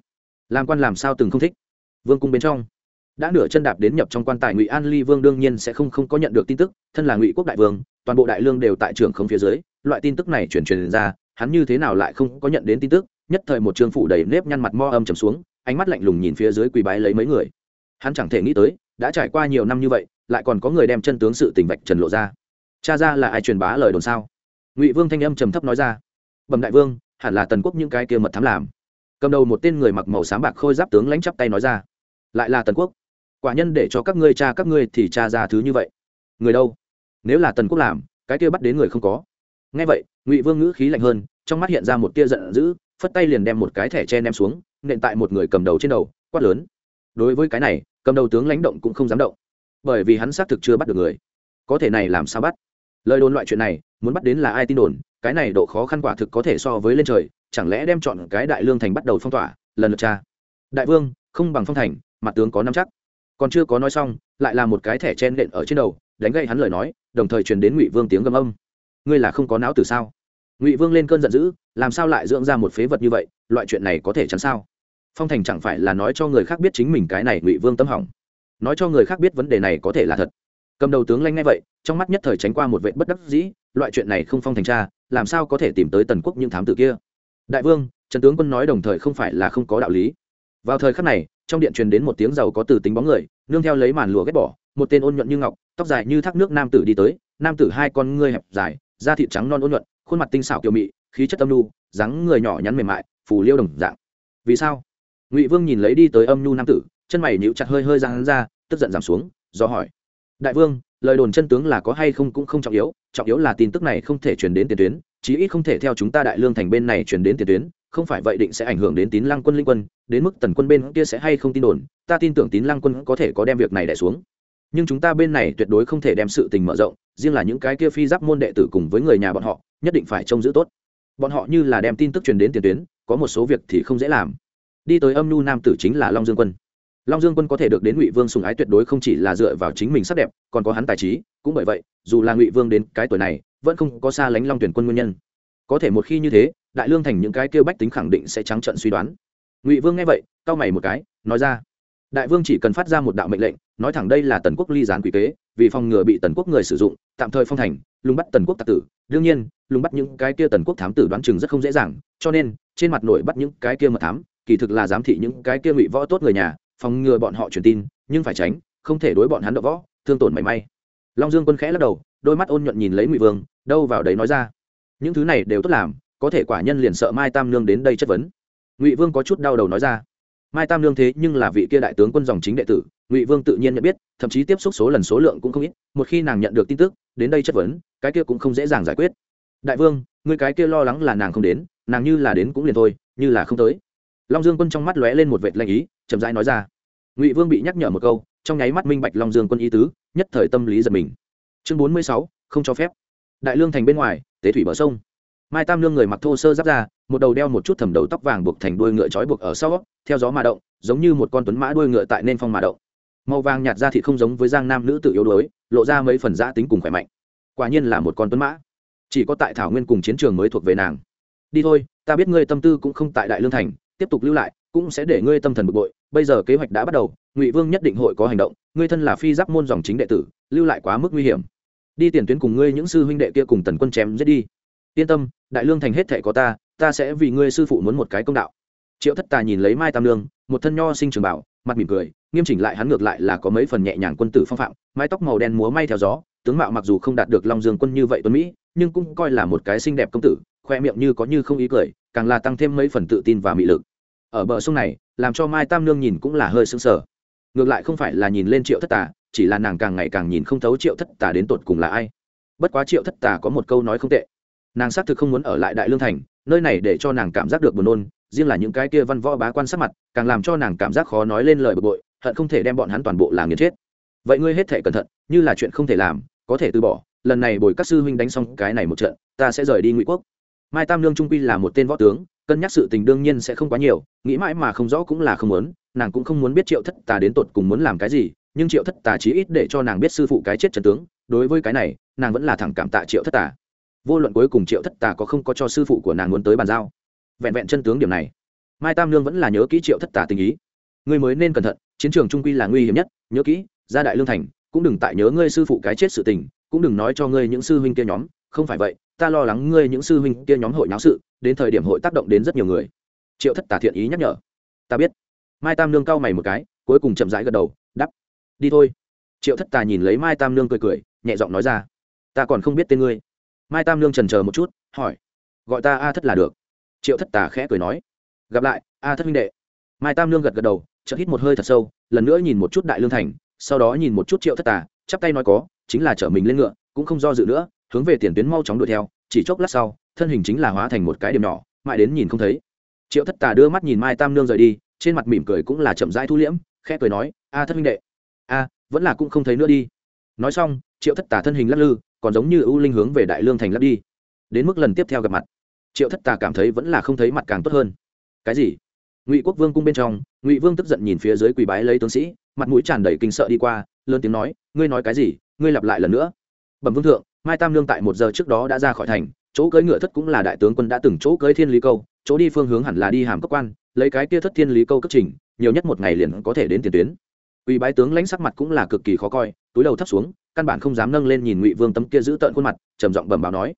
Làm quan làm sao từng không thích? Vương cung bên trong. Đã nửa chân đạp đến nhập trong quan tài ngụy an ly vương đương nhiên sẽ không không có nhận được tin tức, thân là ngụy quốc đại vương, toàn bộ đại lương đều tại trường không phía dưới, loại tin tức này chuyển truyền ra, hắn như thế nào lại không có nhận đến tin tức? Nhất thời một trương phụ đầy nếp nhăn mặt mo âm trầm xuống, ánh mắt lạnh lùng nhìn phía dưới quỳ bái lấy mấy người. Hắn chẳng thể nghĩ tới, đã trải qua nhiều năm như vậy, lại còn có người đem chân tướng sự tình vạch trần lộ ra. Cha ra là ai truyền bá lời đồn sao? Ngụy vương thanh âm trầm thấp nói ra bẩm đại vương, hẳn là tần quốc những cái kia mật thám làm. Cầm đầu một tên người mặc màu xám bạc khôi giáp tướng lãnh chắp tay nói ra. Lại là tần quốc. Quả nhân để cho các ngươi cha các ngươi thì cha ra thứ như vậy. Người đâu? Nếu là tần quốc làm, cái kia bắt đến người không có. Ngay vậy, ngụy vương ngữ khí lạnh hơn, trong mắt hiện ra một tia giận dữ, phất tay liền đem một cái thẻ che ném xuống, nện tại một người cầm đầu trên đầu, quát lớn. Đối với cái này, cầm đầu tướng lãnh động cũng không dám động. Bởi vì hắn xác thực chưa bắt được người. Có thể này làm sao bắt? Lời đồn loại chuyện này, muốn bắt đến là ai tin đồn cái này độ khó khăn quả thực có thể so với lên trời chẳng lẽ đem chọn cái đại lương thành bắt đầu phong tỏa lần lượt tra, đại vương không bằng phong thành mặt tướng có năm chắc. Còn chưa có nói xong lại là một cái thẻ chen nện ở trên đầu đánh gậy hắn lời nói đồng thời truyền đến ngụy vương tiếng gầm âm. Ngươi là không có não từ sao? Ngụy vương lên cơn giận dữ làm sao lại dưỡng ra một phế vật như vậy loại chuyện này có thể chắn sao? Phong thành chẳng phải là nói cho người khác biết chính mình cái này ngụy vương tâm hỏng. Nói cho người khác biết vấn đề này có thể là thật. Cầm đầu tướng lanh ngay vậy trong mắt nhất thời tránh qua một vệ bất đắc dĩ loại chuyện này không phong thành tra, làm sao có thể tìm tới tần quốc những thám tử kia? Đại vương, trần tướng quân nói đồng thời không phải là không có đạo lý. Vào thời khắc này, trong điện truyền đến một tiếng giàu có từ tính bóng người, nương theo lấy màn lụa ghép bỏ, một tên ôn nhuận như ngọc, tóc dài như thác nước nam tử đi tới, nam tử hai con ngươi hẹp dài, da thịt trắng non ôn nhuận, khuôn mặt tinh xảo kiều mị, khí chất âm nhu, dáng người nhỏ nhắn mềm mại, phù liêu đồng dạng. Vì sao? Ngụy vương nhìn lấy đi tới âm nhu nam tử, chân mày nhíu chặt hơi hơi ra hắn ra, tức giận giảm xuống, do hỏi. Đại vương lời đồn chân tướng là có hay không cũng không trọng yếu trọng yếu là tin tức này không thể truyền đến tiền tuyến, chí ít không thể theo chúng ta đại lương thành bên này truyền đến tiền tuyến, không phải vậy định sẽ ảnh hưởng đến tín lăng quân linh quân, đến mức tần quân bên kia sẽ hay không tin đồn, ta tin tưởng tín lăng quân có thể có đem việc này đẻ xuống. Nhưng chúng ta bên này tuyệt đối không thể đem sự tình mở rộng, riêng là những cái kia phi giáp môn đệ tử cùng với người nhà bọn họ, nhất định phải trông giữ tốt. Bọn họ như là đem tin tức truyền đến tiền tuyến, có một số việc thì không dễ làm. Đi tới âm nhu nam tử chính là long dương quân long dương quân có thể được đến ngụy vương sùng ái tuyệt đối không chỉ là dựa vào chính mình sắc đẹp, còn có hắn tài trí, cũng bởi vậy, dù là ngụy vương đến cái tuổi này, vẫn không có xa lánh long tuyển quân nguyên nhân. Có thể một khi như thế, đại lương thành những cái kêu bách tính khẳng định sẽ trắng trận suy đoán. Ngụy vương nghe vậy, cau mày một cái, nói ra, đại vương chỉ cần phát ra một đạo mệnh lệnh, nói thẳng đây là tần quốc ly gián quỷ kế, vì phòng ngừa bị tần quốc người sử dụng, tạm thời phong thành, lùng bắt tần quốc tạc tử. Đương nhiên, lùng bắt những cái kia tần quốc thám tử đoán chừng rất không dễ dàng, cho nên, trên mặt nổi bắt những cái kia mật thám, kỳ thực là giám thị những cái kia ngụy võ tốt người nhà phòng ngừa bọn họ truyền tin, nhưng phải tránh, không thể đối bọn hắn đỡ võ thương tổn mảy may. Long dương quân khẽ lắc đầu, đôi mắt ôn nhuận nhìn lấy ngụy vương, đâu vào đấy nói ra. Những thứ này đều tốt làm, có thể quả nhân liền sợ mai tam nương đến đây chất vấn. Ngụy vương có chút đau đầu nói ra. Mai tam nương thế nhưng là vị kia đại tướng quân dòng chính đệ tử, ngụy vương tự nhiên nhận biết, thậm chí tiếp xúc số lần số lượng cũng không ít, một khi nàng nhận được tin tức, đến đây chất vấn, cái kia cũng không dễ dàng giải quyết. Đại vương người cái kia lo lắng là nàng không đến, nàng như là đến cũng liền thôi, như là không tới long dương quân trong mắt lóe lên một vệt lanh ý, chậm rãi nói ra. Ngụy vương bị nhắc nhở một câu, trong nháy mắt minh bạch long dương quân ý tứ, nhất thời tâm lý giật mình. Chương bốn mươi sáu, không cho phép. Đại lương thành bên ngoài, tế thủy bờ sông. Mai tam lương người mặc thô sơ giáp ra một đầu đeo một chút thầm đầu tóc vàng buộc thành đuôi ngựa trói buộc ở sau, theo gió mà động, giống như một con tuấn mã đuôi ngựa tại nên phong mà động. Màu vàng nhạt ra thì không giống với giang nam nữ tự yếu đuối, lộ ra mấy phần giã tính cùng khỏe mạnh. Quả nhiên là một con tuấn mã. Chỉ có tại thảo nguyên cùng chiến trường mới thuộc về nàng. Đi thôi, ta biết ngươi tâm tư cũng không tại đại lương thành tiếp tục lưu lại, cũng sẽ để ngươi tâm thần bực bội. Bây giờ kế hoạch đã bắt đầu, ngụy vương nhất định hội có hành động, ngươi thân là phi giáp môn dòng chính đệ tử, lưu lại quá mức nguy hiểm. Đi tiền tuyến cùng ngươi những sư huynh đệ kia cùng tần quân chém giết đi. Yên tâm, đại lương thành hết thệ có ta ta sẽ vì ngươi sư phụ muốn một cái công đạo. Triệu thất tà nhìn lấy mai tam lương, một thân nho sinh trường bảo, mặt mỉm cười, nghiêm chỉnh lại hắn ngược lại là có mấy phần nhẹ nhàng quân tử phong phạm, mái tóc màu đen múa may theo gió, tướng mạo mặc dù không đạt được long dương quân như vậy tuấn mỹ, nhưng cũng coi là một cái xinh đẹp công tử, khoe miệng như có như không ý cười, càng là tăng thêm mấy phần tự tin và mị lực ở bờ sông này, làm cho mai tam nương nhìn cũng là hơi sững sờ. Ngược lại không phải là nhìn lên triệu thất tà, chỉ là nàng càng ngày càng nhìn không thấu triệu thất tà đến tột cùng là ai. Bất quá triệu thất tà có một câu nói không tệ. Nàng xác thực không muốn ở lại đại lương thành, nơi này để cho nàng cảm giác được buồn nôn, riêng là những cái kia văn võ bá quan sát mặt, càng làm cho nàng cảm giác khó nói lên lời bực bội, hận không thể đem bọn hắn toàn bộ là nghiền chết. Vậy ngươi hết thể cẩn thận, như là chuyện không thể làm, có thể từ bỏ, lần này bồi các sư huynh đánh xong cái này một trận, ta sẽ rời đi ngụy quốc. Mai tam lương trung quy là một tên võ tướng cân nhắc sự tình đương nhiên sẽ không quá nhiều, nghĩ mãi mà không rõ cũng là không muốn, nàng cũng không muốn biết triệu thất tà đến tột cùng muốn làm cái gì, nhưng triệu thất tà chí ít để cho nàng biết sư phụ cái chết trần tướng, đối với cái này, nàng vẫn là thẳng cảm tạ triệu thất tà. Vô luận cuối cùng triệu thất tà có không có cho sư phụ của nàng muốn tới bàn giao. Vẹn vẹn chân tướng điểm này, mai tam lương vẫn là nhớ kỹ triệu thất tà tình ý. Ngươi mới nên cẩn thận, chiến trường trung quy là nguy hiểm nhất, nhớ kỹ ra đại lương thành, cũng đừng tại nhớ ngươi sư phụ cái chết sự tình, cũng đừng nói cho ngươi những sư huynh kia nhóm, không phải vậy ta lo lắng ngươi những sư huynh kia nhóm hội náo sự, đến thời điểm hội tác động đến rất nhiều người. Triệu thất tà thiện ý nhắc nhở. Ta biết. Mai tam nương cau mày một cái, cuối cùng chậm rãi gật đầu đắp đi thôi. Triệu thất tà nhìn lấy mai tam nương cười cười, nhẹ giọng nói ra. Ta còn không biết tên ngươi. Mai tam nương trần chờ một chút, hỏi. Gọi ta a thất là được. Triệu thất tà khẽ cười nói. Gặp lại, a thất huynh đệ. Mai tam nương gật gật đầu, chợt hít một hơi thật sâu, lần nữa nhìn một chút đại lương thành, sau đó nhìn một chút triệu thất tà, chắp tay nói có, chính là chở mình lên ngựa, cũng không do dự nữa hướng về tiền tuyến mau chóng đuổi theo, chỉ chốc lát sau, thân hình chính là hóa thành một cái điểm nhỏ, mãi đến nhìn không thấy. Triệu thất tà đưa mắt nhìn mai tam nương rời đi, trên mặt mỉm cười cũng là chậm rãi thu liễm, khẽ cười nói, a thất huynh đệ, a, vẫn là cũng không thấy nữa đi. Nói xong, triệu thất tà thân hình lắc lư, còn giống như ưu linh hướng về đại lương thành lắc đi. Đến mức lần tiếp theo gặp mặt, triệu thất tà cảm thấy vẫn là không thấy mặt càng tốt hơn. Cái gì? Ngụy quốc vương cung bên trong, ngụy vương tức giận nhìn phía dưới quỳ bái lấy tướng sĩ, mặt mũi tràn đầy kinh sợ đi qua, lớn tiếng nói, ngươi nói cái gì? Ngươi lặp lại lần nữa. Bẩm vương thượng mai tam lương tại một giờ trước đó đã ra khỏi thành, chỗ cưỡi ngựa thất cũng là đại tướng quân đã từng chỗ cưỡi thiên lý câu, chỗ đi phương hướng hẳn là đi hàm cấp quan, lấy cái kia thất thiên lý câu cấp trình, nhiều nhất một ngày liền có thể đến tiền tuyến. Quỳ bái tướng lãnh sắc mặt cũng là cực kỳ khó coi, túi đầu thấp xuống, căn bản không dám nâng lên nhìn ngụy vương tấm kia giữ tợn khuôn mặt, trầm giọng bẩm báo nói,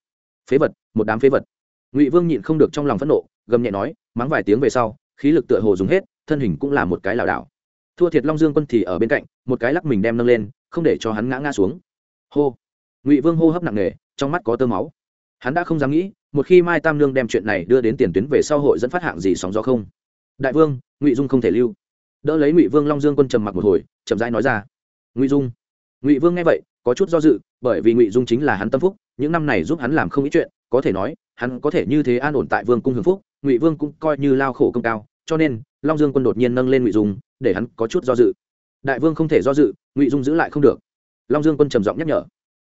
phế vật, một đám phế vật. Ngụy vương nhịn không được trong lòng phẫn nộ, gầm nhẹ nói, mắng vài tiếng về sau, khí lực tựa hồ dùng hết, thân hình cũng là một cái lảo đảo. Thua thiệt long dương quân thì ở bên cạnh, một cái lắc mình đem nâng lên, không để cho hắn ngã ngã xuống. Hô ngụy vương hô hấp nặng nề trong mắt có tơ máu hắn đã không dám nghĩ một khi mai tam lương đem chuyện này đưa đến tiền tuyến về sau hội dẫn phát hạng gì sóng gió không đại vương ngụy dung không thể lưu đỡ lấy ngụy vương long dương quân trầm mặc một hồi chậm rãi nói ra ngụy dung ngụy vương nghe vậy có chút do dự bởi vì ngụy dung chính là hắn tâm phúc những năm này giúp hắn làm không ít chuyện có thể nói hắn có thể như thế an ổn tại vương cung hưởng phúc ngụy vương cũng coi như lao khổ công cao cho nên long dương quân đột nhiên nâng lên ngụy dung để hắn có chút do dự đại vương không thể do dự ngụy dung giữ lại không được long dương quân trầm giọng nhắc nhở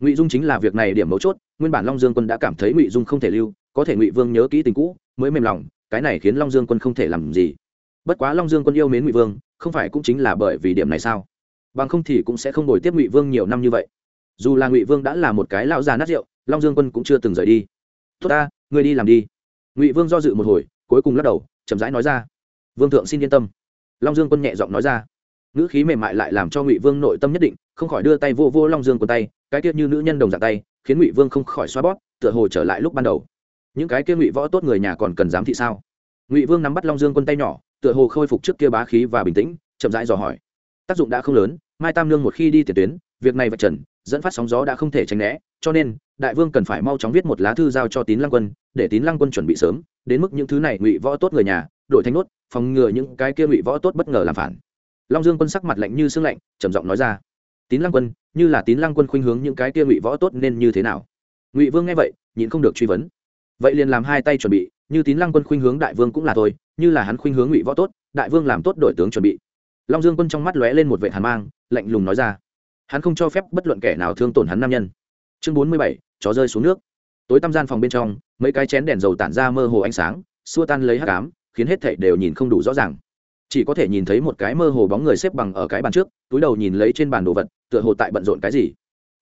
ngụy dung chính là việc này điểm mấu chốt nguyên bản long dương quân đã cảm thấy ngụy dung không thể lưu có thể ngụy vương nhớ kỹ tình cũ mới mềm lòng cái này khiến long dương quân không thể làm gì bất quá long dương quân yêu mến ngụy vương không phải cũng chính là bởi vì điểm này sao bằng không thì cũng sẽ không đổi tiếp ngụy vương nhiều năm như vậy dù là ngụy vương đã là một cái lão già nát rượu long dương quân cũng chưa từng rời đi tốt ta ngươi đi làm đi ngụy vương do dự một hồi cuối cùng lắc đầu chậm rãi nói ra vương thượng xin yên tâm long dương quân nhẹ giọng nói ra ngữ khí mềm mại lại làm cho ngụy vương nội tâm nhất định không khỏi đưa tay vô vô long dương quân tay cái tiết như nữ nhân đồng dạng tay, khiến ngụy vương không khỏi xoa bót tựa hồ trở lại lúc ban đầu. Những cái kia ngụy võ tốt người nhà còn cần dám thị sao? Ngụy vương nắm bắt long dương quân tay nhỏ, tựa hồ khôi phục trước kia bá khí và bình tĩnh, chậm rãi dò hỏi. Tác dụng đã không lớn, mai tam lương một khi đi tiền tuyến, việc này vạch trần, dẫn phát sóng gió đã không thể tránh né, cho nên, đại vương cần phải mau chóng viết một lá thư giao cho tín lăng quân, để tín lăng quân chuẩn bị sớm, đến mức những thứ này ngụy võ tốt người nhà đội thanh nốt, phòng ngừa những cái kia ngụy võ tốt bất ngờ làm phản. Long dương quân sắc mặt lạnh như sương lạnh, trầm giọng nói ra. Tín lăng quân như là tín lăng quân khuynh hướng những cái kia ngụy võ tốt nên như thế nào? Ngụy vương nghe vậy, nhịn không được truy vấn. Vậy liền làm hai tay chuẩn bị, như tín lăng quân khuynh hướng đại vương cũng là thôi, như là hắn khuynh hướng ngụy võ tốt, đại vương làm tốt đội tướng chuẩn bị. Long dương quân trong mắt lóe lên một vệ hàn mang, lạnh lùng nói ra. Hắn không cho phép bất luận kẻ nào thương tổn hắn nam nhân. Chương bốn mươi bảy, chó rơi xuống nước. Tối tăm gian phòng bên trong, mấy cái chén đèn dầu tản ra mơ hồ ánh sáng, xua tan lấy hát cám khiến hết thảy đều nhìn không đủ rõ ràng chỉ có thể nhìn thấy một cái mơ hồ bóng người xếp bằng ở cái bàn trước, túi đầu nhìn lấy trên bàn đồ vật, tựa hồ tại bận rộn cái gì.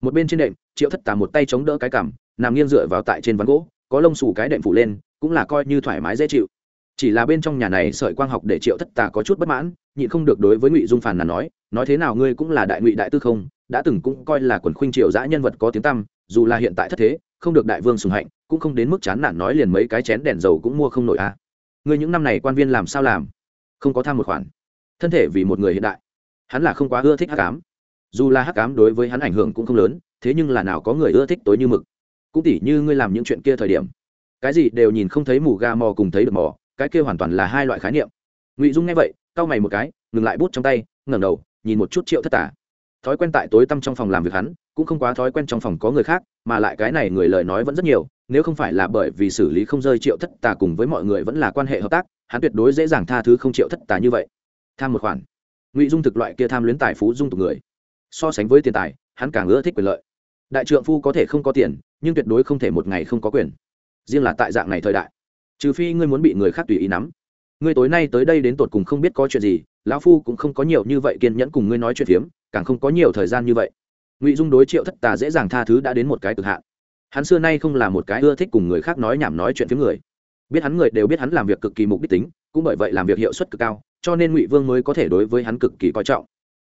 Một bên trên đệm, triệu thất tà một tay chống đỡ cái cằm, nằm nghiêng dựa vào tại trên ván gỗ, có lông xù cái đệm phủ lên, cũng là coi như thoải mái dễ chịu. Chỉ là bên trong nhà này sợi quang học để triệu thất tà có chút bất mãn, nhịn không được đối với ngụy dung phàn là nói nói thế nào ngươi cũng là đại ngụy đại tư không, đã từng cũng coi là quần khuynh triệu dã nhân vật có tiếng tăm, dù là hiện tại thất thế, không được đại vương sùng hạnh, cũng không đến mức chán nản nói liền mấy cái chén đèn dầu cũng mua không nổi a à. ngươi những năm này quan viên làm sao làm? Không có tham một khoản. Thân thể vì một người hiện đại, hắn là không quá ưa thích hắc ám. Dù là hắc ám đối với hắn ảnh hưởng cũng không lớn, thế nhưng là nào có người ưa thích tối như mực. Cũng tỉ như ngươi làm những chuyện kia thời điểm, cái gì đều nhìn không thấy mù ga mò cùng thấy được mò, cái kia hoàn toàn là hai loại khái niệm. Ngụy dung nghe vậy, cau mày một cái, ngừng lại bút trong tay, ngẩng đầu, nhìn một chút triệu thất tả thói quen tại tối tăm trong phòng làm việc hắn, cũng không quá thói quen trong phòng có người khác, mà lại cái này người lời nói vẫn rất nhiều, nếu không phải là bởi vì xử lý không rơi triệu thất tà cùng với mọi người vẫn là quan hệ hợp tác hắn tuyệt đối dễ dàng tha thứ không chịu thất tài như vậy. Tham một khoản. Ngụy dung thực loại kia tham luyến tài phú dung tục người. So sánh với tiền tài, hắn càng ưa thích quyền lợi. Đại trượng phu có thể không có tiền, nhưng tuyệt đối không thể một ngày không có quyền. Riêng là tại dạng này thời đại. Trừ phi ngươi muốn bị người khác tùy ý nắm. Ngươi tối nay tới đây đến tột cùng không biết có chuyện gì, lão phu cũng không có nhiều như vậy kiên nhẫn cùng ngươi nói chuyện phiếm, càng không có nhiều thời gian như vậy. Ngụy dung đối triệu thất tà dễ dàng tha thứ đã đến một cái cực hạn. Hắn xưa nay không là một cái ưa thích cùng người khác nói nhảm nói chuyện phiếm người biết hắn người đều biết hắn làm việc cực kỳ mục đích tính, cũng bởi vậy làm việc hiệu suất cực cao, cho nên ngụy vương mới có thể đối với hắn cực kỳ coi trọng.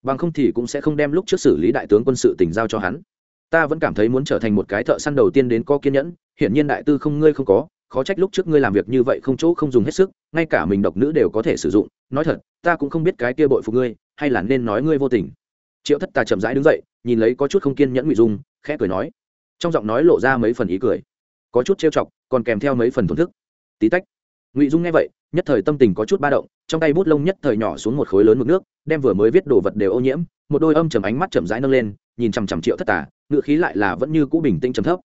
Bằng không thì cũng sẽ không đem lúc trước xử lý đại tướng quân sự tỉnh giao cho hắn. Ta vẫn cảm thấy muốn trở thành một cái thợ săn đầu tiên đến có kiên nhẫn, hiển nhiên đại tư không ngươi không có, khó trách lúc trước ngươi làm việc như vậy không chỗ không dùng hết sức, ngay cả mình độc nữ đều có thể sử dụng. Nói thật, ta cũng không biết cái kia bội phục ngươi, hay là nên nói ngươi vô tình. Triệu thất tà chậm rãi đứng dậy, nhìn lấy có chút không kiên nhẫn ngụy dung, khẽ cười nói. Trong giọng nói lộ ra mấy phần ý cười. Có chút trêu chọc, còn kèm theo mấy phần thổn thức tí tách. Ngụy dung nghe vậy nhất thời tâm tình có chút ba động trong tay bút lông nhất thời nhỏ xuống một khối lớn mực nước đem vừa mới viết đồ vật đều ô nhiễm một đôi âm chầm ánh mắt chậm rãi nâng lên nhìn chằm chằm triệu thất Tả, ngự khí lại là vẫn như cũ bình tĩnh trầm thấp.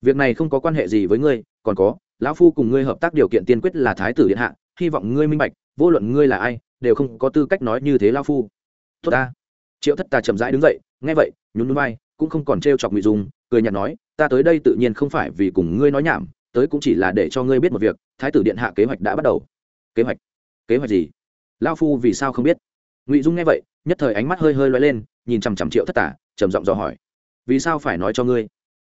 Việc này không có quan hệ gì với ngươi còn có lão phu cùng ngươi hợp tác điều kiện tiên quyết là thái tử điện hạ hy vọng ngươi minh bạch vô luận ngươi là ai đều không có tư cách nói như thế lão phu. Tốt ta. Triệu thất tà chậm rãi đứng dậy nghe vậy nhún núi bay cũng không còn trêu chọc ngụy dung cười nhạt nói ta tới đây tự nhiên không phải vì cùng ngươi nói nhảm tới cũng chỉ là để cho ngươi biết một việc, thái tử điện hạ kế hoạch đã bắt đầu. Kế hoạch? Kế hoạch gì? Lao phu vì sao không biết? Ngụy dung nghe vậy, nhất thời ánh mắt hơi hơi loay lên, nhìn chằm chằm triệu thất tả, trầm giọng dò hỏi. Vì sao phải nói cho ngươi?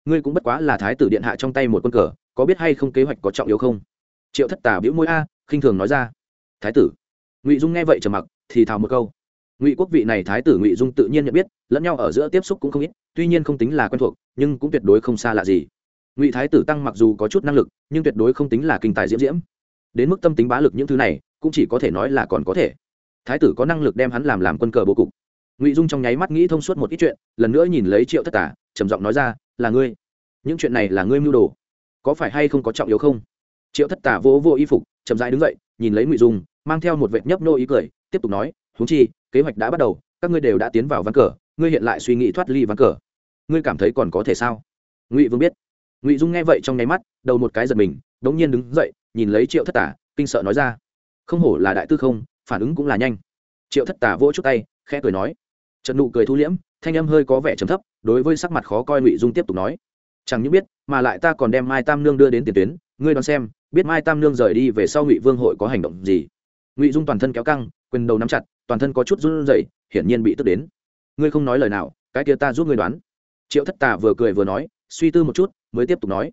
Ngươi cũng bất quá là thái tử điện hạ trong tay một quân cờ, có biết hay không kế hoạch có trọng yếu không? Triệu thất tả bĩu môi a, khinh thường nói ra. Thái tử. Ngụy dung nghe vậy trầm mặc, thì thào một câu. Ngụy quốc vị này thái tử ngụy dung tự nhiên nhận biết, lẫn nhau ở giữa tiếp xúc cũng không ít, tuy nhiên không tính là quen thuộc, nhưng cũng tuyệt đối không xa lạ gì ngụy thái tử tăng mặc dù có chút năng lực, nhưng tuyệt đối không tính là kinh tài diễm diễm. Đến mức tâm tính bá lực những thứ này, cũng chỉ có thể nói là còn có thể. Thái tử có năng lực đem hắn làm làm quân cờ bố cục. Ngụy dung trong nháy mắt nghĩ thông suốt một ít chuyện, lần nữa nhìn lấy triệu thất tả trầm giọng nói ra, là ngươi. Những chuyện này là ngươi mưu đồ. Có phải hay không có trọng yếu không? Triệu thất tả vỗ vô y phục, chậm dãi đứng dậy, nhìn lấy ngụy dung, mang theo một vệt nhấp nô ý cười, tiếp tục nói, huống chi, kế hoạch đã bắt đầu, các ngươi đều đã tiến vào ván cờ, ngươi hiện lại suy nghĩ thoát ly ván cờ. Ngươi cảm thấy còn có thể sao? Ngụy vương biết ngụy dung nghe vậy trong nháy mắt đầu một cái giật mình đống nhiên đứng dậy nhìn lấy triệu thất tả kinh sợ nói ra không hổ là đại tư không phản ứng cũng là nhanh triệu thất tả vỗ chút tay khẽ cười nói trận nụ cười thu liễm thanh âm hơi có vẻ trầm thấp đối với sắc mặt khó coi ngụy dung tiếp tục nói chẳng những biết mà lại ta còn đem mai tam nương đưa đến tiền tuyến ngươi đoán xem biết mai tam nương rời đi về sau ngụy vương hội có hành động gì ngụy dung toàn thân kéo căng quyền đầu nắm chặt toàn thân có chút run rẩy hiển nhiên bị tức đến ngươi không nói lời nào cái kia ta giúp ngươi đoán triệu thất tà vừa cười vừa nói suy tư một chút, mới tiếp tục nói.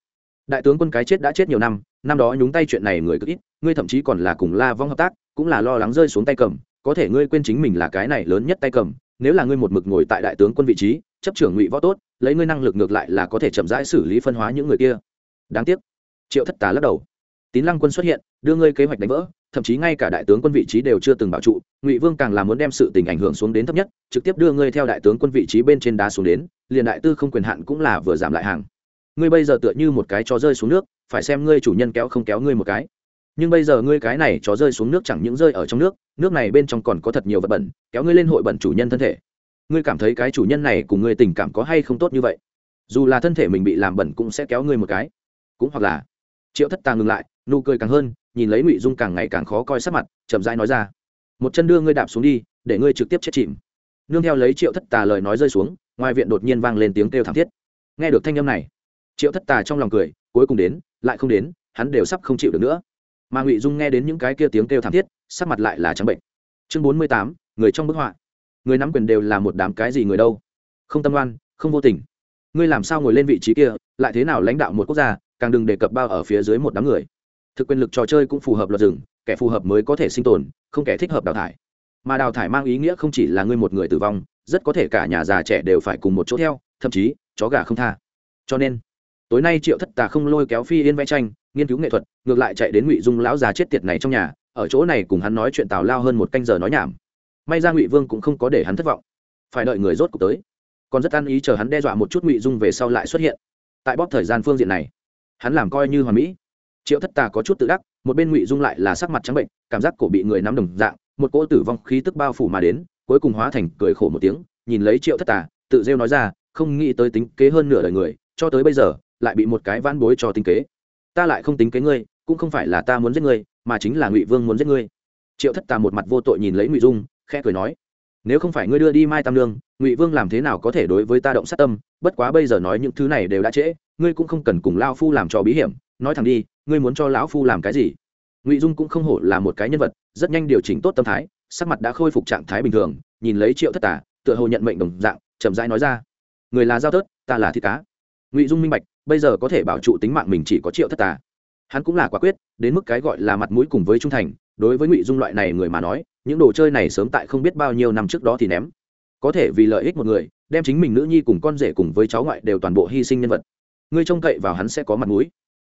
Đại tướng quân cái chết đã chết nhiều năm năm đó nhúng tay chuyện này người cực ít, ngươi thậm chí còn là cùng la vong hợp tác, cũng là lo lắng rơi xuống tay cầm, có thể ngươi quên chính mình là cái này lớn nhất tay cầm, nếu là ngươi một mực ngồi tại đại tướng quân vị trí, chấp trưởng ngụy võ tốt, lấy ngươi năng lực ngược lại là có thể chậm rãi xử lý phân hóa những người kia. Đáng tiếc. Triệu thất tà lắc đầu. Tín lăng quân xuất hiện, đưa ngươi kế hoạch đánh vỡ thậm chí ngay cả đại tướng quân vị trí đều chưa từng bảo trụ, ngụy vương càng là muốn đem sự tình ảnh hưởng xuống đến thấp nhất, trực tiếp đưa ngươi theo đại tướng quân vị trí bên trên đá xuống đến, liền đại tư không quyền hạn cũng là vừa giảm lại hàng. Ngươi bây giờ tựa như một cái chó rơi xuống nước, phải xem ngươi chủ nhân kéo không kéo ngươi một cái. Nhưng bây giờ ngươi cái này chó rơi xuống nước chẳng những rơi ở trong nước nước này bên trong còn có thật nhiều vật bẩn, kéo ngươi lên hội bẩn chủ nhân thân thể. Ngươi cảm thấy cái chủ nhân này cùng ngươi tình cảm có hay không tốt như vậy? Dù là thân thể mình bị làm bẩn cũng sẽ kéo ngươi một cái. Cũng hoặc là, triệu thất tà ngừng lại, nụ cười càng hơn nhìn lấy ngụy dung càng ngày càng khó coi sắc mặt, chậm rãi nói ra, một chân đưa ngươi đạp xuống đi, để ngươi trực tiếp chết chìm. Nương theo lấy triệu thất tà lời nói rơi xuống, ngoài viện đột nhiên vang lên tiếng kêu thảm thiết. Nghe được thanh âm này, triệu thất tà trong lòng cười, cuối cùng đến, lại không đến, hắn đều sắp không chịu được nữa. Mà ngụy dung nghe đến những cái kia tiếng kêu thảm thiết, sắc mặt lại là trắng bệnh. Chương bốn mươi tám, người trong bức họa. Người nắm quyền đều là một đám cái gì người đâu? Không tâm oan, không vô tình. Ngươi làm sao ngồi lên vị trí kia, lại thế nào lãnh đạo một quốc gia, càng đừng đề cập bao ở phía dưới một đám người thực quyền lực trò chơi cũng phù hợp luật rừng, kẻ phù hợp mới có thể sinh tồn, không kẻ thích hợp đào thải. Mà đào thải mang ý nghĩa không chỉ là ngươi một người tử vong, rất có thể cả nhà già trẻ đều phải cùng một chỗ theo, thậm chí, chó gà không tha. Cho nên, tối nay triệu thất tà không lôi kéo phi yên vẽ tranh, nghiên cứu nghệ thuật, ngược lại chạy đến ngụy dung lão già chết tiệt này trong nhà, ở chỗ này cùng hắn nói chuyện tào lao hơn một canh giờ nói nhảm. May ra ngụy vương cũng không có để hắn thất vọng. Phải đợi người rốt cuộc tới. Còn rất ăn ý chờ hắn đe dọa một chút ngụy dung về sau lại xuất hiện. Tại bóp thời gian phương diện này, hắn làm coi như hoàn mỹ triệu thất tà có chút tự đắc, một bên ngụy dung lại là sắc mặt trắng bệnh, cảm giác cổ bị người nắm đồng dạng, một cỗ tử vong khí tức bao phủ mà đến, cuối cùng hóa thành cười khổ một tiếng, nhìn lấy triệu thất tà, tự rêu nói ra, không nghĩ tới tính kế hơn nửa đời người, cho tới bây giờ, lại bị một cái van bối cho tính kế. Ta lại không tính kế ngươi, cũng không phải là ta muốn giết ngươi, mà chính là ngụy vương muốn giết ngươi. Triệu thất tà một mặt vô tội nhìn lấy ngụy dung, khẽ cười nói, nếu không phải ngươi đưa đi mai tam lương ngụy vương làm thế nào có thể đối với ta động sát tâm? Bất quá bây giờ nói những thứ này đều đã trễ, ngươi cũng không cần cùng lao phu làm trò bí hiểm nói thẳng đi, ngươi muốn cho lão phu làm cái gì? Ngụy dung cũng không hổ là một cái nhân vật, rất nhanh điều chỉnh tốt tâm thái, sắc mặt đã khôi phục trạng thái bình thường, nhìn lấy triệu thất tả tựa hồ nhận mệnh đồng dạng, chậm rãi nói ra. Người là giao tớt ta là thịt cá. Ngụy dung minh bạch, bây giờ có thể bảo trụ tính mạng mình chỉ có triệu thất tả hắn cũng là quả quyết, đến mức cái gọi là mặt mũi cùng với trung thành, đối với ngụy dung loại này người mà nói, những đồ chơi này sớm tại không biết bao nhiêu năm trước đó thì ném. Có thể vì lợi ích một người, đem chính mình nữ nhi cùng con rể cùng với cháu ngoại đều toàn bộ hy sinh nhân vật. Ngươi trông cậy vào hắn sẽ có mặt mũi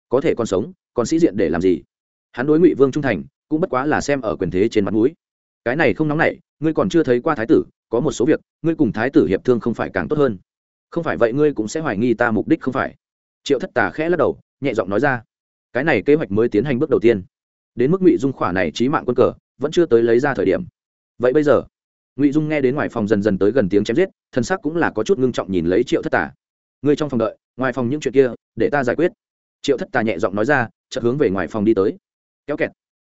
có thể còn sống, còn sĩ diện để làm gì? Hắn đối ngụy vương trung thành, cũng bất quá là xem ở quyền thế trên mặt mũi. Cái này không nóng nảy, ngươi còn chưa thấy qua thái tử, có một số việc, ngươi cùng thái tử hiệp thương không phải càng tốt hơn. Không phải vậy ngươi cũng sẽ hoài nghi ta mục đích không phải. Triệu thất tà khẽ lắc đầu, nhẹ giọng nói ra. Cái này kế hoạch mới tiến hành bước đầu tiên. Đến mức ngụy dung khỏa này trí mạng quân cờ, vẫn chưa tới lấy ra thời điểm. Vậy bây giờ, ngụy dung nghe đến ngoài phòng dần dần tới gần tiếng chém giết, thân xác cũng là có chút ngưng trọng nhìn lấy triệu thất tà. Ngươi trong phòng đợi, ngoài phòng những chuyện kia, để ta giải quyết triệu thất tà nhẹ giọng nói ra, chợt hướng về ngoài phòng đi tới. Kéo kẹt.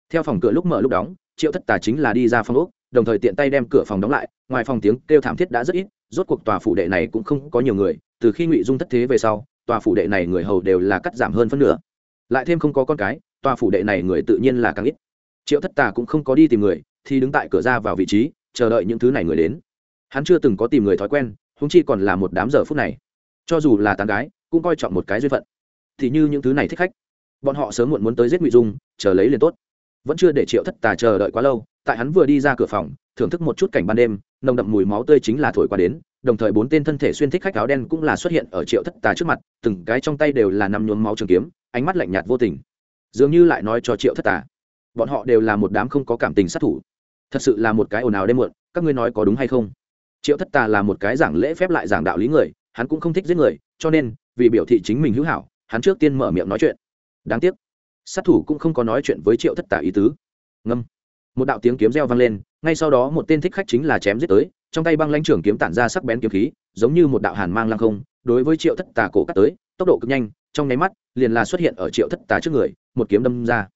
Theo phòng cửa lúc mở lúc đóng, triệu thất tà chính là đi ra phòng úc đồng thời tiện tay đem cửa phòng đóng lại, ngoài phòng tiếng kêu thảm thiết đã rất ít, rốt cuộc tòa phủ đệ này cũng không có nhiều người, từ khi ngụy dung thất thế về sau, tòa phủ đệ này người hầu đều là cắt giảm hơn phân nửa. Lại thêm không có con cái, tòa phủ đệ này người tự nhiên là càng ít. Triệu thất tà cũng không có đi tìm người, thì đứng tại cửa ra vào vị trí, chờ đợi những thứ này người đến. Hắn chưa từng có tìm người thói quen húng chi còn là một đám giờ phút này. Cho dù là tán gái, cũng coi trọng một cái duyên phận thì như những thứ này thích khách. Bọn họ sớm muộn muốn tới giết ngụy dung, chờ lấy liền tốt. Vẫn chưa để triệu thất tà chờ đợi quá lâu, tại hắn vừa đi ra cửa phòng, thưởng thức một chút cảnh ban đêm, nồng đậm mùi máu tươi chính là thổi qua đến, đồng thời bốn tên thân thể xuyên thích khách áo đen cũng là xuất hiện ở triệu thất tà trước mặt, từng cái trong tay đều là nằm nhuốm máu trường kiếm, ánh mắt lạnh nhạt vô tình. Dường như lại nói cho triệu thất tà, bọn họ đều là một đám không có cảm tình sát thủ. Thật sự là một cái ồn ào đêm muộn, các ngươi nói có đúng hay không? Triệu thất tà là một cái giảng lễ phép lại giảng đạo lý người, hắn cũng không thích giết người, cho nên vì biểu thị chính mình hữu hảo hắn trước tiên mở miệng nói chuyện. Đáng tiếc, sát thủ cũng không có nói chuyện với triệu thất tả ý tứ. Ngâm. Một đạo tiếng kiếm reo vang lên, ngay sau đó một tên thích khách chính là chém giết tới, trong tay băng lãnh trưởng kiếm tản ra sắc bén kiếm khí, giống như một đạo hàn mang lăng không, đối với triệu thất tà cổ cắt tới, tốc độ cực nhanh, trong nháy mắt, liền là xuất hiện ở triệu thất tà trước người, một kiếm đâm ra.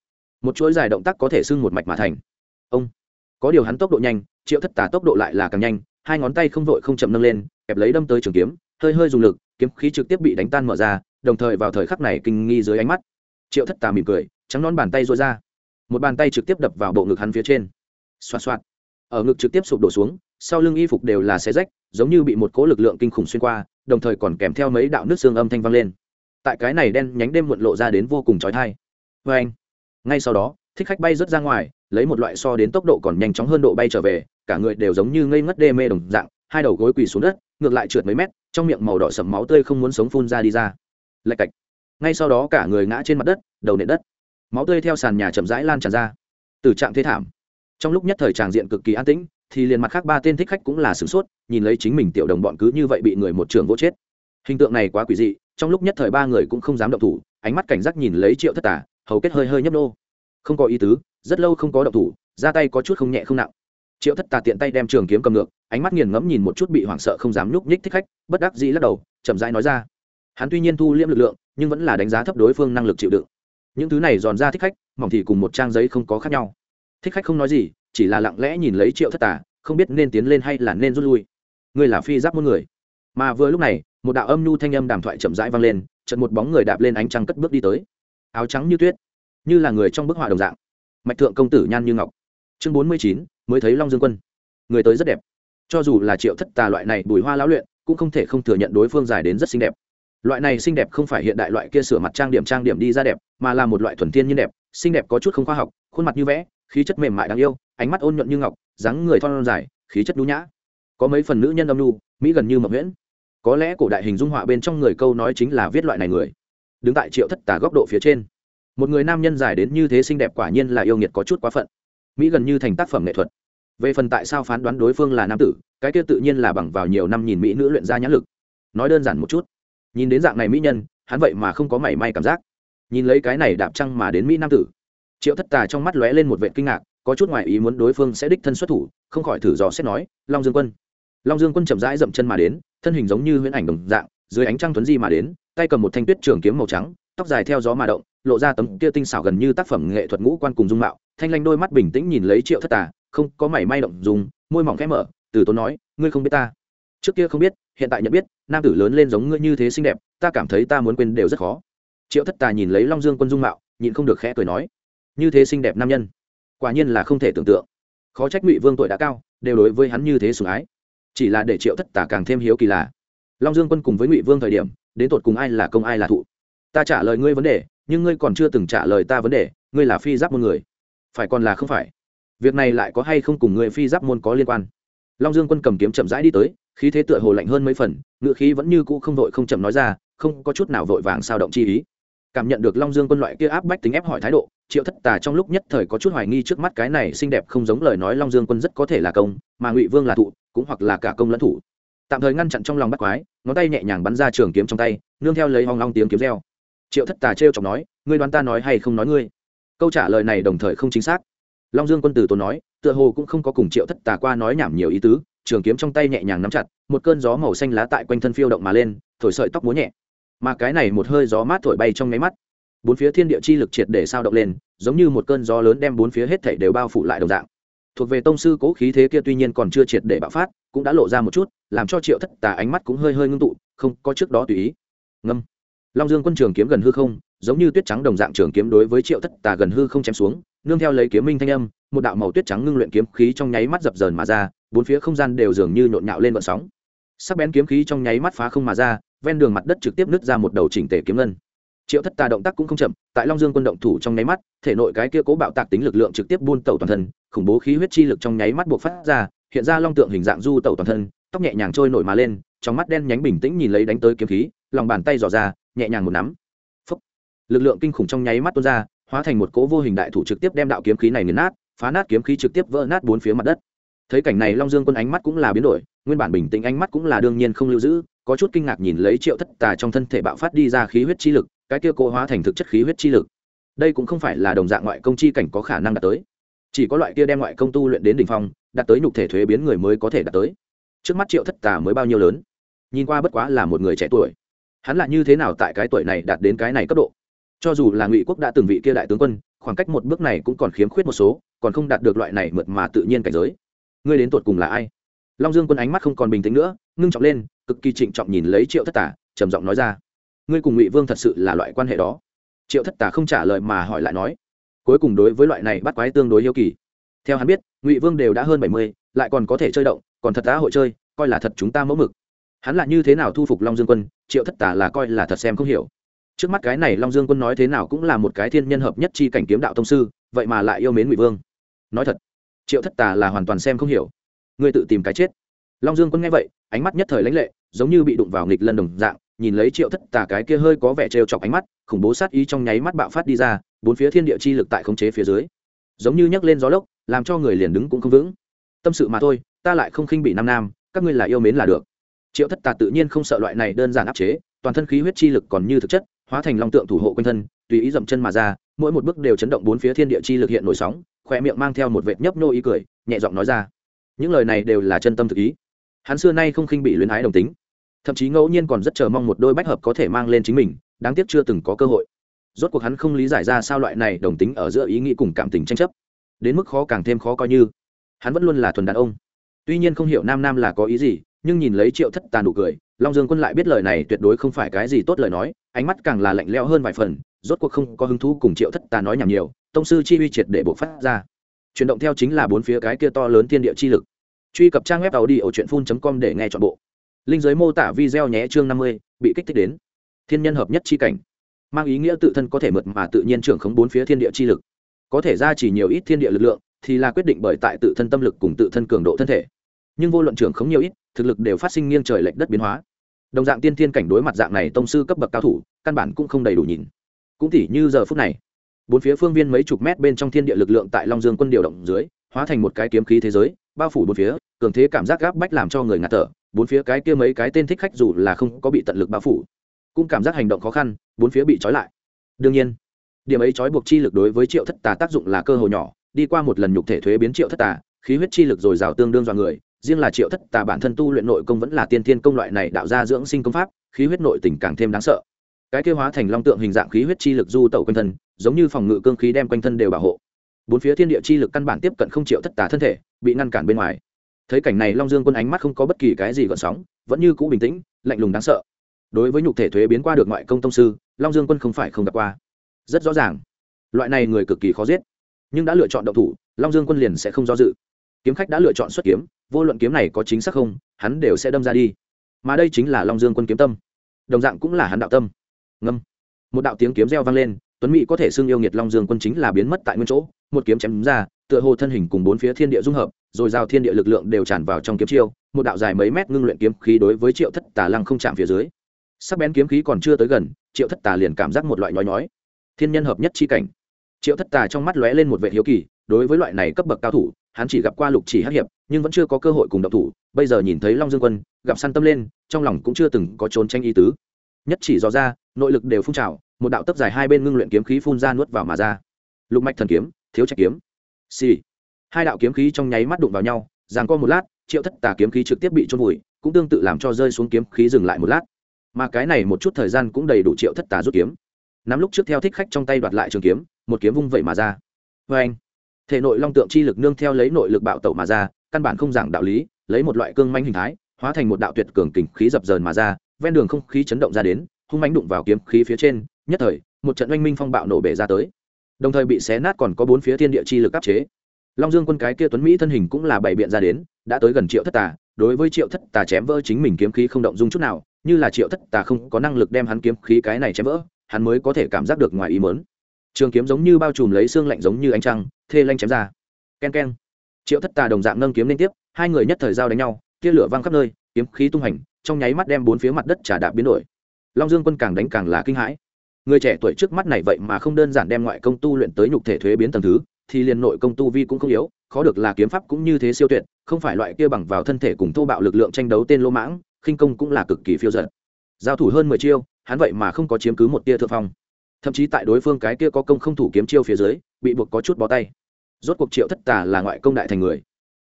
Một chuỗi dài động tác có thể xưng một mạch mà thành. Ông. Có điều hắn tốc độ nhanh, triệu thất tà tốc độ lại là càng nhanh, hai ngón tay không vội không chậm nâng lên, kẹp lấy đâm tới trường kiếm, hơi hơi dùng lực, kiếm khí trực tiếp bị đánh tan mở ra đồng thời vào thời khắc này kinh nghi dưới ánh mắt. Triệu thất tà mỉm cười, trắng non bàn tay rối ra. Một bàn tay trực tiếp đập vào bộ ngực hắn phía trên. Xoa xoa ở ngực trực tiếp sụp đổ xuống, sau lưng y phục đều là xe rách, giống như bị một cỗ lực lượng kinh khủng xuyên qua, đồng thời còn kèm theo mấy đạo nước xương âm thanh vang lên. Tại cái này đen nhánh đêm muộn lộ ra đến vô cùng trói thai vê anh, ngay sau đó, thích khách bay rớt ra ngoài, lấy một loại so đến tốc độ còn nhanh chóng hơn độ bay trở về, cả người đều giống như ngây ngất đê mê đồng dạng, hai đầu gối quỳ xuống đất, ngược lại trượt mấy mét, trong miệng màu đỏ sầm máu tươi không muốn sống phun ra đi ra lạch cạch. Ngay sau đó cả người ngã trên mặt đất, đầu nện đất. Máu tươi theo sàn nhà chậm rãi lan tràn ra. Từ trạng thế thảm. Trong lúc nhất thời tràng diện cực kỳ an tĩnh, thì liền mặt khác ba tên thích khách cũng là sửng sốt, nhìn lấy chính mình tiểu đồng bọn cứ như vậy bị người một trường vô chết. Hình tượng này quá quỷ dị, trong lúc nhất thời ba người cũng không dám động thủ, ánh mắt cảnh giác nhìn lấy triệu thất tả hầu kết hơi hơi nhấp nô. Không có ý tứ, rất lâu không có động thủ, ra tay có chút không nhẹ không nặng. Triệu thất tà tiện tay đem trường kiếm cầm ngược, ánh mắt nghiền ngẫm nhìn một chút bị hoảng sợ không dám nhúc nhích thích khách, bất đắc dĩ lắc đầu, chậm rãi nói ra hắn tuy nhiên thu liễm lực lượng, nhưng vẫn là đánh giá thấp đối phương năng lực chịu đựng. Những thứ này dòn ra thích khách, mỏng thì cùng một trang giấy không có khác nhau. Thích khách không nói gì, chỉ là lặng lẽ nhìn lấy triệu thất tà, không biết nên tiến lên hay là nên rút lui. Ngươi là phi giáp muôn người. Mà vừa lúc này, một đạo âm nhu thanh âm đàm thoại chậm rãi vang lên, chợt một bóng người đạp lên ánh trăng cất bước đi tới. Áo trắng như tuyết, như là người trong bức họa đồng dạng. Mạch thượng công tử nhan như ngọc. Chương bốn mươi chín, mới thấy long dương quân. Người tới rất đẹp. Cho dù là triệu thất tà loại này bùi hoa lão luyện, cũng không thể không thừa nhận đối phương dài đến rất xinh đẹp loại này xinh đẹp không phải hiện đại loại kia sửa mặt trang điểm trang điểm đi ra đẹp, mà là một loại thuần thiên nhiên đẹp, xinh đẹp có chút không khoa học, khuôn mặt như vẽ, khí chất mềm mại đáng yêu, ánh mắt ôn nhuận như ngọc, dáng người thon dài, khí chất nhũ nhã. Có mấy phần nữ nhân âm nhu, mỹ gần như mập nguyễn có lẽ cổ đại hình dung họa bên trong người câu nói chính là viết loại này người. Đứng tại triệu thất tà góc độ phía trên, một người nam nhân dài đến như thế xinh đẹp quả nhiên là yêu nghiệt có chút quá phận. Mỹ gần như thành tác phẩm nghệ thuật. Về phần tại sao phán đoán đối phương là nam tử, cái kia tự nhiên là bằng vào nhiều năm nhìn mỹ nữ luyện ra nhãn lực. Nói đơn giản một chút nhìn đến dạng này mỹ nhân, hắn vậy mà không có mảy may cảm giác. Nhìn lấy cái này đạp trăng mà đến mỹ nam tử. Triệu thất tà trong mắt lóe lên một vệ kinh ngạc, có chút ngoài ý muốn đối phương sẽ đích thân xuất thủ, không khỏi thử dò xét nói, long dương quân. Long dương quân chậm rãi dậm chân mà đến, thân hình giống như huyễn ảnh đồng dạng, dưới ánh trăng tuấn di mà đến, tay cầm một thanh tuyết trường kiếm màu trắng, tóc dài theo gió mà động, lộ ra tấm kia tinh xảo gần như tác phẩm nghệ thuật ngũ quan cùng dung mạo, thanh lanh đôi mắt bình tĩnh nhìn lấy triệu thất tà, không có mảy may động dùng môi mỏng khẽ mở, từ tốn nói, ngươi không biết ta. Trước kia không biết hiện tại nhận biết, nam tử lớn lên giống ngươi như thế xinh đẹp, ta cảm thấy ta muốn quên đều rất khó. Triệu thất tà nhìn lấy long dương quân dung mạo, nhịn không được khẽ cười nói, như thế xinh đẹp nam nhân, quả nhiên là không thể tưởng tượng. Khó trách ngụy vương tuổi đã cao, đều đối với hắn như thế sủng ái. Chỉ là để triệu thất tà càng thêm hiếu kỳ lạ long dương quân cùng với ngụy vương thời điểm, đến tột cùng ai là công ai là thụ? Ta trả lời ngươi vấn đề, nhưng ngươi còn chưa từng trả lời ta vấn đề, ngươi là phi giáp môn người. Phải còn là không phải. Việc này lại có hay không cùng người phi giáp môn có liên quan? Long dương quân cầm kiếm chậm rãi đi tới khí thế tựa hồ lạnh hơn mấy phần, ngựa khí vẫn như cũ không vội không chậm nói ra, không có chút nào vội vàng sao động chi ý. Cảm nhận được long dương quân loại kia áp bách tính ép hỏi thái độ, triệu thất tà trong lúc nhất thời có chút hoài nghi trước mắt cái này xinh đẹp không giống lời nói long dương quân rất có thể là công, mà ngụy vương là thụ, cũng hoặc là cả công lẫn thủ. Tạm thời ngăn chặn trong lòng bắt quái, ngón tay nhẹ nhàng bắn ra trường kiếm trong tay, nương theo lấy hoang long tiếng kiếm reo. Triệu thất tà trêu chọc nói, ngươi đoán ta nói hay không nói ngươi? Câu trả lời này đồng thời không chính xác. Long dương quân tử tốn nói, tựa hồ cũng không có cùng triệu thất tà qua nói nhảm nhiều ý tứ trường kiếm trong tay nhẹ nhàng nắm chặt, một cơn gió màu xanh lá tại quanh thân phiêu động mà lên, thổi sợi tóc múa nhẹ. Mà cái này một hơi gió mát thổi bay trong nháy mắt. Bốn phía thiên địa chi lực triệt để sao động lên, giống như một cơn gió lớn đem bốn phía hết thảy đều bao phủ lại đồng dạng. Thuộc về tông sư cố khí thế kia tuy nhiên còn chưa triệt để bạo phát, cũng đã lộ ra một chút, làm cho triệu thất tà ánh mắt cũng hơi hơi ngưng tụ, không có trước đó tùy ý. Ngâm. Long dương quân trường kiếm gần hư không, giống như tuyết trắng đồng dạng trường kiếm đối với triệu thất tà gần hư không chém xuống, nương theo lấy kiếm minh thanh âm, một đạo màu tuyết trắng ngưng luyện kiếm khí trong nháy mắt dập dờn mà ra bốn phía không gian đều dường như nhộn nhạo lên vận sóng. Sắc bén kiếm khí trong nháy mắt phá không mà ra, ven đường mặt đất trực tiếp nứt ra một đầu chỉnh tề kiếm ngân. Triệu thất tà động tác cũng không chậm, tại long dương quân động thủ trong nháy mắt, thể nội cái kia cố bạo tạc tính lực lượng trực tiếp buôn tẩu toàn thân, khủng bố khí huyết chi lực trong nháy mắt buộc phát ra, hiện ra long tượng hình dạng du tẩu toàn thân, tóc nhẹ nhàng trôi nổi mà lên, trong mắt đen nhánh bình tĩnh nhìn lấy đánh tới kiếm khí, lòng bàn tay dò ra, nhẹ nhàng một nắm. Phúc. lực lượng kinh khủng trong nháy mắt tuôn ra, hóa thành một cỗ vô hình đại thủ trực tiếp đem đạo kiếm khí này nghiền nát, phá nát kiếm khí trực tiếp vỡ nát bốn phía mặt đất thấy cảnh này long dương quân ánh mắt cũng là biến đổi, nguyên bản bình tĩnh ánh mắt cũng là đương nhiên không lưu giữ, có chút kinh ngạc nhìn lấy triệu thất tà trong thân thể bạo phát đi ra khí huyết chi lực, cái kia cố hóa thành thực chất khí huyết chi lực. Đây cũng không phải là đồng dạng ngoại công chi cảnh có khả năng đạt tới. Chỉ có loại kia đem ngoại công tu luyện đến đ ỉ n h phong, đạt tới nhục thể thuế biến người mới có thể đạt tới. Trước mắt triệu thất tà mới bao nhiêu lớn? Nhìn qua bất quá là một người trẻ tuổi. Hắn là như thế nào tại cái tuổi này đạt đến cái này cấp độ? Cho dù là ngụy quốc đã từng vị kia đại tướng quân, khoảng cách một bước này cũng còn khiếm khuyết một số, còn không đạt được loại này mượt mà tự nhiên cảnh giới ngươi đến tột cùng là ai? Long dương quân ánh mắt không còn bình tĩnh nữa, ngưng trọng lên, cực kỳ trịnh trọng nhìn lấy triệu thất tả trầm giọng nói ra. Ngươi cùng ngụy vương thật sự là loại quan hệ đó. Triệu thất Tả không trả lời mà hỏi lại nói, cuối cùng đối với loại này bắt quái tương đối yêu kỳ. Theo hắn biết, ngụy vương đều đã hơn bảy mươi, lại còn có thể chơi động, còn thật đã hội chơi, coi là thật chúng ta mẫu mực. Hắn là như thế nào thu phục long dương quân, triệu thất Tả là coi là thật xem không hiểu. Trước mắt cái này long dương quân nói thế nào cũng là một cái thiên nhân hợp nhất chi cảnh kiếm đạo thông sư, vậy mà lại yêu mến ngụy vương. Nói thật triệu thất tà là hoàn toàn xem không hiểu. Ngươi tự tìm cái chết. Long dương quân nghe vậy, ánh mắt nhất thời lãnh lệ, giống như bị đụng vào nghịch lần đồng dạng, nhìn lấy triệu thất tà cái kia hơi có vẻ trêu chọc ánh mắt, khủng bố sát ý trong nháy mắt bạo phát đi ra, bốn phía thiên địa chi lực tại khống chế phía dưới. Giống như nhấc lên gió lốc, làm cho người liền đứng cũng không vững. Tâm sự mà thôi, ta lại không khinh bị nam nam, các ngươi là yêu mến là được. Triệu thất tà tự nhiên không sợ loại này đơn giản áp chế, toàn thân khí huyết chi lực còn như thực chất, hóa thành long tượng thủ hộ quanh thân, tùy ý dậm chân mà ra, mỗi một bước đều chấn động bốn phía thiên địa chi lực hiện nổi sóng khoe miệng mang theo một vệt nhấp nô ý cười, nhẹ giọng nói ra. Những lời này đều là chân tâm thực ý. Hắn xưa nay không khinh bị luyến ái đồng tính. Thậm chí ngẫu nhiên còn rất chờ mong một đôi bách hợp có thể mang lên chính mình, đáng tiếc chưa từng có cơ hội. Rốt cuộc hắn không lý giải ra sao loại này đồng tính ở giữa ý nghĩ cùng cảm tình tranh chấp. Đến mức khó càng thêm khó coi như. Hắn vẫn luôn là thuần đàn ông. Tuy nhiên không hiểu nam nam là có ý gì, nhưng nhìn lấy triệu thất tàn đủ cười, long dương quân lại biết lời này tuyệt đối không phải cái gì tốt lời nói, ánh mắt càng là lạnh lẽo hơn vài phần, rốt cuộc không có hứng thú cùng triệu thất tà nói nhảm nhiều tông sư chi uy triệt để bộc phát ra. Chuyển động theo chính là bốn phía cái kia to lớn thiên địa chi lực. Truy cập trang web tàu đi ở truyện phun com để nghe chọn bộ. Linh giới mô tả video nhé chương năm mươi, bị kích thích đến. Thiên nhân hợp nhất chi cảnh. Mang ý nghĩa tự thân có thể mượt mà tự nhiên trưởng khống bốn phía thiên địa chi lực. Có thể ra chỉ nhiều ít thiên địa lực lượng, thì là quyết định bởi tại tự thân tâm lực cùng tự thân cường độ thân thể. Nhưng vô luận trưởng khống nhiều ít, thực lực đều phát sinh nghiêng trời lệch đất biến hóa. Đồng dạng tiên thiên cảnh đối mặt dạng này tông sư cấp bậc cao thủ, căn bản cũng không đầy đủ nhìn. Cũng tỉ như giờ phút này bốn phía phương viên mấy chục mét bên trong thiên địa lực lượng tại long dương quân điều động dưới, hóa thành một cái kiếm khí thế giới, bao phủ bốn phía, cường thế cảm giác gáp bách làm cho người ngạt thở, bốn phía cái kia mấy cái tên thích khách dù là không có bị tận lực bao phủ, cũng cảm giác hành động khó khăn, bốn phía bị trói lại. Đương nhiên, điểm ấy trói buộc chi lực đối với triệu thất tà tác dụng là cơ hội nhỏ, đi qua một lần nhục thể thuế biến triệu thất tà, khí huyết chi lực dồi dào tương đương dọa người, riêng là triệu thất tà bản thân tu luyện nội công vẫn là tiên thiên công loại này đạo ra dưỡng sinh công pháp, khí huyết nội tình càng thêm đáng sợ cái kêu hóa thành long tượng hình dạng khí huyết chi lực du tẩu quanh thân, giống như phòng ngự cương khí đem quanh thân đều bảo hộ. Bốn phía thiên địa chi lực căn bản tiếp cận không triệu thất tả thân thể, bị ngăn cản bên ngoài. Thấy cảnh này long dương quân ánh mắt không có bất kỳ cái gì gợn sóng, vẫn như cũ bình tĩnh, lạnh lùng đáng sợ. Đối với nhục thể thuế biến qua được ngoại công tông sư, long dương quân không phải không gặp qua. Rất rõ ràng, loại này người cực kỳ khó giết. Nhưng đã lựa chọn động thủ, long dương quân liền sẽ không do dự. Kiếm khách đã lựa chọn xuất kiếm, vô luận kiếm này có chính xác không, hắn đều sẽ đâm ra đi. Mà đây chính là long dương quân kiếm tâm. Đồng dạng cũng là hắn đạo tâm ngâm. Một đạo tiếng kiếm reo vang lên, tuấn mỹ có thể xưng yêu nghiệt long dương quân chính là biến mất tại nguyên chỗ, một kiếm chém ra, tựa hồ thân hình cùng bốn phía thiên địa dung hợp, rồi giao thiên địa lực lượng đều tràn vào trong kiếm chiêu, một đạo dài mấy mét ngưng luyện kiếm khí đối với triệu thất tà lăng không chạm phía dưới. Sắc bén kiếm khí còn chưa tới gần, triệu thất tà liền cảm giác một loại nhói nhói. Thiên nhân hợp nhất chi cảnh. Triệu thất tà trong mắt lóe lên một vệ hiếu kỳ, đối với loại này cấp bậc cao thủ, hắn chỉ gặp qua lục chỉ hắc hiệp, nhưng vẫn chưa có cơ hội cùng độc thủ, bây giờ nhìn thấy long dương quân, gặp săn tâm lên, trong lòng cũng chưa từng có trốn tranh ý tứ nhất chỉ do ra, nội lực đều phun trào, một đạo tấp dài hai bên ngưng luyện kiếm khí phun ra nuốt vào mà ra. Lục mạch thần kiếm, thiếu trạch kiếm. Xì、sì. hai đạo kiếm khí trong nháy mắt đụng vào nhau ràng co một lát, triệu thất tà kiếm khí trực tiếp bị trôn vùi, cũng tương tự làm cho rơi xuống kiếm khí dừng lại một lát. Mà cái này một chút thời gian cũng đầy đủ triệu thất tà rút kiếm. Nắm lúc trước theo thích khách trong tay đoạt lại trường kiếm, một kiếm vung vậy mà ra. Vê anh thể nội long tượng chi lực nương theo lấy nội lực bạo tẩu mà ra, căn bản không giảng đạo lý, lấy một loại cương manh hình thái, hóa thành một đạo tuyệt cường kình khí dập dờn mà ra ven đường không khí chấn động ra đến, hung mánh đụng vào kiếm khí phía trên, nhất thời, một trận oanh minh phong bạo nổ bể ra tới. Đồng thời bị xé nát còn có bốn phía thiên địa chi lực áp chế. Long dương quân cái kia tuấn mỹ thân hình cũng là bày biện ra đến, đã tới gần triệu thất tà, đối với triệu thất tà chém vỡ chính mình kiếm khí không động dung chút nào, như là triệu thất tà không có năng lực đem hắn kiếm khí cái này chém vỡ, hắn mới có thể cảm giác được ngoài ý mớn trường kiếm giống như bao trùm lấy xương lạnh giống như ánh trăng, thê lanh chém ra. K e n k e n triệu thất tà đồng dạng nâng kiếm liên tiếp, hai người nhất thời giao đánh nhau, tia lửa văng khắp nơi, kiếm khí tung hành trong nháy mắt đem bốn phía mặt đất trả đạp biến đổi. Long dương quân càng đánh càng là kinh hãi. Người trẻ tuổi trước mắt này vậy mà không đơn giản đem ngoại công tu luyện tới nhục thể thuế biến tầng thứ, thì liền nội công tu vi cũng không yếu, khó được là kiếm pháp cũng như thế siêu tuyệt, không phải loại kia bằng vào thân thể cùng thô bạo lực lượng tranh đấu tên lô mãng, khinh công cũng là cực kỳ phiêu giật giao thủ hơn mười chiêu, hắn vậy mà không có chiếm cứ một tia thượng phong. Thậm chí tại đối phương cái kia có công không thủ kiếm chiêu phía dưới, bị buộc có chút bó tay. Rốt cuộc triệu thất tà là ngoại công đại thành người.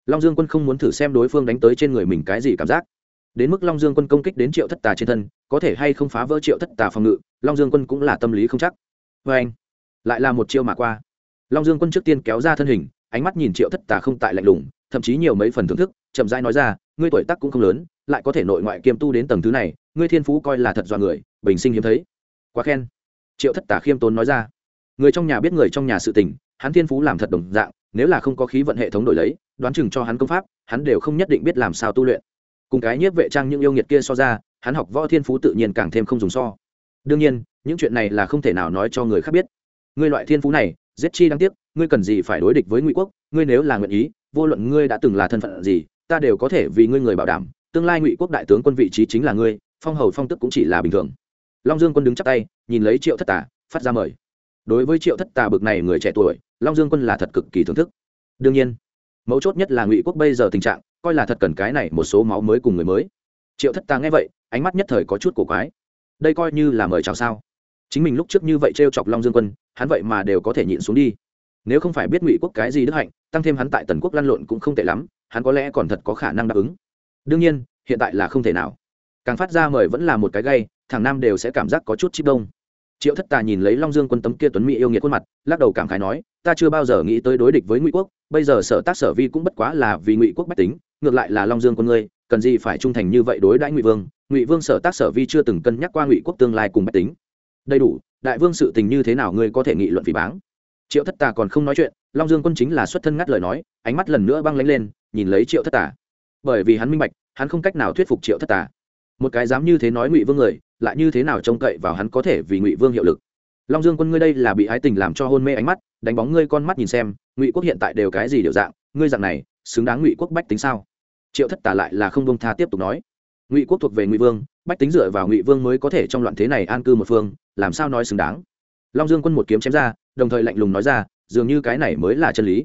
Long dương quân không muốn thử xem đối phương đánh tới trên người mình cái gì cảm giác đến mức long dương quân công kích đến triệu thất tà trên thân, có thể hay không phá vỡ triệu thất tà phòng ngự, long dương quân cũng là tâm lý không chắc. Vê anh, lại là một chiêu mà qua. Long dương quân trước tiên kéo ra thân hình, ánh mắt nhìn triệu thất tà không tại lạnh lùng, thậm chí nhiều mấy phần thưởng thức, chậm rãi nói ra, ngươi tuổi tác cũng không lớn, lại có thể nội ngoại kiêm tu đến tầng thứ này, ngươi thiên phú coi là thật dọa người, bình sinh hiếm thấy. Quá khen. Triệu thất tà khiêm tốn nói ra. Người trong nhà biết người trong nhà sự tình, hắn thiên phú làm thật đồng dạng, nếu là không có khí vận hệ thống đổi lấy, đoán chừng cho hắn công pháp, hắn đều không nhất định biết làm sao tu luyện cùng cái nhiếp vệ trang những yêu nghiệt kia so ra, hắn học võ thiên phú tự nhiên càng thêm không dùng so. Đương nhiên, những chuyện này là không thể nào nói cho người khác biết. Ngươi loại thiên phú này, giết chi đáng tiếc, ngươi cần gì phải đối địch với ngụy quốc, ngươi nếu là nguyện ý, vô luận ngươi đã từng là thân phận gì, ta đều có thể vì ngươi người bảo đảm. Tương lai ngụy quốc đại tướng quân vị trí chính là ngươi, phong hầu phong tức cũng chỉ là bình thường. Long dương quân đứng chắp tay, nhìn lấy triệu thất tà, phát ra mời. Đối với triệu thất tà bực này người trẻ tuổi, long dương quân là thật cực kỳ thưởng thức. Đương nhiên mấu chốt nhất là ngụy quốc bây giờ tình trạng, coi là thật cần cái này một số máu mới cùng người mới. Triệu thất tà nghe vậy, ánh mắt nhất thời có chút cổ quái. Đây coi như là mời chào sao? Chính mình lúc trước như vậy t r e o chọc long dương quân, hắn vậy mà đều có thể nhịn xuống đi. Nếu không phải biết ngụy quốc cái gì đức hạnh, tăng thêm hắn tại tần quốc lăn lộn cũng không tệ lắm, hắn có lẽ còn thật có khả năng đáp ứng. Đương nhiên, hiện tại là không thể nào. Càng phát ra mời vẫn là một cái gây thằng nam đều sẽ cảm giác có chút chip đông. Triệu thất tà nhìn lấy long dương quân tấm kia tuấn mỹ yêu nghiệt khuôn mặt, lắc đầu cảm khái nói ta chưa bao giờ nghĩ tới đối địch với ngụy quốc, bây giờ sở tác sở vi cũng bất quá là vì ngụy quốc bách tính, ngược lại là long dương quân ngươi, cần gì phải trung thành như vậy đối đãi ngụy vương? Ngụy vương sở tác sở vi chưa từng cân nhắc qua ngụy quốc tương lai cùng bách tính. Đầy đủ, đại vương sự tình như thế nào ngươi có thể nghị luận vì báng? Triệu thất tà còn không nói chuyện, long dương quân chính là xuất thân ngắt lời nói, ánh mắt lần nữa băng lánh lên, nhìn lấy triệu thất tà. Bởi vì hắn minh bạch, hắn không cách nào thuyết phục triệu thất tà. Một cái dám như thế nói ngụy vương người, lại như thế nào trông cậy vào hắn có thể vì ngụy vương hiệu lực? Long dương quân ngươi đây là bị ái tình làm cho hôn mê ánh mắt đánh bóng ngươi con mắt nhìn xem, ngụy quốc hiện tại đều cái gì điều dạng, ngươi dạng này, xứng đáng ngụy quốc bách tính sao? Triệu thất tả lại là không bông tha tiếp tục nói. Ngụy quốc thuộc về ngụy vương, bách tính dựa vào ngụy vương mới có thể trong loạn thế này an cư một phương, làm sao nói xứng đáng? Long dương quân một kiếm chém ra, đồng thời lạnh lùng nói ra, dường như cái này mới là chân lý.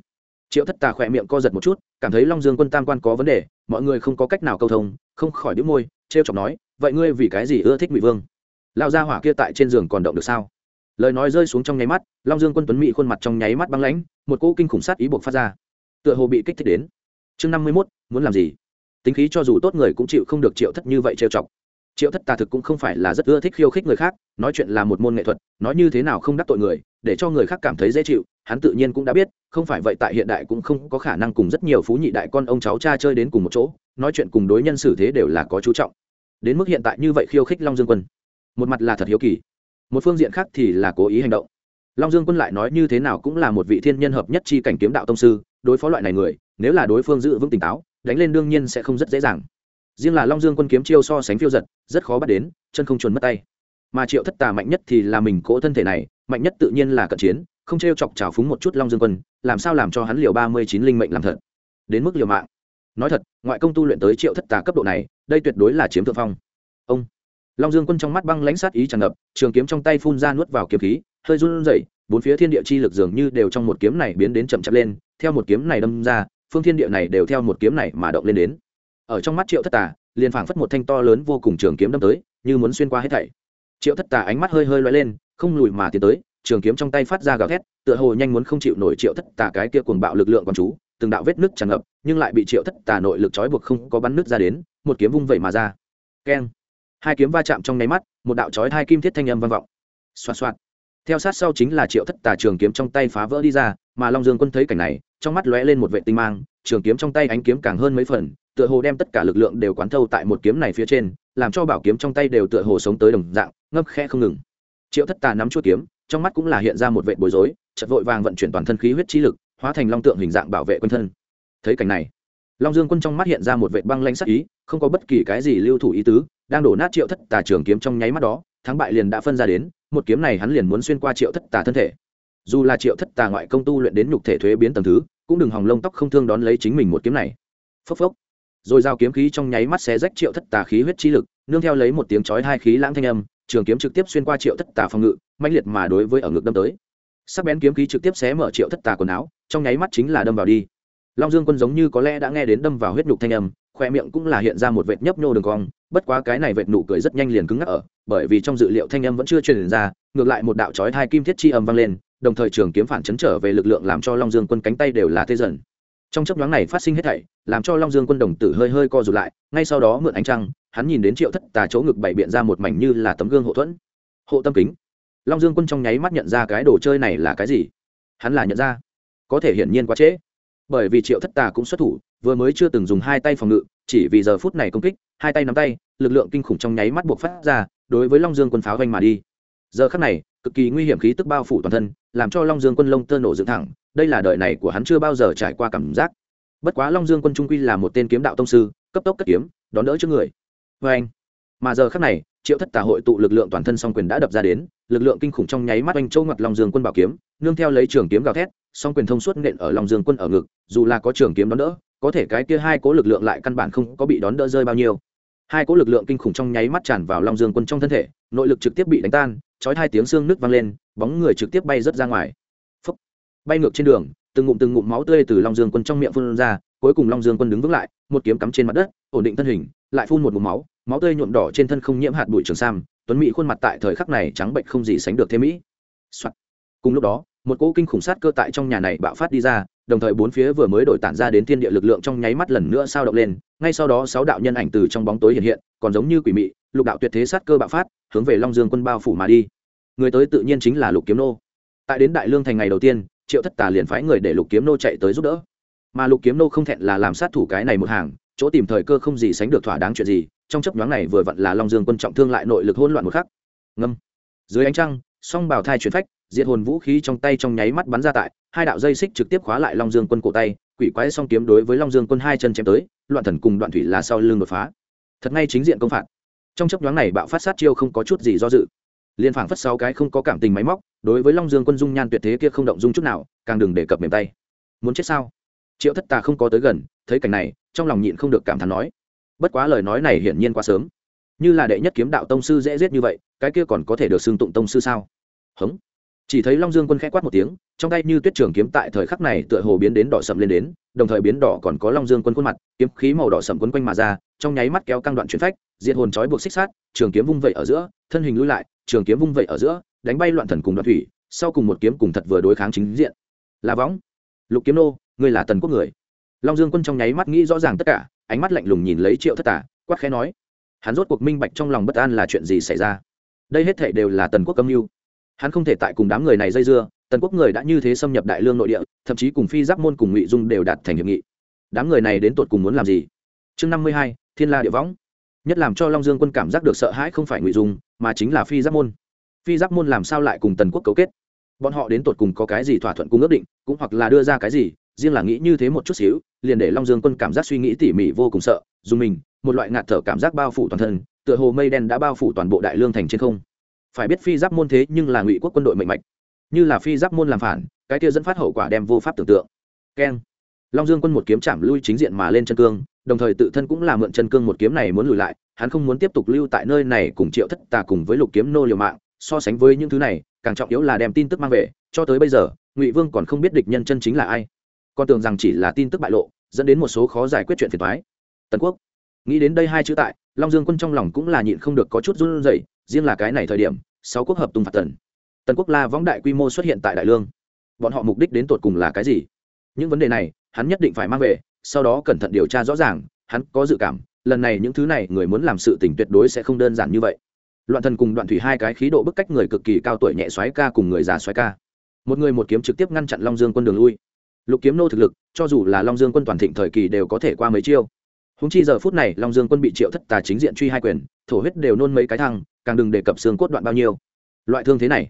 Triệu thất tà khỏe miệng co giật một chút, cảm thấy long dương quân tam quan có vấn đề, mọi người không có cách nào câu thông, không khỏi đĩu môi t r e o chọc nói, vậy ngươi vì cái gì ưa thích ngụy vương? Lao ra hỏa kia tại trên giường còn động được sao? Lời nói rơi xuống trong nháy mắt, long dương quân tuấn mỹ khuôn mặt trong nháy mắt băng lãnh, một cỗ kinh khủng sát ý buộc phát ra. Tựa hồ bị kích thích đến. Chương năm mươi mốt, muốn làm gì? Tính khí cho dù tốt người cũng chịu không được triệu thất như vậy trêu chọc. Triệu thất tà thực cũng không phải là rất ưa thích khiêu khích người khác, nói chuyện là một môn nghệ thuật, nói như thế nào không đắc tội người, để cho người khác cảm thấy dễ chịu, hắn tự nhiên cũng đã biết, không phải vậy tại hiện đại cũng không có khả năng cùng rất nhiều phú nhị đại con ông cháu cha chơi đến cùng một chỗ, nói chuyện cùng đối nhân xử thế đều là có chú trọng. Đến mức hiện tại như vậy khiêu khích long dương quân, một mặt là thật hiếu kỳ một phương diện khác thì là cố ý hành động. Long dương quân lại nói như thế nào cũng là một vị thiên nhân hợp nhất chi cảnh kiếm đạo tông sư, đối phó loại này người, nếu là đối phương giữ vững tỉnh táo, đánh lên đương nhiên sẽ không rất dễ dàng. Riêng là long dương quân kiếm chiêu so sánh phiêu giật, rất khó bắt đến, chân không chuồn mất tay. Mà triệu thất tà mạnh nhất thì là mình cỗ thân thể này, mạnh nhất tự nhiên là cận chiến, không t r e o chọc trào phúng một chút long dương quân, làm sao làm cho hắn liều ba mươi chín linh mệnh làm thật. Đến mức liều mạng. Nói thật, ngoại công tu luyện tới triệu thất tà cấp độ này, đây tuyệt đối là chiếm thượng phong. Ông long dương quân trong mắt băng lãnh sát ý tràn ngập, trường kiếm trong tay phun ra nuốt vào kiếm khí, hơi run rẩy, bốn phía thiên địa chi lực dường như đều trong một kiếm này biến đến chậm chạp lên, theo một kiếm này đâm ra, phương thiên địa này đều theo một kiếm này mà động lên đến. Ở trong mắt triệu thất tà, liền phảng phất một thanh to lớn vô cùng trường kiếm đâm tới, như muốn xuyên qua hết thảy. Triệu thất tà ánh mắt hơi hơi loay lên, không lùi mà tiến tới, trường kiếm trong tay phát ra gào thét, tựa hồ nhanh muốn không chịu nổi triệu thất tà cái kia cuồng bạo lực lượng con chú, từng đạo vết nước tràn ngập, nhưng lại bị triệu thất tà nội lực trói buộc không có bắn nước ra đến, một kiếm vung vẩy mà ra. Keng hai kiếm va chạm trong nháy mắt, một đạo chói hai kim thiết thanh âm vang vọng. Xoa xoa theo sát sau chính là triệu thất tà trường kiếm trong tay phá vỡ đi ra, mà long dương quân thấy cảnh này, trong mắt lóe lên một vệ tinh mang, trường kiếm trong tay ánh kiếm càng hơn mấy phần, tựa hồ đem tất cả lực lượng đều quán thâu tại một kiếm này phía trên, làm cho bảo kiếm trong tay đều tựa hồ sống tới đồng dạng ngâm khe không ngừng. Triệu thất tà nắm chuốt kiếm, trong mắt cũng là hiện ra một vệ bối rối chật vội vàng vận chuyển toàn thân khí huyết chi lực, hóa thành long tượng hình dạng bảo vệ quân thân. Thấy cảnh này, long dương quân trong mắt hiện ra một vệ băng lanh sắc ý không có bất kỳ cái gì lưu thủ ý tứ, đang đổ nát triệu thất tà trường kiếm trong nháy mắt đó, thắng bại liền đã phân ra đến, một kiếm này hắn liền muốn xuyên qua triệu thất tà thân thể. Dù là triệu thất tà ngoại công tu luyện đến nhục thể thuế biến tầm thứ, cũng đừng hòng lông tóc không thương đón lấy chính mình một kiếm này. Phốc phốc. Rồi giao kiếm khí trong nháy mắt xé rách triệu thất tà khí huyết chi lực, nương theo lấy một tiếng chói hai khí lãng thanh âm, trường kiếm trực tiếp xuyên qua triệu thất tà phòng ngự mạnh liệt mà đối với ở ngực đâm tới. Sắc bén kiếm khí trực tiếp xé mở triệu thất tà quần áo, trong nháy mắt chính là đâm vào đi. Long dương quân giống như có lẽ đã nghe đến đâm vào huyết nhục thanh âm khoe miệng cũng là hiện ra một vệt nhấp nhô đường cong, bất quá cái này vệt nụ cười rất nhanh liền cứng ngắc ở, bởi vì trong dự liệu thanh âm vẫn chưa truyền ra, ngược lại một đạo chói hai kim thiết chi âm vang lên, đồng thời trường kiếm phản chấn trở về lực lượng làm cho long dương quân cánh tay đều là tê dần. Trong chấp nhoáng này phát sinh hết thảy, làm cho long dương quân đồng tử hơi hơi co rụt lại, ngay sau đó mượn ánh trăng, hắn nhìn đến triệu thất tà chỗ ngực bảy biện ra một mảnh như là tấm gương hộ thuẫn. Hộ tâm kính. Long dương quân trong nháy mắt nhận ra cái đồ chơi này là cái gì. Hắn là nhận ra. Có thể hiển nhiên quá trễ. Bởi vì triệu thất tà cũng xuất thủ vừa mới chưa từng dùng hai tay phòng ngự, chỉ vì giờ phút này công kích, hai tay nắm tay, lực lượng kinh khủng trong nháy mắt buộc phát ra, đối với long dương quân pháo vanh mà đi. Giờ khắc này, cực kỳ nguy hiểm khí tức bao phủ toàn thân, làm cho long dương quân lông tơ nổ dựng thẳng, đây là đời này của hắn chưa bao giờ trải qua cảm giác. Bất quá long dương quân trung quy là một tên kiếm đạo tông sư, cấp tốc cất kiếm, đón đỡ trước người. Vê anh mà giờ khắc này, triệu thất tà hội tụ lực lượng toàn thân song quyền đã đập ra đến, lực lượng kinh khủng trong nháy mắt oanh châu ngặt long dương quân bảo kiếm, nương theo lấy trường kiếm gào thét, song quyền thông suốt nện ở long dương quân ở ngực, dù là có trường kiếm đón đỡ có thể cái kia hai cố lực lượng lại căn bản không có bị đón đỡ rơi bao nhiêu hai cố lực lượng kinh khủng trong nháy mắt tràn vào long dương quân trong thân thể, nội lực trực tiếp bị đánh tan, chói hai tiếng xương nước vang lên, bóng người trực tiếp bay rớt ra ngoài Phúc. bay ngược trên đường, từng ngụm từng ngụm máu tươi từ long dương quân trong miệng phun ra, cuối cùng long dương quân đứng vững lại, một kiếm cắm trên mặt đất, ổn định thân hình, lại phun một ngụm máu máu tươi nhuộm đỏ trên thân không nhiễm hạt bụi trường sam, tuấn mỹ khuôn mặt tại thời khắc này trắng bệnh không gì sánh được thế mỹ Soạn. cùng lúc đó, một cỗ kinh khủng sát cơ tại trong nhà này bạo phát đi ra đồng thời bốn phía vừa mới đổi tản ra đến thiên địa lực lượng trong nháy mắt lần nữa sao động lên, ngay sau đó sáu đạo nhân ảnh từ trong bóng tối hiện hiện, còn giống như quỷ mị, lục đạo tuyệt thế sát cơ bạo phát, hướng về long dương quân bao phủ mà đi. Người tới tự nhiên chính là lục kiếm nô. Tại đến đại lương thành ngày đầu tiên, triệu thất tà liền phái người để lục kiếm nô chạy tới giúp đỡ. Mà lục kiếm nô không thẹn là làm sát thủ cái này một hàng, chỗ tìm thời cơ không gì sánh được thỏa đáng chuyện gì, trong chấp nhoáng này vừa vặn là long dương quân trọng thương lại nội lực hỗn loạn một khắc. Ngâm. Dưới ánh trăng, song bào thai chuyển phách diệt hồn vũ khí trong tay trong nháy mắt bắn ra tại, hai đạo dây xích trực tiếp khóa lại long dương quân cổ tay, quỷ quái song kiếm đối với long dương quân hai chân chém tới, loạn thần cùng đoạn thủy là sau lưng đột phá. Thật ngay chính diện công phạt. Trong chấp nhoáng này bạo phát sát chiêu không có chút gì do dự. Liên phảng phất sáu cái không có cảm tình máy móc, đối với long dương quân dung nhan tuyệt thế kia không động dung chút nào, càng đừng đề cập mềm tay. Muốn chết sao? Triệu thất tà không có tới gần, thấy cảnh này, trong lòng nhịn không được cảm thán nói. Bất quá lời nói này hiển nhiên quá sớm. Như là đệ nhất kiếm đạo tông sư dễ giết như vậy, cái kia còn có thể được xưng tụng tông sư sao? Hống chỉ thấy long dương quân k h ẽ quát một tiếng, trong tay như tuyết trường kiếm tại thời khắc này tựa hồ biến đến đỏ sầm lên đến, đồng thời biến đỏ còn có long dương quân khuôn mặt, kiếm khí màu đỏ sầm quấn quanh mà ra, trong nháy mắt kéo căng đoạn chuyển phách, diệt hồn trói buộc xích sát trường kiếm vung vẩy ở giữa, thân hình lui lại, trường kiếm vung vẩy ở giữa, đánh bay loạn thần cùng đoạn thủy, sau cùng một kiếm cùng thật vừa đối kháng chính diện. Là võng. Lục kiếm nô, ngươi là tần quốc người. Long dương quân trong nháy mắt nghĩ rõ ràng tất cả, ánh mắt lạnh lùng nhìn lấy triệu thất tả quát khẽ nói. Hắn rốt cuộc minh bạch trong lòng bất an là chuyện gì xảy ra. Đây hết thể đều là tần quốc âm mưu hắn không thể tại cùng đám người này dây dưa, tần quốc người đã như thế xâm nhập đại lương nội địa, thậm chí cùng phi giáp môn cùng ngụy dung đều đạt thành hiệp nghị. Đám người này đến tột cùng muốn làm gì? Chương năm mươi hai, thiên la địa võng. Nhất làm cho long dương quân cảm giác được sợ hãi không phải ngụy dung, mà chính là phi giáp môn. Phi giáp môn làm sao lại cùng tần quốc cấu kết? Bọn họ đến tột cùng có cái gì thỏa thuận cùng ước định, cũng hoặc là đưa ra cái gì, riêng là nghĩ như thế một chút xíu, liền để long dương quân cảm giác suy nghĩ tỉ mỉ vô cùng sợ dùng mình, một loại ngạt thở cảm giác bao phủ toàn thân, tựa hồ mây đen đã bao phủ toàn bộ đại lương thành trên không phải biết phi giáp môn thế nhưng là ngụy quốc quân đội mạnh mạnh như là phi giáp môn làm phản, cái kia dẫn phát hậu quả đem vô pháp tưởng tượng. Keng. Long dương quân một kiếm chạm lui chính diện mà lên chân cương, đồng thời tự thân cũng là mượn chân cương một kiếm này muốn lùi lại, hắn không muốn tiếp tục lưu tại nơi này cùng triệu thất tà cùng với lục kiếm nô liều mạng, so sánh với những thứ này, càng trọng yếu là đem tin tức mang về, cho tới bây giờ, ngụy vương còn không biết địch nhân chân chính là ai. Còn tưởng rằng chỉ là tin tức bại lộ, dẫn đến một số khó giải quyết chuyện phiền thoái tần quốc. Nghĩ đến đây hai chữ tại, long dương quân trong lòng cũng là nhịn không được có chút run rẩy riêng là cái này thời điểm, sáu quốc hợp tung phạt tần. Tần quốc la võng đại quy mô xuất hiện tại đại lương. Bọn họ mục đích đến tột cùng là cái gì? Những vấn đề này, hắn nhất định phải mang về, sau đó cẩn thận điều tra rõ ràng, hắn có dự cảm, lần này những thứ này, người muốn làm sự tình tuyệt đối sẽ không đơn giản như vậy. Loạn thần cùng đoạn thủy hai cái khí độ bức cách người cực kỳ cao tuổi nhẹ xoáy ca cùng người già xoáy ca. Một người một kiếm trực tiếp ngăn chặn long dương quân đường lui. Lục kiếm nô thực lực, cho dù là long dương quân toàn thịnh thời kỳ đều có thể qua mấy chiêu húng chi giờ phút này, long dương quân bị triệu thất tà chính diện truy hai quyền, thổ huyết đều nôn mấy cái thăng, càng đừng đề cập xương cốt đoạn bao nhiêu. Loại thương thế này,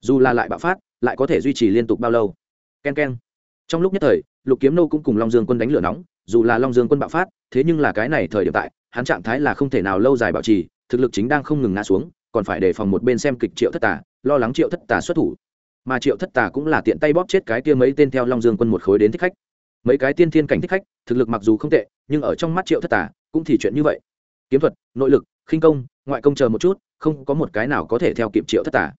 dù là lại bạo phát, lại có thể duy trì liên tục bao lâu. K e n k e n trong lúc nhất thời, lục kiếm nô cũng cùng long dương quân đánh lửa nóng, dù là long dương quân bạo phát, thế nhưng là cái này thời điểm tại, hắn trạng thái là không thể nào lâu dài bảo trì, thực lực chính đang không ngừng ngã xuống, còn phải đề phòng một bên xem kịch triệu thất tà, lo lắng triệu thất tà xuất thủ. Mà triệu thất tà cũng là tiện tay bóp chết cái kia mấy tên theo long dương quân một khối đến thích khách mấy cái tiên thiên cảnh thích khách, thực lực mặc dù không tệ, nhưng ở trong mắt triệu thất tà cũng thì chuyện như vậy. Kiếm thuật, nội lực, khinh công, ngoại công chờ một chút, không có một cái nào có thể theo kịp triệu thất tà.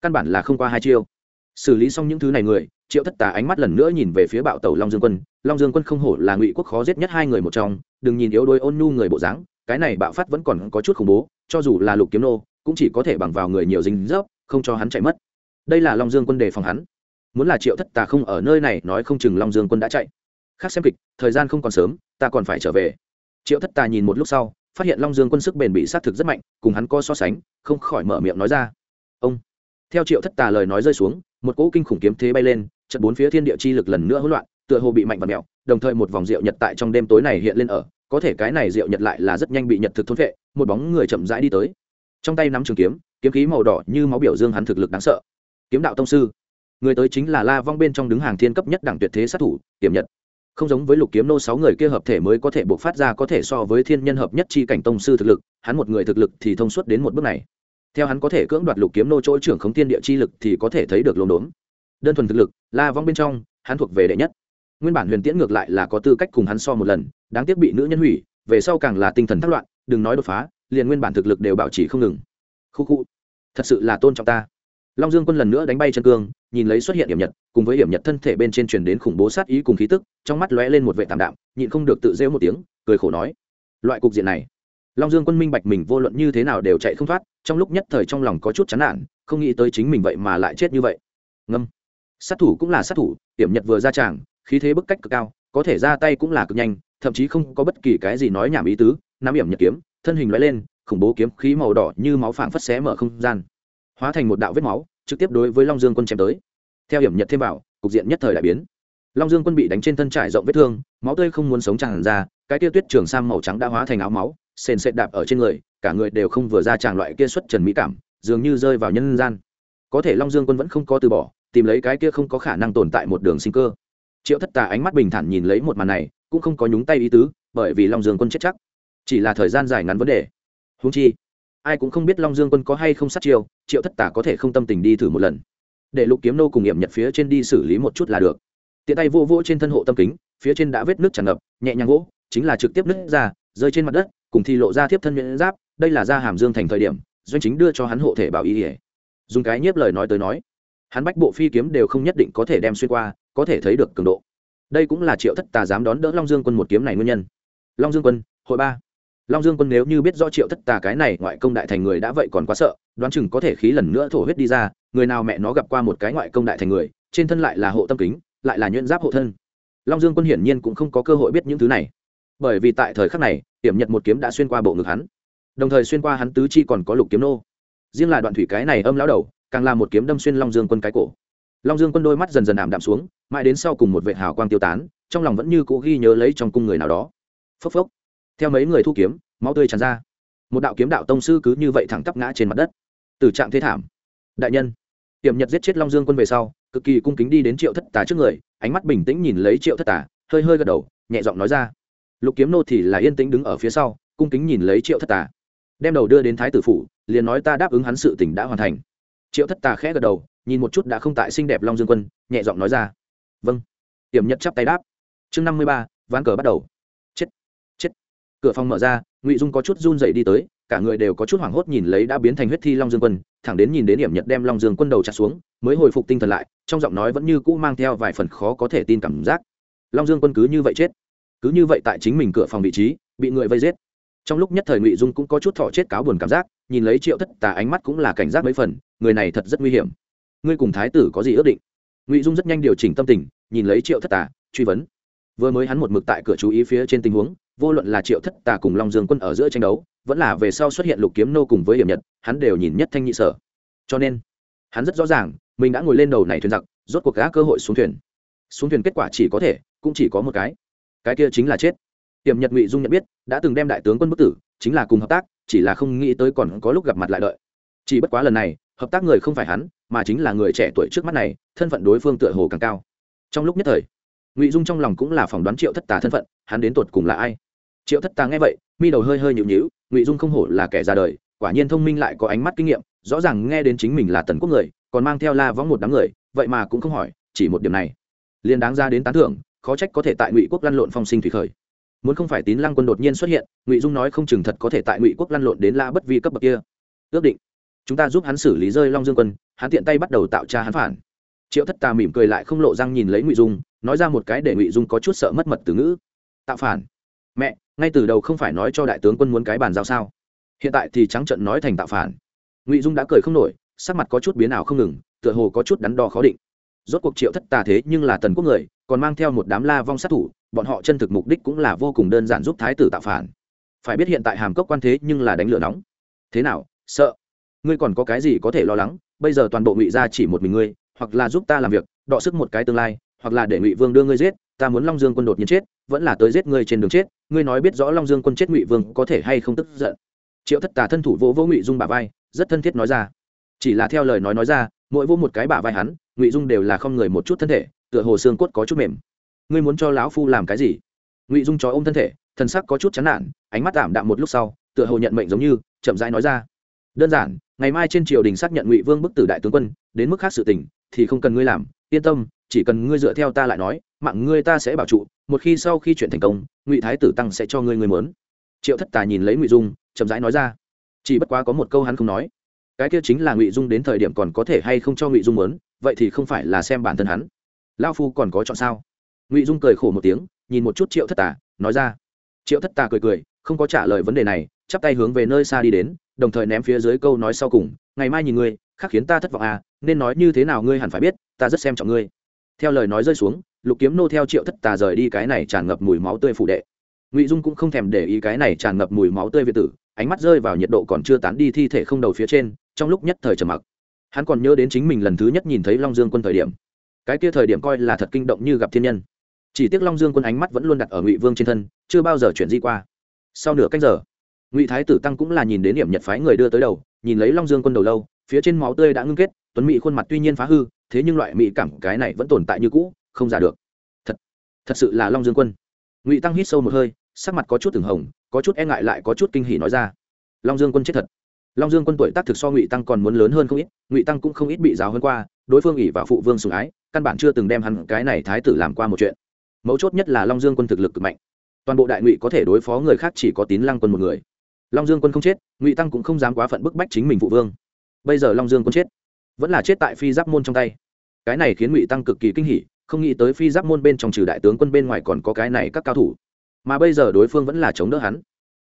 Căn bản là không qua hai chiêu. Xử lý xong những thứ này người, triệu thất tà ánh mắt lần nữa nhìn về phía bạo tàu long dương quân. Long dương quân không hổ là ngụy quốc khó giết nhất hai người một trong, đừng nhìn yếu đôi ôn nhu người bộ dáng, cái này bạo phát vẫn còn có chút khủng bố, cho dù là lục kiếm nô, cũng chỉ có thể bằng vào người nhiều dính dốc không cho hắn chạy mất. Đây là long dương quân đề phòng hắn. Muốn là triệu thất tà không ở nơi này, nói không chừng long dương quân đã chạy khác xem kịch, thời gian không còn sớm, ta còn phải trở về. Triệu thất tà nhìn một lúc sau, phát hiện long dương quân sức bền bị sát thực rất mạnh, cùng hắn co so sánh, không khỏi mở miệng nói ra. Ông. Theo triệu thất tà lời nói rơi xuống, một cỗ kinh khủng kiếm thế bay lên, trận bốn phía thiên địa chi lực lần nữa hỗn loạn, tựa hồ bị mạnh và mẹo, đồng thời một vòng rượu nhật tại trong đêm tối này hiện lên ở, có thể cái này rượu nhật lại là rất nhanh bị nhật thực thôn vệ một bóng người chậm rãi đi tới. Trong tay nắm trường kiếm kiếm khí màu đỏ như máu biểu dương hắn thực lực đáng sợ. Kiếm đạo tông sư. Người tới chính là la vong bên trong đứng hàng thiên cấp nhất đẳng tuyệt thế sát thủ tiềm nhật không giống với lục kiếm nô sáu người kia hợp thể mới có thể buộc phát ra có thể so với thiên nhân hợp nhất chi cảnh tông sư thực lực, hắn một người thực lực thì thông suốt đến một bước này. Theo hắn có thể cưỡng đoạt lục kiếm nô chỗ trưởng khống thiên địa chi lực thì có thể thấy được lốm đốm. Đơn thuần thực lực, la vong bên trong, hắn thuộc về đệ nhất. Nguyên bản huyền tiễn ngược lại là có tư cách cùng hắn so một lần, đáng tiếc bị nữ nhân hủy, về sau càng là tinh thần thất loạn, đừng nói đột phá, liền nguyên bản thực lực đều bảo trì không ngừng. Khu khu, thật sự là tôn trọng ta. Long dương quân lần nữa đánh bay chân cương, nhìn lấy xuất hiện điểm nhật cùng với hiểm nhật thân thể bên trên truyền đến khủng bố sát ý cùng khí tức, trong mắt lóe lên một vệ tạm đạm, nhịn không được tự rêu một tiếng, cười khổ nói, loại cục diện này, long dương quân minh bạch mình vô luận như thế nào đều chạy không thoát, trong lúc nhất thời trong lòng có chút chán nản, không nghĩ tới chính mình vậy mà lại chết như vậy. Ngâm. Sát thủ cũng là sát thủ, hiểm nhật vừa ra tràng, khí thế bức cách cực cao, có thể ra tay cũng là cực nhanh, thậm chí không có bất kỳ cái gì nói nhảm ý tứ, nắm hiểm nhật kiếm, thân hình lóe lên, khủng bố kiếm khí màu đỏ như máu phảng phất xé mở không gian, hóa thành một đạo vết máu, trực tiếp đối với long dương quân chém tới theo hiểm nhật thêm vào, cục diện nhất thời đại biến. Long dương quân bị đánh trên thân trải rộng vết thương, máu tươi không muốn sống tràn ra, cái tia tuyết trường sang màu trắng đã hóa thành áo máu, sền sệt đạp ở trên người, cả người đều không vừa ra tràn loại kia xuất trần mỹ cảm, dường như rơi vào nhân gian. Có thể long dương quân vẫn không có từ bỏ, tìm lấy cái kia không có khả năng tồn tại một đường sinh cơ. Triệu thất tà ánh mắt bình thản nhìn lấy một màn này, cũng không có nhúng tay ý tứ, bởi vì long dương quân chết chắc. Chỉ là thời gian dài ngắn vấn đề. Húng chi, ai cũng không biết long dương quân có hay không sát chiêu, triệu thất tả có thể không tâm tình đi thử một lần để lục kiếm nô cùng nghiệm nhật phía trên đi xử lý một chút là được. Tiện tay vô vô trên thân hộ tâm kính, phía trên đã vết nước tràn ngập, nhẹ nhàng gỗ, chính là trực tiếp nứt ra, rơi trên mặt đất, cùng thì lộ ra tiếp thân nhuyễn giáp, đây là ra hàm dương thành thời điểm, doanh chính đưa cho hắn hộ thể bảo y ỉa dùng cái nhiếp lời nói tới nói, hắn bách bộ phi kiếm đều không nhất định có thể đem xuyên qua, có thể thấy được cường độ. Đây cũng là triệu thất tà dám đón đỡ long dương quân một kiếm này nguyên nhân. Long dương quân, hội ba long dương quân nếu như biết rõ triệu thất tà cái này ngoại công đại thành người đã vậy còn quá sợ, đoán chừng có thể khí lần nữa thổ huyết đi ra, người nào mẹ nó gặp qua một cái ngoại công đại thành người, trên thân lại là hộ tâm kính, lại là nhuyễn giáp hộ thân. Long dương quân hiển nhiên cũng không có cơ hội biết những thứ này. Bởi vì tại thời khắc này hiểm nhật một kiếm đã xuyên qua bộ ngực hắn. Đồng thời xuyên qua hắn tứ chi còn có lục kiếm nô. Riêng là đoạn thủy cái này âm lão đầu, càng là một kiếm đâm xuyên long dương quân cái cổ. Long dương quân đôi mắt dần dần ảm đạm xuống, mãi đến sau cùng một vệ hào quang tiêu tán, trong lòng vẫn như cũ ghi nhớ lấy trong cung người nào đó. Phốc phốc theo mấy người thu kiếm, máu tươi tràn ra. Một đạo kiếm đạo tông sư cứ như vậy thẳng tắp ngã trên mặt đất. Từ trạng thế thảm. Đại nhân tiệm nhật giết chết long dương quân về sau, cực kỳ cung kính đi đến triệu thất tà trước người, ánh mắt bình tĩnh nhìn lấy triệu thất tà, hơi hơi gật đầu, nhẹ giọng nói ra. Lục kiếm nô thì là yên tĩnh đứng ở phía sau, cung kính nhìn lấy triệu thất tà. Đem đầu đưa đến thái tử phủ, liền nói ta đáp ứng hắn sự tỉnh đã hoàn thành. Triệu thất tà khẽ gật đầu, nhìn một chút đã không tại xinh đẹp long dương quân, nhẹ giọng nói ra. Vâng. Tiệm nhật chắp tay đáp. Chương năm mươi ba, ván cờ bắt đầu cửa phòng mở ra, ngụy dung có chút run dậy đi tới, cả người đều có chút hoảng hốt nhìn lấy đã biến thành huyết thi long dương quân, thẳng đến nhìn đến điểm nhật đem long dương quân đầu chặt xuống, mới hồi phục tinh thần lại, trong giọng nói vẫn như cũ mang theo vài phần khó có thể tin cảm giác. Long dương quân cứ như vậy chết. Cứ như vậy tại chính mình cửa phòng vị trí, bị người vây giết. Trong lúc nhất thời ngụy dung cũng có chút thọ chết cáo buồn cảm giác, nhìn lấy triệu thất tà ánh mắt cũng là cảnh giác mấy phần, người này thật rất nguy hiểm. Ngươi cùng thái tử có gì ước định? Ngụy dung rất nhanh điều chỉnh tâm tình, nhìn lấy triệu thất tà, truy vấn. Vừa mới hắn một mực tại cửa chú ý phía trên tình huống vô luận là triệu thất tà cùng long dương quân ở giữa tranh đấu, vẫn là về sau xuất hiện lục kiếm nô cùng với hiểm nhật, hắn đều nhìn nhất thanh nhị sở. Cho nên, hắn rất rõ ràng, mình đã ngồi lên đầu này thuyền giặc, rốt cuộc gã cơ hội xuống thuyền. Xuống thuyền kết quả chỉ có thể, cũng chỉ có một cái. Cái kia chính là chết. Hiểm nhật ngụy dung nhận biết, đã từng đem đại tướng quân bức tử, chính là cùng hợp tác, chỉ là không nghĩ tới còn có lúc gặp mặt lại đợi. Chỉ bất quá lần này, hợp tác người không phải hắn, mà chính là người trẻ tuổi trước mắt này, thân phận đối phương tựa hồ càng cao. Trong lúc nhất thời, ngụy dung trong lòng cũng là phỏng đoán triệu thất tà thân phận, hắn đến tột cùng là ai? Triệu thất tà nghe vậy, mi đầu hơi hơi nhịu nhịu ngụy dung không hổ là kẻ ra đời, quả nhiên thông minh lại có ánh mắt kinh nghiệm, rõ ràng nghe đến chính mình là tần quốc người, còn mang theo la võng một đám người, vậy mà cũng không hỏi, chỉ một điểm này. Liền đáng ra đến tán thưởng, khó trách có thể tại ngụy quốc lăn lộn phong sinh thủy khởi. Muốn không phải tín lăng quân đột nhiên xuất hiện, ngụy dung nói không chừng thật có thể tại ngụy quốc lăn lộn đến la bất vi cấp bậc kia. Ước định, chúng ta giúp hắn xử lý rơi long dương quân, hắn tiện tay bắt đầu tạo tra hắn phản. Triệu thất tà mỉm cười lại không lộ răng nhìn lấy ngụy dung, nói ra một cái để ngụy dung có chút sợ mất mật từ ngữ. Tạo phản? Mẹ, ngay từ đầu không phải nói cho đại tướng quân muốn cái bàn giao sao? Hiện tại thì trắng trận nói thành tạo phản. Ngụy dung đã cười không nổi, sắc mặt có chút biến ảo không ngừng, tựa hồ có chút đắn đo khó định. Rốt cuộc triệu thất tà thế nhưng là tần quốc người, còn mang theo một đám la vong sát thủ, bọn họ chân thực mục đích cũng là vô cùng đơn giản giúp thái tử tạo phản. Phải biết hiện tại hàm cốc quan thế nhưng là đánh lửa nóng. Thế nào, sợ? Ngươi còn có cái gì có thể lo lắng? Bây giờ toàn bộ ngụy gia chỉ một mình ngươi, hoặc là giúp ta làm việc, đọ sức một cái tương lai, hoặc là để ngụy vương đưa ngươi giết, ta muốn long dương quân đột nhiên chết, vẫn là tới giết ngươi trên đường chết ngươi nói biết rõ long dương quân chết ngụy vương có thể hay không tức giận? Triệu thất tà thân thủ vỗ vỗ ngụy dung bả vai, rất thân thiết nói ra. Chỉ là theo lời nói nói ra, mỗi vỗ một cái bả vai hắn, ngụy dung đều là không người một chút thân thể, tựa hồ xương cốt có chút mềm. Ngươi muốn cho lão phu làm cái gì? Ngụy dung cho ôm thân thể thân sắc có chút chán nản, ánh mắt tạm đạm một lúc sau, tựa hồ nhận mệnh giống như, chậm rãi nói ra. Đơn giản, ngày mai trên triều đình xác nhận ngụy vương bức tử đại tướng quân, đến mức khác sự tình, thì không cần ngươi làm, yên tâm, chỉ cần ngươi dựa theo ta lại nói mạng ngươi ta sẽ bảo trụ, một khi sau khi chuyện thành công, ngụy thái tử tăng sẽ cho ngươi ngươi mớn. Triệu thất tà nhìn lấy ngụy dung, chậm rãi nói ra. Chỉ bất quá có một câu hắn không nói. Cái kia chính là ngụy dung đến thời điểm còn có thể hay không cho ngụy dung mớn, vậy thì không phải là xem bản thân hắn. Lao phu còn có chọn sao? Ngụy dung cười khổ một tiếng, nhìn một chút triệu thất tà, nói ra. Triệu thất tà cười cười, không có trả lời vấn đề này, chắp tay hướng về nơi xa đi đến, đồng thời ném phía dưới câu nói sau cùng, ngày mai nhìn ngươi khác khiến ta thất vọng à nên nói như thế nào ngươi hẳn phải biết, ta rất xem trọng ngươi theo lời nói rơi xuống, lục kiếm nô theo triệu thất tà rời đi cái này tràn ngập mùi máu tươi phủ đệ. Ngụy dung cũng không thèm để ý cái này tràn ngập mùi máu tươi việt tử, ánh mắt rơi vào nhiệt độ còn chưa tán đi thi thể không đầu phía trên, trong lúc nhất thời trầm mặc. Hắn còn nhớ đến chính mình lần thứ nhất nhìn thấy long dương quân thời điểm. Cái kia thời điểm coi là thật kinh động như gặp thiên nhân. Chỉ tiếc long dương quân ánh mắt vẫn luôn đặt ở ngụy vương trên thân, chưa bao giờ chuyển di qua. Sau nửa cách giờ, ngụy thái tử tăng cũng là nhìn đến điểm nhật phái người đưa tới đầu, nhìn lấy long dương quân đầu lâu, phía trên máu tươi đã ngưng kết tuấn mỹ khuôn mặt tuy nhiên phá hư, thế nhưng loại mỹ cảm cái này vẫn tồn tại như cũ, không giả được. Thật thật sự là long dương quân. Ngụy tăng hít sâu một hơi, sắc mặt có chút từng hồng, có chút e ngại lại có chút kinh hỉ nói ra. Long dương quân chết thật. Long dương quân tuổi tác thực so ngụy tăng còn muốn lớn hơn không ít, ngụy tăng cũng không ít bị giáo hơn qua, đối phương ỉ và phụ vương sùng ái, căn bản chưa từng đem hắn cái này thái tử làm qua một chuyện. Mấu chốt nhất là long dương quân thực lực cực mạnh. Toàn bộ đại ngụy có thể đối phó người khác chỉ có tín lăng quân một người. Long dương quân không chết, ngụy tăng cũng không dám quá phận bức bách chính mình phụ vương. Bây giờ long dương quân chết vẫn là chết tại phi giáp môn trong tay. Cái này khiến ngụy tăng cực kỳ kinh hỉ, không nghĩ tới phi giáp môn bên trong trừ đại tướng quân bên ngoài còn có cái này các cao thủ. Mà bây giờ đối phương vẫn là chống đỡ hắn.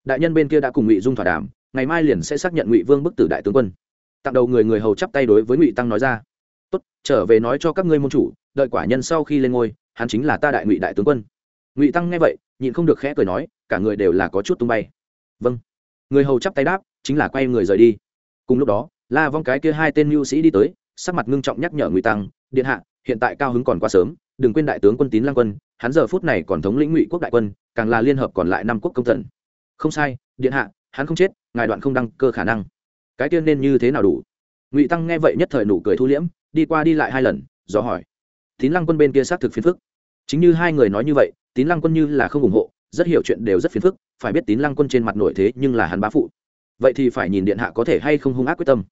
Đại nhân bên kia đã cùng ngụy dung thỏa đàm, ngày mai liền sẽ xác nhận ngụy vương bức tử đại tướng quân. Tặng đầu người người hầu chắp tay đối với ngụy tăng nói ra. Tốt, trở về nói cho các ngươi môn chủ, đợi quả nhân sau khi lên ngôi, hắn chính là ta đại ngụy đại tướng quân. Ngụy tăng nghe vậy, nhịn không được khẽ cười nói, cả người đều là có chút tung bay. Vâng. Người hầu chắp tay đáp, chính là quay người rời đi. Cùng lúc đó la vong cái kia hai tên mưu sĩ đi tới, sắc mặt ngưng trọng nhắc nhở ngụy tăng, điện hạ, hiện tại cao hứng còn quá sớm, đừng quên đại tướng quân tín lăng quân, hắn giờ phút này còn thống lĩnh ngụy quốc đại quân, càng là liên hợp còn lại năm quốc công thần. Không sai, điện hạ, hắn không chết, ngài đoạn không đăng cơ khả năng. Cái tiên nên như thế nào đủ? Ngụy tăng nghe vậy nhất thời nụ cười thu liễm, đi qua đi lại hai lần, do hỏi. Tín lăng quân bên kia xác thực phiền phức. Chính như hai người nói như vậy, tín lăng quân như là không ủng hộ, rất hiểu chuyện đều rất phiền phức, phải biết tín lăng quân trên mặt nổi thế nhưng là hắn bá phụ. Vậy thì phải nhìn điện hạ có thể hay không hung ác quyết tâm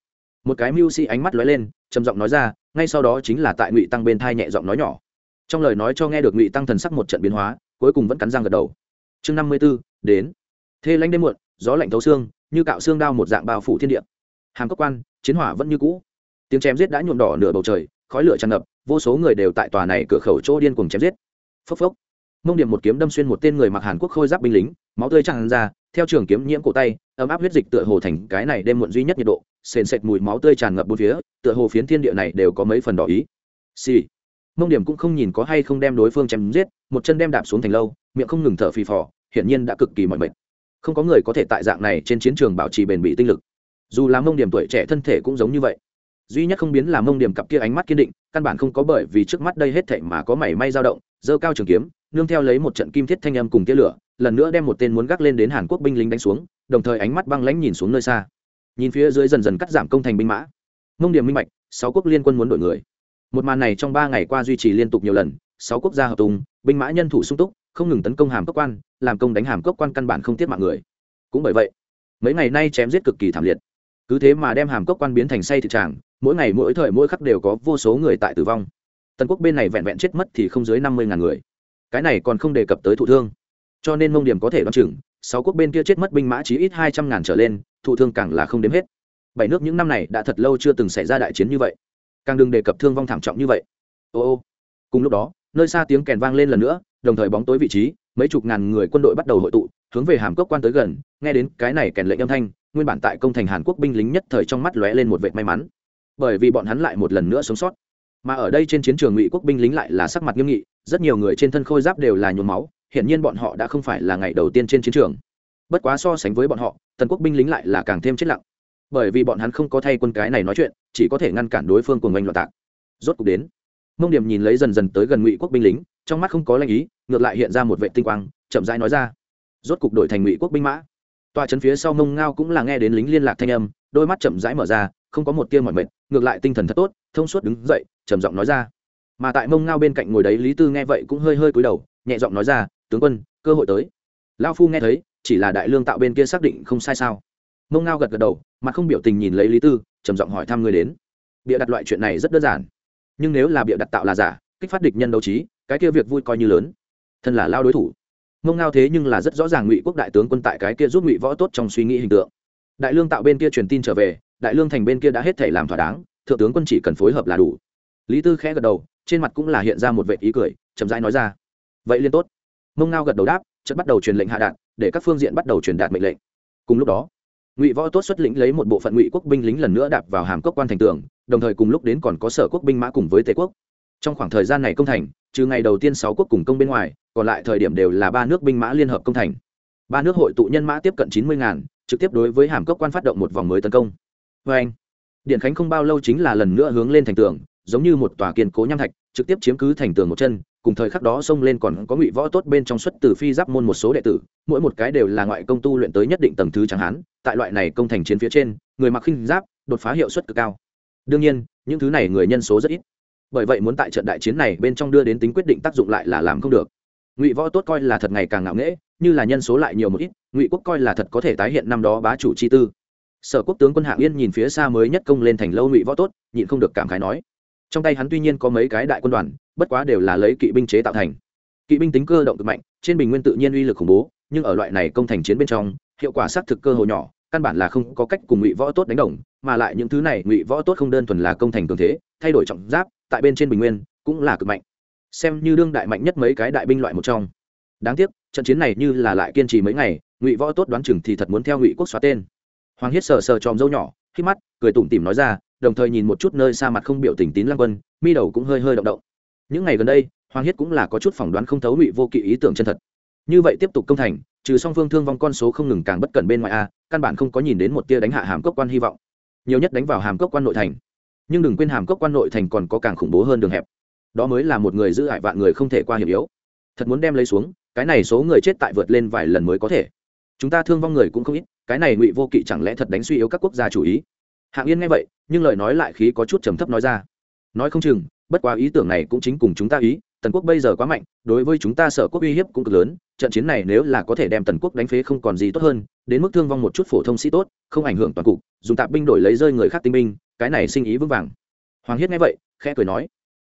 một cái mưu sĩ ánh mắt lóe lên, trầm giọng nói ra, ngay sau đó chính là tại ngụy tăng bên thai nhẹ giọng nói nhỏ. Trong lời nói cho nghe được ngụy tăng thần sắc một trận biến hóa, cuối cùng vẫn cắn răng gật đầu. Chương năm mươi b ố đến. Thê lanh đêm muộn, gió lạnh thấu xương, như cạo xương đao một dạng bao phủ thiên địa. Hàm cốc quan, chiến hỏa vẫn như cũ. Tiếng chém giết đã nhuộm đỏ nửa bầu trời, khói lửa tràn ngập, vô số người đều tại tòa này cửa khẩu chỗ điên cùng chém giết. Phốc phốc. Mông điểm một kiếm đâm xuyên một tên người mặc hàn quốc khôi giáp binh lính, máu tươi tràn ra, theo trường kiếm nhiễm cổ tay, ấm áp huyết dịch tựa hồ thành cái này đêm muộn duy nhất nhiệt độ sền sệt mùi máu tươi tràn ngập bốn phía, tựa hồ phiến thiên địa này đều có mấy phần đỏ ý. Xì、sì. mông điểm cũng không nhìn có hay không đem đối phương chém giết, một chân đem đạp xuống thành lâu, miệng không ngừng thở phì phò, hiển nhiên đã cực kỳ mỏi mệt. Không có người có thể tại dạng này trên chiến trường bảo trì bền bỉ tinh lực. Dù là mông điểm tuổi trẻ thân thể cũng giống như vậy. Duy nhất không biến là mông điểm cặp kia ánh mắt kiên định, căn bản không có bởi vì trước mắt đây hết thảy mà có mảy may dao động dơ cao trường kiếm, nương theo lấy một trận kim thiết thanh âm cùng tia lửa, lần nữa đem một tên muốn gác lên đến hàn quốc binh lính đánh xuống, đồng thời ánh mắt băng lãnh nhìn xuống nơi xa nhìn phía dưới dần dần cắt giảm công thành binh mã. Mông điểm minh bạch, sáu quốc liên quân muốn đổi người. Một màn này trong ba ngày qua duy trì liên tục nhiều lần, sáu quốc gia hợp tùng, binh mã nhân thủ sung túc, không ngừng tấn công hàm cốc quan, làm công đánh hàm cốc quan căn bản không tiết mạng người. Cũng bởi vậy, mấy ngày nay chém giết cực kỳ thảm liệt. Cứ thế mà đem hàm cốc quan biến thành say thị tràng, mỗi ngày mỗi thời mỗi khắc đều có vô số người tại tử vong. Tần quốc bên này vẹn vẹn chết mất thì không dưới năm mươi ngàn người. Cái này còn không đề cập tới thụ thương. Cho nên mông điểm có thể đoán chừng, sáu quốc bên kia chết mất binh mã chí ít hai trăm ngàn trở lên thụ thương càng là không đếm hết. Bảy nước những năm này đã thật lâu chưa từng xảy ra đại chiến như vậy. Càng đừng đề cập thương vong thảm trọng như vậy. Ô ô. Cùng lúc đó, nơi xa tiếng kèn vang lên lần nữa, đồng thời bóng tối vị trí, mấy chục ngàn người quân đội bắt đầu hội tụ, hướng về hàm cốc quan tới gần, nghe đến cái này kèn lệnh âm thanh, nguyên bản tại công thành hàn quốc binh lính nhất thời trong mắt lóe lên một vệt may mắn. Bởi vì bọn hắn lại một lần nữa sống sót. Mà ở đây trên chiến trường ngụy quốc binh lính lại là sắc mặt nghiêm nghị, rất nhiều người trên thân khôi giáp đều là nhuốm máu, hiển nhiên bọn họ đã không phải là ngày đầu tiên trên chiến trường bất quá so sánh với bọn họ, tần quốc binh lính lại là càng thêm chết lặng. Bởi vì bọn hắn không có thay quân cái này nói chuyện, chỉ có thể ngăn cản đối phương cùng ngành loạn tạc. Rốt cục đến, mông điểm nhìn lấy dần dần tới gần ngụy quốc binh lính, trong mắt không có lanh ý, ngược lại hiện ra một vệ tinh quang, chậm rãi nói ra. Rốt cục đổi thành ngụy quốc binh mã. Tòa trấn phía sau mông ngao cũng là nghe đến lính liên lạc thanh âm, đôi mắt chậm rãi mở ra, không có một tia mọi mệt, ngược lại tinh thần thật tốt, thông suốt đứng dậy, trầm giọng nói ra. Mà tại mông ngao bên cạnh ngồi đấy lý tư nghe vậy cũng hơi hơi cúi đầu, nhẹ giọng nói ra, tướng quân, cơ hội tới. Lao phu nghe thấy chỉ là đại lương tạo bên kia xác định không sai sao? Mông ngao gật gật đầu mà không biểu tình nhìn lấy lý tư, trầm giọng hỏi thăm người đến. Bịa đặt loại chuyện này rất đơn giản. Nhưng nếu là bịa đặt tạo là giả, kích phát địch nhân đấu trí, cái kia việc vui coi như lớn. Thân là lao đối thủ. Mông ngao thế nhưng là rất rõ ràng ngụy quốc đại tướng quân tại cái kia giúp ngụy võ tốt trong suy nghĩ hình tượng. Đại lương tạo bên kia truyền tin trở về, đại lương thành bên kia đã hết thể làm thỏa đáng, thượng tướng quân chỉ cần phối hợp là đủ. Lý tư khẽ gật đầu, trên mặt cũng là hiện ra một vệ ý cười, chậm rãi nói ra. Vậy liên tốt. Mông ngao gật đầu đáp chất bắt đầu truyền lệnh hạ đạn để các phương diện bắt đầu truyền đạt mệnh lệnh. Cùng lúc đó, ngụy võ tốt xuất lĩnh lấy một bộ phận ngụy quốc binh lính lần nữa đạp vào hàm cốc quan thành tường, đồng thời cùng lúc đến còn có sở quốc binh mã cùng với tề quốc. Trong khoảng thời gian này công thành, trừ ngày đầu tiên sáu quốc cùng công bên ngoài, còn lại thời điểm đều là ba nước binh mã liên hợp công thành. Ba nước hội tụ nhân mã tiếp cận chín mươi ngàn, trực tiếp đối với hàm cốc quan phát động một vòng mới tấn công. Vê anh điện khánh không bao lâu chính là lần nữa hướng lên thành tường, giống như một tòa kiên cố nham thạch trực tiếp chiếm cứ thành tường một chân, cùng thời khắc đó xông lên còn có ngụy võ tốt bên trong xuất từ phi giáp môn một số đệ tử, mỗi một cái đều là ngoại công tu luyện tới nhất định tầng thứ chẳng hán tại loại này công thành chiến phía trên, người mặc khinh giáp, đột phá hiệu suất cực cao. Đương nhiên, những thứ này người nhân số rất ít. Bởi vậy muốn tại trận đại chiến này bên trong đưa đến tính quyết định tác dụng lại là làm không được. Ngụy võ tốt coi là thật ngày càng ngạo nghễ, như là nhân số lại nhiều một ít, ngụy quốc coi là thật có thể tái hiện năm đó bá chủ chi tư. Sở quốc tướng quân hạng yên nhìn phía xa mới nhất công lên thành lâu ngụy võ tốt, nhịn không được cảm khái nói trong tay hắn tuy nhiên có mấy cái đại quân đoàn, bất quá đều là lấy kỵ binh chế tạo thành. Kỵ binh tính cơ động cực mạnh, trên bình nguyên tự nhiên uy lực khủng bố, nhưng ở loại này công thành chiến bên trong, hiệu quả xác thực cơ hồ nhỏ, căn bản là không có cách cùng ngụy võ tốt đánh đồng, mà lại những thứ này ngụy võ tốt không đơn thuần là công thành cường thế, thay đổi trọng giáp, tại bên trên bình nguyên, cũng là cực mạnh. Xem như đương đại mạnh nhất mấy cái đại binh loại một trong. Đáng tiếc, trận chiến này như là lại kiên trì mấy ngày, ngụy võ tốt đoán chừng thì thật muốn theo ngụy quốc xóa tên. Hoàng hiết sờ sờ tròm dâu nhỏ khi mắt, cười tủm tỉm nói ra đồng thời nhìn một chút nơi xa mặt không biểu tình tín lăng quân, mi đầu cũng hơi hơi động động. Những ngày gần đây, hoàng hiết cũng là có chút phỏng đoán không thấu ngụy vô kỵ ý tưởng chân thật. Như vậy tiếp tục công thành, trừ song phương thương vong con số không ngừng càng bất cẩn bên ngoài a, căn bản không có nhìn đến một tia đánh hạ hàm cốc quan hy vọng. Nhiều nhất đánh vào hàm cốc quan nội thành. Nhưng đừng quên hàm cốc quan nội thành còn có càng khủng bố hơn đường hẹp. Đó mới là một người giữ hại vạn người không thể qua hiểm yếu. Thật muốn đem lấy xuống, cái này số người chết tại vượt lên vài lần mới có thể. Chúng ta thương vong người cũng không ít, cái này ngụy vô kỵ chẳng lẽ thật đánh suy yếu các quốc gia chủ ý? Hạng yên nghe vậy, nhưng lời nói lại khí có chút trầm thấp nói ra. Nói không chừng, bất quá ý tưởng này cũng chính cùng chúng ta ý, tần quốc bây giờ quá mạnh, đối với chúng ta sở quốc uy hiếp cũng cực lớn, trận chiến này nếu là có thể đem tần quốc đánh phế không còn gì tốt hơn, đến mức thương vong một chút phổ thông sĩ tốt, không ảnh hưởng toàn cục, dùng tạp binh đổi lấy rơi người khác tinh binh, cái này sinh ý vững vàng. Hoàng hiết nghe vậy, khẽ cười nói,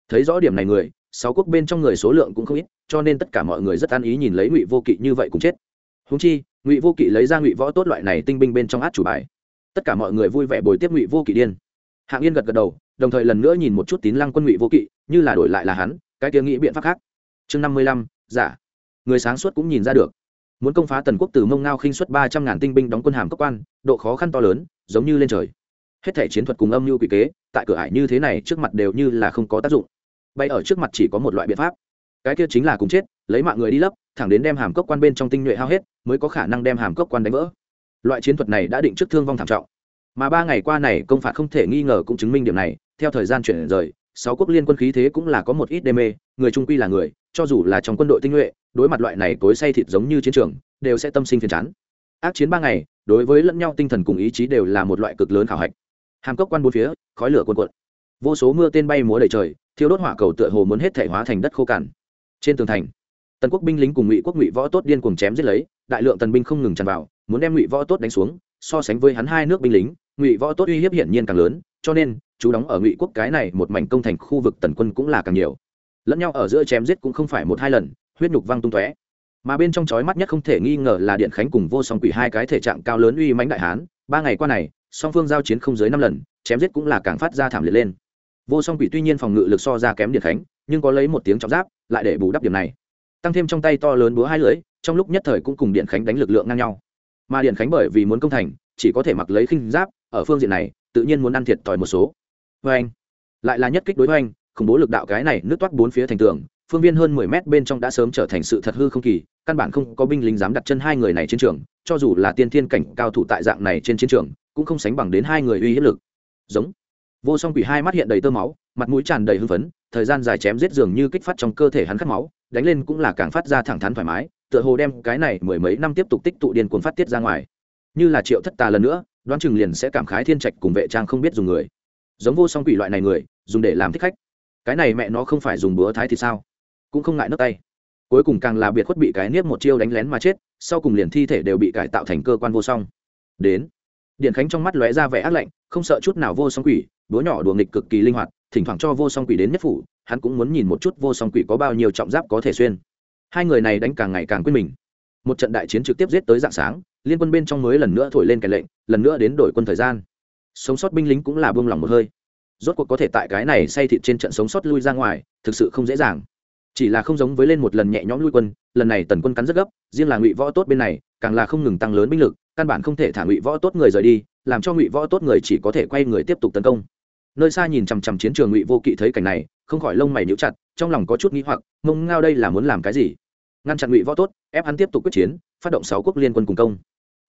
thấy rõ điểm này người, sáu quốc bên trong người số lượng cũng không ít, cho nên tất cả mọi người rất an ý nhìn lấy ngụy vô kỵ như vậy cũng chết. Húng chi, ngụy vô kỵ lấy ra ngụy võ tốt loại này tinh binh bên trong át chủ bài tất cả mọi người vui vẻ bồi tiếp ngụy vô kỵ điên. Hạng yên gật gật đầu, đồng thời lần nữa nhìn một chút tín lăng quân ngụy vô kỵ, như là đổi lại là hắn, cái kia nghĩ biện pháp khác. Chương năm mươi lăm, giả. Người sáng suốt cũng nhìn ra được. Muốn công phá tần quốc từ mông ngao khinh xuất ba trăm ngàn tinh binh đóng quân hàm cấp quan, độ khó khăn to lớn, giống như lên trời. Hết thể chiến thuật cùng âm mưu quỷ kế, tại cửa ải như thế này trước mặt đều như là không có tác dụng. Bay ở trước mặt chỉ có một loại biện pháp. Cái kia chính là cùng chết, lấy mạng người đi lấp, thẳng đến đem hàm cốc quan bên trong tinh nhuệ hao hết, mới có khả năng đem hàm cốc quan đánh vỡ loại chiến thuật này đã định trước thương vong thảm trọng. Mà ba ngày qua này, công phạt không thể nghi ngờ cũng chứng minh điểm này. Theo thời gian chuyển rời, sáu quốc liên quân khí thế cũng là có một ít đê mê. Người trung quy là người, cho dù là trong quân đội tinh nhuệ, đối mặt loại này cối say thịt giống như chiến trường, đều sẽ tâm sinh phiền chán. Ác chiến ba ngày, đối với lẫn nhau tinh thần cùng ý chí đều là một loại cực lớn khảo hạch. Hàm cốc quan bốn phía, khói lửa cuồn cuộn. Vô số mưa tên bay múa đầy trời, thiêu đốt hỏa cầu tựa hồ muốn hết thể hóa thành đất khô cằn. Trên tường thành, tần quốc binh lính cùng ngụy quốc ngụy võ tốt điên cuồng chém giết lấy, đại lượng tần binh không ngừng tràn vào muốn đem ngụy võ tốt đánh xuống, so sánh với hắn hai nước binh lính, ngụy võ tốt uy hiếp hiển nhiên càng lớn, cho nên, chú đóng ở ngụy quốc cái này một mảnh công thành khu vực tần quân cũng là càng nhiều. Lẫn nhau ở giữa chém giết cũng không phải một hai lần, huyết nhục văng tung tóe. Mà bên trong chói mắt nhất không thể nghi ngờ là điện khánh cùng vô song quỷ hai cái thể trạng cao lớn uy mãnh đại hán, ba ngày qua này, song phương giao chiến không dưới năm lần, chém giết cũng là càng phát ra thảm liệt lên. Vô song quỷ tuy nhiên phòng ngự lực so ra kém điện khánh, nhưng có lấy một tiếng trọng giáp, lại để bù đắp điểm này. Tăng thêm trong tay to lớn búa hai lưỡi, trong lúc nhất thời cũng cùng điện khánh đánh lực lượng ngang nhau mà điện khánh bởi vì muốn công thành, chỉ có thể mặc lấy khinh giáp, ở phương diện này, tự nhiên muốn ăn thiệt thòi một số. Vê anh, lại là nhất kích đối với anh, khủng bố lực đạo cái này nước toát bốn phía thành tường, phương viên hơn mười mét bên trong đã sớm trở thành sự thật hư không kỳ, căn bản không có binh lính dám đặt chân hai người này trên trường, cho dù là tiên thiên cảnh cao thủ tại dạng này trên chiến trường, cũng không sánh bằng đến hai người uy hiếp lực. Giống. Vô song quỷ hai mắt hiện đầy tơ máu, mặt mũi tràn đầy hưng phấn, thời gian dài chém giết dường như kích phát trong cơ thể hắn khát máu, đánh lên cũng là càng phát ra thẳng thắn thoải mái tựa hồ đem cái này mười mấy năm tiếp tục tích tụ điên cuồng phát tiết ra ngoài. Như là triệu thất tà lần nữa, đoán chừng liền sẽ cảm khái thiên trạch cùng vệ trang không biết dùng người. Giống vô song quỷ loại này người, dùng để làm thích khách. Cái này mẹ nó không phải dùng búa thái thì sao? Cũng không ngại nước tay. Cuối cùng càng là biệt khuất bị cái niếp một chiêu đánh lén mà chết, sau cùng liền thi thể đều bị cải tạo thành cơ quan vô song. Đến, điện khánh trong mắt lóe ra vẻ ác lạnh, không sợ chút nào vô song quỷ, búa nhỏ đùa nghịch cực kỳ linh hoạt, thỉnh thoảng cho vô song quỷ đến nhất phủ, hắn cũng muốn nhìn một chút vô song quỷ có bao nhiêu trọng giáp có thể xuyên hai người này đánh càng ngày càng quên mình. Một trận đại chiến trực tiếp giết tới dạng sáng, liên quân bên trong mới lần nữa thổi lên kèn lệnh, lần nữa đến đổi quân thời gian. Sống sót binh lính cũng là buông lỏng một hơi. Rốt cuộc có thể tại cái này say thịt trên trận sống sót lui ra ngoài, thực sự không dễ dàng. Chỉ là không giống với lên một lần nhẹ nhõm lui quân, lần này tần quân cắn rất gấp, riêng là ngụy võ tốt bên này, càng là không ngừng tăng lớn binh lực, căn bản không thể thả ngụy võ tốt người rời đi, làm cho ngụy võ tốt người chỉ có thể quay người tiếp tục tấn công nơi xa nhìn chằm chằm chiến trường ngụy vô kỵ thấy cảnh này, không khỏi lông mày níu chặt, trong lòng có chút nghĩ hoặc, mông ngao đây là muốn làm cái gì? Ngăn chặn ngụy võ tốt, ép hắn tiếp tục quyết chiến, phát động sáu quốc liên quân cùng công.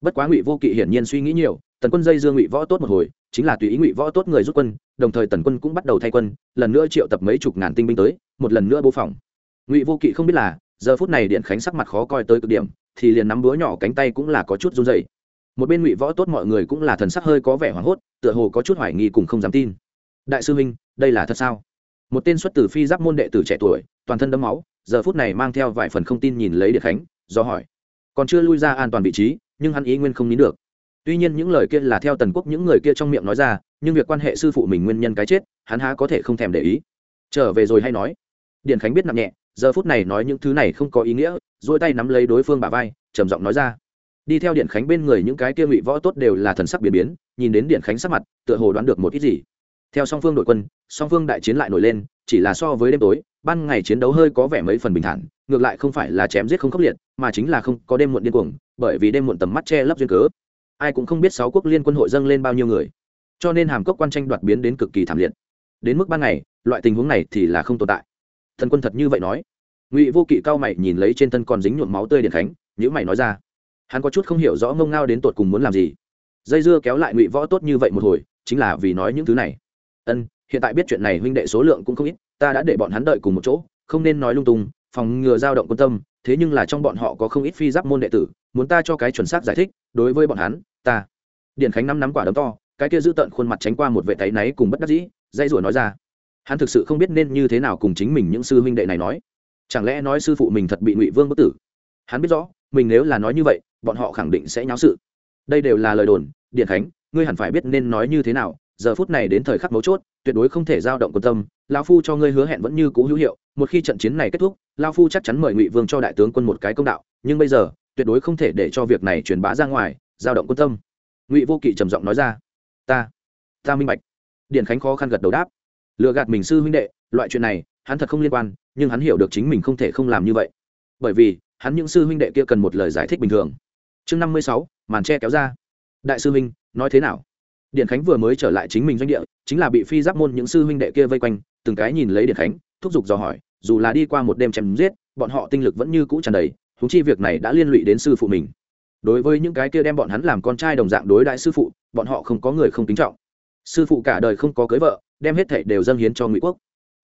Bất quá ngụy vô kỵ hiển nhiên suy nghĩ nhiều, tần quân dây dương ngụy võ tốt một hồi, chính là tùy ý ngụy võ tốt người rút quân, đồng thời tần quân cũng bắt đầu thay quân, lần nữa triệu tập mấy chục ngàn tinh binh tới, một lần nữa bố phòng. Ngụy vô kỵ không biết là, giờ phút này điện khánh sắc mặt khó coi tới cực điểm, thì liền nắm búa nhỏ cánh tay cũng là có chút run dày một bên ngụy võ tốt mọi người cũng là thần sắc hơi có vẻ hoảng hốt, tựa hồ có chút hoài nghi cùng không dám tin đại sư huynh, đây là thật sao? Một tên xuất từ phi giáp môn đệ tử trẻ tuổi, toàn thân đấm máu, giờ phút này mang theo vài phần không tin nhìn lấy điện khánh, do hỏi. Còn chưa lui ra an toàn vị trí, nhưng hắn ý nguyên không nín được. Tuy nhiên những lời kia là theo tần quốc những người kia trong miệng nói ra, nhưng việc quan hệ sư phụ mình nguyên nhân cái chết, hắn há có thể không thèm để ý. Trở về rồi hay nói. Điện khánh biết nặng nhẹ, giờ phút này nói những thứ này không có ý nghĩa dỗi tay nắm lấy đối phương bà vai, trầm giọng nói ra. Đi theo điện khánh bên người những cái kia ngụy võ tốt đều là thần sắc biến biến, nhìn đến điện khánh sắc mặt, tựa hồ đoán được một ít gì theo song phương đội quân, song phương đại chiến lại nổi lên, chỉ là so với đêm tối, ban ngày chiến đấu hơi có vẻ mấy phần bình thản, ngược lại không phải là chém giết không khốc liệt, mà chính là không có đêm muộn điên cuồng, bởi vì đêm muộn tầm mắt che lấp duyên cớ. Ai cũng không biết sáu quốc liên quân hội dâng lên bao nhiêu người. Cho nên hàm cốc quan tranh đoạt biến đến cực kỳ thảm liệt. Đến mức ban ngày, loại tình huống này thì là không tồn tại. Thần quân thật như vậy nói. Ngụy vô kỵ cao mày nhìn lấy trên thân còn dính nhuộm máu tươi điện khánh nhữ mày nói ra. Hắn có chút không hiểu rõ ngông ngao đến tột cùng muốn làm gì. Dây dưa kéo lại ngụy võ tốt như vậy một hồi, chính là vì nói những thứ này ân, hiện tại biết chuyện này huynh đệ số lượng cũng không ít, ta đã để bọn hắn đợi cùng một chỗ, không nên nói lung tung, phòng ngừa dao động quan tâm, thế nhưng là trong bọn họ có không ít phi giáp môn đệ tử, muốn ta cho cái chuẩn xác giải thích, đối với bọn hắn, ta. Điện khánh năm nắm quả đấm to, cái kia giữ tận khuôn mặt tránh qua một vệ tay náy cùng bất đắc dĩ dây rủa nói ra. Hắn thực sự không biết nên như thế nào cùng chính mình những sư huynh đệ này nói. Chẳng lẽ nói sư phụ mình thật bị ngụy vương bất tử? Hắn biết rõ, mình nếu là nói như vậy, bọn họ khẳng định sẽ nháo sự. Đây đều là lời đồn điện khánh, ngươi hẳn phải biết nên nói như thế nào giờ phút này đến thời khắc mấu chốt, tuyệt đối không thể giao động quan tâm lao phu cho ngươi hứa hẹn vẫn như cũ hữu hiệu, một khi trận chiến này kết thúc lao phu chắc chắn mời ngụy vương cho đại tướng quân một cái công đạo, nhưng bây giờ, tuyệt đối không thể để cho việc này truyền bá ra ngoài, giao động quan tâm. Ngụy vô kỵ trầm giọng nói ra. Ta ta minh bạch. Điện khánh khó khăn gật đầu đáp. Lựa gạt mình sư huynh đệ, loại chuyện này, hắn thật không liên quan, nhưng hắn hiểu được chính mình không thể không làm như vậy. Bởi vì, hắn những sư huynh đệ kia cần một lời giải thích bình thường. Chương năm mươi sáu, màn tre kéo ra. Đại sư huynh, nói thế nào? Điện khánh vừa mới trở lại chính mình doanh địa, chính là bị phi giáp môn những sư huynh đệ kia vây quanh, từng cái nhìn lấy điện khánh, thúc giục dò hỏi, dù là đi qua một đêm chém giết, bọn họ tinh lực vẫn như cũ tràn đầy thú chi việc này đã liên lụy đến sư phụ mình. Đối với những cái kia đem bọn hắn làm con trai đồng dạng đối đại sư phụ, bọn họ không có người không kính trọng. Sư phụ cả đời không có cưới vợ, đem hết thảy đều dâng hiến cho ngụy quốc.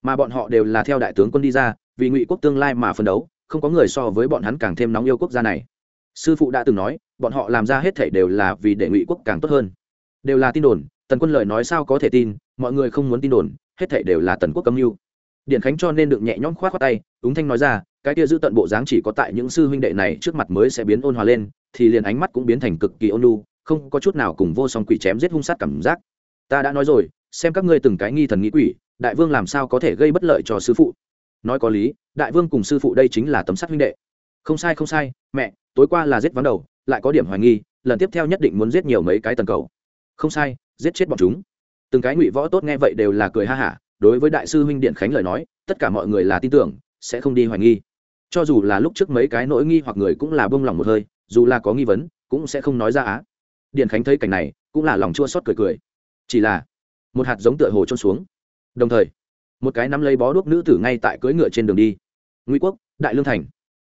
Mà bọn họ đều là theo đại tướng quân đi ra, vì ngụy quốc tương lai mà phấn đấu, không có người so với bọn hắn càng thêm nóng yêu quốc gia này. Sư phụ đã từng nói, bọn họ làm ra hết thảy đều là vì để ngụy quốc càng tốt hơn đều là tin đồn, tần quân lời nói sao có thể tin, mọi người không muốn tin đồn, hết thảy đều là tần quốc cấm mưu. Điện khánh cho nên được nhẹ nhõm khoát khoát tay ứng thanh nói ra, cái kia giữ tận bộ dáng chỉ có tại những sư huynh đệ này trước mặt mới sẽ biến ôn hòa lên, thì liền ánh mắt cũng biến thành cực kỳ ôn lu không có chút nào cùng vô song quỷ chém giết hung sát cảm giác. Ta đã nói rồi, xem các ngươi từng cái nghi thần nghĩ quỷ, đại vương làm sao có thể gây bất lợi cho sư phụ? Nói có lý, đại vương cùng sư phụ đây chính là tấm sắt huynh đệ. Không sai không sai, mẹ, tối qua là giết vắng đầu, lại có điểm hoài nghi, lần tiếp theo nhất định muốn giết nhiều mấy cái tần cầu không sai, giết chết bọn chúng. Từng cái ngụy võ tốt nghe vậy đều là cười ha hả, đối với đại sư huynh điện khánh lời nói, tất cả mọi người là tin tưởng, sẽ không đi hoài nghi. Cho dù là lúc trước mấy cái nỗi nghi hoặc người cũng là bông lòng một hơi, dù là có nghi vấn, cũng sẽ không nói ra á. Điện khánh thấy cảnh này, cũng là lòng chua xót cười cười. Chỉ là, một hạt giống tựa hồ trôn xuống. Đồng thời, một cái nắm lấy bó đuốc nữ tử ngay tại cưỡi ngựa trên đường đi. Ngụy quốc, đại lương thành.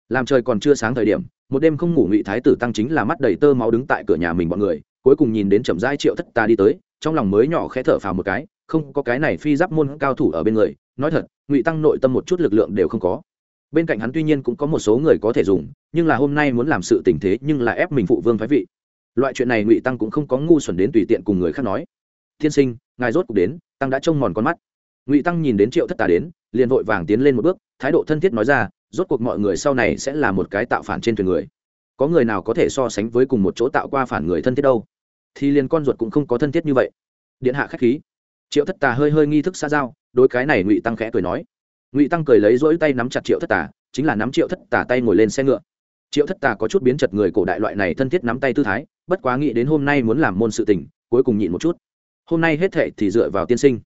Làm trời còn chưa sáng thời điểm, một đêm không ngủ ngụy thái tử tăng chính là mắt đầy tơ máu đứng tại cửa nhà mình bọn người cuối cùng nhìn đến chậm rãi triệu thất ta đi tới, trong lòng mới nhỏ khẽ thở phào một cái, không có cái này phi giáp môn cao thủ ở bên người, nói thật, ngụy tăng nội tâm một chút lực lượng đều không có. Bên cạnh hắn tuy nhiên cũng có một số người có thể dùng, nhưng là hôm nay muốn làm sự tình thế nhưng là ép mình phụ vương phái vị. Loại chuyện này ngụy tăng cũng không có ngu xuẩn đến tùy tiện cùng người khác nói. Tiên sinh, ngài rốt cuộc đến, tăng đã trông mòn con mắt. Ngụy tăng nhìn đến triệu thất tà đến, liền vội vàng tiến lên một bước, thái độ thân thiết nói ra, rốt cuộc mọi người sau này sẽ là một cái tạo phản trên thuyền người có người nào có thể so sánh với cùng một chỗ tạo qua phản người thân thiết đâu? Thì liền con ruột cũng không có thân thiết như vậy. Điện hạ khách khí. Triệu thất tà hơi hơi nghi thức xa giao đôi cái này ngụy tăng khẽ cười nói. Ngụy tăng cười lấy rỗi tay nắm chặt triệu thất tà, chính là nắm triệu thất tà tay ngồi lên xe ngựa. Triệu thất tà có chút biến chật người cổ đại loại này thân thiết nắm tay tư thái, bất quá nghĩ đến hôm nay muốn làm môn sự tình, cuối cùng nhịn một chút. Hôm nay hết thệ thì dựa vào tiên sinh.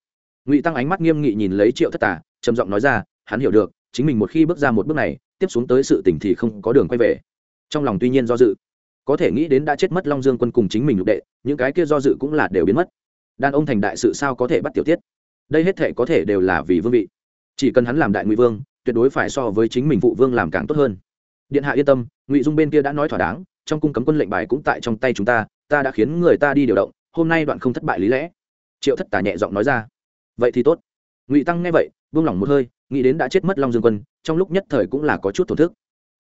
Ngụy tăng ánh mắt nghiêm nghị nhìn lấy triệu thất tà, trầm giọng nói ra, hắn hiểu được, chính mình một khi bước ra một bước này, tiếp xuống tới sự tình thì không có đường quay về trong lòng tuy nhiên do dự. Có thể nghĩ đến đã chết mất long dương quân cùng chính mình lục đệ, những cái kia do dự cũng là đều biến mất. Đàn ông thành đại sự sao có thể bắt tiểu tiết? Đây hết thể có thể đều là vì vương vị. Chỉ cần hắn làm đại ngụy vương, tuyệt đối phải so với chính mình phụ vương làm càng tốt hơn. Điện hạ yên tâm, ngụy dung bên kia đã nói thỏa đáng, trong cung cấm quân lệnh bài cũng tại trong tay chúng ta ta đã khiến người ta đi điều động, hôm nay đoạn không thất bại lý lẽ. Triệu thất tả nhẹ giọng nói ra. Vậy thì tốt. Ngụy tăng nghe vậy vương lòng một hơi, nghĩ đến đã chết mất long dương quân, trong lúc nhất thời cũng là có chút thổn thức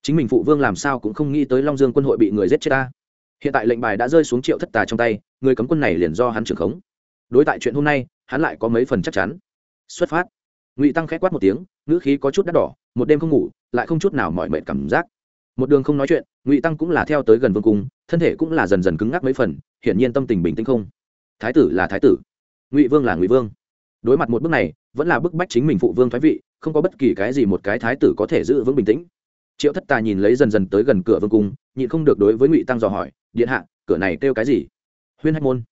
chính mình phụ vương làm sao cũng không nghĩ tới long dương quân hội bị người giết chết ta. Hiện tại lệnh bài đã rơi xuống triệu thất tà trong tay, người cấm quân này liền do hắn trưởng khống. Đối tại chuyện hôm nay, hắn lại có mấy phần chắc chắn. Xuất phát. Ngụy tăng k h ẽ quát một tiếng, ngữ khí có chút đắt đỏ, một đêm không ngủ, lại không chút nào mọi mệt cảm giác. Một đường không nói chuyện, ngụy tăng cũng là theo tới gần vương cung, thân thể cũng là dần dần cứng ngắc mấy phần, hiển nhiên tâm tình bình tĩnh không. Thái tử là thái tử. Ngụy vương là ngụy vương. Đối mặt một bước này, vẫn là bức bách chính mình phụ vương thái vị, không có bất kỳ cái gì một cái thái tử có thể giữ vững bình tĩnh triệu thất tà nhìn lấy dần dần tới gần cửa vương cung, nhịn không được đối với ngụy tăng dò hỏi, điện hạ, cửa này kêu cái gì? Huyên hách môn.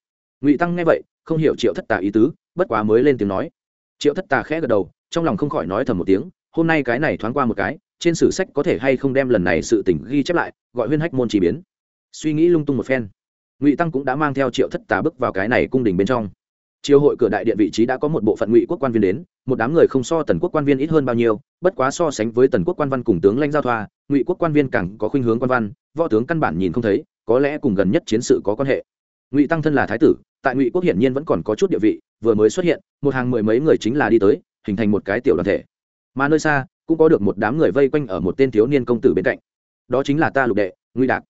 Ngụy tăng nghe vậy, không hiểu triệu thất tà ý tứ, bất quá mới lên tiếng nói. Triệu thất tà khẽ gật đầu, trong lòng không khỏi nói thầm một tiếng, hôm nay cái này thoáng qua một cái, trên sử sách có thể hay không đem lần này sự tình ghi chép lại, gọi huyên hách môn chỉ biến. Suy nghĩ lung tung một phen, ngụy tăng cũng đã mang theo triệu thất tà bước vào cái này cung đình bên trong triều hội cửa đại điện vị trí đã có một bộ phận ngụy quốc quan viên đến, một đám người không so tần quốc quan viên ít hơn bao nhiêu, bất quá so sánh với tần quốc quan văn cùng tướng lãnh giao thoa, ngụy quốc quan viên càng có khuynh hướng quan văn, võ tướng căn bản nhìn không thấy, có lẽ cùng gần nhất chiến sự có quan hệ. Ngụy tăng thân là thái tử, tại ngụy quốc hiển nhiên vẫn còn có chút địa vị, vừa mới xuất hiện, một hàng mười mấy người chính là đi tới, hình thành một cái tiểu đoàn thể. Mà nơi xa, cũng có được một đám người vây quanh ở một tên thiếu niên công tử bên cạnh. Đó chính là ta lục đệ, ngụy đạt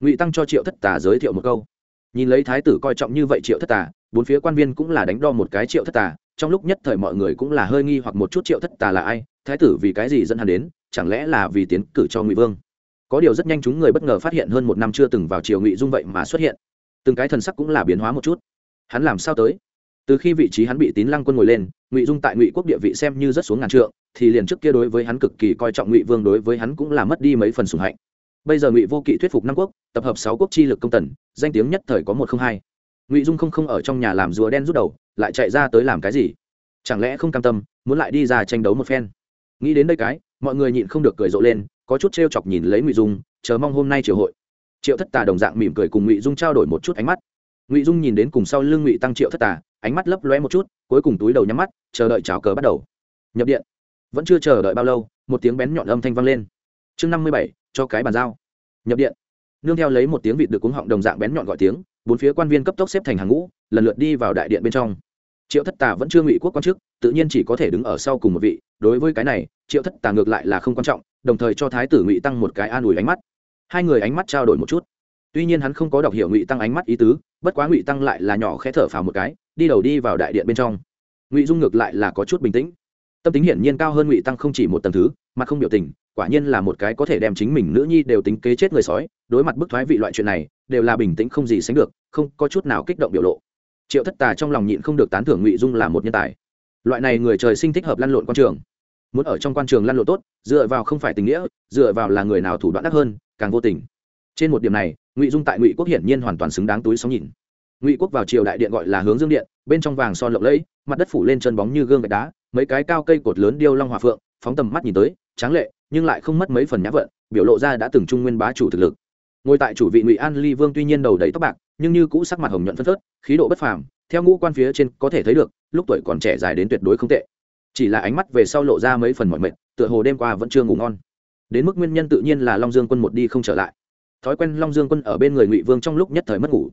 ngụy tăng cho triệu thất tà giới thiệu một câu. Nhìn lấy thái tử coi trọng như vậy triệu thất tà bốn phía quan viên cũng là đánh đo một cái triệu thất tà, trong lúc nhất thời mọi người cũng là hơi nghi hoặc một chút triệu thất tà là ai, thái tử vì cái gì dẫn hắn đến, chẳng lẽ là vì tiến cử cho ngụy vương? Có điều rất nhanh chúng người bất ngờ phát hiện hơn một năm chưa từng vào triều ngụy dung vậy mà xuất hiện. Từng cái thần sắc cũng là biến hóa một chút. Hắn làm sao tới? Từ khi vị trí hắn bị tín lăng quân ngồi lên, ngụy dung tại ngụy quốc địa vị xem như rất xuống ngàn trượng, thì liền trước kia đối với hắn cực kỳ coi trọng ngụy vương đối với hắn cũng là mất đi mấy phần sùng hạnh. Bây giờ ngụy vô kỵ thuyết phục năm quốc, tập hợp sáu quốc chi lực công tần, danh tiếng nhất thời có một không hai ngụy dung không không ở trong nhà làm rùa đen rút đầu, lại chạy ra tới làm cái gì? Chẳng lẽ không cam tâm, muốn lại đi ra tranh đấu một phen? Nghĩ đến đây cái, mọi người nhịn không được cười rộ lên, có chút t chọc nhìn lấy ngụy dung, chờ mong hôm nay triều hội. Triệu thất tà đồng dạng mỉm cười cùng ngụy dung trao đổi một chút ánh mắt. Ngụy dung nhìn đến cùng sau lưng ngụy tăng triệu thất tà, ánh mắt lấp lóe một chút, cuối cùng túi đầu nhắm mắt, chờ đợi trào cờ bắt đầu. Nhập điện. Vẫn chưa chờ đợi bao lâu, một tiếng bén nhọn âm thanh vang lên. Chương năm mươi bảy, cho cái bàn giao. Nhập điện. Nương theo lấy một tiếng vịt được cuống họng đồng dạng bén nhọn gọi tiếng bốn phía quan viên cấp tốc xếp thành hàng ngũ, lần lượt đi vào đại điện bên trong. Triệu thất tà vẫn chưa ngụy quốc quan chức, tự nhiên chỉ có thể đứng ở sau cùng một vị, đối với cái này, triệu thất tà ngược lại là không quan trọng, đồng thời cho thái tử ngụy tăng một cái an ủi ánh mắt. Hai người ánh mắt trao đổi một chút. Tuy nhiên hắn không có đọc hiểu ngụy tăng ánh mắt ý tứ, bất quá ngụy tăng lại là nhỏ khẽ thở phào một cái, đi đầu đi vào đại điện bên trong. Ngụy dung ngược lại là có chút bình tĩnh. Tâm tính hiển nhiên cao hơn ngụy tăng không chỉ một tầng thứ, mà không biểu tình, quả nhiên là một cái có thể đem chính mình nữ nhi đều tính kế chết người sói, đối mặt bức thoái vị loại chuyện này đều là bình tĩnh không gì sánh được, không có chút nào kích động biểu lộ. Triệu thất tà trong lòng nhịn không được tán thưởng ngụy dung là một nhân tài. Loại này người trời sinh thích hợp lăn lộn quan trường. Muốn ở trong quan trường lăn lộn tốt, dựa vào không phải tình nghĩa, dựa vào là người nào thủ đoạn đắc hơn, càng vô tình. Trên một điểm này, ngụy dung tại ngụy quốc hiển nhiên hoàn toàn xứng đáng túi sóng nhìn. Ngụy quốc vào triều đại điện gọi là hướng dương điện, bên trong vàng son lộng lẫy, mặt đất phủ lên chân bóng như gương gạch đá, mấy cái cao cây cột lớn điêu long hòa phượng, phóng tầm mắt nhìn tới, tráng lệ, nhưng lại không mất mấy phần nhã vận, biểu lộ ra đã từng trung nguyên bá chủ thực lực ngồi tại chủ vị ngụy an ly vương tuy nhiên đầu đầy tóc bạc, nhưng như cũ sắc mặt hồng nhuận phân phớt, khí độ bất phàm, theo ngũ quan phía trên có thể thấy được, lúc tuổi còn trẻ dài đến tuyệt đối không tệ. Chỉ là ánh mắt về sau lộ ra mấy phần mọi mệt, tựa hồ đêm qua vẫn chưa ngủ ngon. Đến mức nguyên nhân tự nhiên là long dương quân một đi không trở lại. Thói quen long dương quân ở bên người ngụy vương trong lúc nhất thời mất ngủ.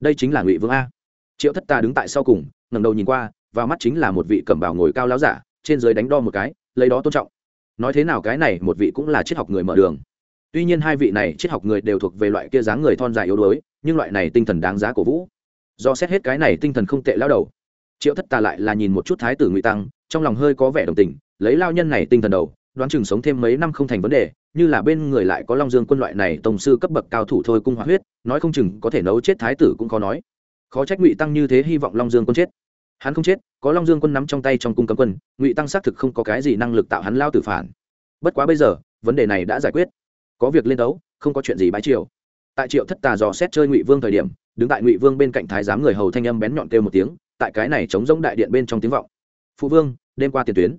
Đây chính là ngụy vương a. Triệu thất ta đứng tại sau cùng, ngẩng đầu nhìn qua, vào mắt chính là một vị cẩm bào ngồi cao láo giả, trên dưới đánh đo một cái, lấy đó tôn trọng. Nói thế nào cái này, một vị cũng là triết học người mở đường tuy nhiên hai vị này triết học người đều thuộc về loại kia dáng người thon dài yếu đuối, nhưng loại này tinh thần đáng giá cổ vũ. Do xét hết cái này tinh thần không tệ lao đầu. Triệu thất tà lại là nhìn một chút thái tử ngụy tăng, trong lòng hơi có vẻ đồng tình, lấy lao nhân này tinh thần đầu, đoán chừng sống thêm mấy năm không thành vấn đề, như là bên người lại có long dương quân loại này tổng sư cấp bậc cao thủ thôi cung hóa huyết, nói không chừng có thể nấu chết thái tử cũng khó nói. Khó trách ngụy tăng như thế hy vọng long dương quân chết. Hắn không chết, có long dương quân nắm trong tay trong cung cấm quân, ngụy tăng xác thực không có cái gì năng lực tạo hắn lao tử phản. Bất quá bây giờ, vấn đề này đã giải quyết có việc lên đấu, không có chuyện gì bãi triều. Tại triệu thất tà dò xét chơi ngụy vương thời điểm, đứng tại ngụy vương bên cạnh thái giám người hầu thanh âm bén nhọn kêu một tiếng, tại cái này chống giống đại điện bên trong tiếng vọng. Phụ vương, đêm qua tiền tuyến.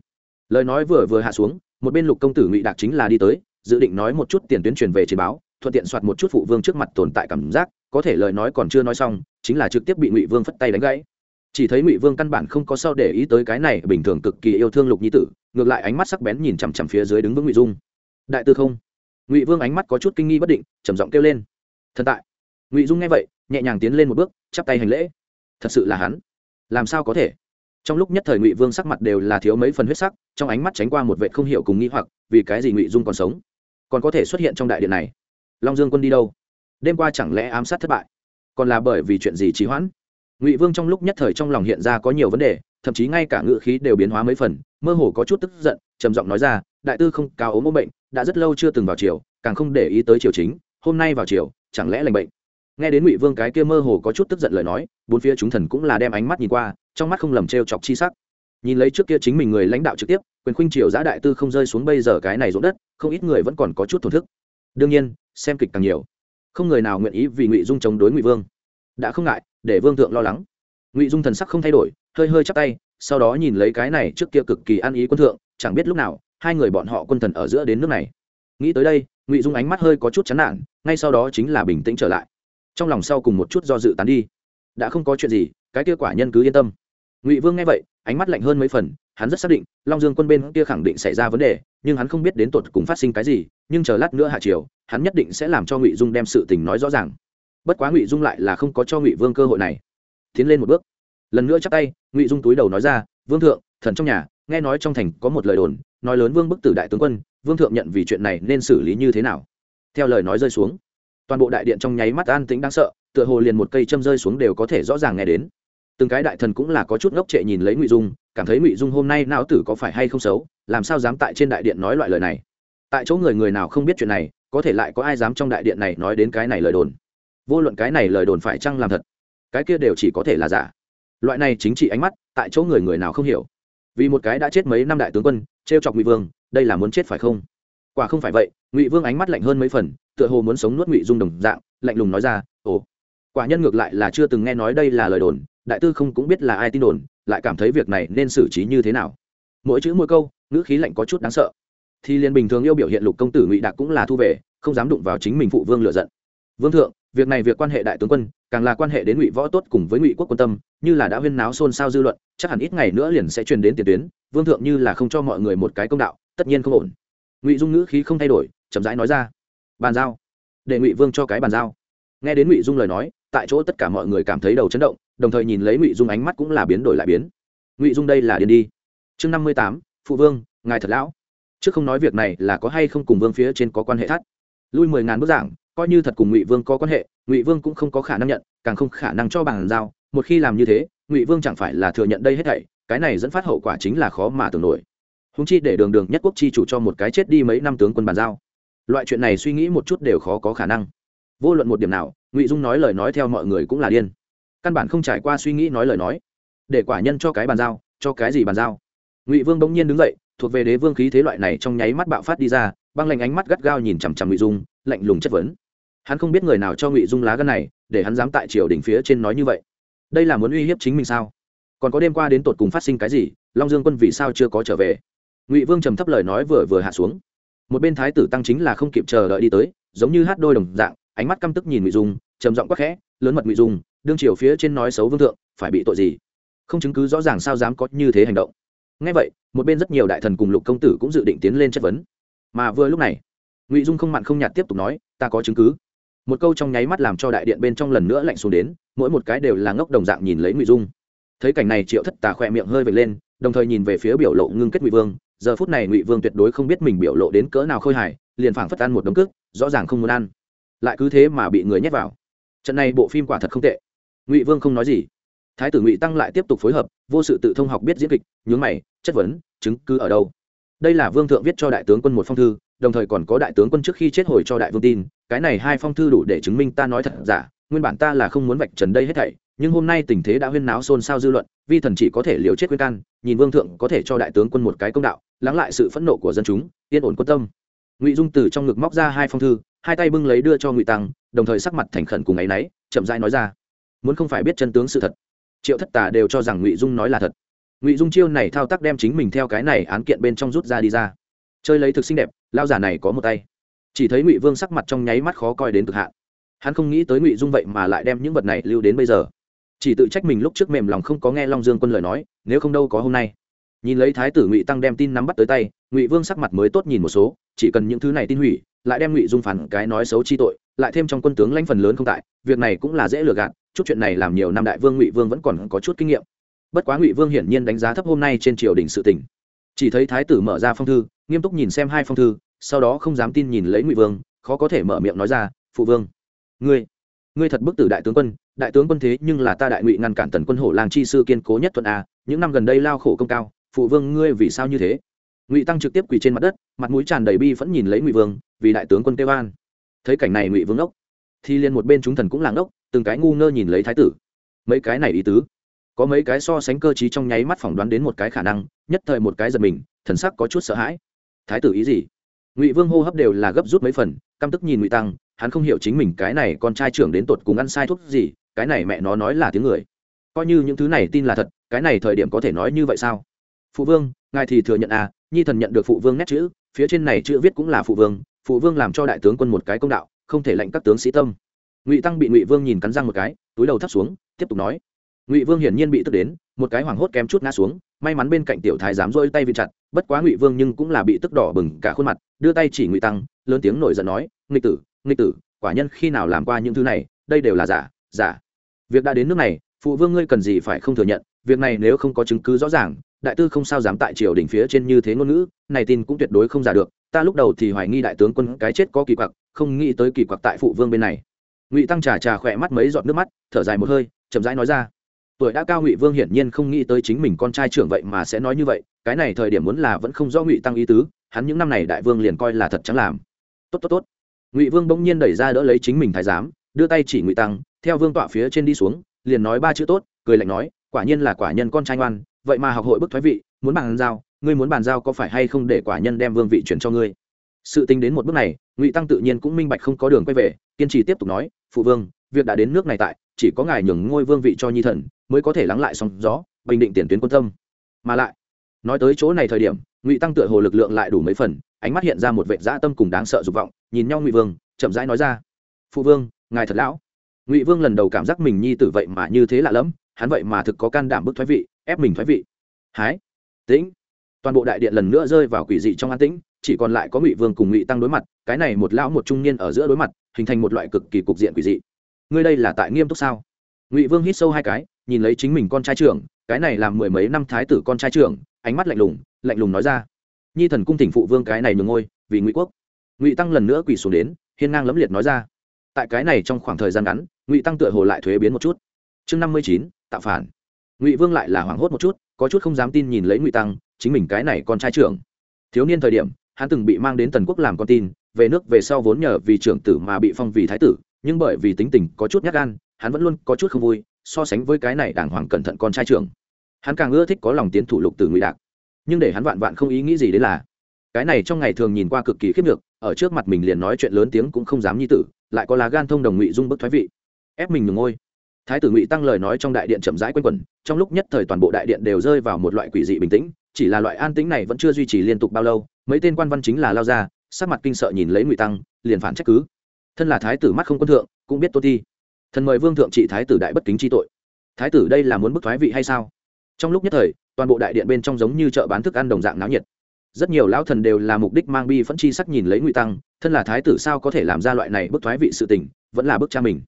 Lời nói vừa vừa hạ xuống, một bên lục công tử ngụy đạc chính là đi tới, dự định nói một chút tiền tuyến truyền về trên báo, thuận tiện soạt một chút phụ vương trước mặt tồn tại cảm giác, có thể lời nói còn chưa nói xong, chính là trực tiếp bị ngụy vương phất tay đánh gãy. Chỉ thấy ngụy vương căn bản không có sao để ý tới cái này bình thường cực kỳ yêu thương lục nhi tử, ngược lại ánh mắt sắc bén nhìn chằm chằm phía dưới đứng vững ngụy dung. Đại tư không? Ngụy vương ánh mắt có chút kinh nghi bất định trầm giọng kêu lên thần tại ngụy dung nghe vậy nhẹ nhàng tiến lên một bước chắp tay hành lễ thật sự là hắn làm sao có thể trong lúc nhất thời ngụy vương sắc mặt đều là thiếu mấy phần huyết sắc trong ánh mắt tránh qua một vệ không hiểu cùng nghi hoặc vì cái gì ngụy dung còn sống còn có thể xuất hiện trong đại điện này long dương quân đi đâu đêm qua chẳng lẽ ám sát thất bại còn là bởi vì chuyện gì trì hoãn ngụy vương trong lúc nhất thời trong lòng hiện ra có nhiều vấn đề thậm chí ngay cả ngự khí đều biến hóa mấy phần mơ hồ có chút tức giận trầm giọng nói ra đại tư không cao ốm ốm bệnh, đã rất lâu chưa từng vào chiều càng không để ý tới chiều chính, hôm nay vào chiều chẳng lẽ lành bệnh? Nghe đến ngụy vương cái kia mơ hồ có chút tức giận lời nói, bốn phía chúng thần cũng là đem ánh mắt nhìn qua, trong mắt không lầm t chọc chi sắc. Nhìn lấy trước kia chính mình người lãnh đạo trực tiếp, quyền khuynh triều giã đại tư không rơi xuống bây giờ cái này ruộng đất, không ít người vẫn còn có chút thổn thức. Đương nhiên, xem kịch càng nhiều. Không người nào nguyện ý vì ngụy dung chống đối ngụy vương. Đã không ngại, để vương thượng lo lắng. Ngụy dung thần sắc không thay đổi, hơi hơi chắp tay, sau đó nhìn lấy cái này trước kia cực kỳ ăn ý quân thượng, chẳng biết lúc nào hai người bọn họ quân thần ở giữa đến nước này. Nghĩ tới đây, ngụy dung ánh mắt hơi có chút chán nản, ngay sau đó chính là bình tĩnh trở lại. Trong lòng sau cùng một chút do dự tán đi. Đã không có chuyện gì, cái kia quả nhân cứ yên tâm. Ngụy vương nghe vậy, ánh mắt lạnh hơn mấy phần, hắn rất xác định, long dương quân bên kia khẳng định xảy ra vấn đề, nhưng hắn không biết đến tột cùng phát sinh cái gì, nhưng chờ lát nữa hạ chiều hắn nhất định sẽ làm cho ngụy dung đem sự tình nói rõ ràng. Bất quá ngụy dung lại là không có cho ngụy vương cơ hội này. Tiến lên một bước. Lần nữa chắc tay, ngụy dung túi đầu nói ra, vương thượng, thần trong nhà, nghe nói trong thành có một lời đồn nói lớn vương bức tử đại tướng quân, vương thượng nhận vì chuyện này nên xử lý như thế nào? Theo lời nói rơi xuống, toàn bộ đại điện trong nháy mắt an tĩnh đáng sợ, tựa hồ liền một cây châm rơi xuống đều có thể rõ ràng nghe đến. Từng cái đại thần cũng là có chút ngốc trệ nhìn lấy ngụy dung, cảm thấy ngụy dung hôm nay não tử có phải hay không xấu, làm sao dám tại trên đại điện nói loại lời này? Tại chỗ người người nào không biết chuyện này, có thể lại có ai dám trong đại điện này nói đến cái này lời đồn? Vô luận cái này lời đồn phải chăng làm thật, cái kia đều chỉ có thể là giả. Loại này chính trị ánh mắt, tại chỗ người người nào không hiểu. Vì một cái đã chết mấy năm đại tướng quân trêu chọc ngụy vương, đây là muốn chết phải không? Quả không phải vậy, ngụy vương ánh mắt lạnh hơn mấy phần, tựa hồ muốn sống nuốt ngụy dung đồng dạng, lạnh lùng nói ra, ồ, quả nhân ngược lại là chưa từng nghe nói đây là lời đồn, đại tư không cũng biết là ai tin đồn, lại cảm thấy việc này nên xử trí như thế nào. Mỗi chữ mỗi câu, ngữ khí lạnh có chút đáng sợ. Thì liền bình thường yêu biểu hiện lục công tử ngụy đạc cũng là thu về, không dám đụng vào chính mình phụ vương lựa giận. Vương thượng, việc này việc quan hệ đại tướng quân càng là quan hệ đến ngụy võ tốt cùng với ngụy quốc quân tâm, như là đã huyên náo xôn xao dư luận, chắc hẳn ít ngày nữa liền sẽ truyền đến tiền tuyến, vương thượng như là không cho mọi người một cái công đạo, tất nhiên không ổn. Ngụy dung ngữ khí không thay đổi, chậm rãi nói ra, bàn giao, để ngụy vương cho cái bàn giao. Nghe đến ngụy dung lời nói, tại chỗ tất cả mọi người cảm thấy đầu chấn động, đồng thời nhìn lấy ngụy dung ánh mắt cũng là biến đổi lại biến. Ngụy dung đây là điên đi. Chương năm mươi tám, phụ vương, ngài thật lão. Trước không nói việc này là có hay không cùng vương phía trên có quan hệ thắt. Lui mười ngàn bức giảng coi như thật cùng ngụy vương có quan hệ, ngụy vương cũng không có khả năng nhận, càng không khả năng cho bàn giao. Một khi làm như thế, ngụy vương chẳng phải là thừa nhận đây hết thảy, cái này dẫn phát hậu quả chính là khó mà tưởng nổi. Húng chi để đường đường nhất quốc chi chủ cho một cái chết đi mấy năm tướng quân bàn giao. Loại chuyện này suy nghĩ một chút đều khó có khả năng. Vô luận một điểm nào, ngụy dung nói lời nói theo mọi người cũng là điên. Căn bản không trải qua suy nghĩ nói lời nói. Để quả nhân cho cái bàn giao, cho cái gì bàn giao? Ngụy vương bỗng nhiên đứng dậy, thuộc về đế vương khí thế loại này trong nháy mắt bạo phát đi ra, băng lạnh ánh mắt gắt gao nhìn chằm chằm ngụy dung, lạnh lùng chất vấn hắn không biết người nào cho ngụy dung lá gân này, để hắn dám tại triều đỉnh phía trên nói như vậy. Đây là muốn uy hiếp chính mình sao? Còn có đêm qua đến tột cùng phát sinh cái gì, long dương quân vì sao chưa có trở về? Ngụy vương trầm thấp lời nói vừa vừa hạ xuống. Một bên thái tử tăng chính là không kịp chờ đợi đi tới, giống như hát đôi đồng dạng, ánh mắt căm tức nhìn ngụy dung, trầm giọng quắc khẽ, lớn mật ngụy dung, đương triều phía trên nói xấu vương thượng, phải bị tội gì? Không chứng cứ rõ ràng sao dám có như thế hành động? Ngay vậy, một bên rất nhiều đại thần cùng lục công tử cũng dự định tiến lên chất vấn. Mà vừa lúc này, ngụy dung không mặn không nhạt tiếp tục nói, ta có chứng cứ một câu trong nháy mắt làm cho đại điện bên trong lần nữa lạnh xuống đến, mỗi một cái đều là ngốc đồng dạng nhìn lấy ngụy dung. Thấy cảnh này, triệu thất tà khỏe miệng hơi vệt lên, đồng thời nhìn về phía biểu lộ ngưng kết ngụy vương. Giờ phút này, ngụy vương tuyệt đối không biết mình biểu lộ đến cỡ nào khôi hài, liền phảng phất ăn một đống cước, rõ ràng không muốn ăn. Lại cứ thế mà bị người nhét vào. Trận này bộ phim quả thật không tệ. Ngụy vương không nói gì. Thái tử ngụy tăng lại tiếp tục phối hợp, vô sự tự thông học biết diễn kịch, nhướng mày, chất vấn, chứng cứ ở đâu? Đây là vương thượng viết cho đại tướng quân một phong thư đồng thời còn có đại tướng quân trước khi chết hồi cho đại vương tin, cái này hai phong thư đủ để chứng minh ta nói thật giả, nguyên bản ta là không muốn vạch trần đây hết thảy, nhưng hôm nay tình thế đã huyên náo xôn xao dư luận, vi thần chỉ có thể liều chết khuyên can, nhìn vương thượng có thể cho đại tướng quân một cái công đạo, lắng lại sự phẫn nộ của dân chúng, yên ổn quân tâm. Ngụy dung từ trong ngực móc ra hai phong thư, hai tay bưng lấy đưa cho ngụy tăng, đồng thời sắc mặt thành khẩn cùng ấ y náy chậm rãi nói ra. Muốn không phải biết chân tướng sự thật, triệu thất tả đều cho rằng ngụy dung nói là thật. Ngụy dung chiêu này thao tác đem chính mình theo cái này án kiện bên trong rút ra đi ra chơi lấy thực xinh đẹp lao giả này có một tay. Chỉ thấy ngụy vương sắc mặt trong nháy mắt khó coi đến cực hạn. Hắn không nghĩ tới ngụy dung vậy mà lại đem những vật này lưu đến bây giờ. Chỉ tự trách mình lúc trước mềm lòng không có nghe long dương quân lời nói, nếu không đâu có hôm nay. Nhìn lấy thái tử ngụy tăng đem tin nắm bắt tới tay, ngụy vương sắc mặt mới tốt nhìn một số, chỉ cần những thứ này tin hủy, lại đem ngụy dung phản cái nói xấu chi tội, lại thêm trong quân tướng lãnh phần lớn không tại, việc này cũng là dễ lừa gạt, chút chuyện này làm nhiều năm đại vương ngụy vương vẫn còn có chút kinh nghiệm. Bất quá ngụy vương hiển nhiên đánh giá thấp hôm nay trên triều đình sự tỉnh chỉ thấy thái tử mở ra phong thư nghiêm túc nhìn xem hai phong thư, sau đó không dám tin nhìn lấy ngụy vương, khó có thể mở miệng nói ra, phụ vương, ngươi ngươi thật bức tử đại tướng quân, đại tướng quân thế nhưng là ta đại ngụy ngăn cản tần quân hổ làng chi sư kiên cố nhất thuận a, những năm gần đây lao khổ công cao, phụ vương ngươi vì sao như thế? Ngụy tăng trực tiếp quỳ trên mặt đất, mặt mũi tràn đầy bi vẫn nhìn lấy ngụy vương, vì đại tướng quân tê an. Thấy cảnh này ngụy vương ốc, thì liền một bên chúng thần cũng làng ốc, từng cái ngu ngơ nhìn lấy thái tử. Mấy cái này ý tứ, có mấy cái so sánh cơ t trong nháy mắt phỏng đoán đến một cái khả năng, nhất thời một cái giật mình, thần sắc có chút sợ hãi thái tử ý gì? Ngụy vương hô hấp đều là gấp rút mấy phần, căm tức nhìn ngụy tăng, hắn không hiểu chính mình cái này con trai trưởng đến tột cùng ăn sai thuốc gì, cái này mẹ nó nói là tiếng người. Coi như những thứ này tin là thật, cái này thời điểm có thể nói như vậy sao? Phụ vương, ngài thì thừa nhận à nhi thần nhận được phụ vương nét chữ, phía trên này chữ viết cũng là phụ vương phụ vương làm cho đại tướng quân một cái công đạo, không thể lệnh các tướng sĩ tâm. Ngụy tăng bị ngụy vương nhìn cắn răng một cái, túi đầu thấp xuống, tiếp tục nói. Ngụy vương hiển nhiên bị tức đến, một cái hoảng hốt kém chút ngã xuống may mắn bên cạnh tiểu thái dám rôi tay vịn chặt, bất quá ngụy vương nhưng cũng là bị tức đỏ bừng cả khuôn mặt, đưa tay chỉ ngụy tăng, lớn tiếng nổi giận nói nghịch tử nghịch tử, quả nhân khi nào làm qua những thứ này, đây đều là giả giả. Việc đã đến nước này, phụ vương ngươi cần gì phải không thừa nhận, việc này nếu không có chứng cứ rõ ràng, đại tư không sao dám tại triều đỉnh phía trên như thế ngôn ngữ, này tin cũng tuyệt đối không giả được, ta lúc đầu thì hoài nghi đại tướng quân cái chết có kỳ quặc, không nghĩ tới kỳ quặc tại phụ vương bên này. Ngụy tăng trà trà khỏe mắt mấy giọt nước mắt, thở dài một hơi, chậm rãi nói ra tuổi đã cao ngụy vương hiển nhiên không nghĩ tới chính mình con trai trưởng vậy mà sẽ nói như vậy, cái này thời điểm muốn là vẫn không do ngụy tăng ý tứ, hắn những năm này đại vương liền coi là thật chẳng làm. Tốt tốt tốt. Ngụy vương bỗng nhiên đẩy ra đỡ lấy chính mình thái giám, đưa tay chỉ ngụy tăng, theo vương tọa phía trên đi xuống, liền nói ba chữ tốt, cười lạnh nói, quả nhiên là quả nhân con trai ngoan, vậy mà học hội bức thoái vị, muốn bàn giao, ngươi muốn bàn giao có phải hay không để quả nhân đem vương vị chuyển cho ngươi? Sự tính đến một bước này, ngụy tăng tự nhiên cũng minh bạch không có đường quay về, kiên trì tiếp tục nói, phụ vương, việc đã đến nước này tại, chỉ có ngài nhường ngôi vương vị cho nhi thần mới có thể lắng lại sóng gió, bình định tiền tuyến quân tâm. Mà lại, nói tới chỗ này thời điểm, ngụy tăng tựa hồ lực lượng lại đủ mấy phần, ánh mắt hiện ra một vệ dã tâm cùng đáng sợ dục vọng, nhìn nhau ngụy vương, chậm rãi nói ra, phụ vương, ngài thật lão. Ngụy vương lần đầu cảm giác mình nhi tử vậy mà như thế lạ lẫm, hắn vậy mà thực có can đảm bức thoái vị, ép mình thoái vị. Hái, tĩnh. Toàn bộ đại điện lần nữa rơi vào quỷ dị trong an tĩnh, chỉ còn lại có ngụy vương cùng ngụy tăng đối mặt, cái này một lão một trung niên ở giữa đối mặt, hình thành một loại cực kỳ cục diện quỷ dị. Ngươi đây là tại nghiêm túc sao? Ngụy vương hít sâu hai cái nhìn lấy chính mình con trai trưởng cái này làm mười mấy năm thái tử con trai trưởng ánh mắt lạnh lùng lạnh lùng nói ra nhi thần cung thỉnh phụ vương cái này nhường ngôi vì ngụy quốc ngụy tăng lần nữa quỳ xuống đến hiên ngang lẫm liệt nói ra tại cái này trong khoảng thời gian ngắn ngụy tăng tựa hồ lại thuế biến một chút chương năm mươi chín tạo phản ngụy vương lại là hoảng hốt một chút có chút không dám tin nhìn lấy ngụy tăng chính mình cái này con trai trưởng thiếu niên thời điểm hắn từng bị mang đến tần quốc làm con tin về nước về sau vốn nhờ vì trưởng tử mà bị phong vì thái tử nhưng bởi vì tính tình có chút nhát gan hắn vẫn luôn có chút không vui, so sánh với cái này đàng hoàng cẩn thận con trai trưởng. Hắn càng ưa thích có lòng tiến thủ lục từ ngụy đạc. Nhưng để hắn vạn vạn không ý nghĩ gì đấy là, cái này trong ngày thường nhìn qua cực kỳ khiếp được ở trước mặt mình liền nói chuyện lớn tiếng cũng không dám nhi tử, lại có lá gan thông đồng ngụy dung bức thoái vị. Ép mình ngừng ngôi. Thái tử ngụy tăng lời nói trong đại điện chậm rãi quanh quẩn, trong lúc nhất thời toàn bộ đại điện đều rơi vào một loại quỷ dị bình tĩnh, chỉ là loại an tĩnh này vẫn chưa duy trì liên tục bao lâu, mấy tên quan văn chính là lao ra, sắc mặt kinh sợ nhìn lấy ngụy tăng, liền phản trách cứ. Thân là thái tử mắt không quân thượng, cũng biết tôn thi thần mời vương thượng trị thái tử đại bất kính chi tội. Thái tử đây là muốn bức thoái vị hay sao? Trong lúc nhất thời, toàn bộ đại điện bên trong giống như chợ bán thức ăn đồng dạng náo nhiệt. Rất nhiều lão thần đều là mục đích mang bi phẫn chi sắc nhìn lấy ngụy tăng, thân là thái tử sao có thể làm ra loại này bức thoái vị sự tình, vẫn là bức cha mình.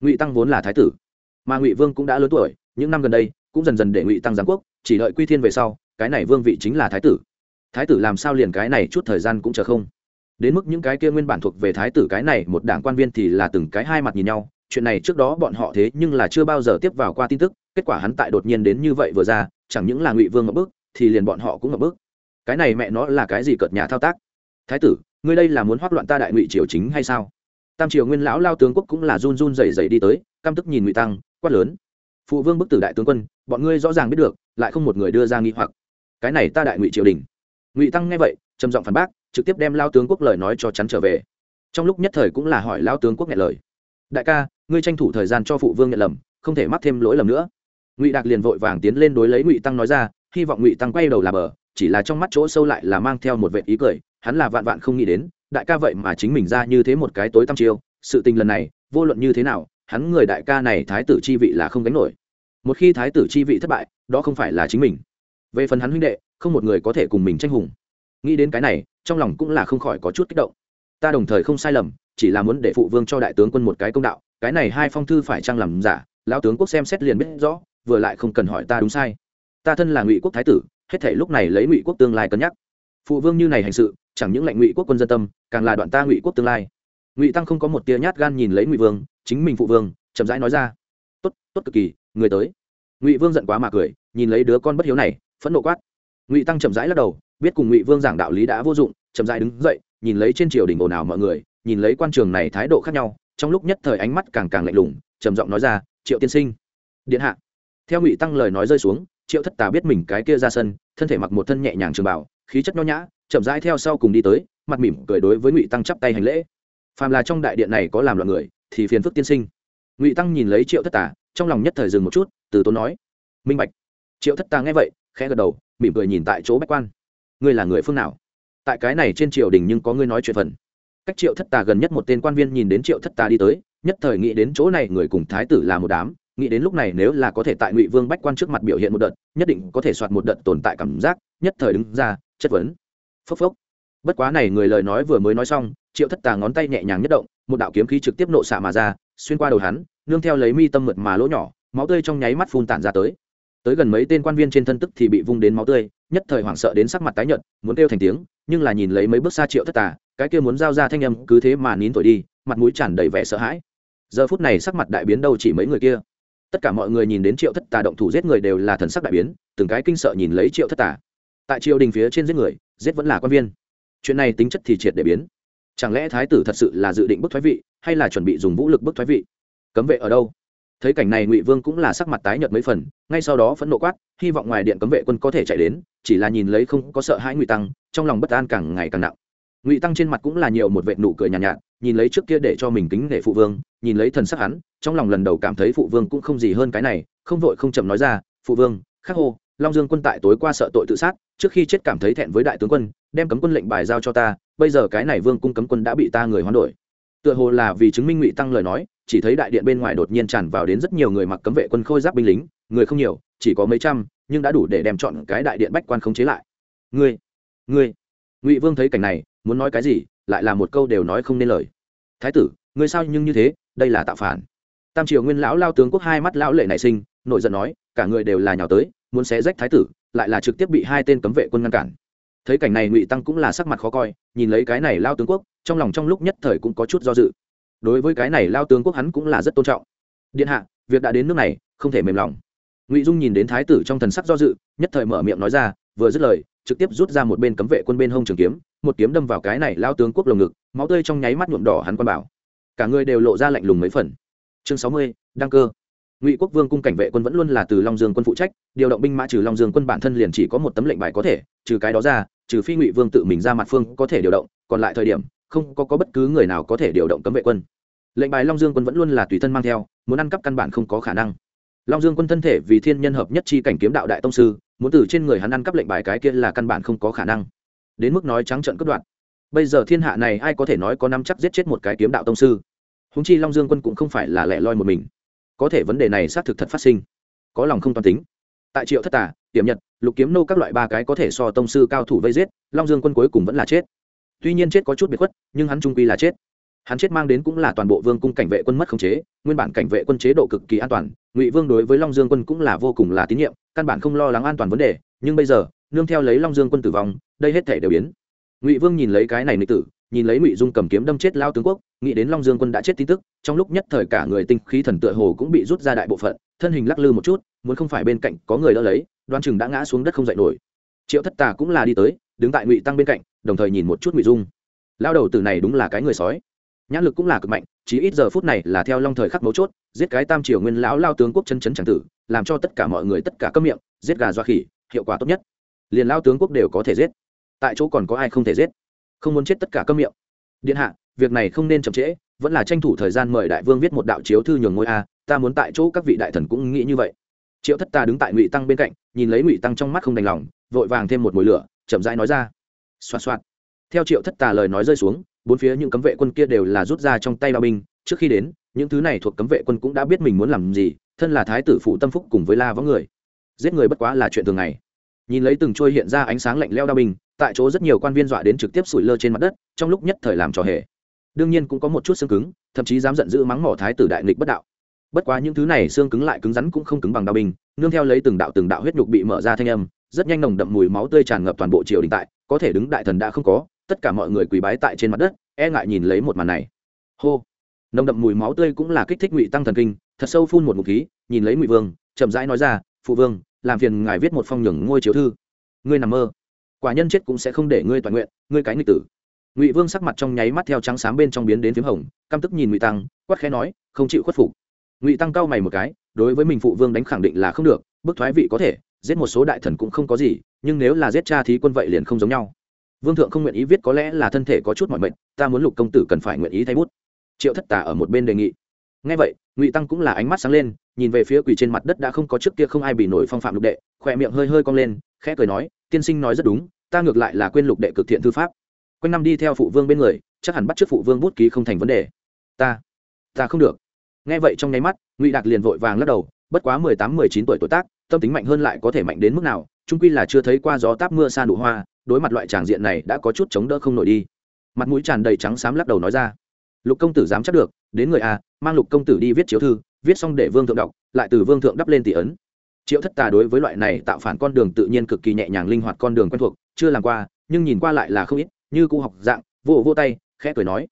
Ngụy tăng vốn là thái tử, mà ngụy vương cũng đã lớn tuổi, những năm gần đây, cũng dần dần để ngụy tăng giáng quốc, chỉ đợi quy thiên về sau, cái này vương vị chính là thái tử. Thái tử làm sao liền cái này chút thời gian cũng chờ không? Đến mức những cái kia nguyên bản thuộc về thái tử cái này một đảng quan viên thì là từng cái hai mặt nhìn nhau chuyện này trước đó bọn họ thế nhưng là chưa bao giờ tiếp vào qua tin tức, kết quả hắn tại đột nhiên đến như vậy vừa ra, chẳng những là ngụy vương ngập bức, thì liền bọn họ cũng ngập bức. Cái này mẹ nó là cái gì cợt nhà thao tác? Thái tử, ngươi đây là muốn hoác loạn ta đại ngụy triều chính hay sao? Tam triều nguyên lão lao tướng quốc cũng là run run rẩy rẩy đi tới, căm tức nhìn ngụy tăng, quát lớn. Phụ vương bức tử đại tướng quân, bọn ngươi rõ ràng biết được, lại không một người đưa ra nghi hoặc. Cái này ta đại ngụy triều đình. Ngụy tăng nghe vậy, trầm giọng phản bác, trực tiếp đem lao tướng quốc lời nói cho chắn trở về. Trong lúc nhất thời cũng là hỏi lao tướng quốc nghe lời. Đại ca ngươi tranh thủ thời gian cho phụ vương nhận lầm, không thể mắc thêm lỗi lầm nữa. Ngụy đạc liền vội vàng tiến lên đối lấy ngụy tăng nói ra, hy vọng ngụy tăng quay đầu làm bờ, chỉ là trong mắt chỗ sâu lại là mang theo một vệ ý cười, hắn là vạn vạn không nghĩ đến, đại ca vậy mà chính mình ra như thế một cái tối tăm chiêu, sự tình lần này, vô luận như thế nào, hắn người đại ca này thái tử chi vị là không gánh nổi. Một khi thái tử chi vị thất bại, đó không phải là chính mình. Về phần hắn huynh đệ, không một người có thể cùng mình tranh hùng. Nghĩ đến cái này, trong lòng cũng là không khỏi có chút kích động. Ta đồng thời không sai lầm, chỉ là muốn để phụ vương cho đại tướng quân một cái công đạo cái này hai phong thư phải chăng làm giả, lão tướng quốc xem xét liền biết rõ, vừa lại không cần hỏi ta đúng sai. Ta thân là ngụy quốc thái tử, hết thể lúc này lấy ngụy quốc tương lai cân nhắc. Phụ vương như này hành sự, chẳng những lệnh ngụy quốc quân dân tâm, càng là đoạn ta ngụy quốc tương lai. Ngụy tăng không có một tia nhát gan nhìn lấy ngụy vương, chính mình phụ vương, chậm rãi nói ra. Tốt tốt cực kỳ, người tới. Ngụy vương giận quá mà cười, nhìn lấy đứa con bất hiếu này, phẫn nộ quát. Ngụy tăng chậm rãi lắc đầu, biết cùng ngụy vương giảng đạo lý đã vô dụng, chậm rãi đứng dậy, nhìn lấy trên triều đình ồn ào mọi người, nhìn lấy quan trường này thái độ khác nhau trong lúc nhất thời ánh mắt càng càng lạnh lùng, trầm giọng nói ra, triệu tiên sinh. Điện hạ. Theo ngụy tăng lời nói rơi xuống, triệu thất tà biết mình cái kia ra sân, thân thể mặc một thân nhẹ nhàng trường bảo khí chất nho nhã, chậm rãi theo sau cùng đi tới, mặt mỉm cười đối với ngụy tăng chắp tay hành lễ. Phàm là trong đại điện này có làm loạn người, thì phiền phức tiên sinh. Ngụy tăng nhìn lấy triệu thất tà, trong lòng nhất thời dừng một chút, từ tốn nói, minh bạch. Triệu thất tà nghe vậy, khẽ gật đầu, mỉm cười nhìn tại chỗ bách quan. Ngươi là người phương nào? Tại cái này trên triều đình nhưng có ngươi nói chuyện phần cách triệu thất tà gần nhất một tên quan viên nhìn đến triệu thất tà đi tới, nhất thời nghĩ đến chỗ này người cùng thái tử là một đám, nghĩ đến lúc này nếu là có thể tại ngụy vương bách quan trước mặt biểu hiện một đợt, nhất định có thể soạt một đợt tồn tại cảm giác, nhất thời đứng ra, chất vấn. Phốc phốc. Bất quá này người lời nói vừa mới nói xong, triệu thất tà ngón tay nhẹ nhàng nhất động, một đạo kiếm khí trực tiếp nộ xạ mà ra, xuyên qua đầu hắn, nương theo lấy mi tâm mượt mà lỗ nhỏ, máu tươi trong nháy mắt phun tản ra tới. Tới gần mấy tên quan viên trên thân tức thì bị vung đến máu tươi, nhất thời hoảng sợ đến sắc mặt tái nhợt, muốn kêu thành tiếng, nhưng là nhìn lấy mấy bước xa triệu thất tà cái kia muốn giao ra thanh âm cứ thế mà nín tội đi, mặt mũi tràn đầy vẻ sợ hãi. Giờ phút này sắc mặt đại biến đâu chỉ mấy người kia. Tất cả mọi người nhìn đến triệu thất tà động thủ giết người đều là thần sắc đại biến, từng cái kinh sợ nhìn lấy triệu thất tà. Tại triều đình phía trên giết người, giết vẫn là quan viên. Chuyện này tính chất thì triệt để biến. Chẳng lẽ thái tử thật sự là dự định bức thoái vị, hay là chuẩn bị dùng vũ lực bức thoái vị? Cấm vệ ở đâu? Thấy cảnh này ngụy vương cũng là sắc mặt tái nhợt mấy phần, ngay sau đó phẫn nộ quát, hy vọng ngoài điện cấm vệ quân có thể chạy đến, chỉ là nhìn lấy không có sợ hãi ngụy tăng, trong lòng bất an càng ngày càng nặng ngụy tăng trên mặt cũng là nhiều một vệ nụ cười nhàn nhạt, nhạt nhìn lấy trước kia để cho mình kính nể phụ vương nhìn lấy thần sắc hắn trong lòng lần đầu cảm thấy phụ vương cũng không gì hơn cái này không vội không chậm nói ra phụ vương khắc hô long dương quân tại tối qua sợ tội tự sát trước khi chết cảm thấy thẹn với đại tướng quân đem cấm quân lệnh bài giao cho ta bây giờ cái này vương cung cấm quân đã bị ta người hoán đổi. Tựa hồ là vì chứng minh ngụy tăng lời nói chỉ thấy đại điện bên ngoài đột nhiên tràn vào đến rất nhiều người mặc cấm vệ quân khôi giáp binh lính người không nhiều chỉ có mấy trăm nhưng đã đủ để đem chọn cái đại điện bách quan khống chế lại. Ngươi ngươi. Ngụy vương thấy cảnh này muốn nói cái gì, lại là một câu đều nói không nên lời. Thái tử, ngươi sao nhưng như thế, đây là tạo phản. Tam triều nguyên lão lao tướng quốc hai mắt lão lệ nảy sinh nội giận nói, cả người đều là nhào tới, muốn xé rách thái tử, lại là trực tiếp bị hai tên cấm vệ quân ngăn cản. Thấy cảnh này ngụy tăng cũng là sắc mặt khó coi, nhìn lấy cái này lao tướng quốc, trong lòng trong lúc nhất thời cũng có chút do dự. Đối với cái này lao tướng quốc hắn cũng là rất tôn trọng. Điện hạ, việc đã đến nước này, không thể mềm lòng. Ngụy dung nhìn đến thái tử trong thần sắc do dự, nhất thời mở miệng nói ra, vừa dứt lời trực tiếp rút ra một bên cấm vệ quân bên hông trường kiếm một kiếm đâm vào cái này lao tướng quốc lồng ngực máu tươi trong nháy mắt nhuộm đỏ hắn quan bảo. Cả người đều lộ ra lạnh lùng mấy phần. Chương sáu mươi đăng cơ. Ngụy quốc vương cung cảnh vệ quân vẫn luôn là từ long dương quân phụ trách điều động binh mã trừ long dương quân bản thân liền chỉ có một tấm lệnh bài có thể trừ cái đó ra trừ phi ngụy vương tự mình ra mặt phương có thể điều động còn lại thời điểm không có, có bất cứ người nào có thể điều động cấm vệ quân. Lệnh bài long dương quân vẫn luôn là tùy thân mang theo muốn ăn cắp căn bản không có khả năng. Long dương quân thân thể vì thiên nhân hợp nhất chi cảnh kiếm đạo đại tông sư muốn từ trên người hắn ăn cắp lệnh bài cái kia là căn bản không có khả năng. Đến mức nói trắng trận cất đoạn bây giờ thiên hạ này ai có thể nói có năm chắc giết chết một cái kiếm đạo tông sư? Húng chi long dương quân cũng không phải là lẻ loi một mình. Có thể vấn đề này xác thực thật phát sinh. Có lòng không toàn tính. Tại triệu thất tà tiềm nhật, lục kiếm nô các loại ba cái có thể so tông sư cao thủ vây giết, long dương quân cuối cùng vẫn là chết. Tuy nhiên chết có chút biệt khuất, nhưng hắn trung quy là chết hắn chết mang đến cũng là toàn bộ vương cung cảnh vệ quân mất khống chế, nguyên bản cảnh vệ quân chế độ cực kỳ an toàn, ngụy vương đối với long dương quân cũng là vô cùng là tín nhiệm, căn bản không lo lắng an toàn vấn đề, nhưng bây giờ, nương theo lấy long dương quân tử vong, đây hết thể đều biến. Ngụy vương nhìn lấy cái này nữ tử, nhìn lấy ngụy dung cầm kiếm đâm chết lao tướng quốc, nghĩ đến long dương quân đã chết tin tức, trong lúc nhất thời cả người tinh khí thần tựa hồ cũng bị rút ra đại bộ phận, thân hình lắc lư một chút, muốn không phải bên cạnh có người đỡ lấy, đoan chừng đã ngã xuống đất không dậy nổi. Triệu thất tà cũng là đi tới, đứng tại ngụy tăng bên cạnh, đồng thời nhìn một chút ngụy dung. Lao đầu từ này đúng là cái người sói nhãn lực cũng là cực mạnh chỉ ít giờ phút này là theo long thời khắc mấu chốt, giết cái tam triều nguyên lão lao tướng quốc chân chấn tràng tử, làm cho tất cả mọi người tất cả cấm miệng, giết gà doa khỉ, hiệu quả tốt nhất. Liền lao tướng quốc đều có thể giết. Tại chỗ còn có ai không thể giết? Không muốn chết tất cả cấm miệng. Điện hạ, việc này không nên chậm trễ, vẫn là tranh thủ thời gian mời đại vương viết một đạo chiếu thư nhường ngôi a, ta muốn tại chỗ các vị đại thần cũng nghĩ như vậy. Triệu thất ta đứng tại ngụy tăng bên cạnh, nhìn lấy ngụy tăng trong mắt không đành lòng, vội vàng thêm một mồi lửa, chậm rãi nói ra. Xoa xoa theo triệu thất tà lời nói rơi xuống bốn phía những cấm vệ quân kia đều là rút ra trong tay đao binh. Trước khi đến, những thứ này thuộc cấm vệ quân cũng đã biết mình muốn làm gì, thân là thái tử phụ tâm phúc cùng với la võng người. Giết người bất quá là chuyện thường ngày. Nhìn lấy từng trôi hiện ra ánh sáng lạnh leo đao binh, tại chỗ rất nhiều quan viên dọa đến trực tiếp sủi lơ trên mặt đất, trong lúc nhất thời làm trò hề. Đương nhiên cũng có một chút xương cứng, thậm chí dám giận dữ mắng mỏ thái tử đại nghịch bất đạo. Bất quá những thứ này xương cứng lại cứng rắn cũng không cứng bằng đao binh, nương theo lấy từng đạo từng đạo huyết nhục bị mở ra thanh âm, rất nhanh nồng đậm mùi máu tươi tràn ngập toàn bộ triều đình tại, có thể đứng đại thần đã không có tất cả mọi người quỳ bái tại trên mặt đất e ngại nhìn lấy một màn này. Hô! Nồng đậm mùi máu tươi cũng là kích thích ngụy tăng thần kinh, thật sâu phun một ngụm khí, nhìn lấy ngụy vương, chậm rãi nói ra, phụ vương, làm phiền ngài viết một phong nhường ngôi chiếu thư. Ngươi nằm mơ, quả nhân chết cũng sẽ không để ngươi toàn nguyện, ngươi cái nghịch tử. Ngụy vương sắc mặt trong nháy mắt theo trắng xám bên trong biến đến p h í m hồng, căm tức nhìn ngụy tăng, quát khẽ nói, không chịu khuất phục. Ngụy tăng cau mày một cái, đối với mình phụ vương đánh khẳng định là không được, bức thoái vị có thể, giết một số đại thần cũng không có gì, nhưng nếu là giết cha thí quân vậy liền không giống nhau vương thượng không nguyện ý viết có lẽ là thân thể có chút mọi mệnh ta muốn lục công tử cần phải nguyện ý thay bút. Triệu thất tả ở một bên đề nghị. Ngay vậy, ngụy tăng cũng là ánh mắt sáng lên, nhìn về phía quỳ trên mặt đất đã không có trước kia không ai bị nổi phong phạm lục đệ, khỏe miệng hơi hơi cong lên, khẽ cười nói, tiên sinh nói rất đúng, ta ngược lại là quên lục đệ cực thiện thư pháp. Quanh năm đi theo phụ vương bên người, chắc hẳn bắt trước phụ vương bút ký không thành vấn đề. Ta ta không được. Nghe vậy trong nháy mắt, ngụy đạt liền vội vàng lắc đầu, bất quá mười tám, mười chín tuổi tuổi tác, tâm tính mạnh hơn lại có thể mạnh đến mức nào trung quy là chưa thấy qua gió táp mưa xa nụ hoa đối mặt loại tràng diện này đã có chút chống đỡ không nổi đi. Mặt mũi tràn đầy trắng xám lắc đầu nói ra. Lục công tử dám chắc được, đến người a, mang lục công tử đi viết chiếu thư, viết xong để vương thượng đọc, lại từ vương thượng đắp lên tỷ ấn. Triệu thất tà đối với loại này tạo phản con đường tự nhiên cực kỳ nhẹ nhàng linh hoạt con đường quen thuộc, chưa làm qua, nhưng nhìn qua lại là không ít, như cụ học dạng, vô vô tay, khẽ cười nói.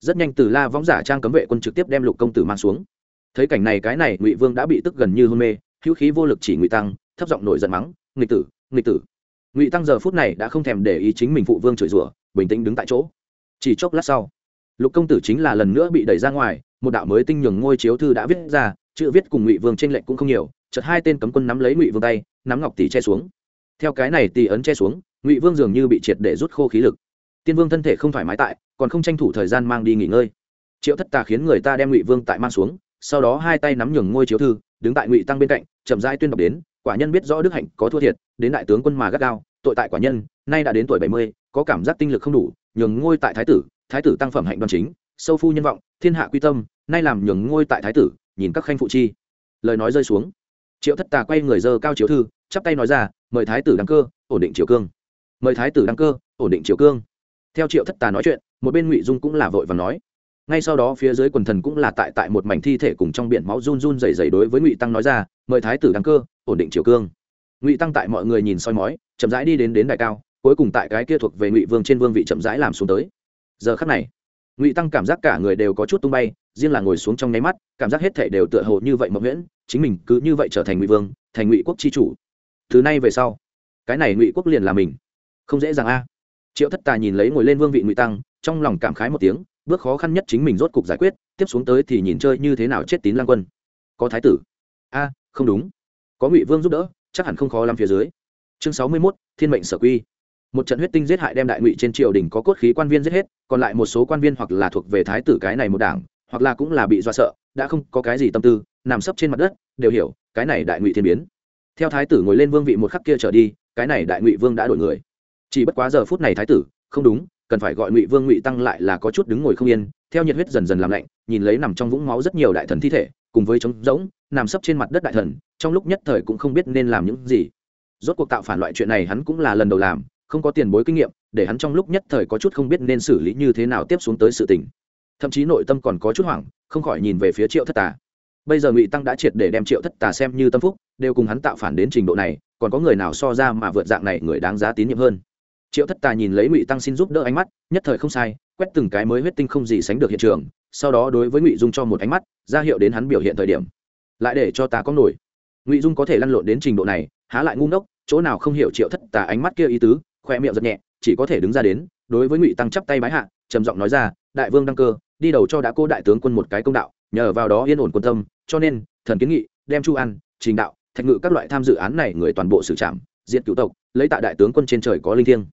Rất nhanh từ la võng giả trang cấm vệ quân trực tiếp đem lục công tử mang xuống. Thấy cảnh này cái này ngụy vương đã bị tức gần như hôn mê, hữu khí vô lực chỉ ngụy tăng, thấp giọng nổi giận mắng, nghịch tử nghịch tử ngụy tăng giờ phút này đã không thèm để ý chính mình phụ vương chửi rủa, bình tĩnh đứng tại chỗ. Chỉ chốc lát sau, lục công tử chính là lần nữa bị đẩy ra ngoài, một đạo mới tinh nhường ngôi chiếu thư đã viết ra, chữ viết cùng ngụy vương t r ê n lệnh cũng không nhiều, chợt hai tên cấm quân nắm lấy ngụy vương tay, nắm ngọc tỷ che xuống. Theo cái này tỷ ấn che xuống, ngụy vương dường như bị triệt để rút khô khí lực. Tiên vương thân thể không thoải mái tại, còn không tranh thủ thời gian mang đi nghỉ ngơi. Triệu thất tà khiến người ta đem ngụy vương tại mang xuống, sau đó hai tay nắm nhường ngôi chiếu thư, đứng tại ngụy tăng bên cạnh, chậm rãi tuyên đọc đến quả nhân biết rõ đức hạnh có thua thiệt, đến đại tướng quân mà gắt gao, tội tại quả nhân, nay đã đến tuổi bảy mươi, có cảm giác tinh lực không đủ, nhường ngôi tại thái tử thái tử tăng phẩm hạnh đoan chính, sâu phu nhân vọng, thiên hạ quy tâm, nay làm nhường ngôi tại thái tử, nhìn các khanh phụ chi. Lời nói rơi xuống. Triệu thất tà quay người dơ cao chiếu thư, chắp tay nói ra, mời thái tử đăng cơ, ổn định triều cương. Mời thái tử đăng cơ, ổn định triều cương. Theo triệu thất tà nói chuyện, một bên ngụy dung cũng là vội và nói. Ngay sau đó phía dưới quần thần cũng là tại tại một mảnh thi thể cùng trong biển máu run run dày dày đối với ngụy tăng nói ra, mời thái tử đăng cơ ổn định triều cương. Ngụy tăng tại mọi người nhìn soi mói, chậm rãi đi đến đến đại cao, cuối cùng tại cái kia thuộc về ngụy vương trên vương vị chậm rãi làm xuống tới. Giờ khắc này, ngụy tăng cảm giác cả người đều có chút tung bay, riêng là ngồi xuống trong nháy mắt, cảm giác hết thể đều tựa hồ như vậy mộng nguyễn chính mình cứ như vậy trở thành ngụy vương, thành ngụy quốc chi chủ. Thứ nay về sau, cái này ngụy quốc liền là mình. Không dễ dàng a. Triệu thất tà nhìn lấy ngồi lên vương vị ngụy tăng, trong lòng cảm khái một tiếng, bước khó khăn nhất chính mình rốt cục giải quyết, tiếp xuống tới thì nhìn chơi như thế nào chết tín lang quân. Có thái tử. A, không đúng có ngụy vương giúp đỡ, chắc hẳn không khó làm phía dưới. Chương sáu mươi mốt, thiên mệnh sở quy. Một trận huyết tinh giết hại đem đại ngụy trên triều đình có cốt khí quan viên giết hết, còn lại một số quan viên hoặc là thuộc về thái tử cái này một đảng, hoặc là cũng là bị do sợ, đã không có cái gì tâm tư, nằm sấp trên mặt đất, đều hiểu, cái này đại ngụy thiên biến. Theo thái tử ngồi lên vương vị một khắc kia trở đi, cái này đại ngụy vương đã đổi người. Chỉ bất quá giờ phút này thái tử, không đúng, cần phải gọi ngụy vương ngụy tăng lại là có chút đứng ngồi không yên, theo nhiệt huyết dần dần làm lạnh, nhìn lấy nằm trong vũng máu rất nhiều đại thần thi thể, cùng với trống rỗng nằm sấp trên mặt đất đại thần, trong lúc nhất thời cũng không biết nên làm những gì. Rốt cuộc tạo phản loại chuyện này hắn cũng là lần đầu làm, không có tiền bối kinh nghiệm, để hắn trong lúc nhất thời có chút không biết nên xử lý như thế nào tiếp xuống tới sự tình. Thậm chí nội tâm còn có chút hoảng, không khỏi nhìn về phía triệu thất tà. Bây giờ ngụy tăng đã triệt để đem triệu thất tà xem như tâm phúc, đều cùng hắn tạo phản đến trình độ này, còn có người nào so ra mà vượt dạng này người đáng giá tín nhiệm hơn? Triệu thất tà nhìn lấy ngụy tăng xin giúp đỡ ánh mắt, nhất thời không sai, quét từng cái mới huyết tinh không gì sánh được hiện trường, sau đó đối với ngụy dung cho một ánh mắt, ra hiệu đến hắn biểu hiện thời điểm lại để cho ta có nổi. Ngụy dung có thể lăn lộn đến trình độ này, há lại ngu ngốc, chỗ nào không hiểu triệu thất tà ánh mắt kia ý tứ, khoe miệng giật nhẹ, chỉ có thể đứng ra đến, đối với ngụy tăng chắp tay bái hạ, trầm giọng nói ra, đại vương đăng cơ, đi đầu cho đã cô đại tướng quân một cái công đạo, nhờ vào đó yên ổn quân tâm, cho nên, thần kiến nghị, đem chu an, trình đạo, thạch ngự các loại tham dự án này người toàn bộ xử trảm, diệt cựu tộc, lấy tại đại tướng quân trên trời có linh thiêng.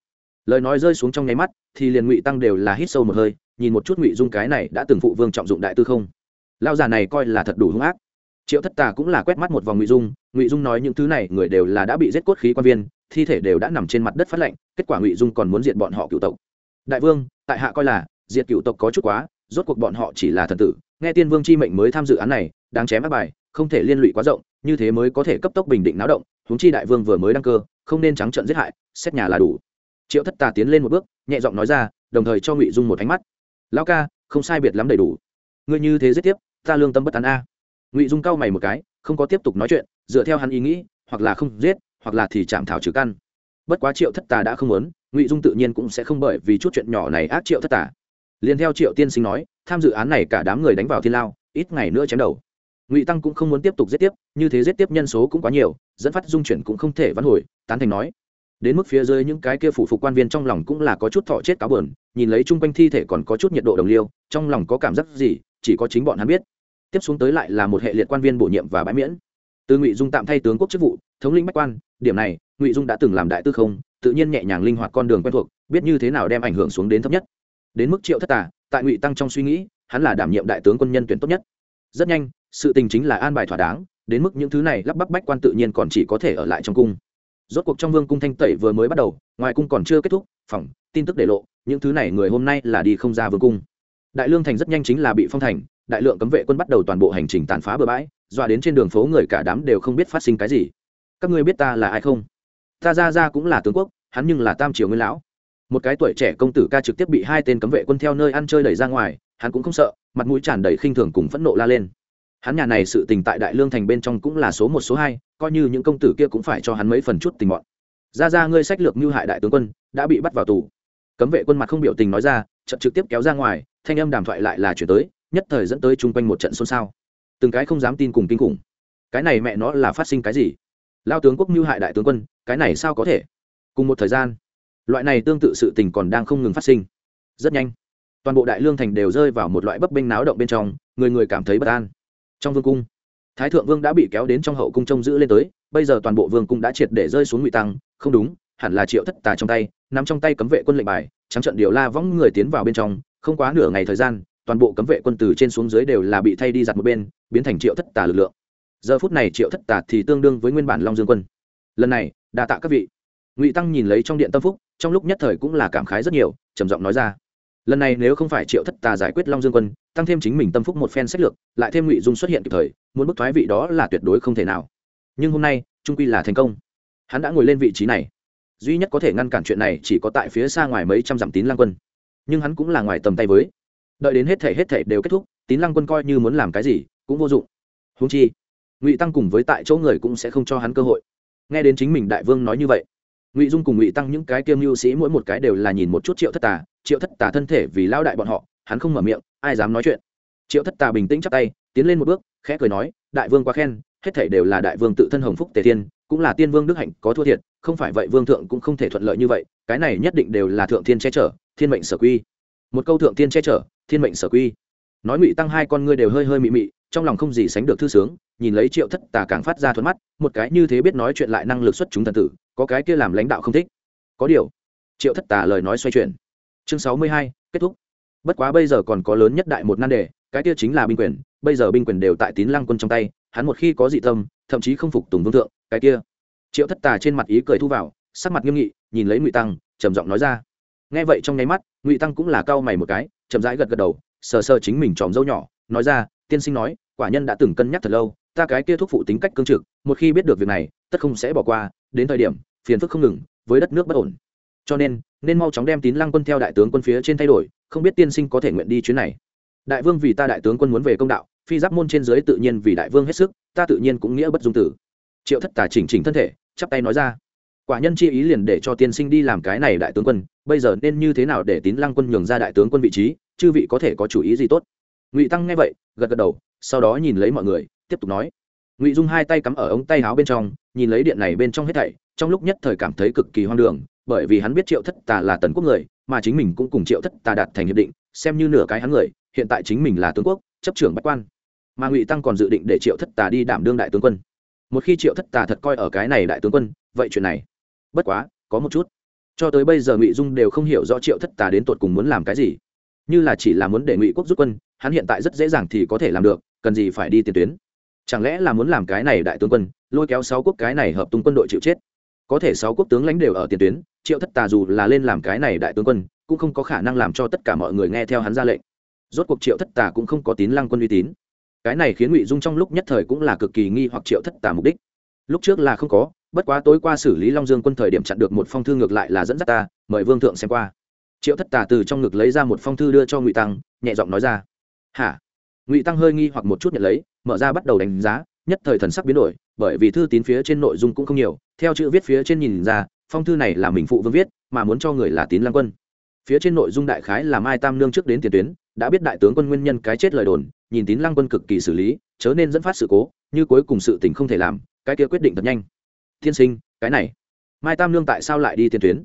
Lời nói rơi xuống trong nháy mắt, thì liền ngụy tăng đều là hít sâu một hơi, nhìn một chút ngụy dung cái này đã từng phụ vương trọng dụng đại tư không. Lao già này coi là thật đủ hung ác triệu thất tà cũng là quét mắt một vòng ngụy dung ngụy dung nói những thứ này người đều là đã bị giết cốt khí quan viên, thi thể đều đã nằm trên mặt đất phát lệnh kết quả ngụy dung còn muốn diệt bọn họ cựu tộc. Đại vương, tại hạ coi là, diệt cựu tộc có chút quá, rốt cuộc bọn họ chỉ là thần tử, nghe tiên vương chi mệnh mới tham dự án này, đáng chém áp bài, không thể liên lụy quá rộng, như thế mới có thể cấp tốc bình định náo động, huống chi đại vương vừa mới đăng cơ, không nên trắng trợn giết hại, xét nhà là đủ. Triệu thất tà tiến lên một bước, nhẹ giọng nói ra, đồng thời cho ngụy dung một ánh mắt. Lão ca, không sai biệt lắm đầy đủ. Ngươi như thế giết tiếp, ta lương tâm bất tán a ngụy dung cau mày một cái, không có tiếp tục nói chuyện, dựa theo hắn ý nghĩ, hoặc là không giết, hoặc là thì chạm thảo trừ căn. Bất quá triệu thất tà đã không muốn, ngụy dung tự nhiên cũng sẽ không bởi vì chút chuyện nhỏ này ác triệu thất tà. Liền theo triệu tiên sinh nói, tham dự án này cả đám người đánh vào thiên lao, ít ngày nữa chém đầu. Ngụy tăng cũng không muốn tiếp tục giết tiếp, như thế giết tiếp nhân số cũng quá nhiều, dẫn phát dung chuyển cũng không thể vãn hồi, tán thành nói. Đến mức phía dưới những cái kia phủ phục quan viên trong lòng cũng là có chút thọ chết cáo bờn nhìn lấy chung quanh thi thể còn có chút nhiệt độ đồng liêu, trong lòng có cảm giác gì, chỉ có chính bọn hắn biết tiếp xuống tới lại là một hệ liệt quan viên bổ nhiệm và bãi miễn. Từ ngụy dung tạm thay tướng quốc chức vụ, thống lĩnh bách quan, điểm này, ngụy dung đã từng làm đại tư không, tự nhiên nhẹ nhàng linh hoạt con đường quen thuộc, biết như thế nào đem ảnh hưởng xuống đến thấp nhất. Đến mức triệu thất tà, tại ngụy tăng trong suy nghĩ, hắn là đảm nhiệm đại tướng quân nhân tuyển tốt nhất. Rất nhanh, sự tình chính là an bài thỏa đáng, đến mức những thứ này lắp bắp bách quan tự nhiên còn chỉ có thể ở lại trong cung. Rốt cuộc trong vương cung thanh tẩy vừa mới bắt đầu, ngoài cung còn chưa kết thúc, phòng, tin tức để lộ, những thứ này người hôm nay là đi không ra vương cung. Đại lương thành rất nhanh chính là bị phong thành đại lượng cấm vệ quân bắt đầu toàn bộ hành trình tàn phá bừa bãi, dọa đến trên đường phố người cả đám đều không biết phát sinh cái gì. Các ngươi biết ta là ai không? Ta ra ra cũng là tướng quốc, hắn nhưng là tam triều nguyên lão. Một cái tuổi trẻ công tử ca trực tiếp bị hai tên cấm vệ quân theo nơi ăn chơi đẩy ra ngoài, hắn cũng không sợ, mặt mũi tràn đầy khinh thường cùng phẫn nộ la lên. Hắn nhà này sự tình tại đại lương thành bên trong cũng là số một, số hai, coi như những công tử kia cũng phải cho hắn mấy phần chút tình mọn ra ra ngươi sách lược mưu hại đại tướng quân, đã bị bắt vào tù. Cấm vệ quân mặt không biểu tình nói ra trận trực tiếp kéo ra ngoài, thanh âm đàm thoại lại là chuyển tới nhất thời dẫn tới chung quanh một trận xôn xao. Từng cái không dám tin cùng kinh khủng. Cái này mẹ nó là phát sinh cái gì? Lao tướng quốc mưu hại đại tướng quân, cái này sao có thể? Cùng một thời gian, loại này tương tự sự tình còn đang không ngừng phát sinh. Rất nhanh, toàn bộ đại lương thành đều rơi vào một loại bấp bênh náo động bên trong, người người cảm thấy bất an. Trong vương cung, thái thượng vương đã bị kéo đến trong hậu cung trông giữ lên tới, bây giờ toàn bộ vương cung đã triệt để rơi xuống ngụy tăng, không đúng, hẳn là triệu thất tà trong tay nằm trong tay cấm vệ quân lệnh bài, trắng trận điều la võng người tiến vào bên trong, không quá nửa ngày thời gian toàn bộ cấm vệ quân từ trên xuống dưới đều là bị thay đi giặt một bên, biến thành triệu thất tà lực lượng. Giờ phút này triệu thất tà thì tương đương với nguyên bản long dương quân. Lần này, đa tạ các vị. Ngụy tăng nhìn lấy trong điện tâm phúc, trong lúc nhất thời cũng là cảm khái rất nhiều, trầm giọng nói ra. Lần này nếu không phải triệu thất tà giải quyết long dương quân, tăng thêm chính mình tâm phúc một phen sách lược, lại thêm ngụy dung xuất hiện kịp thời, muốn bức thoái vị đó là tuyệt đối không thể nào. Nhưng hôm nay, trung quy là thành công. Hắn đã ngồi lên vị trí này. Duy nhất có thể ngăn cản chuyện này chỉ có tại phía xa ngoài mấy trăm dặm tín lang quân. Nhưng hắn cũng là ngoài tầm tay với đợi đến hết thể hết thể đều kết thúc, tín lăng quân coi như muốn làm cái gì cũng vô dụng. Húng chi, ngụy tăng cùng với tại chỗ người cũng sẽ không cho hắn cơ hội. Nghe đến chính mình đại vương nói như vậy, ngụy dung cùng ngụy tăng những cái kiêm mưu sĩ mỗi một cái đều là nhìn một chút triệu thất tà. Triệu thất tà thân thể vì lao đại bọn họ, hắn không mở miệng, ai dám nói chuyện. Triệu thất tà bình tĩnh chắp tay, tiến lên một bước, khẽ cười nói, đại vương quá khen, hết thể đều là đại vương tự thân hồng phúc tề thiên, cũng là tiên vương đức hạnh có thua thiệt, không phải vậy vương thượng cũng không thể thuận lợi như vậy, cái này nhất định đều là thượng thiên che chở, thiên mệnh sở quy. Một câu thượng thiên che chở thiên mệnh sở quy. Nói ngụy tăng hai con ngươi đều hơi hơi mị mị, trong lòng không gì sánh được thư sướng, nhìn lấy triệu thất tà càng phát ra thuận mắt, một cái như thế biết nói chuyện lại năng lực xuất chúng thần tử, có cái kia làm lãnh đạo không thích. Có điều, triệu thất tà lời nói xoay chuyển. Chương sáu mươi hai, kết thúc. Bất quá bây giờ còn có lớn nhất đại một nan đề, cái kia chính là binh quyền, bây giờ binh quyền đều tại tín lăng quân trong tay, hắn một khi có dị tâm, thậm chí không phục tùng vương thượng, cái kia. Triệu thất tà trên mặt ý cười thu vào, sắc mặt nghiêm nghị, nhìn lấy ngụy tăng, trầm giọng nói ra. Nghe vậy trong nháy mắt ngụy tăng cũng là cau mày một cái, chậm rãi gật gật đầu, sờ sờ chính mình tròm dâu nhỏ, nói ra, tiên sinh nói, quả nhân đã từng cân nhắc thật lâu, ta cái kia thuốc phụ tính cách cương trực, một khi biết được việc này, tất không sẽ bỏ qua, đến thời điểm, phiền phức không ngừng, với đất nước bất ổn. Cho nên nên mau chóng đem tín lăng quân theo đại tướng quân phía trên thay đổi, không biết tiên sinh có thể nguyện đi chuyến này. Đại vương vì ta đại tướng quân muốn về công đạo, phi giáp môn trên dưới tự nhiên vì đại vương hết sức, ta tự nhiên cũng nghĩa bất dung tử. Triệu thất Tả chỉnh chỉnh thân thể, chắp tay nói ra quả nhân chi ý liền để cho tiên sinh đi làm cái này đại tướng quân, bây giờ nên như thế nào để tín lăng quân nhường ra đại tướng quân vị trí, chư vị có thể có chủ ý gì tốt? Ngụy tăng nghe vậy, gật gật đầu, sau đó nhìn lấy mọi người, tiếp tục nói. Ngụy dung hai tay cắm ở ống tay áo bên trong, nhìn lấy điện này bên trong hết thảy, trong lúc nhất thời cảm thấy cực kỳ hoang đường, bởi vì hắn biết triệu thất tà là tần quốc người, mà chính mình cũng cùng triệu thất tà đạt thành hiệp định, xem như nửa cái hắn người, hiện tại chính mình là tướng quốc, chấp trưởng bách quan. Mà ngụy tăng còn dự định để triệu thất tà đi đảm đương đại tướng quân. Một khi triệu thất tà thật coi ở cái này đại tướng quân, vậy chuyện này bất quá, có một chút. Cho tới bây giờ ngụy dung đều không hiểu rõ triệu thất tà đến tột cùng muốn làm cái gì. Như là chỉ là muốn để ngụy quốc rút quân, hắn hiện tại rất dễ dàng thì có thể làm được, cần gì phải đi tiền tuyến. Chẳng lẽ là muốn làm cái này đại tướng quân, lôi kéo sáu quốc cái này hợp tung quân đội chịu chết? Có thể sáu quốc tướng lãnh đều ở tiền tuyến, triệu thất tà dù là lên làm cái này đại tướng quân, cũng không có khả năng làm cho tất cả mọi người nghe theo hắn ra lệnh. Rốt cuộc triệu thất tà cũng không có tín lăng quân uy tín. Cái này khiến ngụy dung trong lúc nhất thời cũng là cực kỳ nghi hoặc triệu thất tà mục đích. Lúc trước là không có bất quá tối qua xử lý long dương quân thời điểm chặn được một phong thư ngược lại là dẫn dắt ta, mời vương thượng xem qua. Triệu thất tà từ trong ngực lấy ra một phong thư đưa cho ngụy tăng, nhẹ giọng nói ra. Hả? Ngụy tăng hơi nghi hoặc một chút nhận lấy, mở ra bắt đầu đánh giá, nhất thời thần sắc biến đổi, bởi vì thư tín phía trên nội dung cũng không nhiều, theo chữ viết phía trên nhìn ra, phong thư này là mình phụ vương viết, mà muốn cho người là tín lăng quân. Phía trên nội dung đại khái là mai tam nương trước đến tiền tuyến, đã biết đại tướng quân nguyên nhân cái chết lời đồn, nhìn tín lăng quân cực kỳ xử lý, chớ nên dẫn phát sự cố, như cuối cùng sự tình không thể làm, cái kia quyết định thật nhanh thiên sinh, cái này, mai tam nương tại sao lại đi tiền tuyến?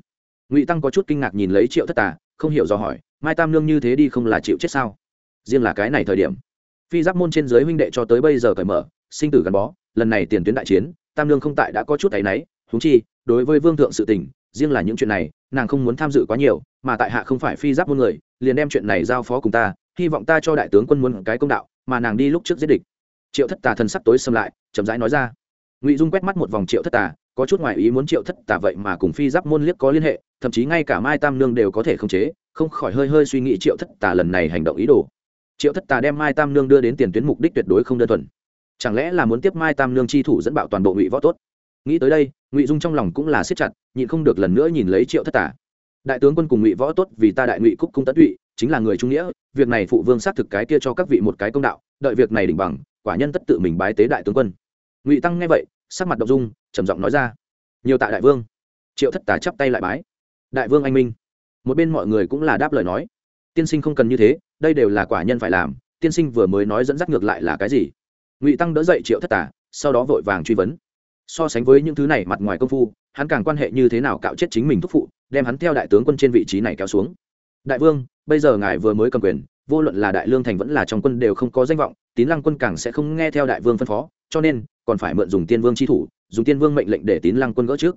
Ngụy tăng có chút kinh ngạc nhìn lấy triệu thất tà, không hiểu do hỏi, mai tam nương như thế đi không là chịu chết sao? Riêng là cái này thời điểm. Phi giáp môn trên giới huynh đệ cho tới bây giờ cởi mở, sinh tử gắn bó, lần này tiền tuyến đại chiến, tam nương không tại đã có chút áy náy húng chi, đối với vương thượng sự tình, riêng là những chuyện này, nàng không muốn tham dự quá nhiều, mà tại hạ không phải phi giáp môn người, liền đem chuyện này giao phó cùng ta, hy vọng ta cho đại tướng quân muốn cái công đạo, mà nàng đi lúc trước giết địch. Triệu thất tà thần sắc tối xâm lại, chậm rãi nói ra ngụy dung quét mắt một vòng triệu thất tà, có chút ngoại ý muốn triệu thất tà vậy mà cùng phi giáp môn liếc có liên hệ, thậm chí ngay cả mai tam nương đều có thể khống chế, không khỏi hơi hơi suy nghĩ triệu thất tà lần này hành động ý đồ. Triệu thất tà đem mai tam nương đưa đến tiền tuyến mục đích tuyệt đối không đơn thuần. Chẳng lẽ là muốn tiếp mai tam nương chi thủ dẫn bạo toàn bộ ngụy võ tốt? Nghĩ tới đây, ngụy dung trong lòng cũng là siết chặt, nhịn không được lần nữa nhìn lấy triệu thất tà. Đại tướng quân cùng ngụy võ tốt vì ta đại ngụy cúc cung tấn tụy, chính là người trung nghĩa, việc này phụ vương xác thực cái kia cho các vị một cái công đạo, đợi việc này đỉnh bằng, quả nhân tất tự mình bái tế đại tướng quân. Ngụy tăng nghe vậy sắc mặt đ dung, trầm giọng nói ra, nhiều tạ đại vương. Triệu thất tà chắp tay lại bái, đại vương anh minh. Một bên mọi người cũng là đáp lời nói, tiên sinh không cần như thế, đây đều là quả nhân phải làm, tiên sinh vừa mới nói dẫn dắt ngược lại là cái gì? Ngụy tăng đỡ dậy triệu thất tà, sau đó vội vàng truy vấn, so sánh với những thứ này mặt ngoài công phu, hắn càng quan hệ như thế nào cạo chết chính mình thúc phụ, đem hắn theo đại tướng quân trên vị trí này kéo xuống? Đại vương, bây giờ ngài vừa mới cầm quyền, vô luận là đại lương thành vẫn là trong quân đều không có danh vọng, tín lăng quân càng sẽ không nghe theo đại vương phân phó cho nên, còn phải mượn dùng tiên vương chi thủ, dùng tiên vương mệnh lệnh để tín lăng quân gỡ trước.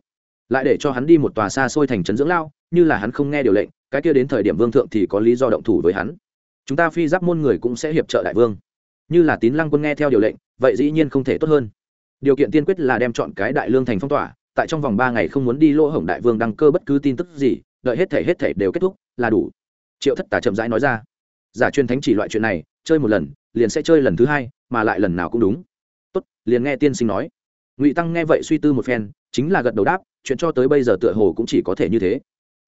Lại để cho hắn đi một tòa xa xôi thành trấn dưỡng lao, như là hắn không nghe điều lệnh, cái kia đến thời điểm vương thượng thì có lý do động thủ với hắn. Chúng ta phi giáp môn người cũng sẽ hiệp trợ đại vương. Như là tín lăng quân nghe theo điều lệnh, vậy dĩ nhiên không thể tốt hơn. Điều kiện tiên quyết là đem chọn cái đại lương thành phong tỏa, tại trong vòng ba ngày không muốn đi lỗ hổng đại vương đăng cơ bất cứ tin tức gì, đợi hết thể hết thể đều kết thúc, là đủ. Triệu thất tà chậm rãi nói ra. Giả truyền thánh chỉ loại chuyện này, chơi một lần, liền sẽ chơi lần thứ hai, mà lại lần nào cũng đúng liền nghe tiên sinh nói. Ngụy tăng nghe vậy suy tư một phen, chính là gật đầu đáp, chuyện cho tới bây giờ tựa hồ cũng chỉ có thể như thế.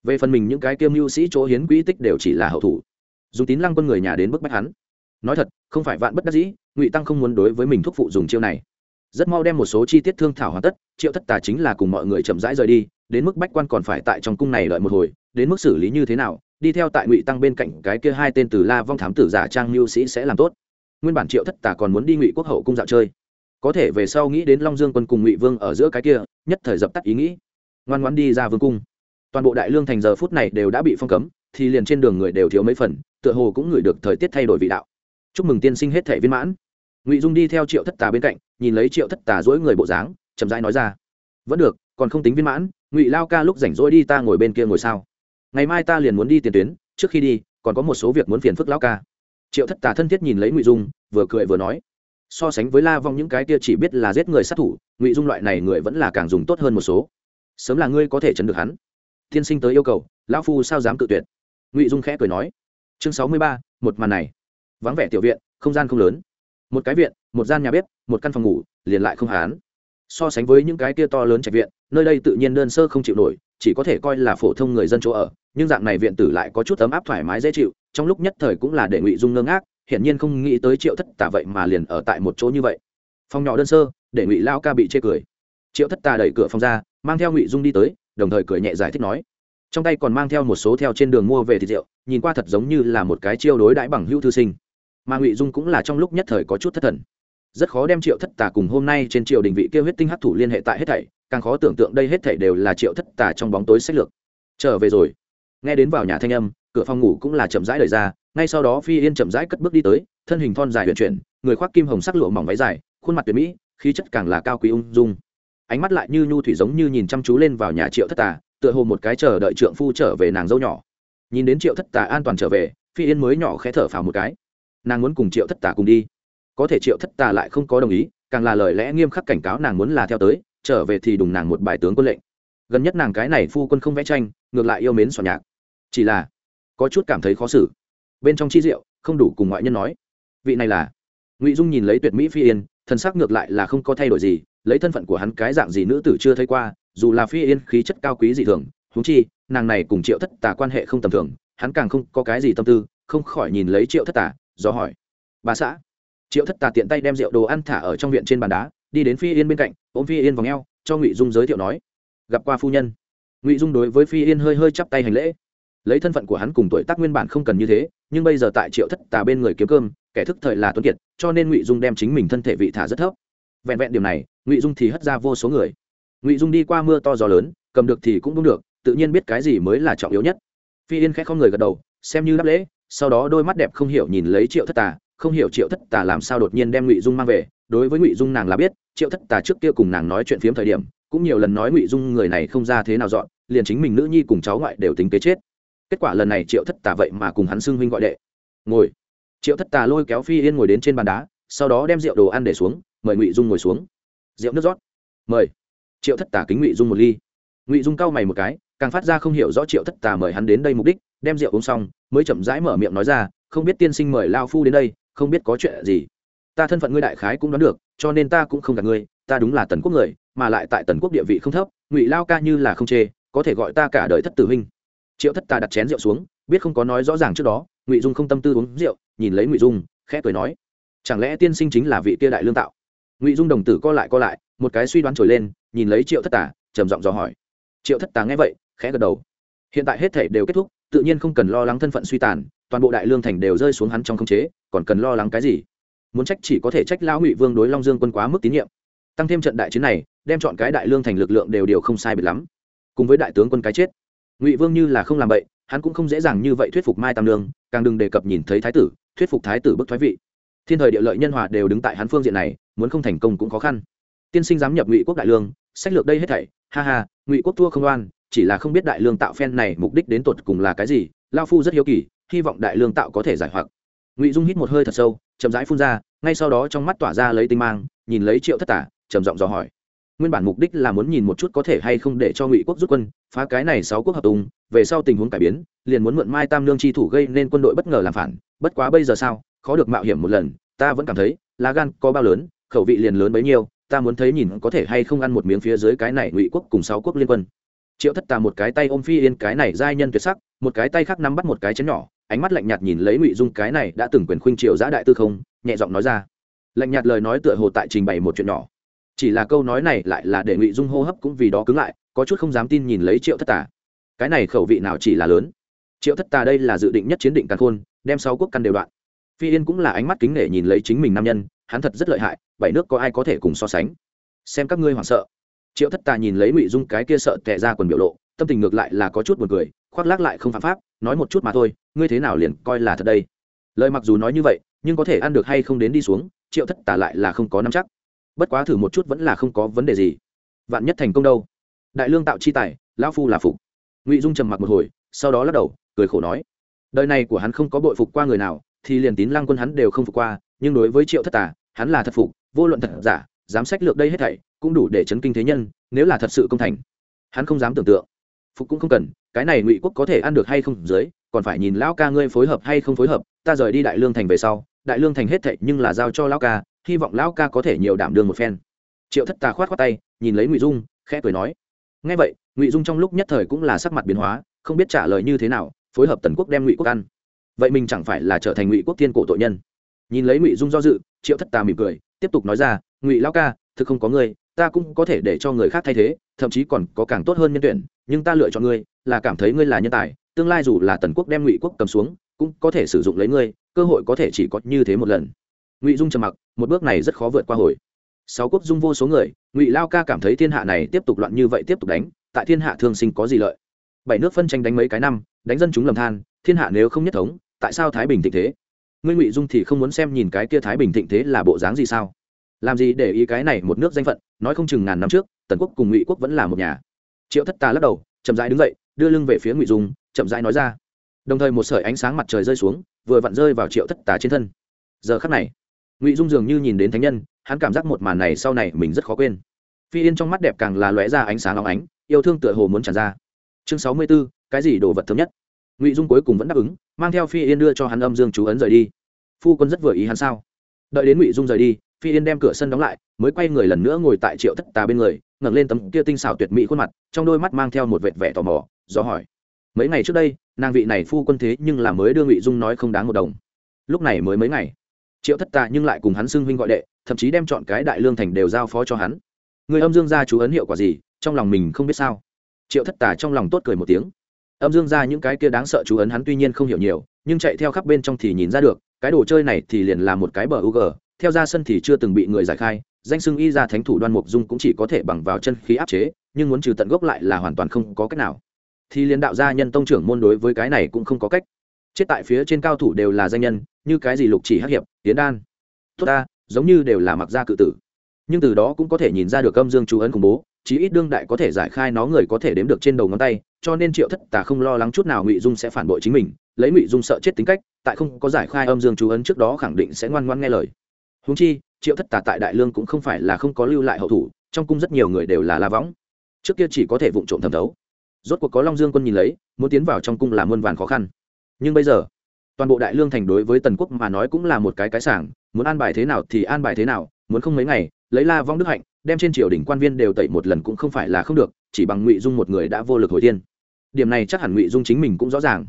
Về phần mình những cái kiêm mưu sĩ chỗ hiến quỹ tích đều chỉ là hậu thủ. Dùng tín lăng quân người nhà đến bức bách hắn. Nói thật, không phải vạn bất đắc dĩ, ngụy tăng không muốn đối với mình thúc phụ dùng chiêu này. Rất mau đem một số chi tiết thương thảo hoàn tất, triệu thất tà chính là cùng mọi người chậm rãi rời đi, đến mức bách quan còn phải tại trong cung này đợi một hồi, đến mức xử lý như thế nào, đi theo tại ngụy tăng bên cạnh cái kia hai tên từ la vong thám tử giả trang mưu sĩ sẽ làm tốt. Nguyên bản triệu thất tà còn muốn đi ngụy quốc hậu cung dạo chơi có thể về sau nghĩ đến long dương quân cùng ngụy vương ở giữa cái kia, nhất thời dập tắt ý nghĩ. Ngoan ngoan đi ra vương cung. Toàn bộ đại lương thành giờ phút này đều đã bị phong cấm, thì liền trên đường người đều thiếu mấy phần, tựa hồ cũng ngửi được thời tiết thay đổi vị đạo. Chúc mừng tiên sinh hết thể viên mãn. Ngụy dung đi theo triệu thất tà bên cạnh, nhìn lấy triệu thất tà dỗi người bộ dáng, chậm rãi nói ra. Vẫn được, còn không tính viên mãn, ngụy lao ca lúc rảnh rỗi đi ta ngồi bên kia ngồi sao? Ngày mai ta liền muốn đi tiền tuyến, trước khi đi, còn có một số việc muốn phiền phức lão ca. Triệu thất tà thân thiết nhìn lấy ngụy dung, vừa cười vừa nói so sánh với la vong những cái kia chỉ biết là giết người sát thủ, ngụy dung loại này người vẫn là càng dùng tốt hơn một số. Sớm là ngươi có thể chấn được hắn. Tiên sinh tới yêu cầu, lão phu sao dám cự tuyệt? Ngụy dung khẽ cười nói. Chương sáu mươi ba, một màn này. Vắng vẻ tiểu viện, không gian không lớn. Một cái viện, một gian nhà bếp, một căn phòng ngủ, liền lại không hán. So sánh với những cái kia to lớn trạch viện, nơi đây tự nhiên đơn sơ không chịu nổi, chỉ có thể coi là phổ thông người dân chỗ ở, nhưng dạng này viện tử lại có chút ấm áp thoải mái dễ chịu, trong lúc nhất thời cũng là để ngụy dung ngơ ngác hiển nhiên không nghĩ tới triệu thất tà vậy mà liền ở tại một chỗ như vậy. Phòng nhỏ đơn sơ, để ngụy lao ca bị chê cười. Triệu thất tà đẩy cửa phòng ra, mang theo ngụy dung đi tới, đồng thời cười nhẹ giải thích nói. Trong tay còn mang theo một số theo trên đường mua về thịt rượu, nhìn qua thật giống như là một cái chiêu đối đãi bằng hữu thư sinh. Mà ngụy dung cũng là trong lúc nhất thời có chút thất thần. Rất khó đem triệu thất tà cùng hôm nay trên triều đình vị kêu huyết tinh hắc thủ liên hệ tại hết thảy, càng khó tưởng tượng đây hết thảy đều là triệu thất tà trong bóng tối sách lược. Trở về rồi nghe đến vào nhà thanh âm, cửa phòng ngủ cũng là chậm rãi đời ra, ngay sau đó phi yên chậm rãi cất bước đi tới, thân hình thon dài huyền chuyển, người khoác kim hồng sắc lụa mỏng váy dài, khuôn mặt tuyệt mỹ, khí chất càng là cao quý ung dung. Ánh mắt lại như nhu thủy giống như nhìn chăm chú lên vào nhà triệu thất tà, tựa hồ một cái chờ đợi trượng phu trở về nàng dâu nhỏ. Nhìn đến triệu thất tà an toàn trở về, phi yên mới nhỏ khẽ thở phào một cái. Nàng muốn cùng triệu thất tà cùng đi. Có thể triệu thất tà lại không có đồng ý, càng là lời lẽ nghiêm khắc cảnh cáo nàng muốn là theo tới, trở về thì đùng nàng một bài tướng quân lệnh. Gần nhất nàng cái này phu quân không vẽ tranh, ngược lại yêu mến soạn nhạc chỉ là, có chút cảm thấy khó xử. Bên trong chi diệu, không đủ cùng ngoại nhân nói. Vị này là, ngụy dung nhìn lấy tuyệt mỹ phi yên thân sắc ngược lại là không có thay đổi gì, lấy thân phận của hắn cái dạng gì nữ tử chưa thấy qua, dù là phi yên khí chất cao quý dị thường húng chi, nàng này cùng triệu thất tà quan hệ không tầm thường, hắn càng không có cái gì tâm tư, không khỏi nhìn lấy triệu thất tà, do hỏi. Bà xã. Triệu thất tà tiện tay đem rượu đồ ăn thả ở trong viện trên bàn đá, đi đến phi yên bên cạnh, ôm phi yên vào ngheo cho ngụy dung giới thiệu nói. Gặp qua phu nhân. Ngụy dung đối với phi yên hơi hơi chắp tay hành lễ lấy thân phận của hắn cùng tuổi tác nguyên bản không cần như thế, nhưng bây giờ tại triệu thất tà bên người kiếm cơm, kẻ thức thời là tuấn kiệt, cho nên ngụy dung đem chính mình thân thể vị thả rất thấp. Vẹn vẹn điểm này, ngụy dung thì hất ra vô số người. Ngụy dung đi qua mưa to gió lớn, cầm được thì cũng đúng được, tự nhiên biết cái gì mới là trọng yếu nhất. Phi yên khẽ không người gật đầu, xem như đáp lễ, sau đó đôi mắt đẹp không hiểu nhìn lấy triệu thất tà, không hiểu triệu thất tà làm sao đột nhiên đem ngụy dung mang về. Đối với ngụy dung nàng là biết, triệu thất tà trước kia cùng nàng nói chuyện phiếm thời điểm, cũng nhiều lần nói ngụy dung người này không ra thế nào dọn, liền chính mình nữ nhi cùng cháu ngoại đều tính kế chết kết quả lần này triệu thất tà vậy mà cùng hắn xưng huynh gọi đệ. Ngồi. Triệu thất tà lôi kéo phi yên ngồi đến trên bàn đá, sau đó đem rượu đồ ăn để xuống, mời ngụy dung ngồi xuống. Rượu nước rót. Mời. Triệu thất tà kính ngụy dung một ly. Ngụy dung cau mày một cái, càng phát ra không hiểu rõ triệu thất tà mời hắn đến đây mục đích, đem rượu uống xong, mới chậm rãi mở miệng nói ra, không biết tiên sinh mời lao phu đến đây, không biết có chuyện gì. Ta thân phận ngươi đại khái cũng đoán được, cho nên ta cũng không gạt ngươi, ta đúng là tần quốc người, mà lại tại tần quốc địa vị không thấp, ngụy lao ca như là không chê, có thể gọi ta cả đời thất tử huynh triệu thất tà đặt chén rượu xuống, biết không có nói rõ ràng trước đó, ngụy dung không tâm tư uống rượu, nhìn lấy ngụy dung, khẽ cười nói, chẳng lẽ tiên sinh chính là vị kia đại lương tạo? Ngụy dung đồng tử co lại co lại, một cái suy đoán trồi lên, nhìn lấy triệu thất tà, trầm giọng dò hỏi. Triệu thất tà nghe vậy, khẽ gật đầu. Hiện tại hết thể đều kết thúc, tự nhiên không cần lo lắng thân phận suy tàn, toàn bộ đại lương thành đều rơi xuống hắn trong khống chế, còn cần lo lắng cái gì? Muốn trách chỉ có thể trách lão ngụy vương đối long dương quân quá mức tín nhiệm. Tăng thêm trận đại chiến này, đem chọn cái đại lương thành lực lượng đều đều không sai biệt lắm. Cùng với đại tướng quân cái chết ngụy vương như là không làm vậy hắn cũng không dễ dàng như vậy thuyết phục mai tam lương càng đừng đề cập nhìn thấy thái tử thuyết phục thái tử bức thoái vị thiên thời địa lợi nhân hòa đều đứng tại hắn phương diện này muốn không thành công cũng khó khăn tiên sinh dám nhập ngụy quốc đại lương sách lược đây hết thảy ha ha ngụy quốc thua không oan chỉ là không biết đại lương tạo phen này mục đích đến tột cùng là cái gì lao phu rất hiếu kỳ hy vọng đại lương tạo có thể giải hoặc ngụy dung hít một hơi thật sâu chậm rãi phun ra ngay sau đó trong mắt tỏa ra lấy tinh mang nhìn lấy triệu thất tả trầm giọng dò hỏi nguyên bản mục đích là muốn nhìn một chút có thể hay không để cho ngụy quốc rút quân, phá cái này sáu quốc hợp tùng, về sau tình huống cải biến, liền muốn mượn mai tam lương chi thủ gây nên quân đội bất ngờ làm phản, bất quá bây giờ sao, khó được mạo hiểm một lần, ta vẫn cảm thấy, lá gan có bao lớn, khẩu vị liền lớn bấy nhiêu, ta muốn thấy nhìn có thể hay không ăn một miếng phía dưới cái này ngụy quốc cùng sáu quốc liên quân. Triệu thất tà một cái tay ôm phi yên cái này giai nhân tuyệt sắc, một cái tay khác nắm bắt một cái chén nhỏ, ánh mắt lạnh nhạt nhìn lấy ngụy dung cái này đã từng quyền khuynh triều giã đại tư không, nhẹ giọng nói ra. Lạnh nhạt lời nói tựa hồ tại trình bày một chuyện nhỏ chỉ là câu nói này lại là để ngụy dung hô hấp cũng vì đó cứng lại, có chút không dám tin nhìn lấy triệu thất tà. Cái này khẩu vị nào chỉ là lớn? Triệu thất tà đây là dự định nhất chiến định càn khôn, đem sáu quốc căn đều đoạn. Phi yên cũng là ánh mắt kính nể nhìn lấy chính mình nam nhân, hắn thật rất lợi hại, bảy nước có ai có thể cùng so sánh? Xem các ngươi hoảng sợ. Triệu thất tà nhìn lấy ngụy dung cái kia sợ tệ ra quần biểu lộ, tâm tình ngược lại là có chút buồn cười, khoác lác lại không phạm pháp, nói một chút mà thôi, ngươi thế nào liền coi là thật đây? Lời mặc dù nói như vậy, nhưng có thể ăn được hay không đến đi xuống, triệu thất tà lại là không có nắm chắc bất quá thử một chút vẫn là không có vấn đề gì. Vạn nhất thành công đâu? Đại lương tạo chi tài, lão phu là phục. Ngụy dung trầm mặc một hồi, sau đó lắc đầu, cười khổ nói. Đời này của hắn không có bội phục qua người nào, thì liền tín lăng quân hắn đều không phục qua, nhưng đối với triệu thất tà, hắn là thật phục, vô luận thật giả dám sách lược đây hết thảy, cũng đủ để chấn kinh thế nhân, nếu là thật sự công thành. Hắn không dám tưởng tượng. Phục cũng không cần, cái này ngụy quốc có thể ăn được hay không dưới, còn phải nhìn lão ca ngươi phối hợp hay không phối hợp, ta rời đi đại lương thành về sau, đại lương thành hết thảy nhưng là giao cho lão ca hy vọng lão ca có thể nhiều đảm đương một phen. Triệu thất tà khoát khoát tay, nhìn lấy ngụy dung, khẽ cười nói ngay vậy, ngụy dung trong lúc nhất thời cũng là sắc mặt biến hóa, không biết trả lời như thế nào, phối hợp tần quốc đem ngụy quốc ăn. Vậy mình chẳng phải là trở thành ngụy quốc thiên cổ tội nhân? Nhìn lấy ngụy dung do dự, triệu thất tà mỉm cười, tiếp tục nói ra, ngụy lão ca, thực không có ngươi, ta cũng có thể để cho người khác thay thế, thậm chí còn có càng tốt hơn nhân tuyển, nhưng ta lựa chọn ngươi, là cảm thấy ngươi là nhân tài, tương lai dù là tần quốc đem ngụy quốc cầm xuống, cũng có thể sử dụng lấy ngươi, cơ hội có thể chỉ có như thế một lần ngụy dung trầm mặc, một bước này rất khó vượt qua hồi. Sáu quốc dung vô số người, ngụy lao ca cảm thấy thiên hạ này tiếp tục loạn như vậy tiếp tục đánh, tại thiên hạ thương sinh có gì lợi? Bảy nước phân tranh đánh mấy cái năm, đánh dân chúng lầm than, thiên hạ nếu không nhất thống, tại sao thái bình thịnh thế? Ngươi ngụy dung thì không muốn xem nhìn cái kia thái bình thịnh thế là bộ dáng gì sao? Làm gì để ý cái này một nước danh phận, nói không chừng ngàn năm trước, tần quốc cùng ngụy quốc vẫn là một nhà. Triệu thất tà lắc đầu, chậm rãi đứng dậy, đưa lưng về phía ngụy dung, chậm rãi nói ra. Đồng thời một sợi ánh sáng mặt trời rơi xuống, vừa vặn rơi vào triệu thất tà trên thân. Giờ khắc này ngụy dung dường như nhìn đến thánh nhân hắn cảm giác một màn này sau này mình rất khó quên phi yên trong mắt đẹp càng là lóe ra ánh sáng óng ánh yêu thương tựa hồ muốn tràn ra chương sáu mươi b ố cái gì đồ vật thấm nhất ngụy dung cuối cùng vẫn đáp ứng mang theo phi yên đưa cho hắn âm dương chú ấn rời đi phu quân rất vừa ý hắn sao đợi đến ngụy dung rời đi phi yên đem cửa sân đóng lại mới quay người lần nữa ngồi tại triệu thất tà bên người ngẩng lên tấm kia tinh xảo tuyệt mỹ khuôn mặt trong đôi mắt mang theo một vệt vẻ tò mò do hỏi mấy ngày trước đây nàng vị này phu quân thế nhưng là mới đưa ngụy dung nói không đáng một đồng lúc này mới mấy ngày triệu thất tà nhưng lại cùng hắn xưng huynh gọi đệ, thậm chí đem chọn cái đại lương thành đều giao phó cho hắn. Người âm dương gia chú ấn hiệu quả gì, trong lòng mình không biết sao. Triệu thất tà trong lòng tốt cười một tiếng. Âm dương gia những cái kia đáng sợ chú ấn hắn tuy nhiên không hiểu nhiều, nhưng chạy theo khắp bên trong thì nhìn ra được, cái đồ chơi này thì liền là một cái bờ u g theo ra sân thì chưa từng bị người giải khai, danh xưng y ra thánh thủ đoan mục dung cũng chỉ có thể bằng vào chân khí áp chế, nhưng muốn trừ tận gốc lại là hoàn toàn không có cách nào. Thì liên đạo gia nhân tông trưởng môn đối với cái này cũng không có cách chết tại phía trên cao thủ đều là danh nhân, như cái gì lục chỉ hắc hiệp, tiến đan. Tốt ta, giống như đều là mặc gia cự tử. Nhưng từ đó cũng có thể nhìn ra được âm dương chú ấn khủng bố, chí ít đương đại có thể giải khai nó người có thể đếm được trên đầu ngón tay, cho nên triệu thất tà không lo lắng chút nào ngụy dung sẽ phản bội chính mình, lấy ngụy dung sợ chết tính cách, tại không có giải khai âm dương chú ấn trước đó khẳng định sẽ ngoan ngoan nghe lời. Húng chi, triệu thất tà tại đại lương cũng không phải là không có lưu lại hậu thủ, trong cung rất nhiều người đều là la võng. Trước kia chỉ có thể vụng trộm thẩm thấu. Rốt cuộc có long dương quân nhìn lấy, muốn tiến vào trong cung là muôn vàn khó khăn nhưng bây giờ, toàn bộ đại lương thành đối với tần quốc mà nói cũng là một cái cái sảng, muốn an bài thế nào thì an bài thế nào, muốn không mấy ngày, lấy la vong đức hạnh, đem trên triều đình quan viên đều tẩy một lần cũng không phải là không được, chỉ bằng ngụy dung một người đã vô lực hồi thiên. Điểm này chắc hẳn ngụy dung chính mình cũng rõ ràng.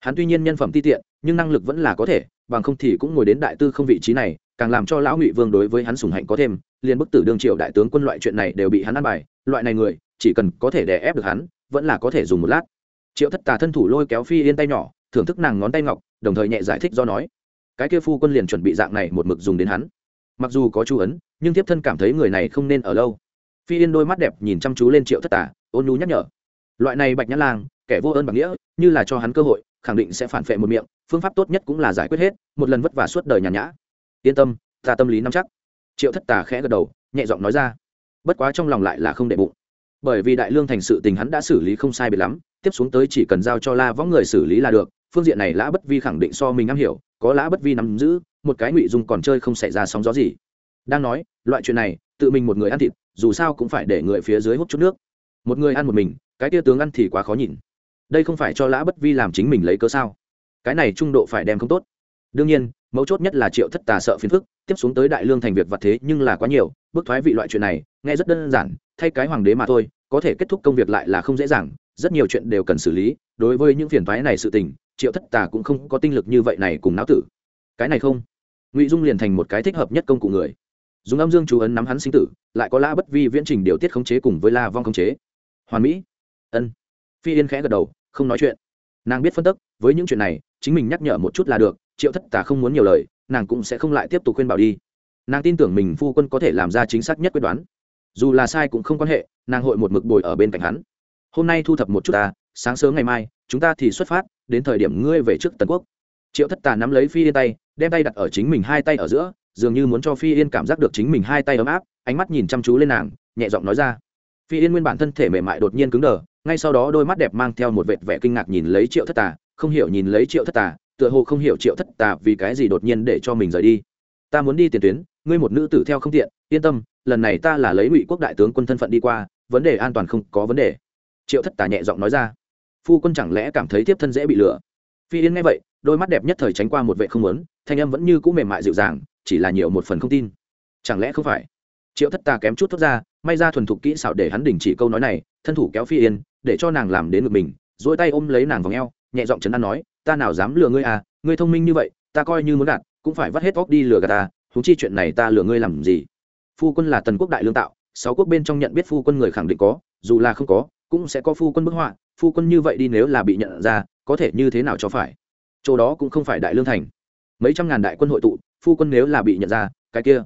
Hắn tuy nhiên nhân phẩm ti tiện, nhưng năng lực vẫn là có thể, bằng không thì cũng ngồi đến đại tư không vị trí này, càng làm cho lão ngụy vương đối với hắn sùng hạnh có thêm, liền bức tử đương triều đại tướng quân loại chuyện này đều bị hắn ăn bài, loại này người, chỉ cần có thể đè ép được hắn, vẫn là có thể dùng một lát. Triệu thất tà thân thủ lôi kéo phi yên tay nhỏ thưởng thức nàng ngón tay ngọc, đồng thời nhẹ giải thích do nói, cái kia phu quân liền chuẩn bị dạng này một mực dùng đến hắn. Mặc dù có chú ấn, nhưng tiếp thân cảm thấy người này không nên ở lâu. Phi yên đôi mắt đẹp nhìn chăm chú lên triệu thất tà, ôn nhu nhắc nhở, loại này bạch nhã lang, kẻ vô ơn bằng nghĩa, như là cho hắn cơ hội, khẳng định sẽ phản phệ một miệng, phương pháp tốt nhất cũng là giải quyết hết, một lần vất vả suốt đời nhàn nhã. Yên tâm, ta tâm lý nắm chắc. Triệu thất tà khẽ gật đầu, nhẹ giọng nói ra. Bất quá trong lòng lại là không đệ bụng. Bởi vì đại lương thành sự tình hắn đã xử lý không sai biệt lắm, tiếp xuống tới chỉ cần giao cho la võng người xử lý là được phương diện này lã bất vi khẳng định so mình am hiểu, có lã bất vi nắm giữ, một cái ngụy dung còn chơi không xảy ra sóng gió gì. Đang nói, loại chuyện này, tự mình một người ăn thịt, dù sao cũng phải để người phía dưới hút chút nước. Một người ăn một mình, cái tia tướng ăn thì quá khó nhìn. Đây không phải cho lã bất vi làm chính mình lấy cớ sao? Cái này trung độ phải đem không tốt. Đương nhiên, mấu chốt nhất là triệu thất tà sợ phiền phức, tiếp xuống tới đại lương thành việc vật thế nhưng là quá nhiều bước thoái vị loại chuyện này, nghe rất đơn giản, thay cái hoàng đế mà thôi, có thể kết thúc công việc lại là không dễ dàng, rất nhiều chuyện đều cần xử lý, đối với những phiền thoái này sự tình triệu thất tà cũng không có tinh lực như vậy này cùng náo tử. Cái này không. Ngụy dung liền thành một cái thích hợp nhất công cụ người. Dùng âm dương chú ấn nắm hắn sinh tử, lại có la bất vi viễn trình điều tiết khống chế cùng với la vong khống chế. Hoàn mỹ. Ân. Phi yên khẽ gật đầu, không nói chuyện. Nàng biết phân tức, với những chuyện này, chính mình nhắc nhở một chút là được, triệu thất tà không muốn nhiều lời, nàng cũng sẽ không lại tiếp tục khuyên bảo đi. Nàng tin tưởng mình phu quân có thể làm ra chính xác nhất quyết đoán. Dù là sai cũng không quan hệ, nàng hội một mực bồi ở bên cạnh hắn. Hôm nay thu thập một chút ta, sáng sớm ngày mai, chúng ta thì xuất phát đến thời điểm ngươi về trước tần quốc. Triệu thất tà nắm lấy phi yên tay, đem tay đặt ở chính mình hai tay ở giữa, dường như muốn cho phi yên cảm giác được chính mình hai tay ấm áp, ánh mắt nhìn chăm chú lên nàng, nhẹ giọng nói ra. Phi yên nguyên bản thân thể mềm mại đột nhiên cứng đờ, ngay sau đó đôi mắt đẹp mang theo một vệt vẻ kinh ngạc nhìn lấy triệu thất tà, không hiểu nhìn lấy triệu thất tà, tựa hồ không hiểu triệu thất tà vì cái gì đột nhiên để cho mình rời đi. Ta muốn đi tiền tuyến, ngươi một nữ tử theo không tiện, yên tâm, lần này ta là lấy ngụy quốc đại tướng quân thân phận đi qua, vấn đề an toàn không có vấn đề. Triệu thất tà nhẹ giọng nói ra phu quân chẳng lẽ cảm thấy tiếp thân dễ bị lừa? Phi yên nghe vậy đôi mắt đẹp nhất thời tránh qua một vệ không lớn thanh âm vẫn như cũ mềm mại dịu dàng chỉ là nhiều một phần không tin. Chẳng lẽ không phải? Triệu thất tà kém chút thốt ra may ra thuần thục kỹ xảo để hắn đình chỉ câu nói này thân thủ kéo phi yên để cho nàng làm đến ngực mình dỗi tay ôm lấy nàng vòng eo, nhẹ giọng chấn an nói ta nào dám lừa ngươi à ngươi thông minh như vậy ta coi như muốn gạt cũng phải vắt hết óc đi lừa gạt ta húng chi chuyện này ta lừa ngươi làm gì? Phu quân là tần quốc đại lương tạo sáu quốc bên trong nhận biết phu quân người khẳng định có dù là không có cũng sẽ có phu quân bức họa phu quân như vậy đi nếu là bị nhận ra, có thể như thế nào cho phải? Chỗ đó cũng không phải đại lương thành. Mấy trăm ngàn đại quân hội tụ, phu quân nếu là bị nhận ra, cái kia.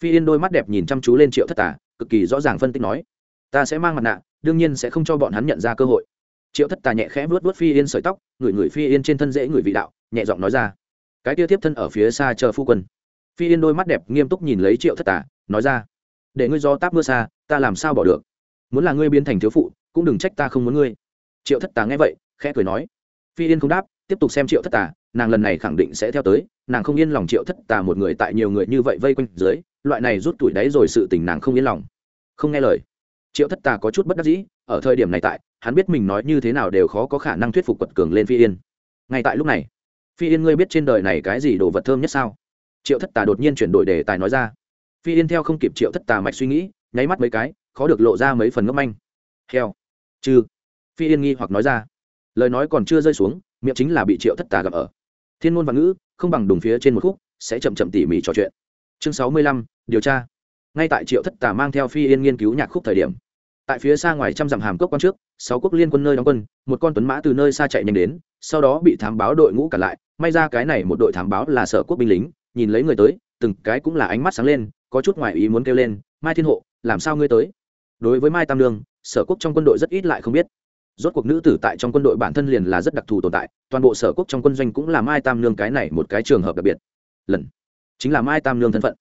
Phi yên đôi mắt đẹp nhìn chăm chú lên triệu thất tả cực kỳ rõ ràng phân tích nói, ta sẽ mang mặt nạ, đương nhiên sẽ không cho bọn hắn nhận ra cơ hội. Triệu thất tà nhẹ khẽ vuốt vuốt phi yên sợi tóc, ngửi ngửi phi yên trên thân dễ ngửi vị đạo, nhẹ giọng nói ra, cái kia tiếp thân ở phía xa chờ phu quân. Phi yên đôi mắt đẹp nghiêm túc nhìn lấy triệu thất tà, nói ra, để ngươi do táp mưa xa, ta làm sao bỏ được? Muốn là ngươi biến thành thiếu phụ, cũng đừng trách ta không muốn ngươi triệu thất tà nghe vậy, khẽ cười nói. Phi yên không đáp, tiếp tục xem triệu thất tà, nàng lần này khẳng định sẽ theo tới, nàng không yên lòng triệu thất tà một người tại nhiều người như vậy vây quanh dưới, loại này rút tuổi đáy rồi sự tình nàng không yên lòng. Không nghe lời. Triệu thất tà có chút bất đắc dĩ, ở thời điểm này tại, hắn biết mình nói như thế nào đều khó có khả năng thuyết phục quật cường lên phi yên. Ngay tại lúc này, phi yên ngươi biết trên đời này cái gì đồ vật thơm nhất sao? Triệu thất tà đột nhiên chuyển đổi đề tài nói ra. Phi yên theo không kịp triệu thất tà mạch suy nghĩ, nháy mắt mấy cái, khó được lộ ra mấy phần ngốc manh. Heo. Chư phi yên nghi hoặc nói ra. Lời nói còn chưa rơi xuống, miệng chính là bị triệu thất tà gặp ở. Thiên ngôn văn ngữ, không bằng đùng phía trên một khúc, sẽ chậm chậm tỉ mỉ trò chuyện. Chương sáu mươi lăm, điều tra. Ngay tại triệu thất tà mang theo phi yên nghiên cứu nhạc khúc thời điểm, tại phía xa ngoài trăm dặm hàm cốc quan trước, sáu quốc liên quân nơi đóng quân, một con tuấn mã từ nơi xa chạy nhanh đến, sau đó bị thám báo đội ngũ cản lại. May ra cái này một đội thám báo là sở quốc binh lính, nhìn lấy người tới, từng cái cũng là ánh mắt sáng lên, có chút ngoài ý muốn kêu lên, mai thiên hộ, làm sao ngươi tới? Đối với mai tam lương, sở quốc trong quân đội rất ít lại không biết rốt cuộc nữ tử tại trong quân đội bản thân liền là rất đặc thù tồn tại, toàn bộ sở quốc trong quân doanh cũng là mai tam nương cái này một cái trường hợp đặc biệt. Lần, chính là mai tam nương thân phận.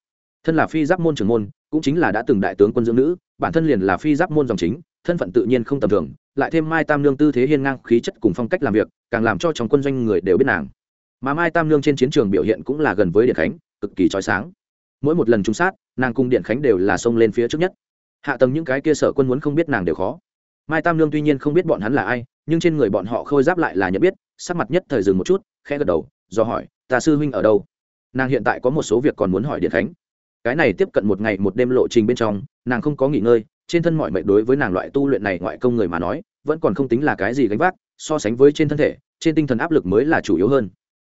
Thân là phi giáp môn trưởng môn, cũng chính là đã từng đại tướng quân dưỡng nữ, bản thân liền là phi giáp môn dòng chính, thân phận tự nhiên không tầm thường, lại thêm mai tam nương tư thế hiên ngang, khí chất cùng phong cách làm việc, càng làm cho trong quân doanh người đều biết nàng. Mà mai tam nương trên chiến trường biểu hiện cũng là gần với điện khánh, cực kỳ trói sáng. Mỗi một lần trúng sát, nàng cùng điện khánh đều là xông lên phía trước nhất. Hạ tầng những cái kia sở quân muốn không biết nàng đều khó mai tam Lương tuy nhiên không biết bọn hắn là ai, nhưng trên người bọn họ khôi giáp lại là nhận biết, sắc mặt nhất thời dừng một chút, khẽ gật đầu, do hỏi, ta sư huynh ở đâu? Nàng hiện tại có một số việc còn muốn hỏi điện khánh. Cái này tiếp cận một ngày một đêm lộ trình bên trong, nàng không có nghỉ ngơi, trên thân mọi mệnh đối với nàng loại tu luyện này ngoại công người mà nói, vẫn còn không tính là cái gì gánh vác, so sánh với trên thân thể, trên tinh thần áp lực mới là chủ yếu hơn.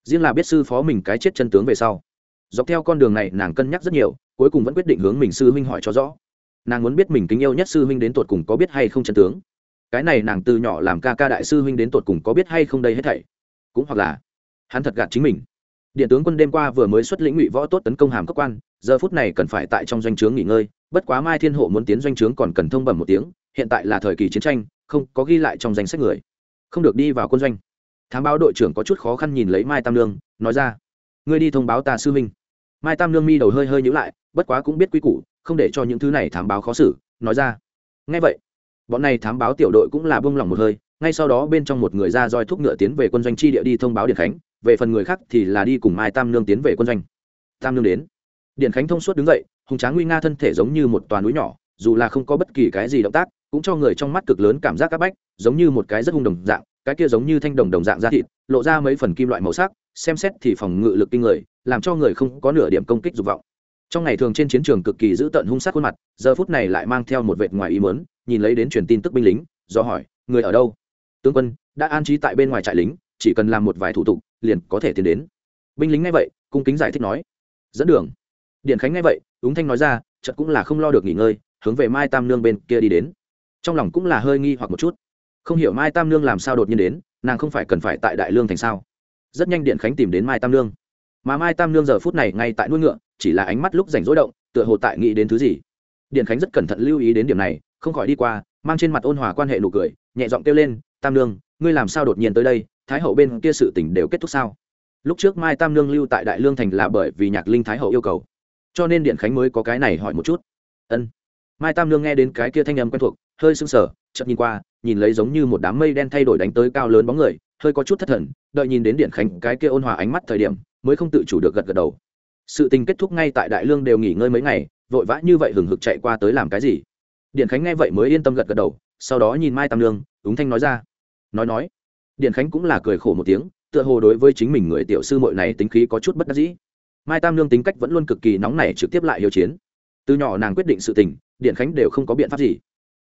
Riêng là biết sư phó mình cái chết chân tướng về sau. Dọc theo con đường này nàng cân nhắc rất nhiều, cuối cùng vẫn quyết định hướng mình sư huynh hỏi cho rõ nàng muốn biết mình kính yêu nhất sư huynh đến tột cùng có biết hay không chân tướng. Cái này nàng từ nhỏ làm ca ca đại sư huynh đến tột cùng có biết hay không đây hết thảy. Cũng hoặc là, hắn thật gạt chính mình. Điện tướng quân đêm qua vừa mới xuất lĩnh ngụy võ tốt tấn công hàm cấp quan, giờ phút này cần phải tại trong doanh trướng nghỉ ngơi, bất quá mai thiên hộ muốn tiến doanh trướng còn cần thông bẩm một tiếng, hiện tại là thời kỳ chiến tranh, không có ghi lại trong danh sách người. Không được đi vào quân doanh. Thám báo đội trưởng có chút khó khăn nhìn lấy mai tam lương nói ra, ngươi đi thông báo ta sư huynh. Mai tam lương mi đầu hơi hơi nhữ lại, bất quá cũng biết quy củ không để cho những thứ này thám báo khó xử, nói ra. Ngay vậy, bọn này thám báo tiểu đội cũng là bông lòng một hơi, ngay sau đó bên trong một người ra roi thúc ngựa tiến về quân doanh tri địa đi thông báo điện khánh, về phần người khác thì là đi cùng mai tam nương tiến về quân doanh. Tam nương đến. Điện khánh thông suốt đứng dậy, hùng tráng nguy nga thân thể giống như một toàn núi nhỏ, dù là không có bất kỳ cái gì động tác, cũng cho người trong mắt cực lớn cảm giác áp bách, giống như một cái rất hung đồng dạng, cái kia giống như thanh đồng đồng dạng da thịt, lộ ra mấy phần kim loại màu sắc, xem xét thì phòng ngự lực kinh người, làm cho người không có nửa điểm công kích dục vọng trong ngày thường trên chiến trường cực kỳ giữ tận hung sát khuôn mặt, giờ phút này lại mang theo một vệt ngoài ý mớn nhìn lấy đến truyền tin tức binh lính, do hỏi, người ở đâu? Tướng quân, đã an trí tại bên ngoài trại lính, chỉ cần làm một vài thủ tục, liền có thể tiến đến. Binh lính ngay vậy, cung kính giải thích nói, dẫn đường. Điện khánh ngay vậy ứng thanh nói ra, chợt cũng là không lo được nghỉ ngơi, hướng về mai tam nương bên kia đi đến. Trong lòng cũng là hơi nghi hoặc một chút. Không hiểu mai tam nương làm sao đột nhiên đến, nàng không phải cần phải tại đại lương thành sao? Rất nhanh điện khánh tìm đến mai tam nương. Mà mai tam nương giờ phút này ngay tại nuôi ngựa chỉ là ánh mắt lúc rảnh rỗi động, tựa hồ tại nghĩ đến thứ gì. Điện khánh rất cẩn thận lưu ý đến điểm này, không khỏi đi qua, mang trên mặt ôn hòa quan hệ nụ cười, nhẹ giọng kêu lên, tam nương, ngươi làm sao đột nhiên tới đây? Thái hậu bên kia sự tình đều kết thúc sao? Lúc trước mai tam nương lưu tại đại lương thành là bởi vì nhạc linh thái hậu yêu cầu, cho nên điện khánh mới có cái này hỏi một chút. Ân. Mai tam nương nghe đến cái kia thanh âm quen thuộc, hơi sưng sờ chậm nhìn qua, nhìn lấy giống như một đám mây đen thay đổi đánh tới cao lớn bóng người, hơi có chút thất thần, đợi nhìn đến điện khánh cái kia ôn hòa ánh mắt thời điểm, mới không tự chủ được gật gật đầu sự tình kết thúc ngay tại đại lương đều nghỉ ngơi mấy ngày, vội vã như vậy hừng hực chạy qua tới làm cái gì? Điện khánh nghe vậy mới yên tâm gật gật đầu, sau đó nhìn mai tam lương, ứng thanh nói ra. Nói nói. Điện khánh cũng là cười khổ một tiếng, tựa hồ đối với chính mình người tiểu sư mội này tính khí có chút bất đắc dĩ. Mai tam lương tính cách vẫn luôn cực kỳ nóng nảy trực tiếp lại hiếu chiến. Từ nhỏ nàng quyết định sự tình, điện khánh đều không có biện pháp gì.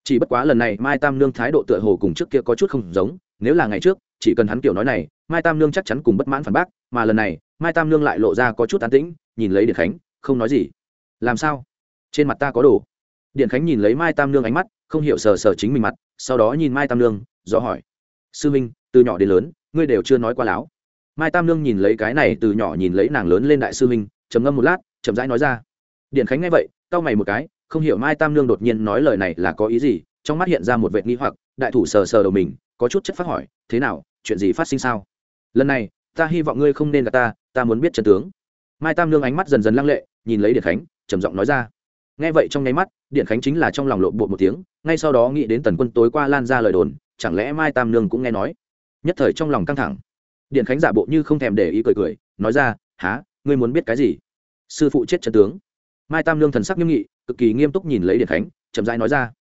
Chỉ bất quá lần này mai tam lương thái độ tựa hồ cùng trước kia có chút không giống, nếu là ngày trước, chỉ cần hắn kiểu nói này, mai tam lương chắc chắn cùng bất mãn phản bác, mà lần này, mai tam lương lại lộ ra có chút an tĩnh nhìn lấy điện khánh, không nói gì. Làm sao? Trên mặt ta có đồ. Điện khánh nhìn lấy mai tam nương ánh mắt, không hiểu sờ sờ chính mình mặt, sau đó nhìn mai tam nương do hỏi. Sư minh, từ nhỏ đến lớn, ngươi đều chưa nói qua láo. Mai tam nương nhìn lấy cái này, từ nhỏ nhìn lấy nàng lớn lên đại sư minh, trầm ngâm một lát, chậm rãi nói ra. Điện khánh nghe vậy, cau mày một cái, không hiểu mai tam nương đột nhiên nói lời này là có ý gì, trong mắt hiện ra một vệt nghi hoặc, đại thủ sờ sờ đầu mình, có chút chất phát hỏi, thế nào, chuyện gì phát sinh sao? Lần này, ta hy vọng ngươi không nên gặp ta ta muốn biết trần tướng mai tam nương ánh mắt dần dần lăng lệ, nhìn lấy điện khánh, trầm giọng nói ra. Nghe vậy trong nháy mắt điện khánh chính là trong lòng lộn bộ một tiếng, ngay sau đó nghĩ đến tần quân tối qua lan ra lời đồn, chẳng lẽ mai tam nương cũng nghe nói? Nhất thời trong lòng căng thẳng. Điện khánh giả bộ như không thèm để ý cười cười, nói ra há ngươi muốn biết cái gì? Sư phụ chết trần tướng. Mai tam nương thần sắc nghiêm nghị, cực kỳ nghiêm túc nhìn lấy điện khánh, chậm rãi nói ra.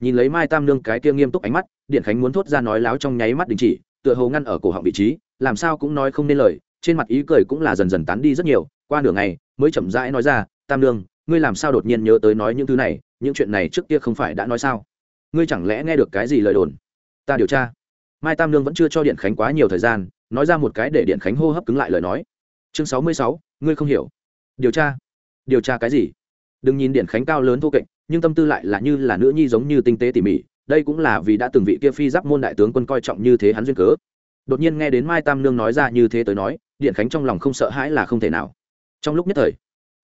Nhìn lấy mai tam nương cái kia nghiêm túc ánh mắt điện khánh muốn thốt ra nói láo trong nháy mắt đình chỉ, tựa hồ ngăn ở cổ họng vị trí, làm sao cũng nói không nên lời trên mặt ý cười cũng là dần dần tán đi rất nhiều, qua nửa ngày, mới chậm rãi nói ra, tam nương, ngươi làm sao đột nhiên nhớ tới nói những thứ này, những chuyện này trước kia không phải đã nói sao? Ngươi chẳng lẽ nghe được cái gì lời đồn? Ta điều tra. Mai tam nương vẫn chưa cho điện khánh quá nhiều thời gian, nói ra một cái để điện khánh hô hấp cứng lại lời nói. Chương sáu mươi sáu, ngươi không hiểu. Điều tra? Điều tra cái gì? Đừng nhìn điện khánh cao lớn thô kệch, nhưng tâm tư lại là như là nữ nhi giống như tinh tế tỉ mỉ, đây cũng là vì đã từng vị kia phi giáp môn đại tướng quân coi trọng như thế hắn duyên cớ. Đột nhiên nghe đến mai tam nương nói ra như thế tới nói điện khánh trong lòng không sợ hãi là không thể nào. Trong lúc nhất thời,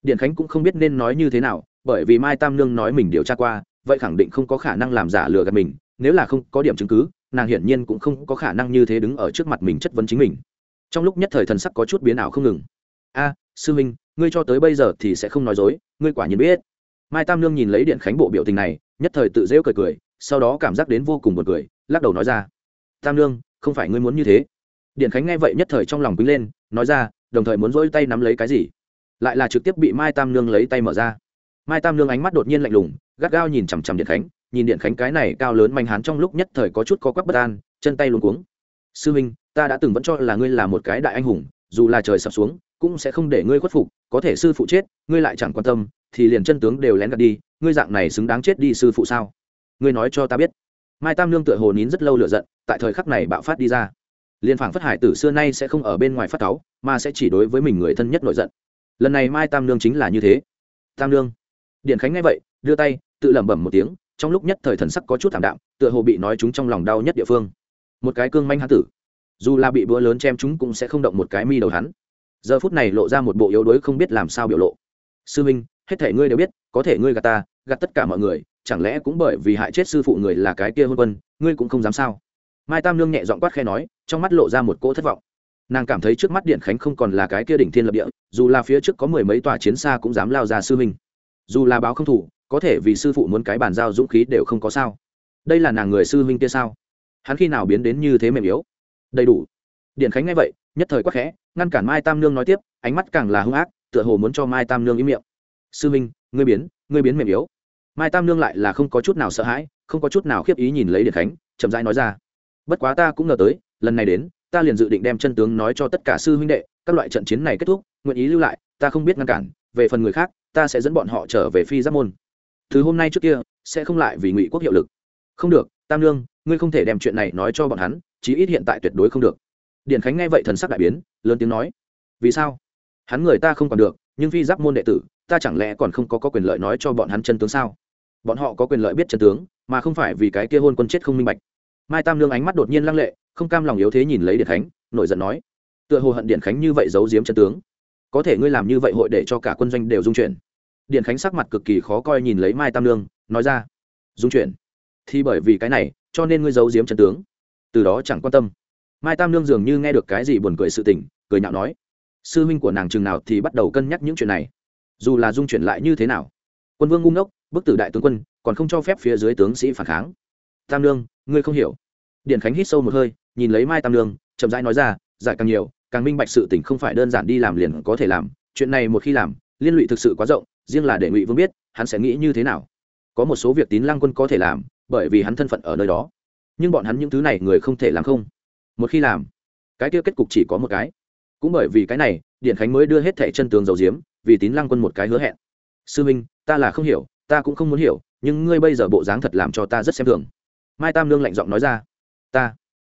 điện khánh cũng không biết nên nói như thế nào, bởi vì mai tam nương nói mình điều tra qua, vậy khẳng định không có khả năng làm giả lừa gạt mình, nếu là không có điểm chứng cứ, nàng hiển nhiên cũng không có khả năng như thế đứng ở trước mặt mình chất vấn chính mình. Trong lúc nhất thời thần sắc có chút biến ảo không ngừng. A, sư minh ngươi cho tới bây giờ thì sẽ không nói dối, ngươi quả nhiên biết. Mai tam nương nhìn lấy điện khánh bộ biểu tình này, nhất thời tự dễu cười cười, sau đó cảm giác đến vô cùng buồn cười, lắc đầu nói ra, tam nương, không phải ngươi muốn như thế điện khánh nghe vậy nhất thời trong lòng quý lên, nói ra, đồng thời muốn dỗi tay nắm lấy cái gì? Lại là trực tiếp bị mai tam nương lấy tay mở ra. Mai tam nương ánh mắt đột nhiên lạnh lùng, gắt gao nhìn chằm chằm điện khánh, nhìn điện khánh cái này cao lớn manh hán trong lúc nhất thời có chút có quắc bất an, chân tay luôn cuống. Sư minh ta đã từng vẫn cho là ngươi là một cái đại anh hùng, dù là trời sập xuống, cũng sẽ không để ngươi khuất phục, có thể sư phụ chết, ngươi lại chẳng quan tâm, thì liền chân tướng đều lén gạt đi, ngươi dạng này xứng đáng chết đi sư phụ sao? Ngươi nói cho ta biết. Mai tam nương tựa hồ nín rất lâu lựa giận, tại thời khắc này bạo phát đi ra liên phảng phất hải tử xưa nay sẽ không ở bên ngoài phát cáu, mà sẽ chỉ đối với mình người thân nhất nổi giận. Lần này mai tam nương chính là như thế. Tam nương. Điện khánh nghe vậy, đưa tay, tự lẩm bẩm một tiếng, trong lúc nhất thời thần sắc có chút thảm đạm, tựa hồ bị nói chúng trong lòng đau nhất địa phương. Một cái cương manh hán tử. Dù là bị búa lớn chém chúng cũng sẽ không động một cái mi đầu hắn. Giờ phút này lộ ra một bộ yếu đuối không biết làm sao biểu lộ. Sư minh, hết thể ngươi đều biết, có thể ngươi gạt ta, gạt tất cả mọi người, chẳng lẽ cũng bởi vì hại chết sư phụ người là cái kia hôn quân, ngươi cũng không dám sao? Mai tam nương nhẹ giọng quát khe nói, trong mắt lộ ra một cỗ thất vọng. Nàng cảm thấy trước mắt điện khánh không còn là cái kia đỉnh thiên lập địa, dù là phía trước có mười mấy tòa chiến xa cũng dám lao ra sư minh dù là báo không thủ, có thể vì sư phụ muốn cái bàn giao dũng khí đều không có sao. Đây là nàng người sư minh kia sao? Hắn khi nào biến đến như thế mềm yếu? Đầy đủ. Điện khánh nghe vậy, nhất thời quắc khẽ, ngăn cản mai tam nương nói tiếp, ánh mắt càng là hung ác, tựa hồ muốn cho mai tam nương im miệng. Sư minh ngươi biến ngươi biến mềm yếu. Mai tam nương lại là không có chút nào sợ hãi, không có chút nào khiếp ý nhìn lấy điện khánh, chậm rãi nói ra bất quá ta cũng ngờ tới lần này đến ta liền dự định đem chân tướng nói cho tất cả sư huynh đệ các loại trận chiến này kết thúc nguyện ý lưu lại ta không biết ngăn cản về phần người khác ta sẽ dẫn bọn họ trở về phi giáp môn. Thứ hôm nay trước kia sẽ không lại vì ngụy quốc hiệu lực. Không được tam lương ngươi không thể đem chuyện này nói cho bọn hắn chí ít hiện tại tuyệt đối không được. Điện khánh nghe vậy thần sắc đại biến lớn tiếng nói vì sao? Hắn người ta không còn được nhưng phi giáp môn đệ tử ta chẳng lẽ còn không có, có quyền lợi nói cho bọn hắn chân tướng sao? Bọn họ có quyền lợi biết chân tướng mà không phải vì cái kia hôn quân chết không minh bạch mai tam lương ánh mắt đột nhiên lăng lệ, không cam lòng yếu thế nhìn lấy điện khánh, nổi giận nói, tựa hồ hận điện khánh như vậy giấu giếm chân tướng. Có thể ngươi làm như vậy hội để cho cả quân doanh đều dung chuyển. Điện khánh sắc mặt cực kỳ khó coi nhìn lấy mai tam lương, nói ra dung chuyển? Thì bởi vì cái này, cho nên ngươi giấu giếm chân tướng. Từ đó chẳng quan tâm. Mai tam lương dường như nghe được cái gì buồn cười sự tình, cười nhạo nói, sư huynh của nàng chừng nào thì bắt đầu cân nhắc những chuyện này. Dù là dung chuyển lại như thế nào, quân vương ngu ngốc, bức tử đại tướng quân, còn không cho phép phía dưới tướng sĩ phản kháng tam nương, ngươi không hiểu. Điện khánh hít sâu một hơi, nhìn lấy mai tam nương, chậm rãi nói ra, giải càng nhiều, càng minh bạch sự tình không phải đơn giản đi làm liền có thể làm, chuyện này một khi làm, liên lụy thực sự quá rộng, riêng là để ngụy vương biết, hắn sẽ nghĩ như thế nào. Có một số việc tín lăng quân có thể làm, bởi vì hắn thân phận ở nơi đó. Nhưng bọn hắn những thứ này người không thể làm không. Một khi làm, cái kia kết cục chỉ có một cái. Cũng bởi vì cái này điện khánh mới đưa hết thẻ chân tường dầu diếm vì tín lăng quân một cái hứa hẹn. Sư minh, ta là không hiểu, ta cũng không muốn hiểu, nhưng ngươi bây giờ bộ dáng thật làm cho ta rất xem thường mai tam lương lạnh giọng nói ra. Ta.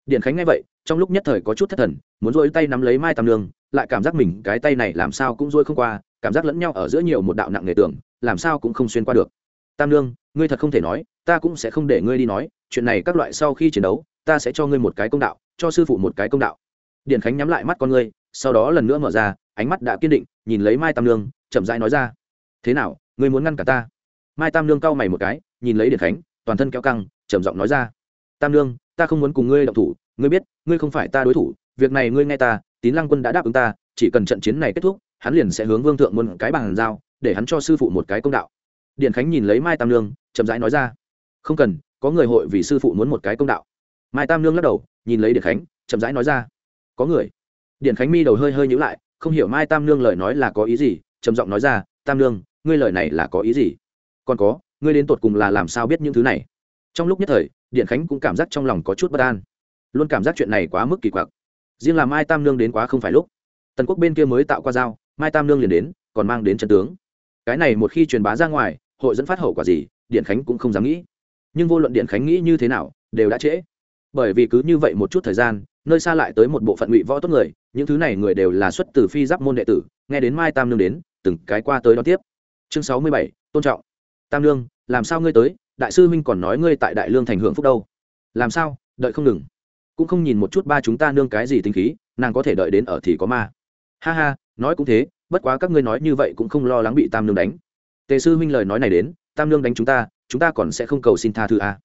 Điện khánh nghe vậy, trong lúc nhất thời có chút thất thần, muốn dỗi tay nắm lấy mai tam lương, lại cảm giác mình cái tay này làm sao cũng dỗi không qua, cảm giác lẫn nhau ở giữa nhiều một đạo nặng nghề tưởng, làm sao cũng không xuyên qua được. Tam lương, ngươi thật không thể nói, ta cũng sẽ không để ngươi đi nói, chuyện này các loại sau khi chiến đấu, ta sẽ cho ngươi một cái công đạo, cho sư phụ một cái công đạo. Điện khánh nhắm lại mắt con ngươi, sau đó lần nữa mở ra, ánh mắt đã kiên định, nhìn lấy mai tam lương, chậm rãi nói ra. Thế nào, ngươi muốn ngăn cả ta? Mai tam lương cau mày một cái, nhìn lấy điện khánh toàn thân kéo căng, trầm giọng nói ra. Tam lương ta không muốn cùng ngươi động thủ, ngươi biết, ngươi không phải ta đối thủ, việc này ngươi nghe ta, tín lăng quân đã đáp ứng ta, chỉ cần trận chiến này kết thúc, hắn liền sẽ hướng vương thượng muốn cái bàn giao, để hắn cho sư phụ một cái công đạo. Điện khánh nhìn lấy mai tam lương chậm rãi nói ra. Không cần, có người hội vì sư phụ muốn một cái công đạo. Mai tam lương lắc đầu, nhìn lấy điện khánh, chậm rãi nói ra. Có người. Điện khánh mi đầu hơi hơi nhữ lại, không hiểu mai tam lương lời nói là có ý gì, trầm giọng nói ra. Tam lương ngươi lời này là có ý gì? Còn có ngươi đến tột cùng là làm sao biết những thứ này? Trong lúc nhất thời, điện khánh cũng cảm giác trong lòng có chút bất an. Luôn cảm giác chuyện này quá mức kỳ quặc. Riêng là mai tam Nương đến quá không phải lúc. Tần quốc bên kia mới tạo qua dao mai tam Nương liền đến, còn mang đến chân tướng. Cái này một khi truyền bá ra ngoài, hội dẫn phát hậu quả gì, điện khánh cũng không dám nghĩ. Nhưng vô luận điện khánh nghĩ như thế nào, đều đã trễ. Bởi vì cứ như vậy một chút thời gian, nơi xa lại tới một bộ phận ngụy võ tốt người, những thứ này người đều là xuất từ phi giáp môn đệ tử, nghe đến mai tam nương đến, từng cái qua tới đó tiếp. Chương sáu mươi bảy, tôn trọng. Tam nương làm sao ngươi tới, đại sư huynh còn nói ngươi tại đại lương thành hưởng phúc đâu? Làm sao, đợi không ngừng. Cũng không nhìn một chút ba chúng ta nương cái gì tính khí, nàng có thể đợi đến ở thì có ma. Ha ha, nói cũng thế, bất quá các ngươi nói như vậy cũng không lo lắng bị tam nương đánh. Tề sư huynh lời nói này đến, tam nương đánh chúng ta chúng ta còn sẽ không cầu xin tha thứ a à.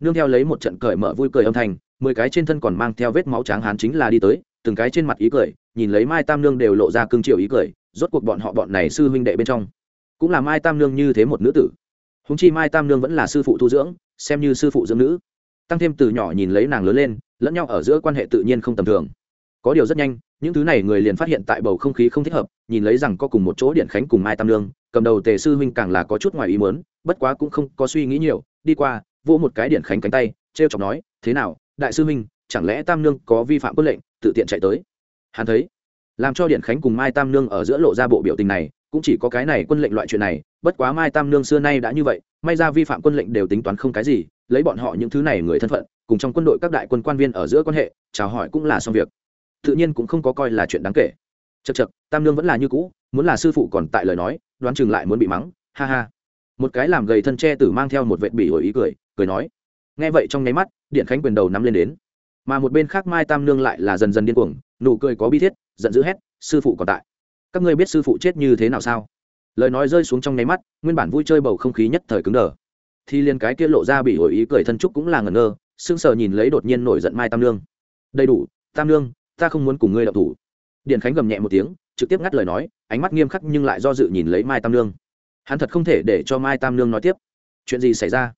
nương theo lấy một trận cởi mở vui cười âm thanh, mười cái trên thân còn mang theo vết máu tráng hán chính là đi tới, từng cái trên mặt ý cười, nhìn lấy mai tam nương đều lộ ra cương triệu ý cười, rốt cuộc bọn họ bọn này sư huynh đệ bên trong. Cũng là mai tam nương như thế một nữ tử húng chi mai tam nương vẫn là sư phụ thu dưỡng, xem như sư phụ dưỡng nữ. Tăng thêm từ nhỏ nhìn lấy nàng lớn lên, lẫn nhau ở giữa quan hệ tự nhiên không tầm thường. Có điều rất nhanh, những thứ này người liền phát hiện tại bầu không khí không thích hợp, nhìn lấy rằng có cùng một chỗ điện khánh cùng mai tam nương, cầm đầu tề sư huynh càng là có chút ngoài ý mớn bất quá cũng không có suy nghĩ nhiều, đi qua, vỗ một cái điện khánh cánh tay t r e o chọc nói, thế nào, đại sư huynh, chẳng lẽ tam nương có vi phạm quân lệnh, tự tiện chạy tới? Hắn thấy, làm cho điện khánh cùng mai tam nương ở giữa lộ ra bộ biểu tình này cũng chỉ có cái này quân lệnh loại chuyện này, bất quá mai tam nương xưa nay đã như vậy, may ra vi phạm quân lệnh đều tính toán không cái gì, lấy bọn họ những thứ này người thân phận, cùng trong quân đội các đại quân quan viên ở giữa quan hệ, chào hỏi cũng là xong việc. Tự nhiên cũng không có coi là chuyện đáng kể. Chật chật tam nương vẫn là như cũ, muốn là sư phụ còn tại lời nói, đoán chừng lại muốn bị mắng, ha ha. Một cái làm gầy thân tre tử mang theo một vệ bỉ ổi ý cười cười nói. Nghe vậy trong nháy mắt, điện khánh quyền đầu nắm lên đến. Mà một bên khác mai tam nương lại là dần dần điên cuồng, nụ cười có bi thiết, giận dữ hét, sư phụ còn tại các ngươi biết sư phụ chết như thế nào sao? Lời nói rơi xuống trong nháy mắt, nguyên bản vui chơi bầu không khí nhất thời cứng đờ. Thì liền cái kia lộ ra bị hồi ý cười thân trúc cũng là ngẩn ngơ, sững sờ nhìn lấy đột nhiên nổi giận mai tam nương. Đầy đủ, tam nương, ta không muốn cùng ngươi đậu thủ. Điện khánh gầm nhẹ một tiếng, trực tiếp ngắt lời nói, ánh mắt nghiêm khắc nhưng lại do dự nhìn lấy mai tam nương. Hắn thật không thể để cho mai tam nương nói tiếp. Chuyện gì xảy ra?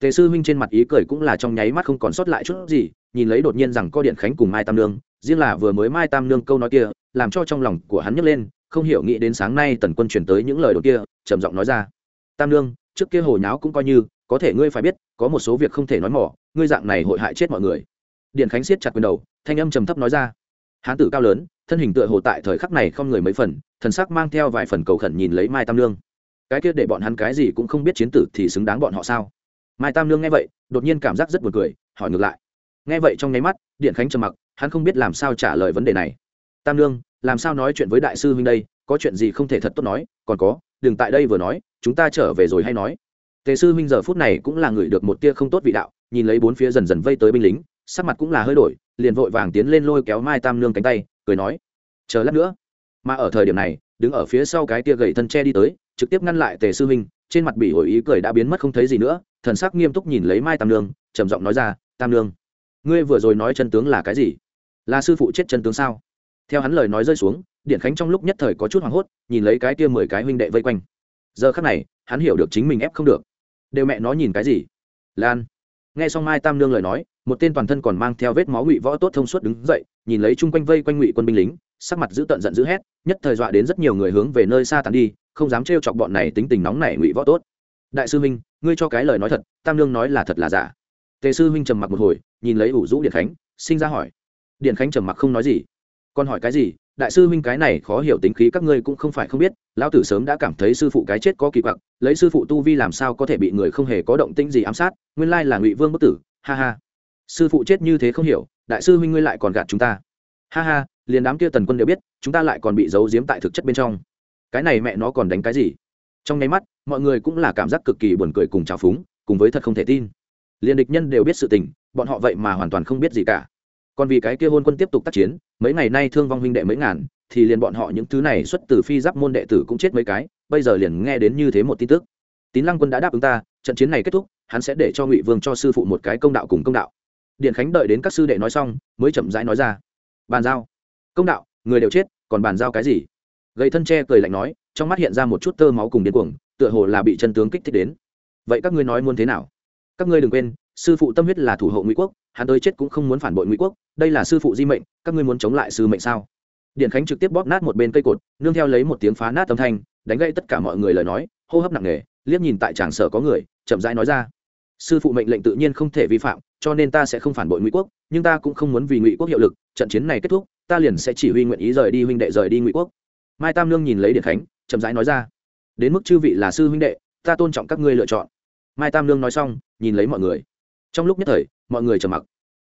Tề sư huynh trên mặt ý cười cũng là trong nháy mắt không còn sót lại chút gì, nhìn lấy đột nhiên rằng có điện khánh cùng mai tam nương, riêng là vừa mới mai tam nương câu nói kia, làm cho trong lòng của hắn nhấc lên không hiểu nghĩ đến sáng nay tần quân chuyển tới những lời đột kia, trầm giọng nói ra. Tam nương, trước kia hồi nháo cũng coi như, có thể ngươi phải biết, có một số việc không thể nói mỏ, ngươi dạng này hội hại chết mọi người. Điện khánh siết chặt quyền đầu, thanh âm trầm thấp nói ra. Hán tử cao lớn, thân hình tựa hồ tại thời khắc này không người mấy phần, thần sắc mang theo vài phần cầu khẩn nhìn lấy mai tam lương cái kia để bọn hắn cái gì cũng không biết chiến tử thì xứng đáng bọn họ sao? Mai tam lương nghe vậy, đột nhiên cảm giác rất buồn cười, hỏi ngược lại. Nghe vậy trong nháy mắt điện khánh trầm mặc, hắn không biết làm sao trả lời vấn đề này. Tam lương làm sao nói chuyện với đại sư huynh đây, có chuyện gì không thể thật tốt nói, còn có, đừng tại đây vừa nói, chúng ta trở về rồi hay nói. Tề sư huynh giờ phút này cũng là người được một tia không tốt vị đạo, nhìn lấy bốn phía dần dần vây tới binh lính, sắc mặt cũng là hơi đổi, liền vội vàng tiến lên lôi kéo mai tam nương cánh tay, cười nói, chờ lát nữa. Mà ở thời điểm này, đứng ở phía sau cái tia gầy thân tre đi tới, trực tiếp ngăn lại tề sư huynh, trên mặt bị ổi ý cười đã biến mất không thấy gì nữa, thần sắc nghiêm túc nhìn lấy mai tam nương, trầm giọng nói ra, tam nương, ngươi vừa rồi nói chân tướng là cái gì? Là sư phụ chết chân tướng sao? Theo hắn lời nói rơi xuống, điện khánh trong lúc nhất thời có chút hoảng hốt, nhìn lấy cái kia mười cái huynh đệ vây quanh. Giờ khắc này, hắn hiểu được chính mình ép không được. Đều mẹ nó nhìn cái gì? Lan. Nghe xong mai tam nương lời nói, một tên toàn thân còn mang theo vết máu ngụy võ tốt thông suốt đứng dậy, nhìn lấy chung quanh vây quanh ngụy quân binh lính, sắc mặt giữ tận giận dữ hét, nhất thời dọa đến rất nhiều người hướng về nơi xa tàn đi, không dám trêu chọc bọn này tính tình nóng này ngụy võ tốt. Đại sư huynh, ngươi cho cái lời nói thật, tam lương nói là thật là giả. Tề sư huynh trầm mặc một hồi, nhìn lấy ủ rũ điện khánh, sinh ra hỏi. Điện khánh trầm mặc không nói gì còn hỏi cái gì? Đại sư huynh cái này khó hiểu tính khí các ngươi cũng không phải không biết, lão tử sớm đã cảm thấy sư phụ cái chết có kỳ quặc, lấy sư phụ tu vi làm sao có thể bị người không hề có động tĩnh gì ám sát, nguyên lai là ngụy vương bất tử, ha ha. Sư phụ chết như thế không hiểu, đại sư huynh ngươi lại còn gạt chúng ta. Ha ha, liền đám kia tần quân đều biết, chúng ta lại còn bị giấu giếm tại thực chất bên trong. Cái này mẹ nó còn đánh cái gì? Trong nháy mắt, mọi người cũng là cảm giác cực kỳ buồn cười cùng trào phúng, cùng với thật không thể tin. Liền địch nhân đều biết sự tình, bọn họ vậy mà hoàn toàn không biết gì cả còn vì cái kia hôn quân tiếp tục tác chiến, mấy ngày nay thương vong huynh đệ mấy ngàn, thì liền bọn họ những thứ này xuất từ phi giáp môn đệ tử cũng chết mấy cái, bây giờ liền nghe đến như thế một tin tức. Tín lăng quân đã đáp ứng ta, trận chiến này kết thúc, hắn sẽ để cho ngụy vương cho sư phụ một cái công đạo cùng công đạo. Điện khánh đợi đến các sư đệ nói xong, mới chậm rãi nói ra. Bàn giao. Công đạo, người đều chết, còn bàn giao cái gì? Gây thân tre cười lạnh nói, trong mắt hiện ra một chút tơ máu cùng điên cuồng, tựa hồ là bị chân tướng kích thích đến. Vậy các ngươi nói muốn thế nào? Các ngươi đừng quên sư phụ tâm huyết là thủ hộ ngụy quốc, hắn tới chết cũng không muốn phản bội ngụy quốc, đây là sư phụ di mệnh, các ngươi muốn chống lại sư mệnh sao? Điện khánh trực tiếp bóp nát một bên cây cột, nương theo lấy một tiếng phá nát âm thanh, đánh gây tất cả mọi người lời nói, hô hấp nặng nề, liếc nhìn tại tràng sở có người, chậm rãi nói ra. Sư phụ mệnh lệnh tự nhiên không thể vi phạm, cho nên ta sẽ không phản bội ngụy quốc, nhưng ta cũng không muốn vì ngụy quốc hiệu lực, trận chiến này kết thúc, ta liền sẽ chỉ huy nguyện ý rời đi huynh đệ rời đi ngụy quốc. Mai tam lương nhìn lấy điện khánh, chậm rãi nói ra. Đến mức chư vị là sư huynh đệ, ta tôn trọng các ngươi lựa chọn. Mai tam lương nói xong, nhìn lấy mọi người trong lúc nhất thời, mọi người trầm mặc.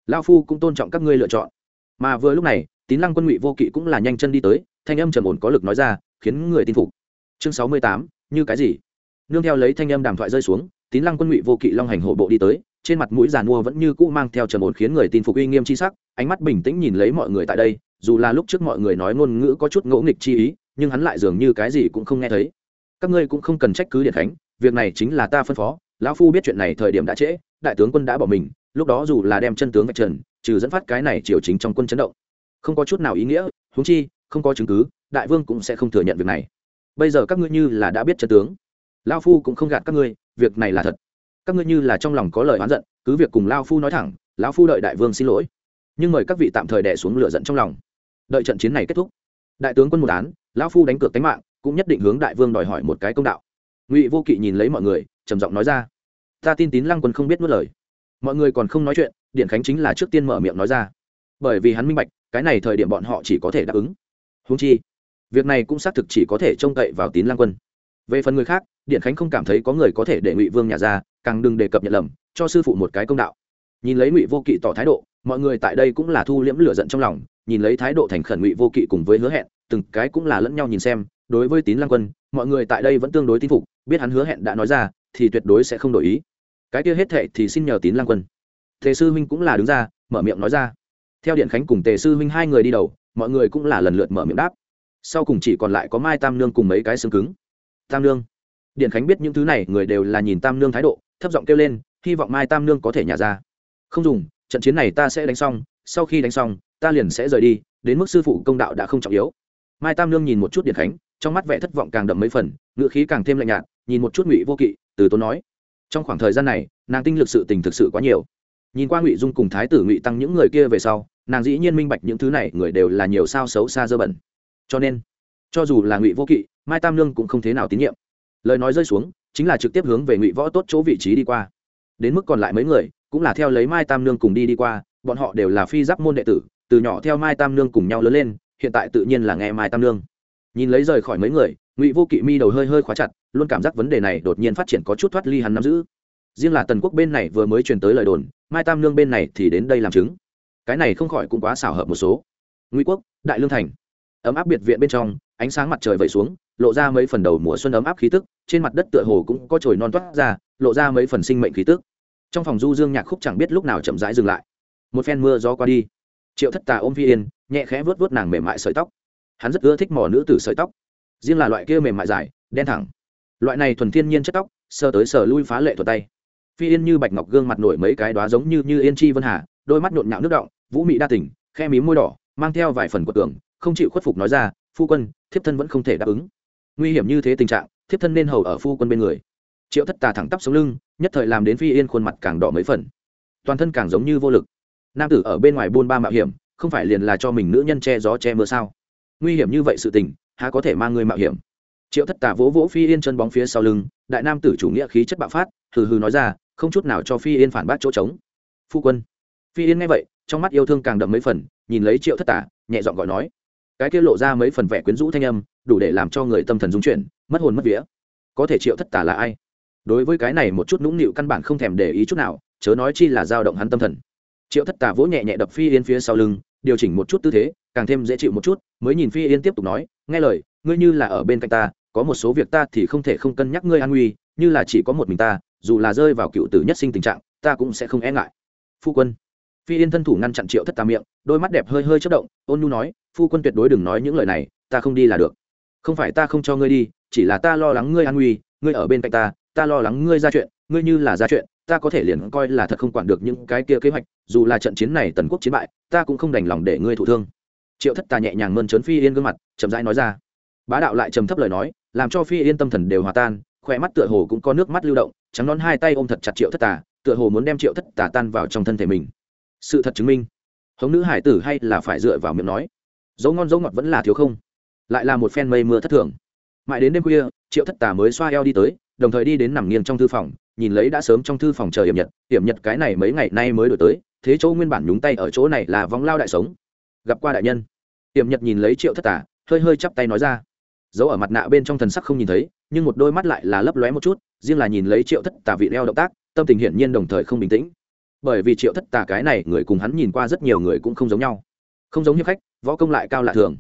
Lao phu cũng tôn trọng các ngươi lựa chọn. Mà vừa lúc này, tín lăng quân ngụy vô kỵ cũng là nhanh chân đi tới, thanh âm trầm ổn có lực nói ra, khiến người tin phục. Chương sáu mươi tám, như cái gì? Nương theo lấy thanh âm đàm thoại rơi xuống, tín lăng quân ngụy vô kỵ long hành hộ bộ đi tới, trên mặt mũi giàn mua vẫn như cũ mang theo trầm ổn khiến người tin phục uy nghiêm chi sắc, ánh mắt bình tĩnh nhìn lấy mọi người tại đây, dù là lúc trước mọi người nói ngôn ngữ có chút ngỗ nghịch chi ý, nhưng hắn lại dường như cái gì cũng không nghe thấy. Các ngươi cũng không cần trách cứ điện khánh, việc này chính là ta phân phó lão phu biết chuyện này thời điểm đã trễ, đại tướng quân đã bỏ mình, lúc đó dù là đem chân tướng vạch trần, trừ dẫn phát cái này triều chính trong quân chấn động, không có chút nào ý nghĩa, huống chi, không có chứng cứ, đại vương cũng sẽ không thừa nhận việc này. Bây giờ các ngươi như là đã biết chân tướng. Lao phu cũng không gạt các ngươi, việc này là thật. Các ngươi như là trong lòng có lời oán giận, cứ việc cùng lao phu nói thẳng, lão phu đợi đại vương xin lỗi. Nhưng mời các vị tạm thời đẻ xuống lửa giận trong lòng. Đợi trận chiến này kết thúc, đại tướng quân một án, lão phu đánh cược tính mạng, cũng nhất định hướng đại vương đòi hỏi một cái công đạo. Ngụy vô kỵ nhìn lấy mọi người trầm giọng nói ra. Ta tin tín lăng quân không biết mất lời. Mọi người còn không nói chuyện, điện khánh chính là trước tiên mở miệng nói ra. Bởi vì hắn minh bạch, cái này thời điểm bọn họ chỉ có thể đáp ứng. Húng chi, việc này cũng xác thực chỉ có thể trông cậy vào tín lăng quân. Về phần người khác, điện khánh không cảm thấy có người có thể để ngụy vương nhà ra, càng đừng đề cập nhận lầm, cho sư phụ một cái công đạo. Nhìn lấy ngụy vô kỵ tỏ thái độ, mọi người tại đây cũng là thu liễm lửa giận trong lòng, nhìn lấy thái độ thành khẩn ngụy vô kỵ cùng với hứa hẹn, từng cái cũng là lẫn nhau nhìn xem. Đối với tín lăng quân, mọi người tại đây vẫn tương đối tin phục, biết hắn hứa hẹn đã nói ra thì tuyệt đối sẽ không đổi ý. Cái kia hết thệ thì xin nhờ tín Lang quân. Tề sư huynh cũng là đứng ra, mở miệng nói ra. Theo điện khánh cùng tề sư huynh hai người đi đầu, mọi người cũng là lần lượt mở miệng đáp. Sau cùng chỉ còn lại có mai tam nương cùng mấy cái xương cứng. Tam nương. Điện khánh biết những thứ này, người đều là nhìn tam nương thái độ, thấp giọng kêu lên, hy vọng mai tam nương có thể nhả ra. Không dùng, trận chiến này ta sẽ đánh xong, sau khi đánh xong, ta liền sẽ rời đi, đến mức sư phụ công đạo đã không trọng yếu. Mai tam nương nhìn một chút điện khánh, trong mắt vẻ thất vọng càng đậm mấy phần ngựa khí càng thêm lạnh nhạt, nhìn một chút ngụy vô kỵ từ tốn nói. Trong khoảng thời gian này, nàng tinh lực sự tình thực sự quá nhiều. Nhìn qua ngụy dung cùng thái tử ngụy tăng những người kia về sau, nàng dĩ nhiên minh bạch những thứ này người đều là nhiều sao xấu xa dơ bẩn. Cho nên, cho dù là ngụy vô kỵ, mai tam lương cũng không thế nào tín nhiệm. Lời nói rơi xuống, chính là trực tiếp hướng về ngụy võ tốt chỗ vị trí đi qua. Đến mức còn lại mấy người, cũng là theo lấy mai tam lương cùng đi đi qua, bọn họ đều là phi giáp môn đệ tử, từ nhỏ theo mai tam lương cùng nhau lớn lên, hiện tại tự nhiên là nghe mai tam lương. Nhìn lấy rời khỏi mấy người, ngụy vô kỵ mi đầu hơi hơi khóa chặt luôn cảm giác vấn đề này đột nhiên phát triển có chút thoát ly hắn nắm giữ. Riêng là tần quốc bên này vừa mới truyền tới lời đồn, mai tam lương bên này thì đến đây làm chứng. Cái này không khỏi cũng quá xảo hợp một số. Ngụy quốc, đại lương thành. Ấm áp biệt viện bên trong, ánh sáng mặt trời vẩy xuống, lộ ra mấy phần đầu mùa xuân ấm áp khí tức, trên mặt đất tựa hồ cũng có chồi non toát ra, lộ ra mấy phần sinh mệnh khí tức. Trong phòng du dương nhạc khúc chẳng biết lúc nào chậm rãi dừng lại. Một phen mưa gió qua đi. Triệu thất tà ôm phi yên, nhẹ khẽ vớt vớt nàng mềm mại sợi tóc. Hắn rất ưa thích mò nữ tử sợi tóc. Riêng là loại kia mềm mại dài, đen thẳng loại này thuần thiên nhiên chất tóc, sờ tới sờ lui phá lệ thuật tay. Phi yên như bạch ngọc gương mặt nổi mấy cái đoá giống như như yên chi vân hà, đôi mắt nhộn nhạo nước động, vũ mị đa tỉnh khe mí môi đỏ, mang theo vài phần của tường không chịu khuất phục nói ra, phu quân, thiếp thân vẫn không thể đáp ứng. Nguy hiểm như thế tình trạng, thiếp thân nên hầu ở phu quân bên người. Triệu thất tà thẳng tắp sống lưng, nhất thời làm đến phi yên khuôn mặt càng đỏ mấy phần. Toàn thân càng giống như vô lực. Nam tử ở bên ngoài buôn ba mạo hiểm, không phải liền là cho mình nữ nhân che gió che mưa sao? Nguy hiểm như vậy sự tình, há có thể mang người mạo hiểm? Triệu thất tà vỗ vỗ phi yên chân bóng phía sau lưng, đại nam tử chủ nghĩa khí chất bạo phát, hừ hừ nói ra, không chút nào cho phi yên phản bác chỗ trống. Phu quân. Phi yên nghe vậy, trong mắt yêu thương càng đậm mấy phần, nhìn lấy triệu thất tà, nhẹ giọng gọi nói. Cái kia lộ ra mấy phần vẻ quyến rũ thanh âm, đủ để làm cho người tâm thần dung chuyển, mất hồn mất vía. Có thể triệu thất tà là ai? Đối với cái này một chút nũng nịu căn bản không thèm để ý chút nào, chớ nói chi là dao động hắn tâm thần. Triệu thất tà vỗ nhẹ nhẹ đập phi yên phía sau lưng, điều chỉnh một chút tư thế, càng thêm dễ chịu một chút, mới nhìn phi yên tiếp tục nói, nghe lời, ngươi như là ở bên cạnh ta có một số việc ta thì không thể không cân nhắc ngươi an nguy, như là chỉ có một mình ta, dù là rơi vào cựu tử nhất sinh tình trạng, ta cũng sẽ không e ngại. Phu quân. Phi yên thân thủ ngăn chặn triệu thất tà miệng, đôi mắt đẹp hơi hơi chất động, ôn nhu nói, phu quân tuyệt đối đừng nói những lời này, ta không đi là được. Không phải ta không cho ngươi đi, chỉ là ta lo lắng ngươi an nguy, ngươi ở bên cạnh ta ta lo lắng ngươi ra chuyện, ngươi như là ra chuyện, ta có thể liền coi là thật không quản được những cái kia kế hoạch, dù là trận chiến này tần quốc chiến bại, ta cũng không đành lòng để ngươi thụ thương. Triệu thất tà nhẹ nhàng mơn trớn phi yên gương mặt, chậm rãi nói ra bá đạo lại trầm thấp lời nói, làm cho phi yên tâm thần đều hòa tan, khỏe mắt tựa hồ cũng có nước mắt lưu động, trắng nón hai tay ôm thật chặt triệu thất tà, tựa hồ muốn đem triệu thất tà tan vào trong thân thể mình. Sự thật chứng minh, hống nữ hải tử hay là phải dựa vào miệng nói, dấu ngon dấu ngọt vẫn là thiếu không, lại là một phen mây mưa thất thường. Mãi đến đêm khuya, triệu thất tà mới xoa eo đi tới, đồng thời đi đến nằm nghiêng trong thư phòng, nhìn lấy đã sớm trong thư phòng chờ hiểm nhật hiểm nhật cái này mấy ngày nay mới đổi tới, thế chỗ nguyên bản nhúng tay ở chỗ này là vong lao đại sống. Gặp qua đại nhân. Hiểm nhật nhìn lấy triệu thất tà, hơi hơi chắp tay nói ra dấu ở mặt nạ bên trong thần sắc không nhìn thấy, nhưng một đôi mắt lại là lấp lóe một chút, riêng là nhìn lấy triệu thất tà vị leo động tác, tâm tình hiển nhiên đồng thời không bình tĩnh. Bởi vì triệu thất tà cái này người cùng hắn nhìn qua rất nhiều người cũng không giống nhau. Không giống như khách, võ công lại cao lạ thường.